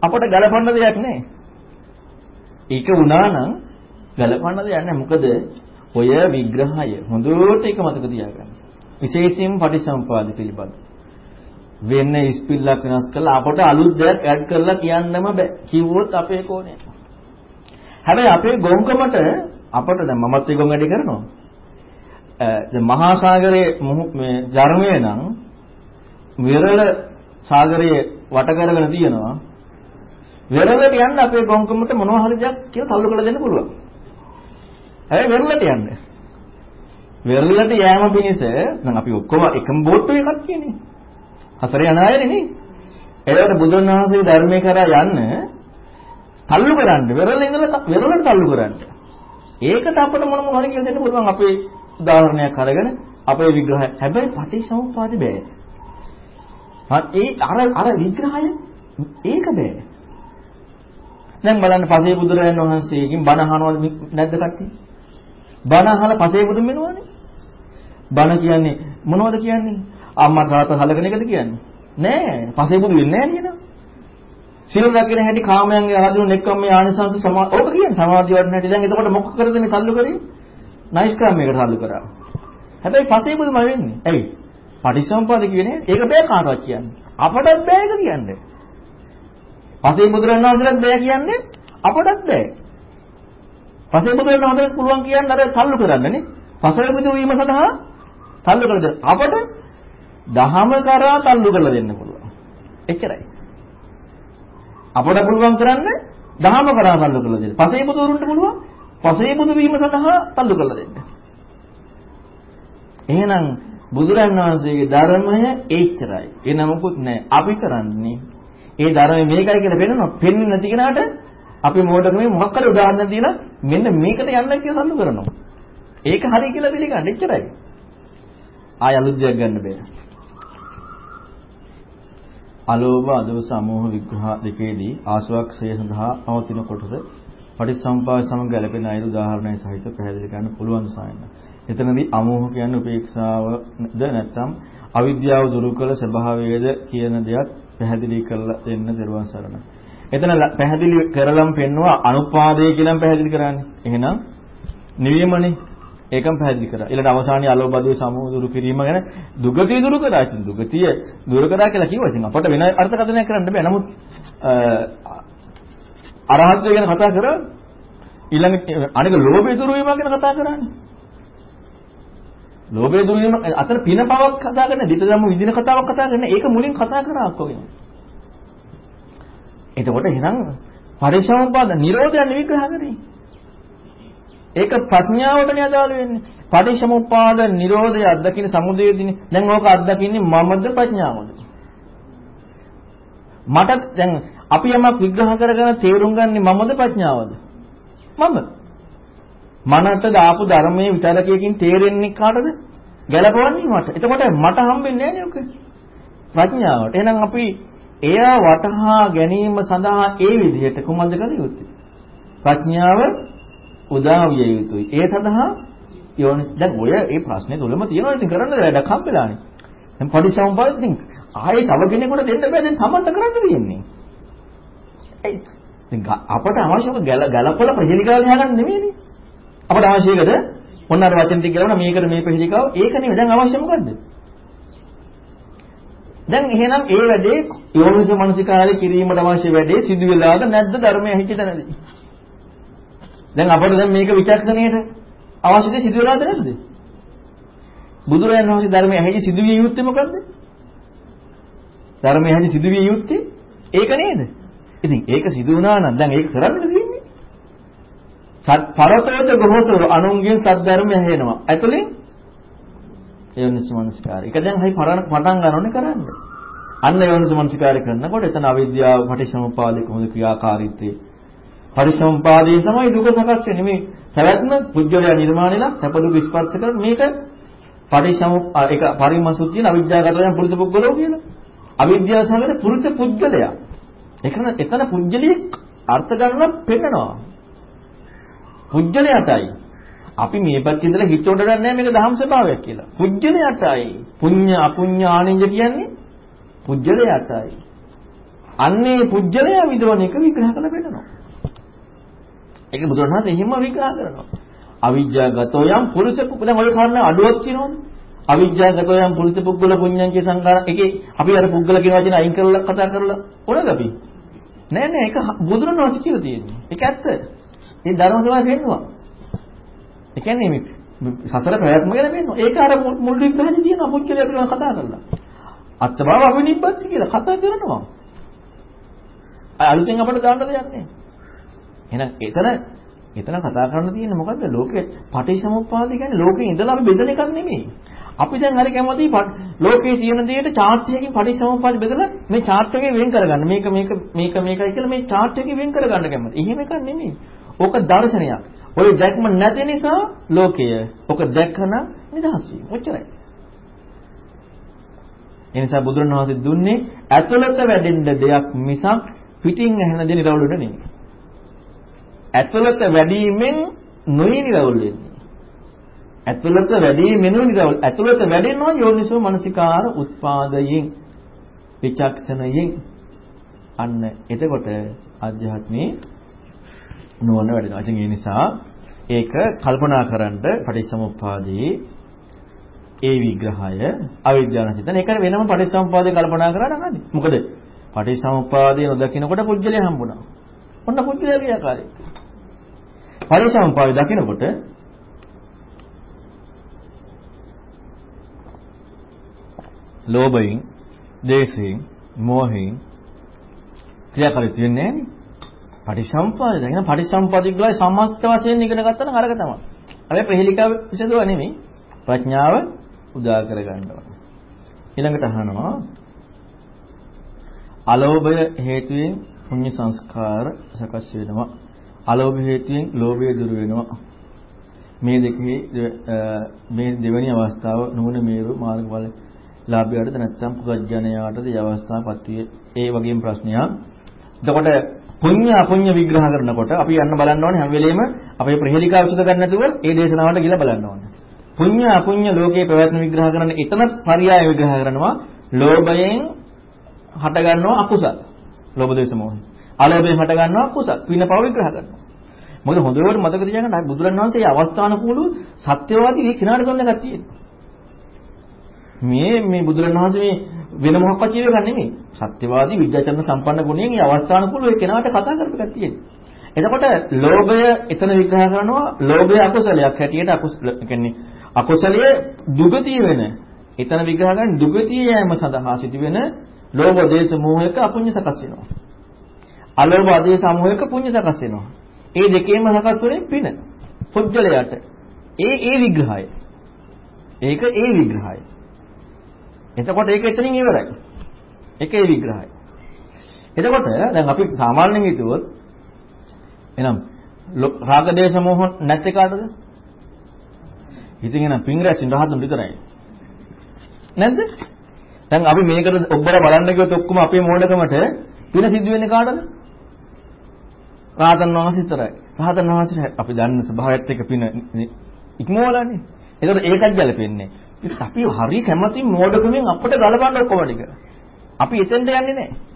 අපට ගලපන්න දෙයක් නැහැ. ඒක වුණා නම් ගලපන්න දෙයක් නැහැ. මොකද ඔය විග්‍රහය හොඳට ඒක මතක තියාගන්න. විශේෂයෙන්ම පටිසම්පාද පිළිබඳ. වෙන ඉස්පිල්ලක් වෙනස් කළා අපට අලුත් දෙයක් ඇඩ් කරලා කියන්නම බෑ. කිව්වොත් අපේ කෝණය. හැබැයි අපේ ගොංකමට අපට දැන් මමත් ඒ ගොං වැඩි කරනවා. දැන් මහා සාගරයේ මේ ධර්මය නම් විරල සාගරයේ වට කරගෙන තියෙනවා. වෙරළට යන්න අපේ ගොංකමට මොනවා හරි දෙයක් කියලා තල්ලු කරලා දෙන්න පුළුවන්. හැබැයි වෙරළට යන්න. වෙරළට යෑම පිණිස දැන් අපි ඔක්කොම එකම බෝට්ටු එකක් කියන්නේ. හතර යන අයනේ නේ. ඒකට බුදුන් වහන්සේ ධර්මයේ කරා යන්න තල්ලු කරන්න වෙරළ ඉඳලා වෙරළට තල්ලු කරන්න. ඒකට අපිට මොන මොන හරි කියලා දෙන්න පුළුවන් අපේ උදාහරණයක් අරගෙන අපේ විග්‍රහය. හැබැයි පටිච්චසමුප්පාද බෑ. ඒ අර අර විග්‍රහය ඒක බෑ. දැන් බලන්න පසේ බුදුරජාණන් වහන්සේගෙන් බණ අහනවද නැද්ද කට්ටිය? බණ අහලා පසේ බුදුන් වෙනවනේ. බණ කියන්නේ මොනවද කියන්නේ? අම්මා තාත්තා හලකන එකද කියන්නේ? නෑ. පසේ බුදු වෙන්නේ නෑ නේද? සිල් රැකගෙන හැටි කාමයන්ගේ ආදීන එක්කම මේ ආනිසංස සමා ඕක කියන්නේ සමාධිය වඩන හැටි. දැන් එතකොට මොකක් කරද මේ සල්ලු කරේ? නයිස් ක්‍රමයකට සල්ලු කරා. හැබැයි පසේ බුදුම වෙන්නේ. ඇයි? පටිසම්පාද කියන්නේ ඒක බෑ කාටවත් කියන්නේ. අපටත් බෑ ඒක කියන්නේ. පසේ බුදුරණවහන්සේට බෑ කියන්නේ අපටත් බෑ. පසේ බුදුරණවහන්සේට පුළුවන් කියන්නේ අර සල්ලු කරන්නනේ. පසේ බුදු වීම සඳහා සල්ලු කළද අපට දහම කරා තල්ලු කරලා දෙන්න පුළුවන්. එච්චරයි. අපට පුළුවන් කරන්න දහම කරා තල්ලු කරලා දෙන්න. පසේ බුදුරුන්ට පුළුවන් පසේ බුදු වීම සඳහා තල්ලු කරලා දෙන්න. එහෙනම් බුදුරන් වහන්සේගේ ධර්මය එච්චරයි. එන මොකුත් නැහැ. අපි කරන්නේ ඒ ධර්මය මේකයි කියලා පෙන්නනවා. පෙන්නේ නැති කෙනාට අපි මොඩකමේ මොකක් හරි උදාහරණ දීලා මෙන්න මේකට යන්න කියලා තල්ලු කරනවා. ඒක හරි කියලා පිළිගන්න. එච්චරයි. ආය අලුත් දෙයක් ගන්න බෑ. අලෝභ අදව සමෝහ විග්‍රහ දෙකේදී ආශ්‍රවක්ෂය සඳහා පවතින කොටස පටිසම්පාද සමග ගැලපෙන අයුරු උදාහරණය සහිත පැහැදිලි කරන්න පුළුවන් සායන. එතනදී අමෝහ කියන්නේ උපේක්ෂාවද නැත්නම් අවිද්‍යාව දුරු කළ ස්වභාවයේද කියන දෙයක් පැහැදිලි කරලා දෙන්න දරුවන් සරණ. එතන පැහැදිලි කරලම් පෙන්නවා අනුපාදය කියලා පැහැදිලි කරන්නේ. එහෙනම් නිවීමනේ ඒකම පැහැදිලි කරා. ඊළඟ අවසානයේ අලෝබදේ සමෝ දුරු කිරීම ගැන දුගතිය දුරු කරා. ඉතින් දුගතිය දුරු කරා කියලා කිව්වා. ඉතින් අපට වෙන අර්ථකථනයක් කරන්න බෑ. නමුත් අරහත්ත්වය ගැන කතා කරා. ඊළඟ අනික ලෝභය දුරු වීම ගැන කතා කරානේ. ලෝභය දුරු වීම අතර පින පවක් කතා කරන, ditthදම්ම විදින කතාවක් කතා කරන. ඒක මුලින් කතා කරා අක්කෝගෙන. එතකොට එහෙනම් පරිසම්පාද නිරෝධයන් විග්‍රහ කරේ. ඒක ප්‍රඥාවටනේ අදාළ වෙන්නේ. පටිච්චසමුප්පාද නිරෝධය අත්දකින්න සමුදයේදීනේ. දැන් ඕක අත්දකින්නේ මමද ප්‍රඥාවද? මට දැන් අපි යමක් විග්‍රහ කරගෙන තේරුම් ගන්නේ මමද ප්‍රඥාවද? මම. මනට දාපු ධර්මයේ විතරකයකින් තේරෙන්නේ කාටද? ගැලපවන්නේ මට. එතකොට මට හම්බෙන්නේ නැහැ නේ ඔක. ප්‍රඥාවට. එහෙනම් අපි එයා වටහා ගැනීම සඳහා ඒ විදිහට කුමක්ද කළ යුත්තේ? ප්‍රඥාව උදා විය යුතුයි. ඒ සඳහා යෝනිස් දැන් ඔය ඒ ප්‍රශ්නේ තුලම තියෙනවා ඉතින් කරන්න වැඩක් හම්බෙලානේ. දැන් පරිසම්පාද ඉතින් ආයේ තව කෙනෙකුට දෙන්න බෑ දැන් තමන්ට කරන්න තියෙන්නේ. ඒ දැන් අපට අවශ්‍යක ගලපල ප්‍රහෙලිකාව ගහගන්න නෙමෙයිනේ. අපට අවශ්‍යකද මොන අර වචන ටික ගලවන මේකට මේ ප්‍රහෙලිකාව ඒක නෙමෙයි දැන් අවශ්‍ය මොකද්ද? දැන් එහෙනම් ඒ වැඩේ යෝනිස මනසිකාරය කිරීමට අවශ්‍ය වැඩේ සිදු වෙලාද නැද්ද ධර්මයේ හිච්ච තැනදී? දැන් අපට දැන් මේක විචක්ෂණයට අවශ්‍ය දේ සිදු වෙලාද නැද්ද? බුදුරජාණන් වහන්සේ ධර්මයේ ඇහිදි සිදුවිය යුත්තේ මොකද්ද? ධර්මයේ ඇහිදි සිදුවිය යුත්තේ ඒක නේද? ඉතින් ඒක සිදු වුණා නම් දැන් ඒක කරන්න දෙන්නේ. සත් පරතෝච ගොහසොර අනුන්ගෙන් සද්ධර්මය ඇහෙනවා. ඇතුලෙන් යෝනිස මනසිකාරය. ඒක දැන් හයි පටන් ගන්නෝනේ කරන්න. අන්න යෝනිස මනසිකාරය කරනකොට එතන අවිද්‍යාව පටිච්චසමුපාදේ කොහොමද ක්‍රියාකාරීත්වය. පටිච්චසමුපාදේ තමයි දුක සකස් වෙන්නේ. මේ පැවැත්ම පුජ්‍යලයා නිර්මාණයලා සැප දුක ස්පර්ශ කරන මේක පටිච්චසමු ඒක පරිමසුත් තියෙන අවිද්‍යාවගතයන් පුරුෂ පුද්ගලෝ කියලා. අවිද්‍යාව සමග පුරුෂ පුද්ගලයා. ඒකන එතන පුජ්‍යලිය අර්ථ ගන්න පෙන්නනවා. පුජ්‍යලයටයි අපි මේ පැත්තේ ඉඳලා හිත උඩ ගන්නෑ මේක දහම් ස්වභාවයක් කියලා. පුජ්‍යලයටයි. පුඤ්ඤ අපුඤ්ඤ ආනින්ජ කියන්නේ පුජ්‍යලයටයි. අන්නේ පුජ්‍යලය විදවන එක විග්‍රහ කරලා පෙන්නනවා. ඒක බුදුරණවහන්සේ එහෙම විග්‍රහ කරනවා. අවිජ්ජාගතෝ යම් පුරුෂ පුද්ගල දැන් ඔය කාරණා අඩුවක් කියනවනේ. අවිජ්ජාගතෝ යම් පුරුෂ පුද්ගල පුඤ්ඤංකේ සංකාර එකේ අපි අර පුද්ගල කියන වචන අයින් කරලා කතා කරලා ඕනද අපි? නෑ නෑ ඒක බුදුරණවහන්සේ කියලා තියෙන්නේ. ඒක ඇත්ත. මේ ධර්ම සභාවේ පෙන්නවා. ඒ කියන්නේ මේ සසර ප්‍රයත්න ගැන පෙන්නවා. ඒක අර මුල් විග්‍රහදී තියෙන පුද්ගලයා පිළිබඳව කතා කරලා. අත්බව අවිනිබ්බත් කියලා කතා කරනවා. අලුතෙන් අපිට දාන්න දෙයක් නෑ. එහෙනම් එතන එතන කතා කරන්න තියෙන්නේ මොකද්ද? ලෝකේ පටිච්චසමුප්පාද කියන්නේ ලෝකේ ඉඳලා අපි බෙදන එකක් නෙමෙයි. අපි දැන් හරි කැමති ලෝකේ තියෙන දෙයට chart එකකින් පටිච්චසමුප්පාද බෙදලා මේ chart එකේ වෙන් කරගන්න. මේක මේක මේක මේකයි කියලා මේ chart එකේ වෙන් කරගන්න කැමති. එහෙම එකක් නෙමෙයි. ඕක දර්ශනයක්. ඔය දැක්ම නැති නිසා ලෝකය. ඕක දැක්කම නිදහස් වීම. ඔච්චරයි. ඒ නිසා බුදුරණවහන්සේ දුන්නේ ඇතුළත වැඩෙන්න දෙයක් මිසක් පිටින් ඇහෙන දේ නිරවුලට නෙමෙයි. ඇතුළත වැඩිමෙන් නොයි නිරවුල් වෙන්නේ. ඇතුළත වැඩිමෙන් නිරවුල්. ඇතුළත වැඩෙනවා යෝනිසෝ මනසිකාර උත්පාදයෙන් විචක්ෂණයෙන් අන්න එතකොට අධ්‍යාත්මේ නුවණ වැඩෙනවා. ඉතින් ඒ නිසා ඒක කල්පනා කරන්න පටිච්චසමුප්පාදයේ ඒ විග්‍රහය අවිද්‍යාව හිතන ඒක වෙනම පටිච්චසමුප්පාදේ කල්පනා කරා නම් හරි. මොකද පටිච්චසමුප්පාදේ නොදකිනකොට පුජ්‍යලේ හම්බුණා. ඔන්න පුජ්‍යලේ ක්‍රියාකාරී. පටිච්චසමුප්පාදේ දකිනකොට ලෝභයෙන්, දේශයෙන්, මෝහයෙන් ක්‍රියාකාරීත්ව වෙන්නේ නැහැ නේ. පටිසම්පාදේ දැන් පටිසම්පාදික ගලයි සමස්ත වශයෙන් ඉගෙන ගත්තා නම් අරක තමයි. අපි ප්‍රහෙලිකාව විසදුවා නෙමෙයි. ප්‍රඥාව උදා කර ගන්නවා. ඊළඟට අහනවා අලෝභය හේතුවෙන් පුණ්‍ය සංස්කාර සකස් වෙනවා. අලෝභ හේතුවෙන් ලෝභය දුර වෙනවා. මේ දෙකේ මේ දෙවැනි අවස්ථාව නුවණ මේරු මාර්ගඵල ලාභයටද නැත්නම් පුගජනයාටද මේ අවස්ථාවපත් ඒ වගේම ප්‍රශ්නයක්. එතකොට පුඤ්ඤ අපුඤ්ඤ විග්‍රහ කරනකොට අපි යන්න බලන්න ඕනේ හැම වෙලෙම අපේ ප්‍රහෙලිකාව විසඳ ගන්න නැතුව ඒ දේශනාවට ගිහලා බලන්න ඕනේ. පුඤ්ඤ අපුඤ්ඤ ලෝකේ පැවැත්ම විග්‍රහ කරන එතන පරයය විග්‍රහ කරනවා ලෝභයෙන් හට ගන්නවා අකුසල්. ලෝභ දේශ මොහය. අලෝභයෙන් හට ගන්නවා කුසල්. පින පව විග්‍රහ කරනවා. මොකද හොඳට මතක තියාගන්න බුදුරණවහන්සේ මේ අවස්ථානුකූලව සත්‍යවාදී මේ කිනාර කරන එකක් තියෙනවා. මේ මේ බුදුරණවහන්සේ මේ වෙන මොකක්වත් කියව එක නෙමෙයි. සත්‍යවාදී විද්‍යාචරණ සම්පන්න ගුණයෙන් මේ අවස්ථානුකූලව ඒ කෙනාට කතා කරපු එකක් තියෙනවා. එතකොට ලෝභය එතන විග්‍රහ කරනවා ලෝභය අකුසලයක් හැටියට අකුසල කියන්නේ අකුසලයේ දුගතිය වෙන. එතන විග්‍රහ කරන්නේ දුගතිය යෑම සඳහා සිදුවෙන ලෝභ දේශ මොහයක අපුඤ්ඤ සකස් වෙනවා. අලෝභ ආදී සමූහයක පුඤ්ඤ සකස් වෙනවා. ඒ දෙකේම සකස් වෙන්නේ පින. පුජ්‍යලයට. ඒ ඒ විග්‍රහය. ඒක ඒ විග්‍රහය. එතකොට ඒක එතනින් ඉවරයි. ඒකේ විග්‍රහය. එතකොට දැන් අපි සාමාන්‍යයෙන් හිතුවොත් එහෙනම් රාග දේශ මොහ නැත්තේ කාටද? ඉතින් එහෙනම් පින් රැසින් රහතුන් විතරයි. නැද්ද? දැන් අපි මේකට ඔබලා බලන්න ගියොත් ඔක්කොම අපේ මෝඩකමට පින සිද්ධ වෙන්නේ කාටද? රාතන් වහන්සේ විතරයි. රාතන් වහන්සේ අපි දන්න ස්වභාවයත් එක්ක පින ඉක්මවලානේ. ඒකට ඒකත් ගැලපෙන්නේ. අපි හරි කැමති මෝඩකමෙන් අපිට ගලපන්න ඔක්කොම ටික. අපි එතෙන්ට යන්නේ නැහැ.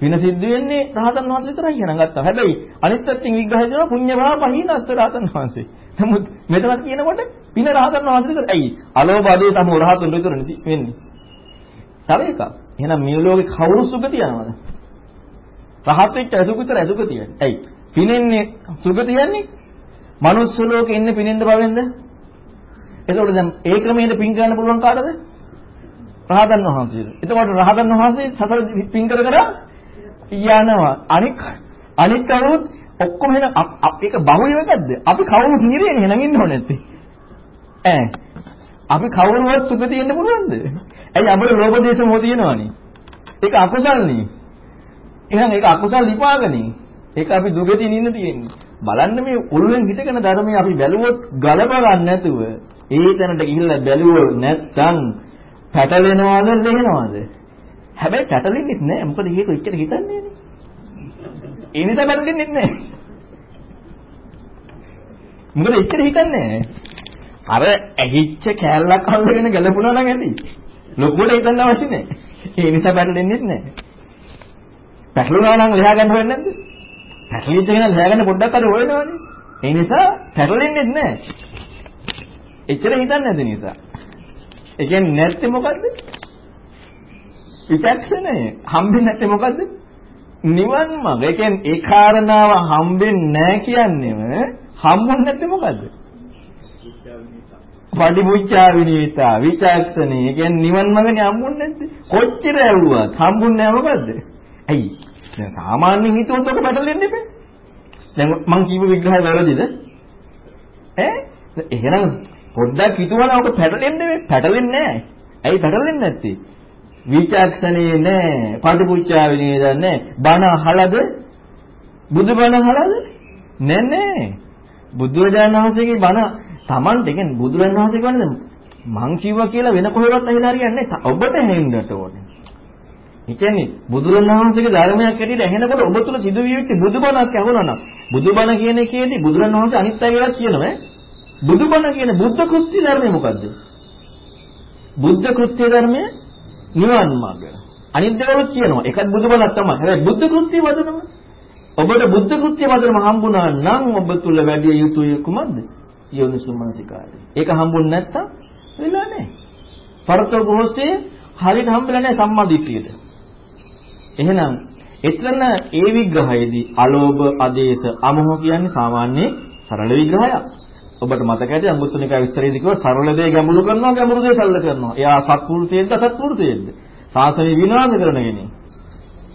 පින සිද්ධ වෙන්නේ රහතන් වහන්සේ විතරයි කියන ගත්තා. හැබැයි අනිත් පැත්තෙන් විග්‍රහය කරනවා පුඤ්ඤ භාව පහිනස්ස රහතන් වහන්සේ. නමුත් මෙතනත් කියනකොට පින රහතන් වහන්සේ විතර ඇයි? අලෝභ අධේ සමෝ රහතන් විතර වෙන්නේ. තව එකක්. එහෙනම් මේ ලෝකේ කවුරු සුගතිය යනවද? රහත් වෙච්ච අසුගතිය අසුගතිය. ඇයි? පිනෙන්නේ සුගතිය යන්නේ? මනුස්ස ලෝකේ ඉන්නේ පිනෙන්ද බවෙන්ද? එතකොට දැන් ඒ ක්‍රමයට පින් ගන්න පුළුවන් කාටද? රහතන් වහන්සේද. එතකොට රහතන් වහන්සේ සතර පින් කර කර යනවා. අනික අනික් කවුරුත් ඔක්කොම එන ඒක බහුව එකක්ද? අපි කවුරුත් නිරේනේ එහෙනම් ඉන්න ඕනේ නැත්තේ. ඈ අපි කවුරුවත් සුගතිය එන්න පුළුවන්ද? ඇයි අපේ ලෝභ දේශ මොහ තියෙනවනේ. ඒක අකුසල්නේ. එහෙනම් ඒක අකුසල් විපාකනේ. ඒක අපි දුගතියින් ඉන්න තියෙන්නේ. බලන්න මේ ඔළුවෙන් හිටගෙන ධර්මයේ අපි බැලුවොත් ගලප ගන්න නැතුව ඒ තැනට ගිහිල්ලා බැලුවොත් නැත්තම් පැටලෙනවද ලෙහෙනවද? හැබැයි පැටලෙන්නේ නැහැ. මොකද ඒක එච්චර හිතන්නේ නැහැ. ඒ නිසා පැටලෙන්නේ නැහැ. මොකද එච්චර හිතන්නේ නැහැ. අර ඇහිච්ච කෑල්ලක් අල්ලගෙන ගැලපුණා නම් ඇති. ලොකුවට හිතන්න අවශ්‍ය නැහැ. ඒ නිසා පැටලෙන්නේ නැහැ. පැටලුණා නම් ලෙහා ගන්න වෙන්නේ නැද්ද? පැටලිච්ච කෙනා ලෙහා ගන්න පොඩ්ඩක් අර හොයනවානේ. ඒ නිසා පැටලෙන්නේ නැහැ. එච්චර හිතන්නේ නැති නිසා. ඒ කියන්නේ නැත්තේ මොකද්ද? විචක්ෂණය. හම්බෙන්නේ නැත්තේ මොකද්ද? නිවන් මඟ. ඒ කියන්නේ ඒ කාරණාව හම්බෙන්නේ නැහැ කියන්නේම හම්බුනේ නැත්තේ මොකද්ද? පටිමුච්චා විනීතා විචක්ෂණේ. ඒ කියන්නේ නිවන් මඟනේ හම්බුනේ නැත්තේ. කොච්චර ඇව්වත් හම්බුන්නේ නැහැ මොකද්ද? ඇයි? දැන් සාමාන්‍යයෙන් හිතුවොත් ඔක පැටලෙන්න එපා. දැන් මං කියපු විග්‍රහය වැරදිද? ඈ? එහෙනම් පොඩ්ඩක් හිතුවනම් ඔක පැටලෙන්නේ පැටලෙන්නේ නැහැ. ඇයි පැටලෙන්නේ නැත්තේ? විචක්ෂණේ නැහැ. පටිපුච්චා විනේද නැහැ. බණ අහලද? බුදු බණ අහලද? නෑ නෑ. බුදුරජාණන් වහන්සේගේ බණ Tamante කියන්නේ බුදුරජාණන් වහන්සේ කියන්නේ මං කිව්වා කියලා වෙන කොහෙවත් ඇහිලා හරියන්නේ නැහැ. ඔබට ඇහෙන්නට ඕනේ. ඒ කියන්නේ බුදුරණවහන්සේගේ ධර්මයක් ඇටියට ඇහෙනකොට ඔබ තුල සිදුවිය යුත්තේ බුදුබණක් ඇහුණා නම් බුදුබණ කියන එකේදී බුදුරණවහන්සේ අනිත් අයලා කියනවා බුදුබණ කියන බුද්ධ කෘත්‍ය ධර්මය මොකද්ද? බුද්ධ කෘත්‍ය ධර්මය නිවන් මාර්ගය. අනිත් දේවල් කියනවා. ඒකත් බුදුබණක් තමයි. හැබැයි බුද්ධ කෘත්‍ය වදනම ඔබට බුද්ධ කෘත්‍ය වදනම හම්බුණා නම් ඔබ තුල වැඩි යුතුය කුමක්ද? යෝනිසුමනසිකාරය. ඒක හම්බුනේ නැත්තම් වෙලා නැහැ. පරතෝ ගෝසේ හරියට හම්බෙලා නැහැ සම්මාදිට්ඨියට. එහෙනම් එතන ඒ විග්‍රහයේදී අලෝභ, ආදේශ, අමෝහ කියන්නේ සාමාන්‍ය සරල විග්‍රහයක්. ඔබට මතක ඇති අංගුත්තනිකා විස්තරයේදී කිව්වා සරල දේ ගැඹුරු කරනවා ගැඹුරු දේ සරල කරනවා. එයා සත්පුරුෂයෙක්ද අසත්පුරුෂයෙක්ද? සාසනය විනාශ කරනගෙන.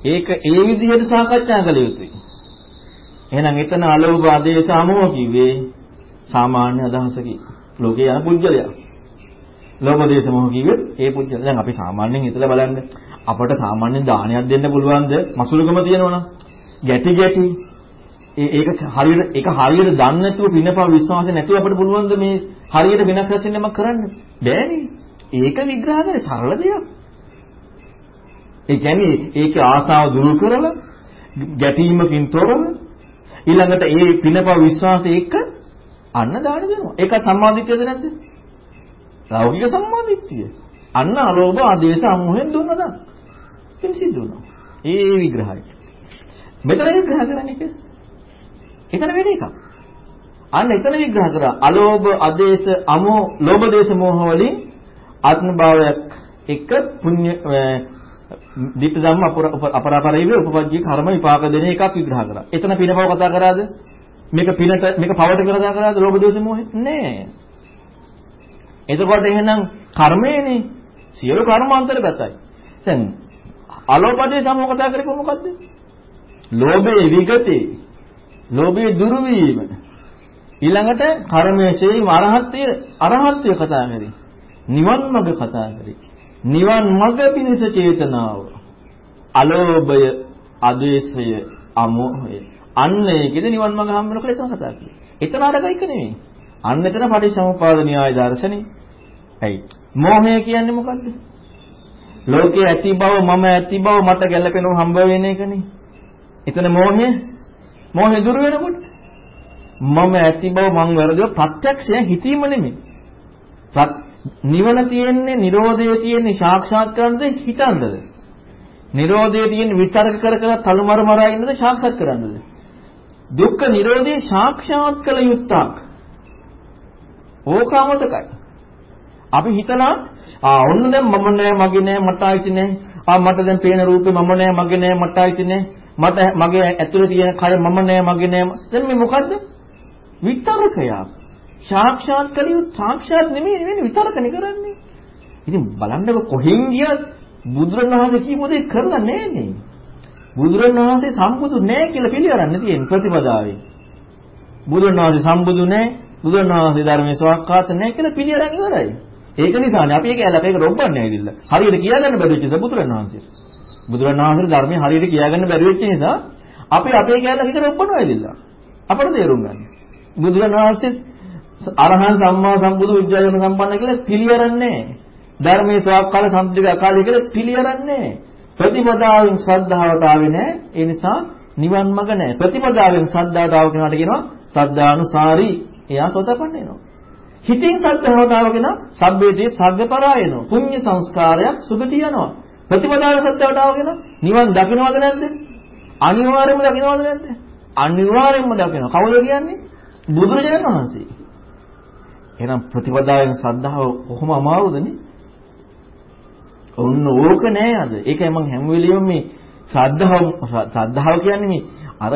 ඒක ඒ විදිහට සාකච්ඡා කළ යුතුයි. එහෙනම් එතන අලෝභ ආදේශ අමෝහ කිව්වේ සාමාන්‍ය අදහසකි. ලෝකේ යන පුජ්‍යලයක්. ලෝභ දේශ මොහ කිව්වේ ඒ පුජ්‍යල. දැන් අපි සාමාන්‍යයෙන් හිතලා බලන්න අපට සාමාන්‍යයෙන් දානයක් දෙන්න පුළුවන්ද? මසුරුකම තියෙනවනම්. ගැටි ගැටි. ඒක හරියට ඒක හරියට දන්නේ නැතුව පිනපව විශ්වාසය නැතුව අපිට පුළුවන් ද මේ හරියට වෙනස් රැසින්න මම කරන්න? බෑනේ. ඒක විග්‍රහ කරේ සරල දෙයක්. ඒ කියන්නේ ඒකේ ආසාව දුරු කරලා ගැටීමකින් තොරව ඊළඟට ඒ පිනපව විශ්වාසය එක්ක අන්න දාන දෙනවා. ඒක සම්මාදිට්ඨියද නැද්ද? ලෞකික සම්මාදිට්ඨිය. අන්න අලෝභ ආදේශ අමෝහෙන් දුන්නා දා කිසි සිද්ධ වුණා ඒ විග්‍රහය මෙතන විග්‍රහ කරන්නේ එතන වෙන එකක්. අන්න එතන විග්‍රහ කරා අලෝභ, අදේශ, අමෝ, ලෝභ දේශ මොහ වලින් ආත්ම භාවයක් එක පුණ්‍ය දිට්ඨ ධම්ම අපරාපරිව උපපජ්ජී කර්ම විපාක දෙන එකක් විග්‍රහ කරා. එතන පිනපව කතා කරාද? මේක පිනට මේක පවට කතා කරාද ලෝභ දෝෂ මොහ? නෑ. එතකොට එහෙනම් කර්මයනේ සියලු කර්ම අන්තර්ගතයි. දැන් අලෝපදේ සමෝ කතා කරේ මොකද්ද? ලෝභයේ විගතේ ලෝභයේ දුරු වීම. ඊළඟට කර්මයේ අරහත්ත්වය අරහත්ත්වය කතා කරේ. නිවන් මඟ කතා කරේ. නිවන් මඟ පිණිස චේතනාව. අලෝභය, අදේශය, අමෝහය. අන්න ඒකෙද නිවන් මඟ හම්බ වෙනකොට එතන කතා කරේ. එතන අරක එක නෙමෙයි. අන්න එතන පටිච්චසමුප්පාද න්‍යාය දර්ශනේ. ඇයි? මෝහය කියන්නේ මොකද්ද? ලෝකයේ ඇති බව මම ඇති බව මට ගැළපෙනව හම්බ වෙන එකනේ. එතන මෝහය මෝහය දුර වෙනකොට මම ඇති බව මං වැරදිව ප්‍රත්‍යක්ෂය හිතීම නෙමෙයි. නිවන තියෙන්නේ Nirodhaය තියෙන්නේ සාක්ෂාත් කරන්නද හිතන්නද? Nirodhaය තියෙන්නේ විචාරක කර කර තලුමර මරා ඉන්නද සාක්ෂාත් කරන්නද? දුක්ඛ Nirodhaය සාක්ෂාත් කළ යුත්තක්. ඕකාමතකයි. අපි හිතලා ආ ඔන්න දැන් මම නෑ මගේ නෑ මට ආйти නෑ. ආ මට දැන් පේන රූපේ මම නෑ මගේ නෑ මට ආйти නෑ. මට මගේ ඇතුලේ තියෙන කය මම නෑ මගේ නෑ. දැන් මේ මොකද්ද? විතරකය. සාක්ෂාත් කලියු සාක්ෂාත් නෙමෙයි වෙන විතරකනේ කරන්නේ. ඉතින් බලන්නකො කොහෙන් ගියත් බුදුරණවහන්සේ කියපු දේ කරලා නෑනේ. බුදුරණවහන්සේ සම්බුදු නෑ කියලා පිළිගන්න තියෙන ප්‍රතිපදාවේ. බුදුරණවහන්සේ සම්බුදු නෑ බුදුරණවහන්සේ ධර්මයේ සවක්කාත නෑ කියලා පිළිගන්න ඉවරයි. ඒක නිසානේ අපි ඒක ඇලප ඒක රොබ්බන්නේ ඇවිදින්න. හරියට කියාගන්න බැරි වෙච්ච නිසා බුදුරණවහන්සේ. බුදුරණවහන්සේ ධර්මයේ හරියට කියාගන්න බැරි වෙච්ච නිසා අපි අපේ කැලල හිත රොබ්බනවා ඇවිදින්න. අපට තේරුම් ගන්න. බුදුරණවහන්සේ අරහන් සම්මා සම්බුදු විද්‍යාවන සම්පන්න කියලා පිළිවරන්නේ ධර්මයේ සවක්කාල සම්පූර්ණ අකාලය කියලා පිළිවරන්නේ ප්‍රතිපදාවෙන් ශ්‍රද්ධාවට ආවේ නැහැ ඒ නිසා නිවන් මඟ නැහැ ප්‍රතිපදාවෙන් ශ්‍රද්ධාවට ආව කෙනාට කියනවා සද්ධානුසාරී එයා සෝතපන්න වෙනවා හිතින් ශ්‍රද්ධාවට ආව කෙනා සබ්බේදී සග්ගපරායනෝ පුණ්‍ය සංස්කාරයක් සුගතිය යනවා ප්‍රතිපදාවෙන් ශ්‍රද්ධාවට ආව කෙනා නිවන් දකින්නවද නැද්ද අනිවාර්යයෙන්ම දකින්නවද නැද්ද අනිවාර්යයෙන්ම දකිනවා කවුද කියන්නේ බුදුරජාණන් වහන්සේ එහෙනම් ප්‍රතිපදාවෙන් ශ්‍රද්ධාව කොහොම අමාරුදනේ? ඔන්න ඕක නෑ අද. ඒකයි මම හැම වෙලෙම මේ ශ්‍රද්ධාව ශ්‍රද්ධාව කියන්නේ මේ අර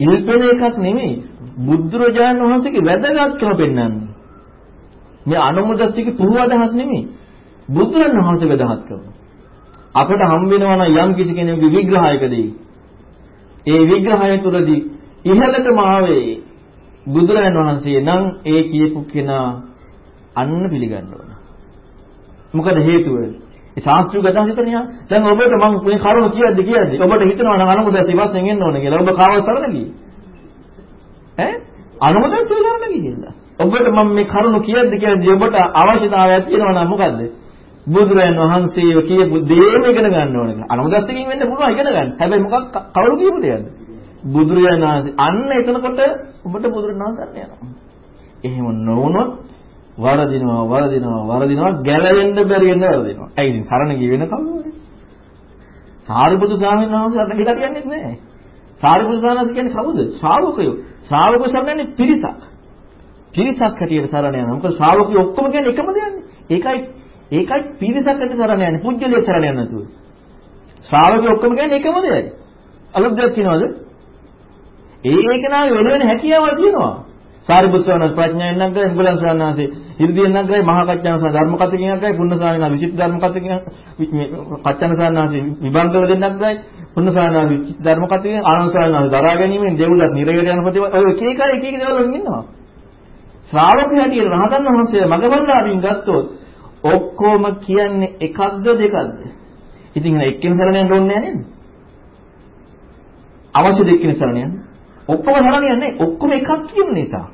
ඉල්පෙන එකක් නෙමෙයි. බුදුරජාණන් වහන්සේගේ වැදගත්කම පෙන්වන්නේ. මේ අනුමුදස්තික පුහු අදහස් නෙමෙයි. බුදුරජාණන් වහන්සේගේ වැදගත්කම. අපට හම් වෙනවා නම් යම් කිසි කෙනෙකුගේ විග්‍රහයකදී ඒ විග්‍රහය තුළදී ඉහළටම ආවේ බුදුරජාණන් වහන්සේ නම් ඒ කියපු කෙනා අන්න පිළිගන්න ඕන. මොකද හේතුව? ඒ ශාස්ත්‍රීය අදහස හිතන්නේ දැන් ඔබට මම මේ කරුණ කියද්දි කියද්දි ඔබට හිතනවා නම් අනුමුදස් ඉවස්යෙන් එන්න ඕන කියලා. ඔබ කාව සරණ ගියේ? ඈ? අනුමුදස් සරණ ගියේ. ඔබට මම මේ කරුණ කියද්දි කියද්දි ඔබට අවශ්‍යතාවයක් තියෙනවා නම් මොකද්ද? බුදුරයන් වහන්සේ කියපු දේම ඉගෙන ගන්න ඕනේ. අනුමුදස් එකකින් වෙන්න පුළුවන් ඉගෙන ගන්න. හැබැයි මොකක් කවුරු කියපු දෙයක්ද? බුදුරජාණන් වහන්සේ අන්න එතනකොට ඔබට බුදුරජාණන් වහන්සේ යනවා. එහෙම නොවුනොත් වරදිනවා වරදිනවා වරදිනවා ගැලවෙන්න බැරි වෙන වරදිනවා. ඇයි ඉතින් සරණ ගිය වෙන කවුරුද? සාරිපුත්තු ස්වාමීන් වහන්සේ අත ගිලා කියන්නේ නැහැ. සාරිපුත්තු ස්වාමීන් වහන්සේ කියන්නේ කවුද? ශ්‍රාවකයෝ. ශ්‍රාවක සරණන්නේ පිරිසක්. පිරිසක් හැටියට සරණ යනවා. මොකද ශ්‍රාවකයෝ ඔක්කොම කියන්නේ එකම දෙයක්නේ. ඒකයි ඒකයි පිරිසක් හැටියට සරණ යන්නේ. පුජ්‍යලිය සරණ යන්නේ නැතුව. ශ්‍රාවකයෝ ඔක්කොම කියන්නේ එකම දෙයයි. අලුත් දෙයක් කියනවද? ඒ ඒ කෙනාගේ වෙන වෙන හැකියාවල් තියෙනවා. සාරිපුත් ස්වාමීන් ප්‍රඥාවෙන් නම් කරේ මුගලන් ස්වාමීන් වහන්සේ ඉර්ධියෙන් නම් කරේ මහා කච්චාන ස්වාමීන් ධර්ම කතිකෙන් කරේ පුන්න ස්වාමීන් වහන්සේ විචිත් ධර්ම කතිකෙන් මේ කච්චාන ස්වාමීන් වහන්සේ විභංගව දෙන්නක් කරේ පුන්න ස්වාමීන් වහන්සේ විචිත් ධර්ම කතිකෙන් ආනන්ද ස්වාමීන් වහන්සේ දරා ගැනීමෙන් දෙව්ලත් නිරයට යන ප්‍රතිපද ඔය එක එක එක එක දේවල් වලින් ඉන්නවා. ශ්‍රාවකයා හැටියට රහතන් වහන්සේ මගබල්ලාරින් ගත්තොත් ඔක්කොම කියන්නේ එකක්ද දෙකක්ද? ඉතින් එක්කෙනෙක් සරණ යන්න ඕනේ නැහැ නේද? අවශ්‍ය දෙකකින් සරණ යන්න. ඔක්කොම සරණියන්නේ ඔක්කොම එකක් කියන නිසා.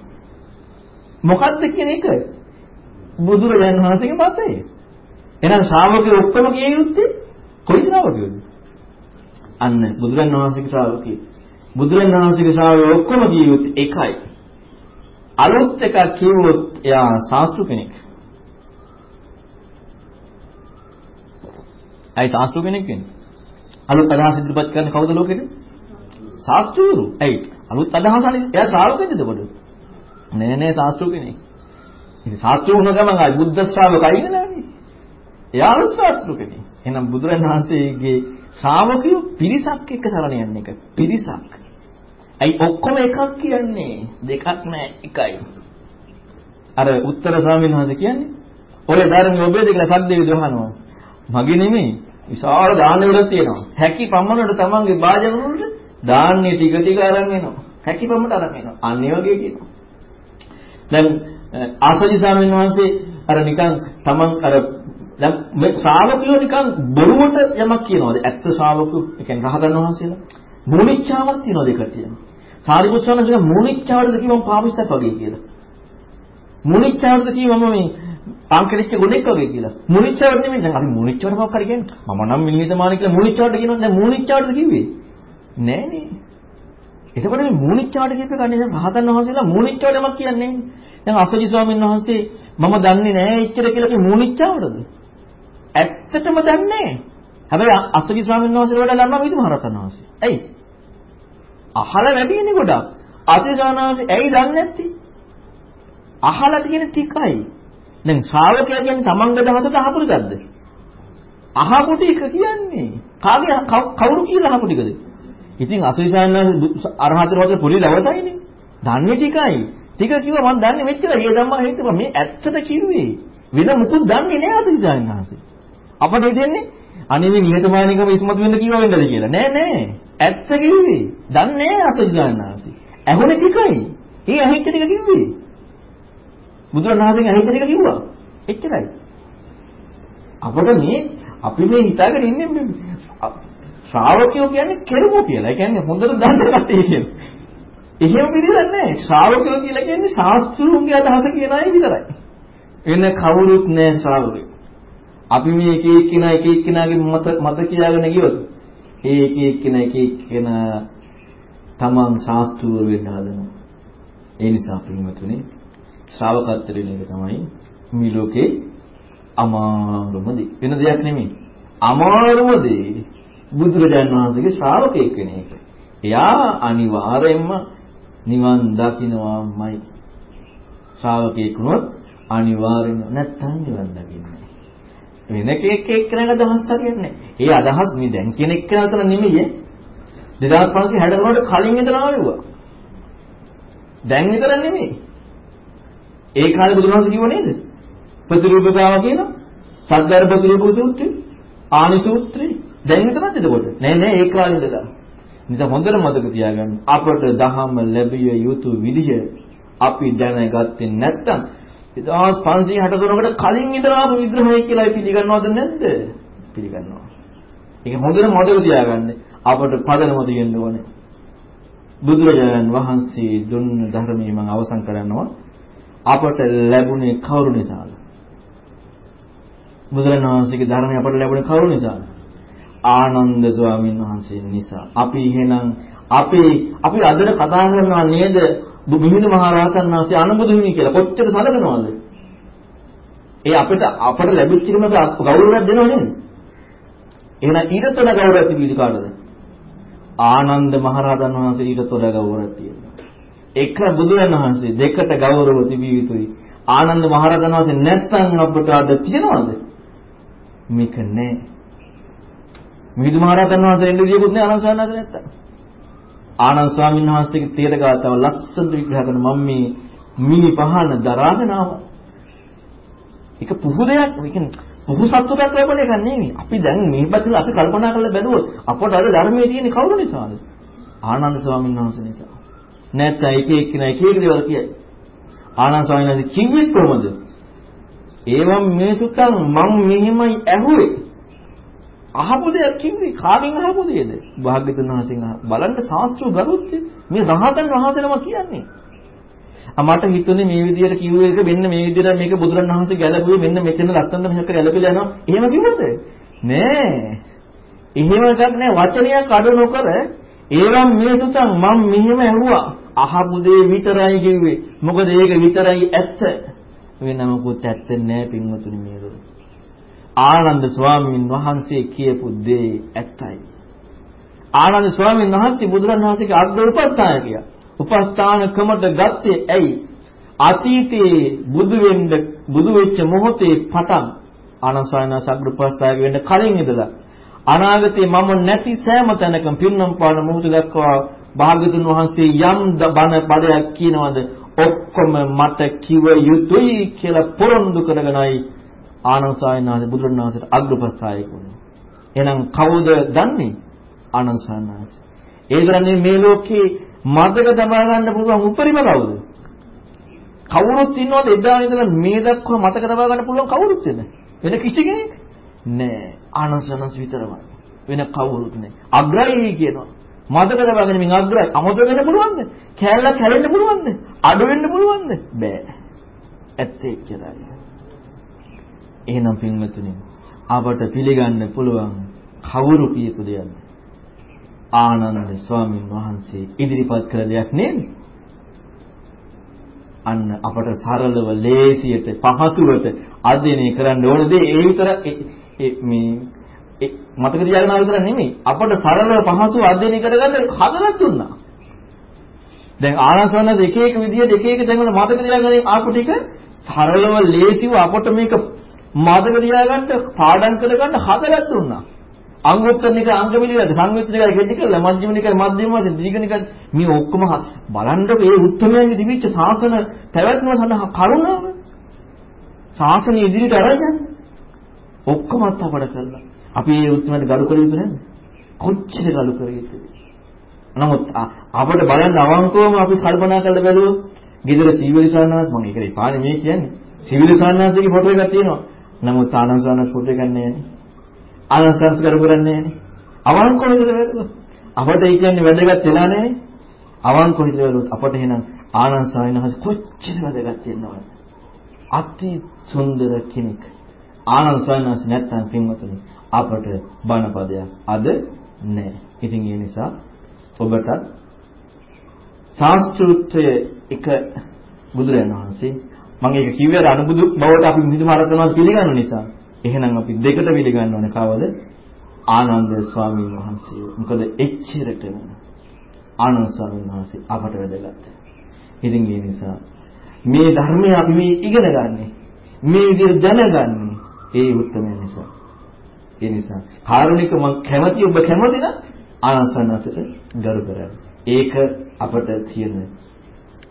මොකද්ද කියන එක? බුදුරජාණන් වහන්සේගේ මතය. එහෙනම් ශ්‍රාවකයෝ ඔක්කොම කිය යුත්තේ කොයි ශ්‍රාවකයෝද? අන්න බුදුරජාණන් වහන්සේගේ ශ්‍රාවකයෝ. බුදුරජාණන් වහන්සේගේ ශ්‍රාවකයෝ ඔක්කොම කිය යුත්තේ එකයි. අලුත් එකක් කිව්වොත් එයා ශාස්ත්‍රු කෙනෙක්. ඇයි ශාස්ත්‍රු කෙනෙක් වෙන්නේ? අලුත් අදහස් ඉදිරිපත් කරන කවුද ලෝකෙද? ශාස්ත්‍රූරු. ඇයි? අලුත් අදහස් අනේ එයා ශ්‍රාවකෙක්ද පොඩ? නෑ නෑ ශාස්ත්‍රු කෙනෙක්. ඉතින් ශාස්ත්‍රු වුණ ගමන් ආයි බුද්ධ ශ්‍රාවකයි නේද? එයා ශාස්ත්‍රු කෙනෙක්. එහෙනම් බුදුරජාණන් වහන්සේගේ ශ්‍රාවකයෝ පිරිසක් එක්ක සරණ යන එක. පිරිසක්. ඇයි ඔක්කොම එකක් කියන්නේ? දෙකක් නෑ එකයි. අර උත්තර ස්වාමීන් වහන්සේ කියන්නේ ඔය ධර්මයේ ඔබේද කියලා සද්දේ විදහනවා. මගේ නෙමෙයි. විශාල දාන වලක් තියෙනවා. හැකි පමණට තමන්ගේ වාජන වලට දාන්නේ ටික ටික අරන් එනවා. හැකිපමට අරන් එනවා. අන්න ඒ වගේ කියනවා. දැන් ආසජි ස්වාමීන් වහන්සේ අර නිකන් තමන් අර දැන් මේ ශ්‍රාවකයෝ නිකන් බොරුවට යමක් කියනවාද? ඇත්ත ශ්‍රාවකයෝ, ඒ කියන්නේ රහතන් වහන්සේලා මූණිච්චාවක් තියනවාද ඒකට කියන්නේ. සාරිපුත් ස්වාමීන් වහන්සේ මූණිච්චාවටද කිව්වම පාවිස්සක් වගේ කියලා. මූණිච්චාවටද කිව්වම මේ පාංකලිච්ච ගුණෙක් වගේ කියලා. මුනිච්චවට නෙමෙයි දැන් අපි මුනිච්චවට මොකක් හරි කියන්නේ. මම නම් මිලිමිතමාන කියලා මුනිච්චවට කියනවා දැන් මුනිච්චවටද කිව්වේ? නෑනේ. එතකොට මේ මූණිච්චාට කියපේ කන්නේ දැන් රහතන් වහන්සේලා මූණිච්චාවට යමක් කියන්නේ නෑනේ. දැන් අසජි ස්වාමීන් වහන්සේ මම දන්නේ නෑ එච්චර කියලා කි මූණිච්චාවටද? ඇත්තටම දන්නේ නෑ. හැබැයි අසජි ස්වාමීන් වහන්සේට වඩා ළමා විදි මහරහතන් වහන්සේ. ඇයි? අහලා වැඩිනේ ගොඩක්. අසජි ස්වාමීන් වහන්සේ ඇයි දන්නේ නැත්තේ? අහලා තියෙන ටිකයි. දැන් ශ්‍රාවකයා කියන්නේ තමන්ගේ දහසට අහපු එකක්ද? අහපු ටික කියන්නේ කාගේ කවුරු කියලා අහපු ටිකද? ඉතින් අසවිසායන අරහතර වගේ පොඩි ලවතයිනේ. දන්නේ ටිකයි. ටික කිව්වා මම දන්නේ මෙච්චරයි. ඒ ධම්මා හේතුව මේ ඇත්තට කිව්වේ. වෙන මුකුත් දන්නේ නෑ අසවිසායන ආසේ. අපට හිතෙන්නේ අනේ මේ නිහතමානීකම ඉස්මතු වෙන්න කිව්වා වෙන්නද කියලා. නෑ නෑ. ඇත්ත කිව්වේ. දන්නේ නෑ අසවිසායන ආසේ. ඇහුනේ ටිකයි. ඒ ඇහිච්ච ටික කිව්වේ. බුදුරණවහන්සේ ඇහිච්ච ටික කිව්වා. එච්චරයි. අපට මේ අපි මේ හිතාගෙන ඉන්නේ ශ්‍රාවකයෝ කියන්නේ කෙරුමෝ කියලා. ඒ කියන්නේ හොඳට දන්න කට්ටිය කියලා. එහෙම පිළිදන්නේ නැහැ. ශ්‍රාවකයෝ කියලා කියන්නේ ශාස්ත්‍රුන්ගේ අදහස කියන අය විතරයි. වෙන කවුරුත් නැහැ ශ්‍රාවකයෝ. අපි මේ එක එක්කිනා එක එක්කිනාගේ මත මත කියාගෙන ගියොත් ඒ එක එක්කිනා එක එක්කිනා තමන් ශාස්ත්‍රූර වෙන්න හදනවා. ඒ නිසා පින්වතුනි ශ්‍රාවකත්වයට වෙන එක තමයි මේ ලෝකේ අමාරුම දේ. වෙන දෙයක් නෙමෙයි. අමාරුම දේ බුදුරජාණන් වහන්සේගේ ශ්‍රාවකයෙක් වෙන එක. එයා අනිවාර්යයෙන්ම නිවන් දකින්නවාමයි. ශ්‍රාවකයෙක් වුණොත් අනිවාර්යෙන්ම නැත්තම් නිවන් දකින්නේ. වෙන කෙනෙක් එක්කෙනෙක් අදහස් හරියන්නේ ඒ අදහස් මේ දැන් කියන එක්කෙනා අතර නෙමෙයි 2560 වලට කලින් ඉඳලා ආවෙවා. දැන් විතර නෙමෙයි. ඒ කාලේ බුදුරජාණන් කිව්ව නේද? ප්‍රතිරූපතාව කියනවා. සද්දර ප්‍රතිරූප සූත්‍රය, ආනි සූත්‍රය. දැන් විතරද එතකොට? නෑ නෑ ඒ කාලේ ඉඳලා. නිසා හොඳට මතක තියාගන්න. අපට දහම ලැබිය යුතු විදිහ අපි දැනගත්තේ නැත්නම් 1563කට කලින් ඉඳලා ආපු විග්‍රහය කියලා පිළිගන්නවද නැද්ද? පිළිගන්නවා. ඒක හොඳට මතක තියාගන්න. අපට පදනම තියෙන්න ඕනේ. බුදුරජාණන් වහන්සේ දුන්න ධර්මයේ මම අවසන් කරනවා. අපට ලැබුණේ කවුරු නිසාද? බුදුරණවහන්සේගේ ධර්මය අපට ලැබුණේ කවුරු නිසාද? ආනන්ද ස්වාමීන් වහන්සේ නිසා. අපි එහෙනම් අපි අපි අදට කතා කරනවා නේද මිහිඳු මහ රහතන් වහන්සේ අනුබුදු හිමි කියලා කොච්චර සැලකනවද? ඒ අපිට අපට ලැබිච්ච ඉරම ගෞරවයක් දෙනව නේද? එහෙනම් ඊටතොල ගෞරවයක් තිබීද කාටද? ආනන්ද මහ රහතන් වහන්සේ ඊටතොල ගෞරවයක් තියෙනවා. එක බුදුරන් වහන්සේ දෙකට ගෞරව තිබිය යුතුයි. ආනන්ද මහ රහතන් වහන්සේ නැත්තම් අපට අද තියනවද? මේක නෑ. මිහිඳු මහ රහතන් වහන්සේ එන්න විදියකුත් නෑ ආනන්ද ස්වාමීන් වහන්සේ නැත්තම්. ආනන්ද ස්වාමීන් වහන්සේගේ තේර ගාතාව ලස්සන විග්‍රහ කරන මම මේ මිනි පහන දරාගෙන ආවා. ඒක පුහු දෙයක්. ඒ කියන්නේ පුහු සත්‍යයක් ලැබෙන එක නෙවෙයි. අපි දැන් මේ පැත්තට අපි කල්පනා කරලා බැලුවොත් අපට අද ධර්මයේ තියෙන කවුරු නිසාද? ආනන්ද ස්වාමීන් වහන්සේ නිසා. නැත්නම් එක එක්කිනා එක එක දේවල් කියයි. ආනන්ද ස්වාමීන් වහන්සේ කිව්වෙත් කොහොමද? ඒවම් මේසුතන් මම මෙහිමයි ඇහුවේ. අහපු දෙයක් කිව්වේ කාගෙන් අහපු දෙයද? භාග්‍යතුන් වහන්සේගෙන් බලන්න ශාස්ත්‍රීය ගරුත්වය මේ රහතන් වහන්සේනම කියන්නේ. මට හිතුනේ මේ විදිහට කිව්ව එක මෙන්න මේ විදිහට මේක බුදුරණවහන්සේ ගැලපුවේ මෙන්න මෙතන ලස්සන මෙහෙක ගැලපිලා යනවා. එහෙම කිව්වද? නෑ. එහෙම එකක් නෑ වචනයක් අඩු නොකර ඒවම් මේසුතන් මම මෙහෙම ඇහුවා. අහපු දේ විතරයි කිව්වේ. මොකද ඒක විතරයි ඇත්ත. වෙන මොකුත් ඇත්ත නෑ පින්වතුනි මේක. ආනන්ද ස්වාමීන් වහන්සේ කියපු දේ ඇත්තයි. ආනන්ද ස්වාමීන් වහන්සේ බුදුරණවහන්සේගේ අග්‍ර උපස්ථායකයා. උපස්ථානකමට ගත්තේ ඇයි? අතීතයේ බුදු වෙන්න බුදු වෙච්ච මොහොතේ පටන් ආනන්ද ස්වාමීන් වහන්සේ අග්‍ර උපස්ථායක වෙන්න කලින් ඉඳලා අනාගතේ මම නැති සෑම තැනකම පින්නම් පාන මොහොත දක්වා භාගතුන් වහන්සේ යම් බණ පදයක් කියනවද ඔක්කොම මට කිව යුතුයි කියලා පොරොන්දු කරගෙනයි ආනන්ද සායනාද බුදුරණවහන්සේට අග්‍රපස්ථායක වුණේ. එහෙනම් කවුද දන්නේ? ආනන්ද සායනාද. ඒ කරන්නේ මේ ලෝකේ මතක තබා ගන්න පුළුවන් උපරිම කවුද? කවුරුත් ඉන්නවද එදා ඉඳලා මේ දක්වා මතක තබා ගන්න පුළුවන් කවුරුත් වෙන? වෙන කිසි කෙනෙක් නෑ. ආනන්ද සායනාද විතරමයි. වෙන කවුරුත් නෑ. අග්‍රයි කියනවා. මතක තබාගෙන මින් අග්‍රයි. අමතක වෙන්න පුළුවන්ද? කැලලා කැලෙන්න පුළුවන්ද? අඩු වෙන්න පුළුවන්ද? බෑ. ඇත්ත එච්චරයි. එහෙනම් පින්වතුනි අපට පිළිගන්න පුළුවන් කවුරු කියපු දෙයක්ද? ආනන්ද ස්වාමීන් වහන්සේ ඉදිරිපත් කළ දෙයක් නේද? අන්න අපට සරලව ලේසියට පහසුවට අධ්‍යයනය කරන්න ඕන දේ ඒ විතර මේ මතක තියාගන්න විතර නෙමෙයි අපට සරලව පහසුව අධ්‍යයනය කරගන්න හදලා දුන්නා. දැන් ආනසවනද එක එක විදිහට එක එක තැන්වල මතක තියාගන්න ආපු ටික සරලව ලේසිව අපට මේක මතක තියාගන්න පාඩම් කරගන්න හදලා දුන්නා. අංගුත්තර නික අංග පිළිවෙලට සංයුත්ත නිකයි ගෙඩි කරලා මධ්‍යම නිකයි මධ්‍යම වශයෙන් දීඝ නිකයි මේ ඔක්කොම බලන්නකො මේ උත්තරයන්ගේ තිබිච්ච ශාසන පැවැත්ම සඳහා කරුණාව. ශාසනය ඉදිරියට අරගෙන ඔක්කොමත් අපඩ කරලා අපි මේ උත්තරයට ගරු කර යුතු නැද්ද කොච්චර ගරු කර යුතුද නමුත් අපිට බලන්න අවංකවම අපි කල්පනා කරලා බැලුවොත් ගෙදර සීවලි සාන්නාස් මම ඒකේ පානේ මේ කියන්නේ. සීවලි සාන්නාස්ගේ ෆොටෝ එකක් තියෙනවා. නමුත් ආනන්ද සාන්නාස් ෆොටෝ එකක් නැහැ නේ ආනන්ද සංස්කාර කරන්නේ නැහැ. අවංකව හිතලා වැළුවා. අපට ඒ කියන්නේ වැදගත් වෙලා නැහැ. අවංකව හිතලා වැළුවොත් අපට එහෙනම් ආනන්ද සායනහස කොච්චර වැදගත් වෙනවද? අති සුන්දර කෙනෙක්. ආනන්ද සායනහස නැත්තම් පින්වතුනි අපට බණපදයක් අද නැහැ. ඉතින් ඒ නිසා ඔබට ශාස්ත්‍රූත්‍රය එක බුදුරජාණන් වහන්සේ මම ඒක කිව්වේ අනුබුදු බවට අපි මිහිඳු මහරහතන් පිළිගන්න නිසා එහෙනම් අපි දෙකට පිළිගන්න ඕනේ කවද? ආනන්ද ස්වාමීන් වහන්සේ. මොකද එච්චරටම ආනන්ද ස්වාමීන් වහන්සේ අපට වැදගත්. ඉතින් ඒ නිසා මේ ධර්මය අපි මේ ඉගෙන ගන්නෙ මේ විදිහට දැනගන්නේ ඒ උත්තරය නිසා. ඒ නිසා කාරුණික මම කැමති ඔබ කැමති නම් ආනන්සන්නසට ගරු කරන්න. ඒක අපට තියෙන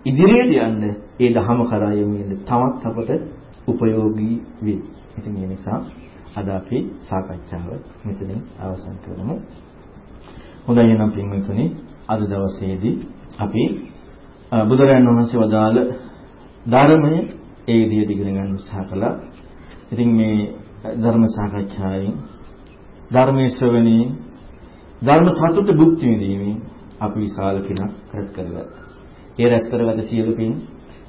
ඉදිරියට යන්න ඒ ධහම කරා යමින් තවත් අපට උපයෝගී වේ. ඉතින් ඒ නිසා අද අපි සාකච්ඡාව මෙතනින් අවසන් කරමු. හොඳයි එහෙනම් පින්වත්නි අද දවසේදී අපි බුදුරජාණන් වහන්සේ වදාළ ධර්මය ඒ විදිහට ඉගෙන ගන්න උත්සාහ කළා. ඉතින් මේ ධර්ම සාකච්ඡාවෙන් ධර්මයේ ශ්‍රවණේ ධර්ම සතුට භුක්ති විඳීමෙන් අපි විශාල පිනක් රැස් කරගත්තා. ඒ රැස් කරගත සියලු පින්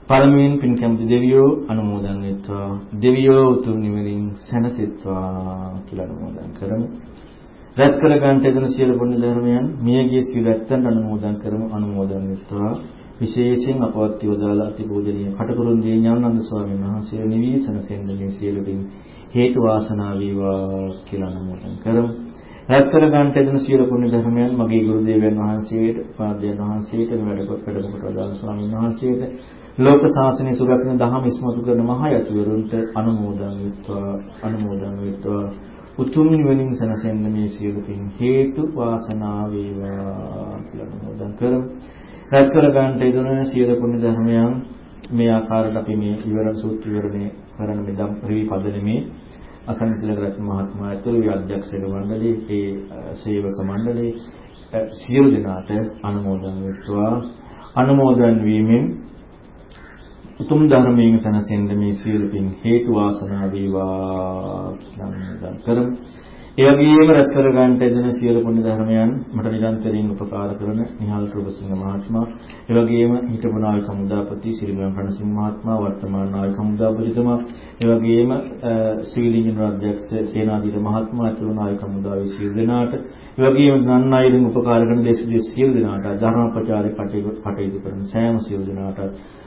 පළමුවෙන් පින් කැමති දෙවියෝ අනුමෝදන් වෙත්වා. දෙවියෝ උතුම් නිවනින් සැනසෙත්වා කියලා අනුමෝදන් කරමු. රැස් කර ගන්නට යන සියලු පුණ්‍ය ධර්මයන් මියගිය සියලු ඇත්තන් අනුමෝදන් කරමු අනුමෝදන් වෙත්වා. විශේෂයෙන් අපවත් යොදාලා අති පූජනීය කටකරුන් දී ඥානানন্দ ස්වාමීන් වහන්සේ නිවී සැනසෙන්නේ සියලු පින් හේතු වාසනා වේවා කියලා අනුමෝදන් කරමු. රැස් කර ගන්නට යන සියලු පුණ්‍ය ධර්මයන් මගේ ගුරු දේවයන් වහන්සේට පාදයන් වහන්සේට වැඩ කොට වැඩ කොට වදාළ ස්වාමීන් වහන්සේට ලෝක ශාසනය සුරකින්න දහම ඉස්මතු කරන මහ යතුවරුන්ට අනුමෝදන් වෙත්වා අනුමෝදන් වෙත්වා උතුම් නිවනින් සැනසෙන්න මේ සියලු පින් හේතු වාසනා වේවා කියලා අනුමෝදන් කරමු. රැස් කර ගන්නට යෙදුන සියලු පුණ්‍ය ධර්මයන් මේ ආකාරයට අපි මේ විවරණ සූත්‍ර විවරණය කරන මේ දම් රිවි පදනමේ අසන්තිලගත මහත්මයා ඇතුළු අධ්‍යක්ෂක මණ්ඩලයේ ඒ සේවක මණ්ඩලයේ සියලු දෙනාට අනුමෝදන් වෙත්වා අනුමෝදන් වීමෙන් උතුම් ධර්මයෙන් සැනසෙන්න මේ සියලු පින් හේතු වාසනා වේවා කියලා කරමු. ඒ වගේම රැස් කර ගන්නට එදෙන සියලු පුණ්‍ය ධර්මයන් මට නිරන්තරයෙන් උපකාර කරන නිහාල් ප්‍රභසිංහ මහත්මයා, ඒ වගේම හිටපු නායක හමුදාපති ශ්‍රීලංකා රණසිංහ මහත්මයා, වර්තමාන නායක හමුදාපතිතුමා, ඒ වගේම ශ්‍රී ලිංගින අධ්‍යක්ෂ සේනාධිපති මහත්මයා, අතුරු නායක හමුදාවේ සියලු දෙනාට, ඒ වගේම නන් අයරින් උපකාර කරන දේශ සියලු දෙනාට, ධර්ම ප්‍රචාරේ කටයුතු කරන සෑම සියලු දෙනාට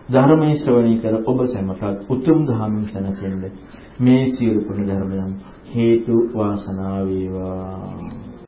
ධර්මයේ ශ්‍රවණය කර ඔබ සැමටත් උතුම් ධර්මයෙන් සැනසෙන්න. මේ සියලු පුණ්‍ය ධර්මයන් හේතු වාසනා වේවා.